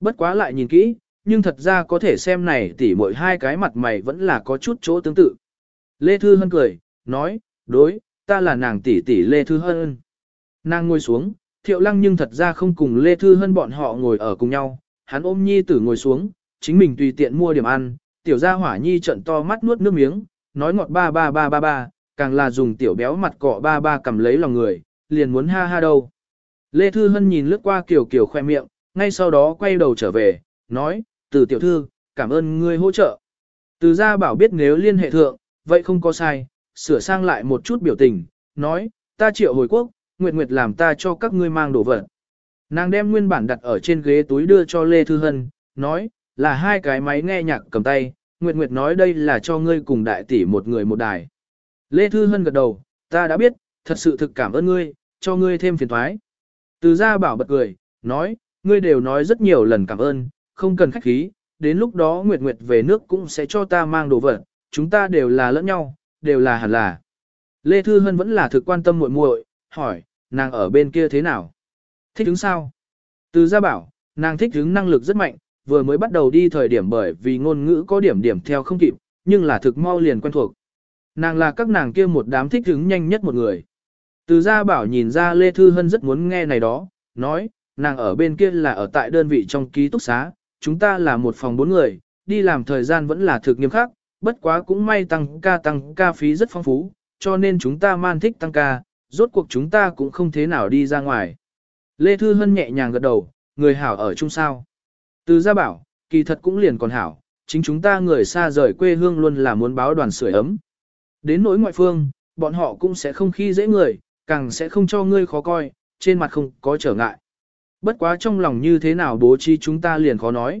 Speaker 1: Bất quá lại nhìn kỹ, nhưng thật ra có thể xem này tỷ mỗi hai cái mặt mày vẫn là có chút chỗ tương tự. Lê Thư Hân cười, nói, đối, ta là nàng tỷ tỷ Lê Thư Hân. Nàng ngồi xuống, Thiệu Lăng nhưng thật ra không cùng Lê Thư Hân bọn họ ngồi ở cùng nhau, hắn ôm Nhi tử ngồi xuống, chính mình tùy tiện mua điểm ăn, tiểu gia hỏa Nhi trận to mắt nuốt nước miếng, nói ngọt ba ba ba ba ba, càng là dùng tiểu béo mặt cọ ba ba cầm lấy lòng người, liền muốn ha ha đâu. Lê Thư Hân nhìn lướt qua Kiều Kiều khoe miệng, ngay sau đó quay đầu trở về, nói, từ tiểu thư, cảm ơn ngươi hỗ trợ. Từ gia bảo biết nếu liên hệ thượng, vậy không có sai, sửa sang lại một chút biểu tình, nói, ta triệu hồi quốc, Nguyệt Nguyệt làm ta cho các ngươi mang đồ vật. Nàng đem nguyên bản đặt ở trên ghế túi đưa cho Lê Thư Hân, nói, là hai cái máy nghe nhạc cầm tay, Nguyệt Nguyệt nói đây là cho ngươi cùng đại tỷ một người một đài. Lê Thư Hân gật đầu, ta đã biết, thật sự thực cảm ơn ngươi, cho ngươi thêm phiền thoái. Từ gia bảo bật cười, nói, ngươi đều nói rất nhiều lần cảm ơn, không cần khách khí, đến lúc đó Nguyệt Nguyệt về nước cũng sẽ cho ta mang đồ vật, chúng ta đều là lẫn nhau, đều là hẳn là. Lê Thư Hân vẫn là thực quan tâm muội muội, hỏi, nàng ở bên kia thế nào? Thích ứng sao? Từ gia bảo, nàng thích ứng năng lực rất mạnh, vừa mới bắt đầu đi thời điểm bởi vì ngôn ngữ có điểm điểm theo không kịp, nhưng là thực mau liền quen thuộc. Nàng là các nàng kia một đám thích ứng nhanh nhất một người. Từ gia bảo nhìn ra Lê Thư Hân rất muốn nghe này đó, nói, nàng ở bên kia là ở tại đơn vị trong ký túc xá, chúng ta là một phòng bốn người, đi làm thời gian vẫn là thực nghiêm khắc, bất quá cũng may tăng ca tăng ca phí rất phong phú, cho nên chúng ta man thích tăng ca, rốt cuộc chúng ta cũng không thế nào đi ra ngoài. Lê Thư Hân nhẹ nhàng gật đầu, người hảo ở chung sao. Từ gia bảo, kỳ thật cũng liền còn hảo, chính chúng ta người xa rời quê hương luôn là muốn báo đoàn sưởi ấm. Đến nỗi ngoại phương, bọn họ cũng sẽ không khi dễ người, càng sẽ không cho ngươi khó coi, trên mặt không có trở ngại. Bất quá trong lòng như thế nào bố trí chúng ta liền khó nói.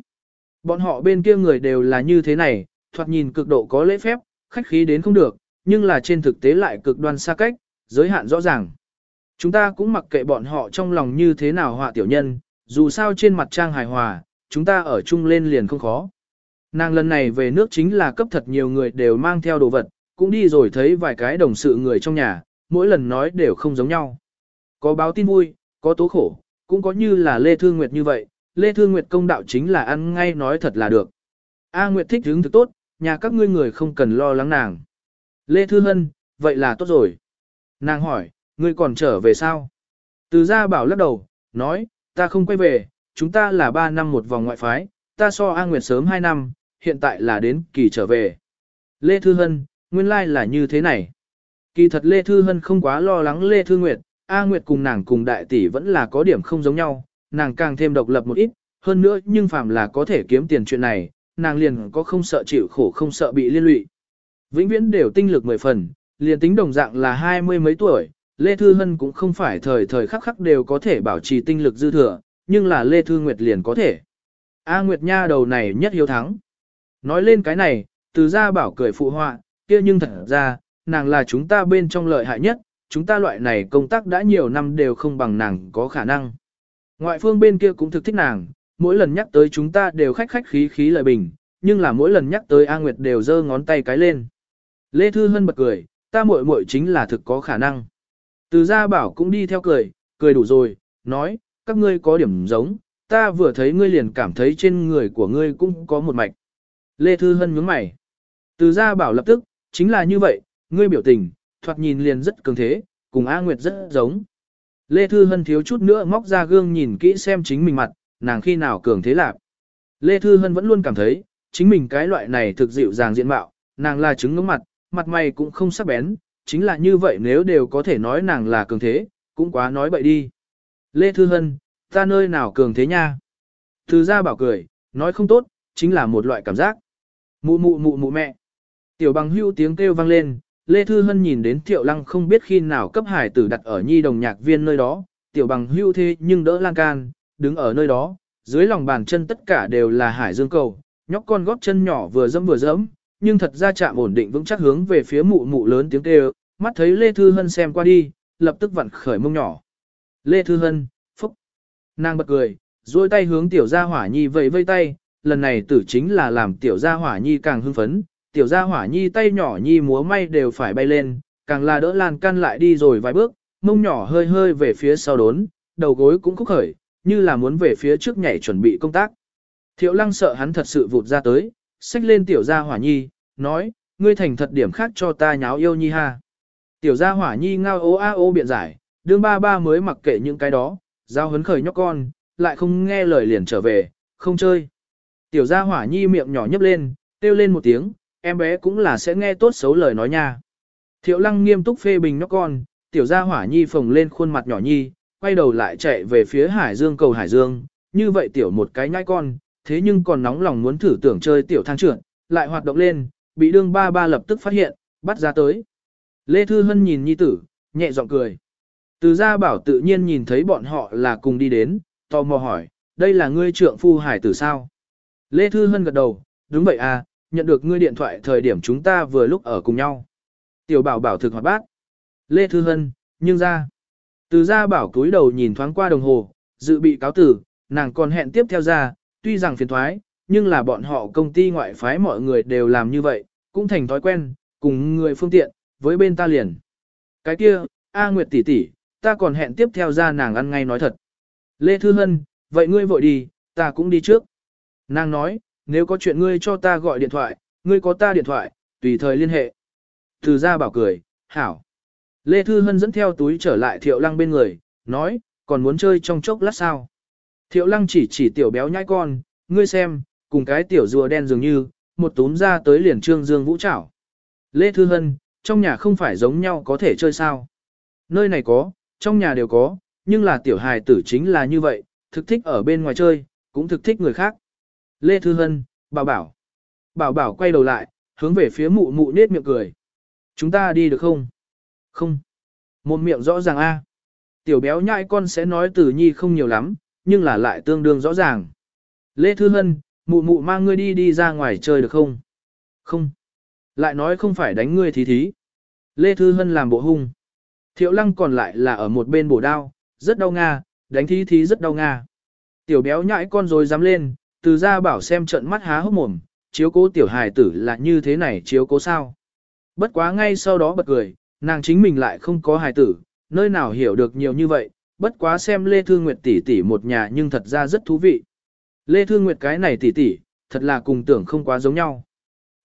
Speaker 1: Bọn họ bên kia người đều là như thế này, thoạt nhìn cực độ có lễ phép, khách khí đến không được, nhưng là trên thực tế lại cực đoan xa cách, giới hạn rõ ràng. Chúng ta cũng mặc kệ bọn họ trong lòng như thế nào họa tiểu nhân, dù sao trên mặt trang hài hòa, chúng ta ở chung lên liền không khó. Nàng lần này về nước chính là cấp thật nhiều người đều mang theo đồ vật, cũng đi rồi thấy vài cái đồng sự người trong nhà, mỗi lần nói đều không giống nhau. Có báo tin vui, có tố khổ, cũng có như là Lê Thương Nguyệt như vậy, Lê Thương Nguyệt công đạo chính là ăn ngay nói thật là được. A Nguyệt thích hướng thực tốt, nhà các ngươi người không cần lo lắng nàng. Lê Thư Hân, vậy là tốt rồi. Nàng hỏi, ngươi còn trở về sao? Từ gia bảo lắc đầu, nói, ta không quay về, chúng ta là 3 năm một vòng ngoại phái, ta so A Nguyệt sớm 2 năm, hiện tại là đến kỳ trở về. Lê Thư Hân, nguyên lai là như thế này. Kỳ thật Lê Thư Hân không quá lo lắng Lê Thư Nguyệt, A Nguyệt cùng nàng cùng đại tỷ vẫn là có điểm không giống nhau, nàng càng thêm độc lập một ít, hơn nữa nhưng phàm là có thể kiếm tiền chuyện này, nàng liền có không sợ chịu khổ không sợ bị liên lụy. Vĩnh viễn đều tinh lực mười phần, liền tính đồng dạng là hai mươi mấy tuổi, Lê Thư Hân cũng không phải thời thời khắc khắc đều có thể bảo trì tinh lực dư thừa, nhưng là Lê Thư Nguyệt liền có thể. A Nguyệt Nha đầu này nhất hiếu thắng. Nói lên cái này, từ ra bảo cười phụ họa, kia nhưng thật ra, nàng là chúng ta bên trong lợi hại nhất, chúng ta loại này công tác đã nhiều năm đều không bằng nàng có khả năng. Ngoại phương bên kia cũng thực thích nàng, mỗi lần nhắc tới chúng ta đều khách khách khí khí lời bình, nhưng là mỗi lần nhắc tới A Nguyệt đều giơ ngón tay cái lên. Lê Thư Hân bật cười, ta muội muội chính là thực có khả năng. Từ gia bảo cũng đi theo cười, cười đủ rồi, nói, các ngươi có điểm giống, ta vừa thấy ngươi liền cảm thấy trên người của ngươi cũng có một mạch. Lê Thư Hân nhướng mày. Từ gia bảo lập tức, chính là như vậy, ngươi biểu tình, thoạt nhìn liền rất cường thế, cùng A Nguyệt rất giống. Lê Thư Hân thiếu chút nữa móc ra gương nhìn kỹ xem chính mình mặt, nàng khi nào cường thế lạc. Lê Thư Hân vẫn luôn cảm thấy, chính mình cái loại này thực dịu dàng diện mạo, nàng là trứng ngưỡng mặt, mặt mày cũng không sắc bén, chính là như vậy nếu đều có thể nói nàng là cường thế, cũng quá nói bậy đi. Lê Thư Hân, ta nơi nào cường thế nha? Thư ra bảo cười, nói không tốt, chính là một loại cảm giác. Mụ mụ mụ mụ mẹ. Tiểu bằng hưu tiếng kêu vang lên, Lê Thư Hân nhìn đến Tiểu Lăng không biết khi nào cấp hải tử đặt ở nhi đồng nhạc viên nơi đó, Tiểu bằng hưu thế nhưng đỡ lang can, đứng ở nơi đó, dưới lòng bàn chân tất cả đều là hải dương cầu, nhóc con góp chân nhỏ vừa dẫm vừa dẫm, nhưng thật ra chạm ổn định vững chắc hướng về phía mụ mụ lớn tiếng kêu, mắt thấy Lê Thư Hân xem qua đi, lập tức vặn khởi mông nhỏ. Lê Thư Hân, phúc. Nàng bật cười, duỗi tay hướng tiểu gia hỏa nhi vẫy vây tay, lần này tử chính là làm tiểu gia hỏa nhi càng hưng phấn, tiểu gia hỏa nhi tay nhỏ nhi múa may đều phải bay lên, càng là đỡ lan can lại đi rồi vài bước, mông nhỏ hơi hơi về phía sau đốn, đầu gối cũng khúc khởi, như là muốn về phía trước nhảy chuẩn bị công tác. Thiệu lăng sợ hắn thật sự vụt ra tới, xách lên tiểu gia hỏa nhi, nói, ngươi thành thật điểm khác cho ta nháo yêu nhi ha. Tiểu gia hỏa nhi ngao ô a ô biện giải, đương ba ba mới mặc kệ những cái đó, giao hấn khởi nhóc con, lại không nghe lời liền trở về, không chơi. Tiểu gia hỏa nhi miệng nhỏ nhấp lên, kêu lên một tiếng, em bé cũng là sẽ nghe tốt xấu lời nói nha. Thiệu lăng nghiêm túc phê bình nhóc con, tiểu gia hỏa nhi phồng lên khuôn mặt nhỏ nhi, quay đầu lại chạy về phía Hải Dương cầu Hải Dương, như vậy tiểu một cái nhai con, thế nhưng còn nóng lòng muốn thử tưởng chơi tiểu thang trưởng, lại hoạt động lên, bị đương ba ba lập tức phát hiện, bắt ra tới. Lê Thư Hân nhìn nhi tử, nhẹ giọng cười. Từ gia bảo tự nhiên nhìn thấy bọn họ là cùng đi đến, tò mò hỏi, đây là ngươi trượng phu hải tử sao? Lê Thư Hân gật đầu, đúng vậy à, nhận được ngươi điện thoại thời điểm chúng ta vừa lúc ở cùng nhau. Tiểu bảo bảo thực hoạt bát. Lê Thư Hân, nhưng ra. Từ gia bảo cúi đầu nhìn thoáng qua đồng hồ, dự bị cáo tử, nàng còn hẹn tiếp theo ra, tuy rằng phiền thoái, nhưng là bọn họ công ty ngoại phái mọi người đều làm như vậy, cũng thành thói quen, cùng người phương tiện, với bên ta liền. Cái kia, A Nguyệt tỷ tỷ, ta còn hẹn tiếp theo ra nàng ăn ngay nói thật. Lê Thư Hân, vậy ngươi vội đi, ta cũng đi trước. Nàng nói, nếu có chuyện ngươi cho ta gọi điện thoại, ngươi có ta điện thoại, tùy thời liên hệ. Từ gia bảo cười, hảo. Lê Thư Hân dẫn theo túi trở lại Thiệu Lăng bên người, nói, còn muốn chơi trong chốc lát sao. Thiệu Lăng chỉ chỉ tiểu béo nhai con, ngươi xem, cùng cái tiểu rùa đen dường như, một túm ra tới liền trương dương vũ trảo. Lê Thư Hân, trong nhà không phải giống nhau có thể chơi sao. Nơi này có, trong nhà đều có, nhưng là tiểu hài tử chính là như vậy, thực thích ở bên ngoài chơi, cũng thực thích người khác. Lê Thư Hân, bảo bảo. Bảo bảo quay đầu lại, hướng về phía mụ mụ nết miệng cười. Chúng ta đi được không? Không. Một miệng rõ ràng a. Tiểu béo nhãi con sẽ nói tử nhi không nhiều lắm, nhưng là lại tương đương rõ ràng. Lê Thư Hân, mụ mụ mang ngươi đi đi ra ngoài chơi được không? Không. Lại nói không phải đánh ngươi thí thí. Lê Thư Hân làm bộ hung. Thiệu lăng còn lại là ở một bên bổ đao, rất đau nga, đánh thí thí rất đau nga. Tiểu béo nhãi con rồi dám lên, từ ra bảo xem trận mắt há hốc mồm, chiếu cố tiểu hài tử là như thế này chiếu cố sao. Bất quá ngay sau đó bật cười, Nàng chính mình lại không có hài tử, nơi nào hiểu được nhiều như vậy, bất quá xem Lê Thư Nguyệt tỷ tỷ một nhà nhưng thật ra rất thú vị. Lê Thư Nguyệt cái này tỷ tỷ, thật là cùng tưởng không quá giống nhau.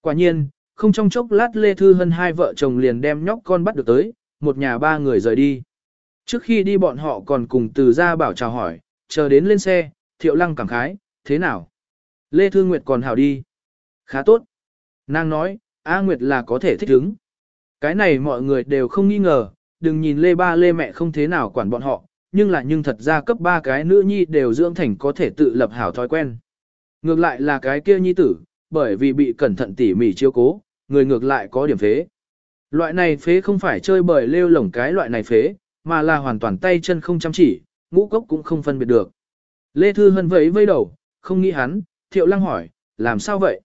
Speaker 1: Quả nhiên, không trong chốc lát Lê Thư Hân hai vợ chồng liền đem nhóc con bắt được tới, một nhà ba người rời đi. Trước khi đi bọn họ còn cùng từ ra bảo chào hỏi, chờ đến lên xe, thiệu lăng cảm khái, thế nào? Lê Thư Nguyệt còn hào đi. Khá tốt. Nàng nói, A Nguyệt là có thể thích ứng. Cái này mọi người đều không nghi ngờ, đừng nhìn lê ba lê mẹ không thế nào quản bọn họ, nhưng là nhưng thật ra cấp ba cái nữ nhi đều dưỡng thành có thể tự lập hảo thói quen. Ngược lại là cái kia nhi tử, bởi vì bị cẩn thận tỉ mỉ chiếu cố, người ngược lại có điểm phế. Loại này phế không phải chơi bởi lêu lổng cái loại này phế, mà là hoàn toàn tay chân không chăm chỉ, ngũ cốc cũng không phân biệt được. Lê Thư Hân vẫy vây đầu, không nghĩ hắn, Thiệu Lăng hỏi, làm sao vậy?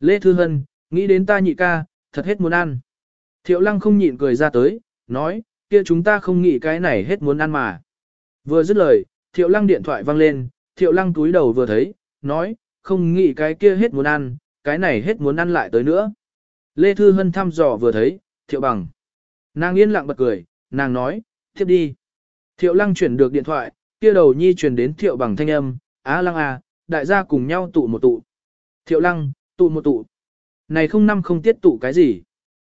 Speaker 1: Lê Thư Hân, nghĩ đến ta nhị ca, thật hết muốn ăn. Thiệu lăng không nhịn cười ra tới, nói, kia chúng ta không nghĩ cái này hết muốn ăn mà. Vừa dứt lời, thiệu lăng điện thoại vang lên, thiệu lăng túi đầu vừa thấy, nói, không nghĩ cái kia hết muốn ăn, cái này hết muốn ăn lại tới nữa. Lê Thư Hân thăm dò vừa thấy, thiệu bằng. Nàng yên lặng bật cười, nàng nói, tiếp đi. Thiệu lăng chuyển được điện thoại, kia đầu nhi chuyển đến thiệu bằng thanh âm, á lăng à, đại gia cùng nhau tụ một tụ. Thiệu lăng, tụ một tụ. Này không năm không tiết tụ cái gì.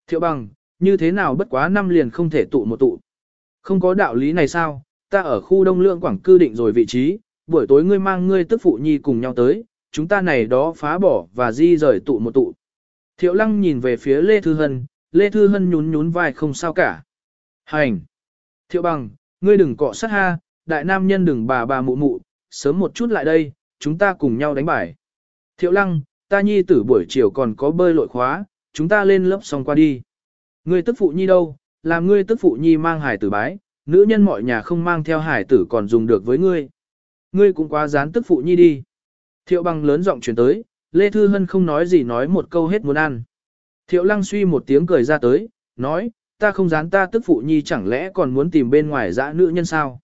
Speaker 1: Thiệu bằng, như thế nào bất quá năm liền không thể tụ một tụ. Không có đạo lý này sao, ta ở khu đông lượng quảng cư định rồi vị trí, buổi tối ngươi mang ngươi tức phụ nhi cùng nhau tới, chúng ta này đó phá bỏ và di rời tụ một tụ. Thiệu lăng nhìn về phía Lê Thư Hân, Lê Thư Hân nhún nhún vai không sao cả. Hành! Thiệu bằng, ngươi đừng cọ sát ha, đại nam nhân đừng bà bà mụ mụ, sớm một chút lại đây, chúng ta cùng nhau đánh bài. Thiệu lăng, ta nhi tử buổi chiều còn có bơi lội khóa, chúng ta lên lớp xong qua đi. Ngươi tức phụ nhi đâu, làm ngươi tức phụ nhi mang hải tử bái, nữ nhân mọi nhà không mang theo hải tử còn dùng được với ngươi. Ngươi cũng quá dán tức phụ nhi đi. Thiệu bằng lớn giọng chuyển tới, Lê Thư Hân không nói gì nói một câu hết muốn ăn. Thiệu lăng suy một tiếng cười ra tới, nói, ta không dán ta tức phụ nhi chẳng lẽ còn muốn tìm bên ngoài dã nữ nhân sao.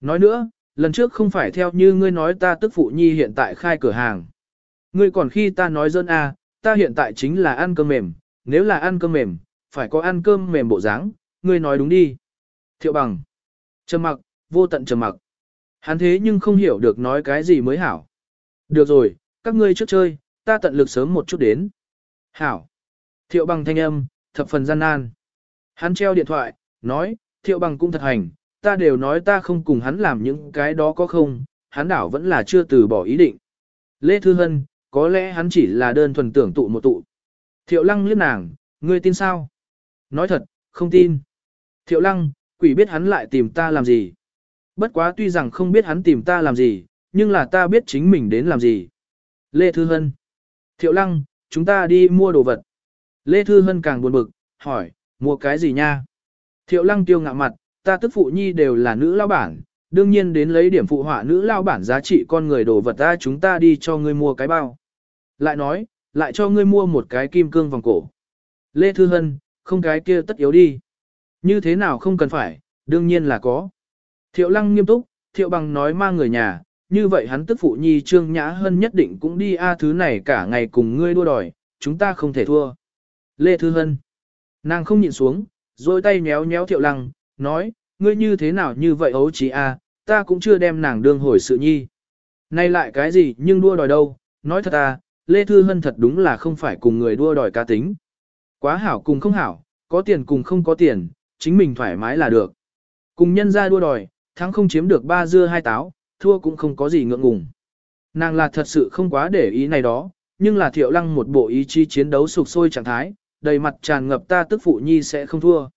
Speaker 1: Nói nữa, lần trước không phải theo như ngươi nói ta tức phụ nhi hiện tại khai cửa hàng. Ngươi còn khi ta nói dân à, ta hiện tại chính là ăn cơm mềm, nếu là ăn cơm mềm, phải có ăn cơm mềm bộ dáng, ngươi nói đúng đi. Thiệu bằng. Trầm mặc, vô tận trầm mặc. Hắn thế nhưng không hiểu được nói cái gì mới hảo. Được rồi, các ngươi trước chơi, ta tận lực sớm một chút đến. Hảo. Thiệu bằng thanh âm, thập phần gian nan. Hắn treo điện thoại, nói, thiệu bằng cũng thật hành, ta đều nói ta không cùng hắn làm những cái đó có không, hắn đảo vẫn là chưa từ bỏ ý định. Lê Thư Hân, có lẽ hắn chỉ là đơn thuần tưởng tụ một tụ. Thiệu lăng liếc nàng, ngươi tin sao? Nói thật, không tin. Thiệu lăng, quỷ biết hắn lại tìm ta làm gì. Bất quá tuy rằng không biết hắn tìm ta làm gì, nhưng là ta biết chính mình đến làm gì. Lê Thư Hân. Thiệu lăng, chúng ta đi mua đồ vật. Lê Thư Hân càng buồn bực, hỏi, mua cái gì nha? Thiệu lăng tiêu ngạ mặt, ta tức phụ nhi đều là nữ lao bản, đương nhiên đến lấy điểm phụ họa nữ lao bản giá trị con người đồ vật ta chúng ta đi cho ngươi mua cái bao. Lại nói, lại cho ngươi mua một cái kim cương vòng cổ. Lê Thư Hân, không cái kia tất yếu đi. Như thế nào không cần phải, đương nhiên là có. Thiệu Lăng nghiêm túc, Thiệu Bằng nói mang người nhà, như vậy hắn tức phụ nhi Trương Nhã hơn nhất định cũng đi a thứ này cả ngày cùng ngươi đua đòi, chúng ta không thể thua. Lê Thư Hân, nàng không nhìn xuống, rồi tay nhéo nhéo Thiệu Lăng, nói, ngươi như thế nào như vậy ấu trí a, ta cũng chưa đem nàng đương hồi sự nhi. Nay lại cái gì nhưng đua đòi đâu, nói thật à, Lê Thư Hân thật đúng là không phải cùng người đua đòi cá tính. Quá hảo cùng không hảo, có tiền cùng không có tiền, chính mình thoải mái là được. Cùng nhân ra đua đòi, thắng không chiếm được ba dưa hai táo, thua cũng không có gì ngượng ngùng. Nàng là thật sự không quá để ý này đó, nhưng là thiệu lăng một bộ ý chí chiến đấu sụp sôi trạng thái, đầy mặt tràn ngập ta tức phụ nhi sẽ không thua.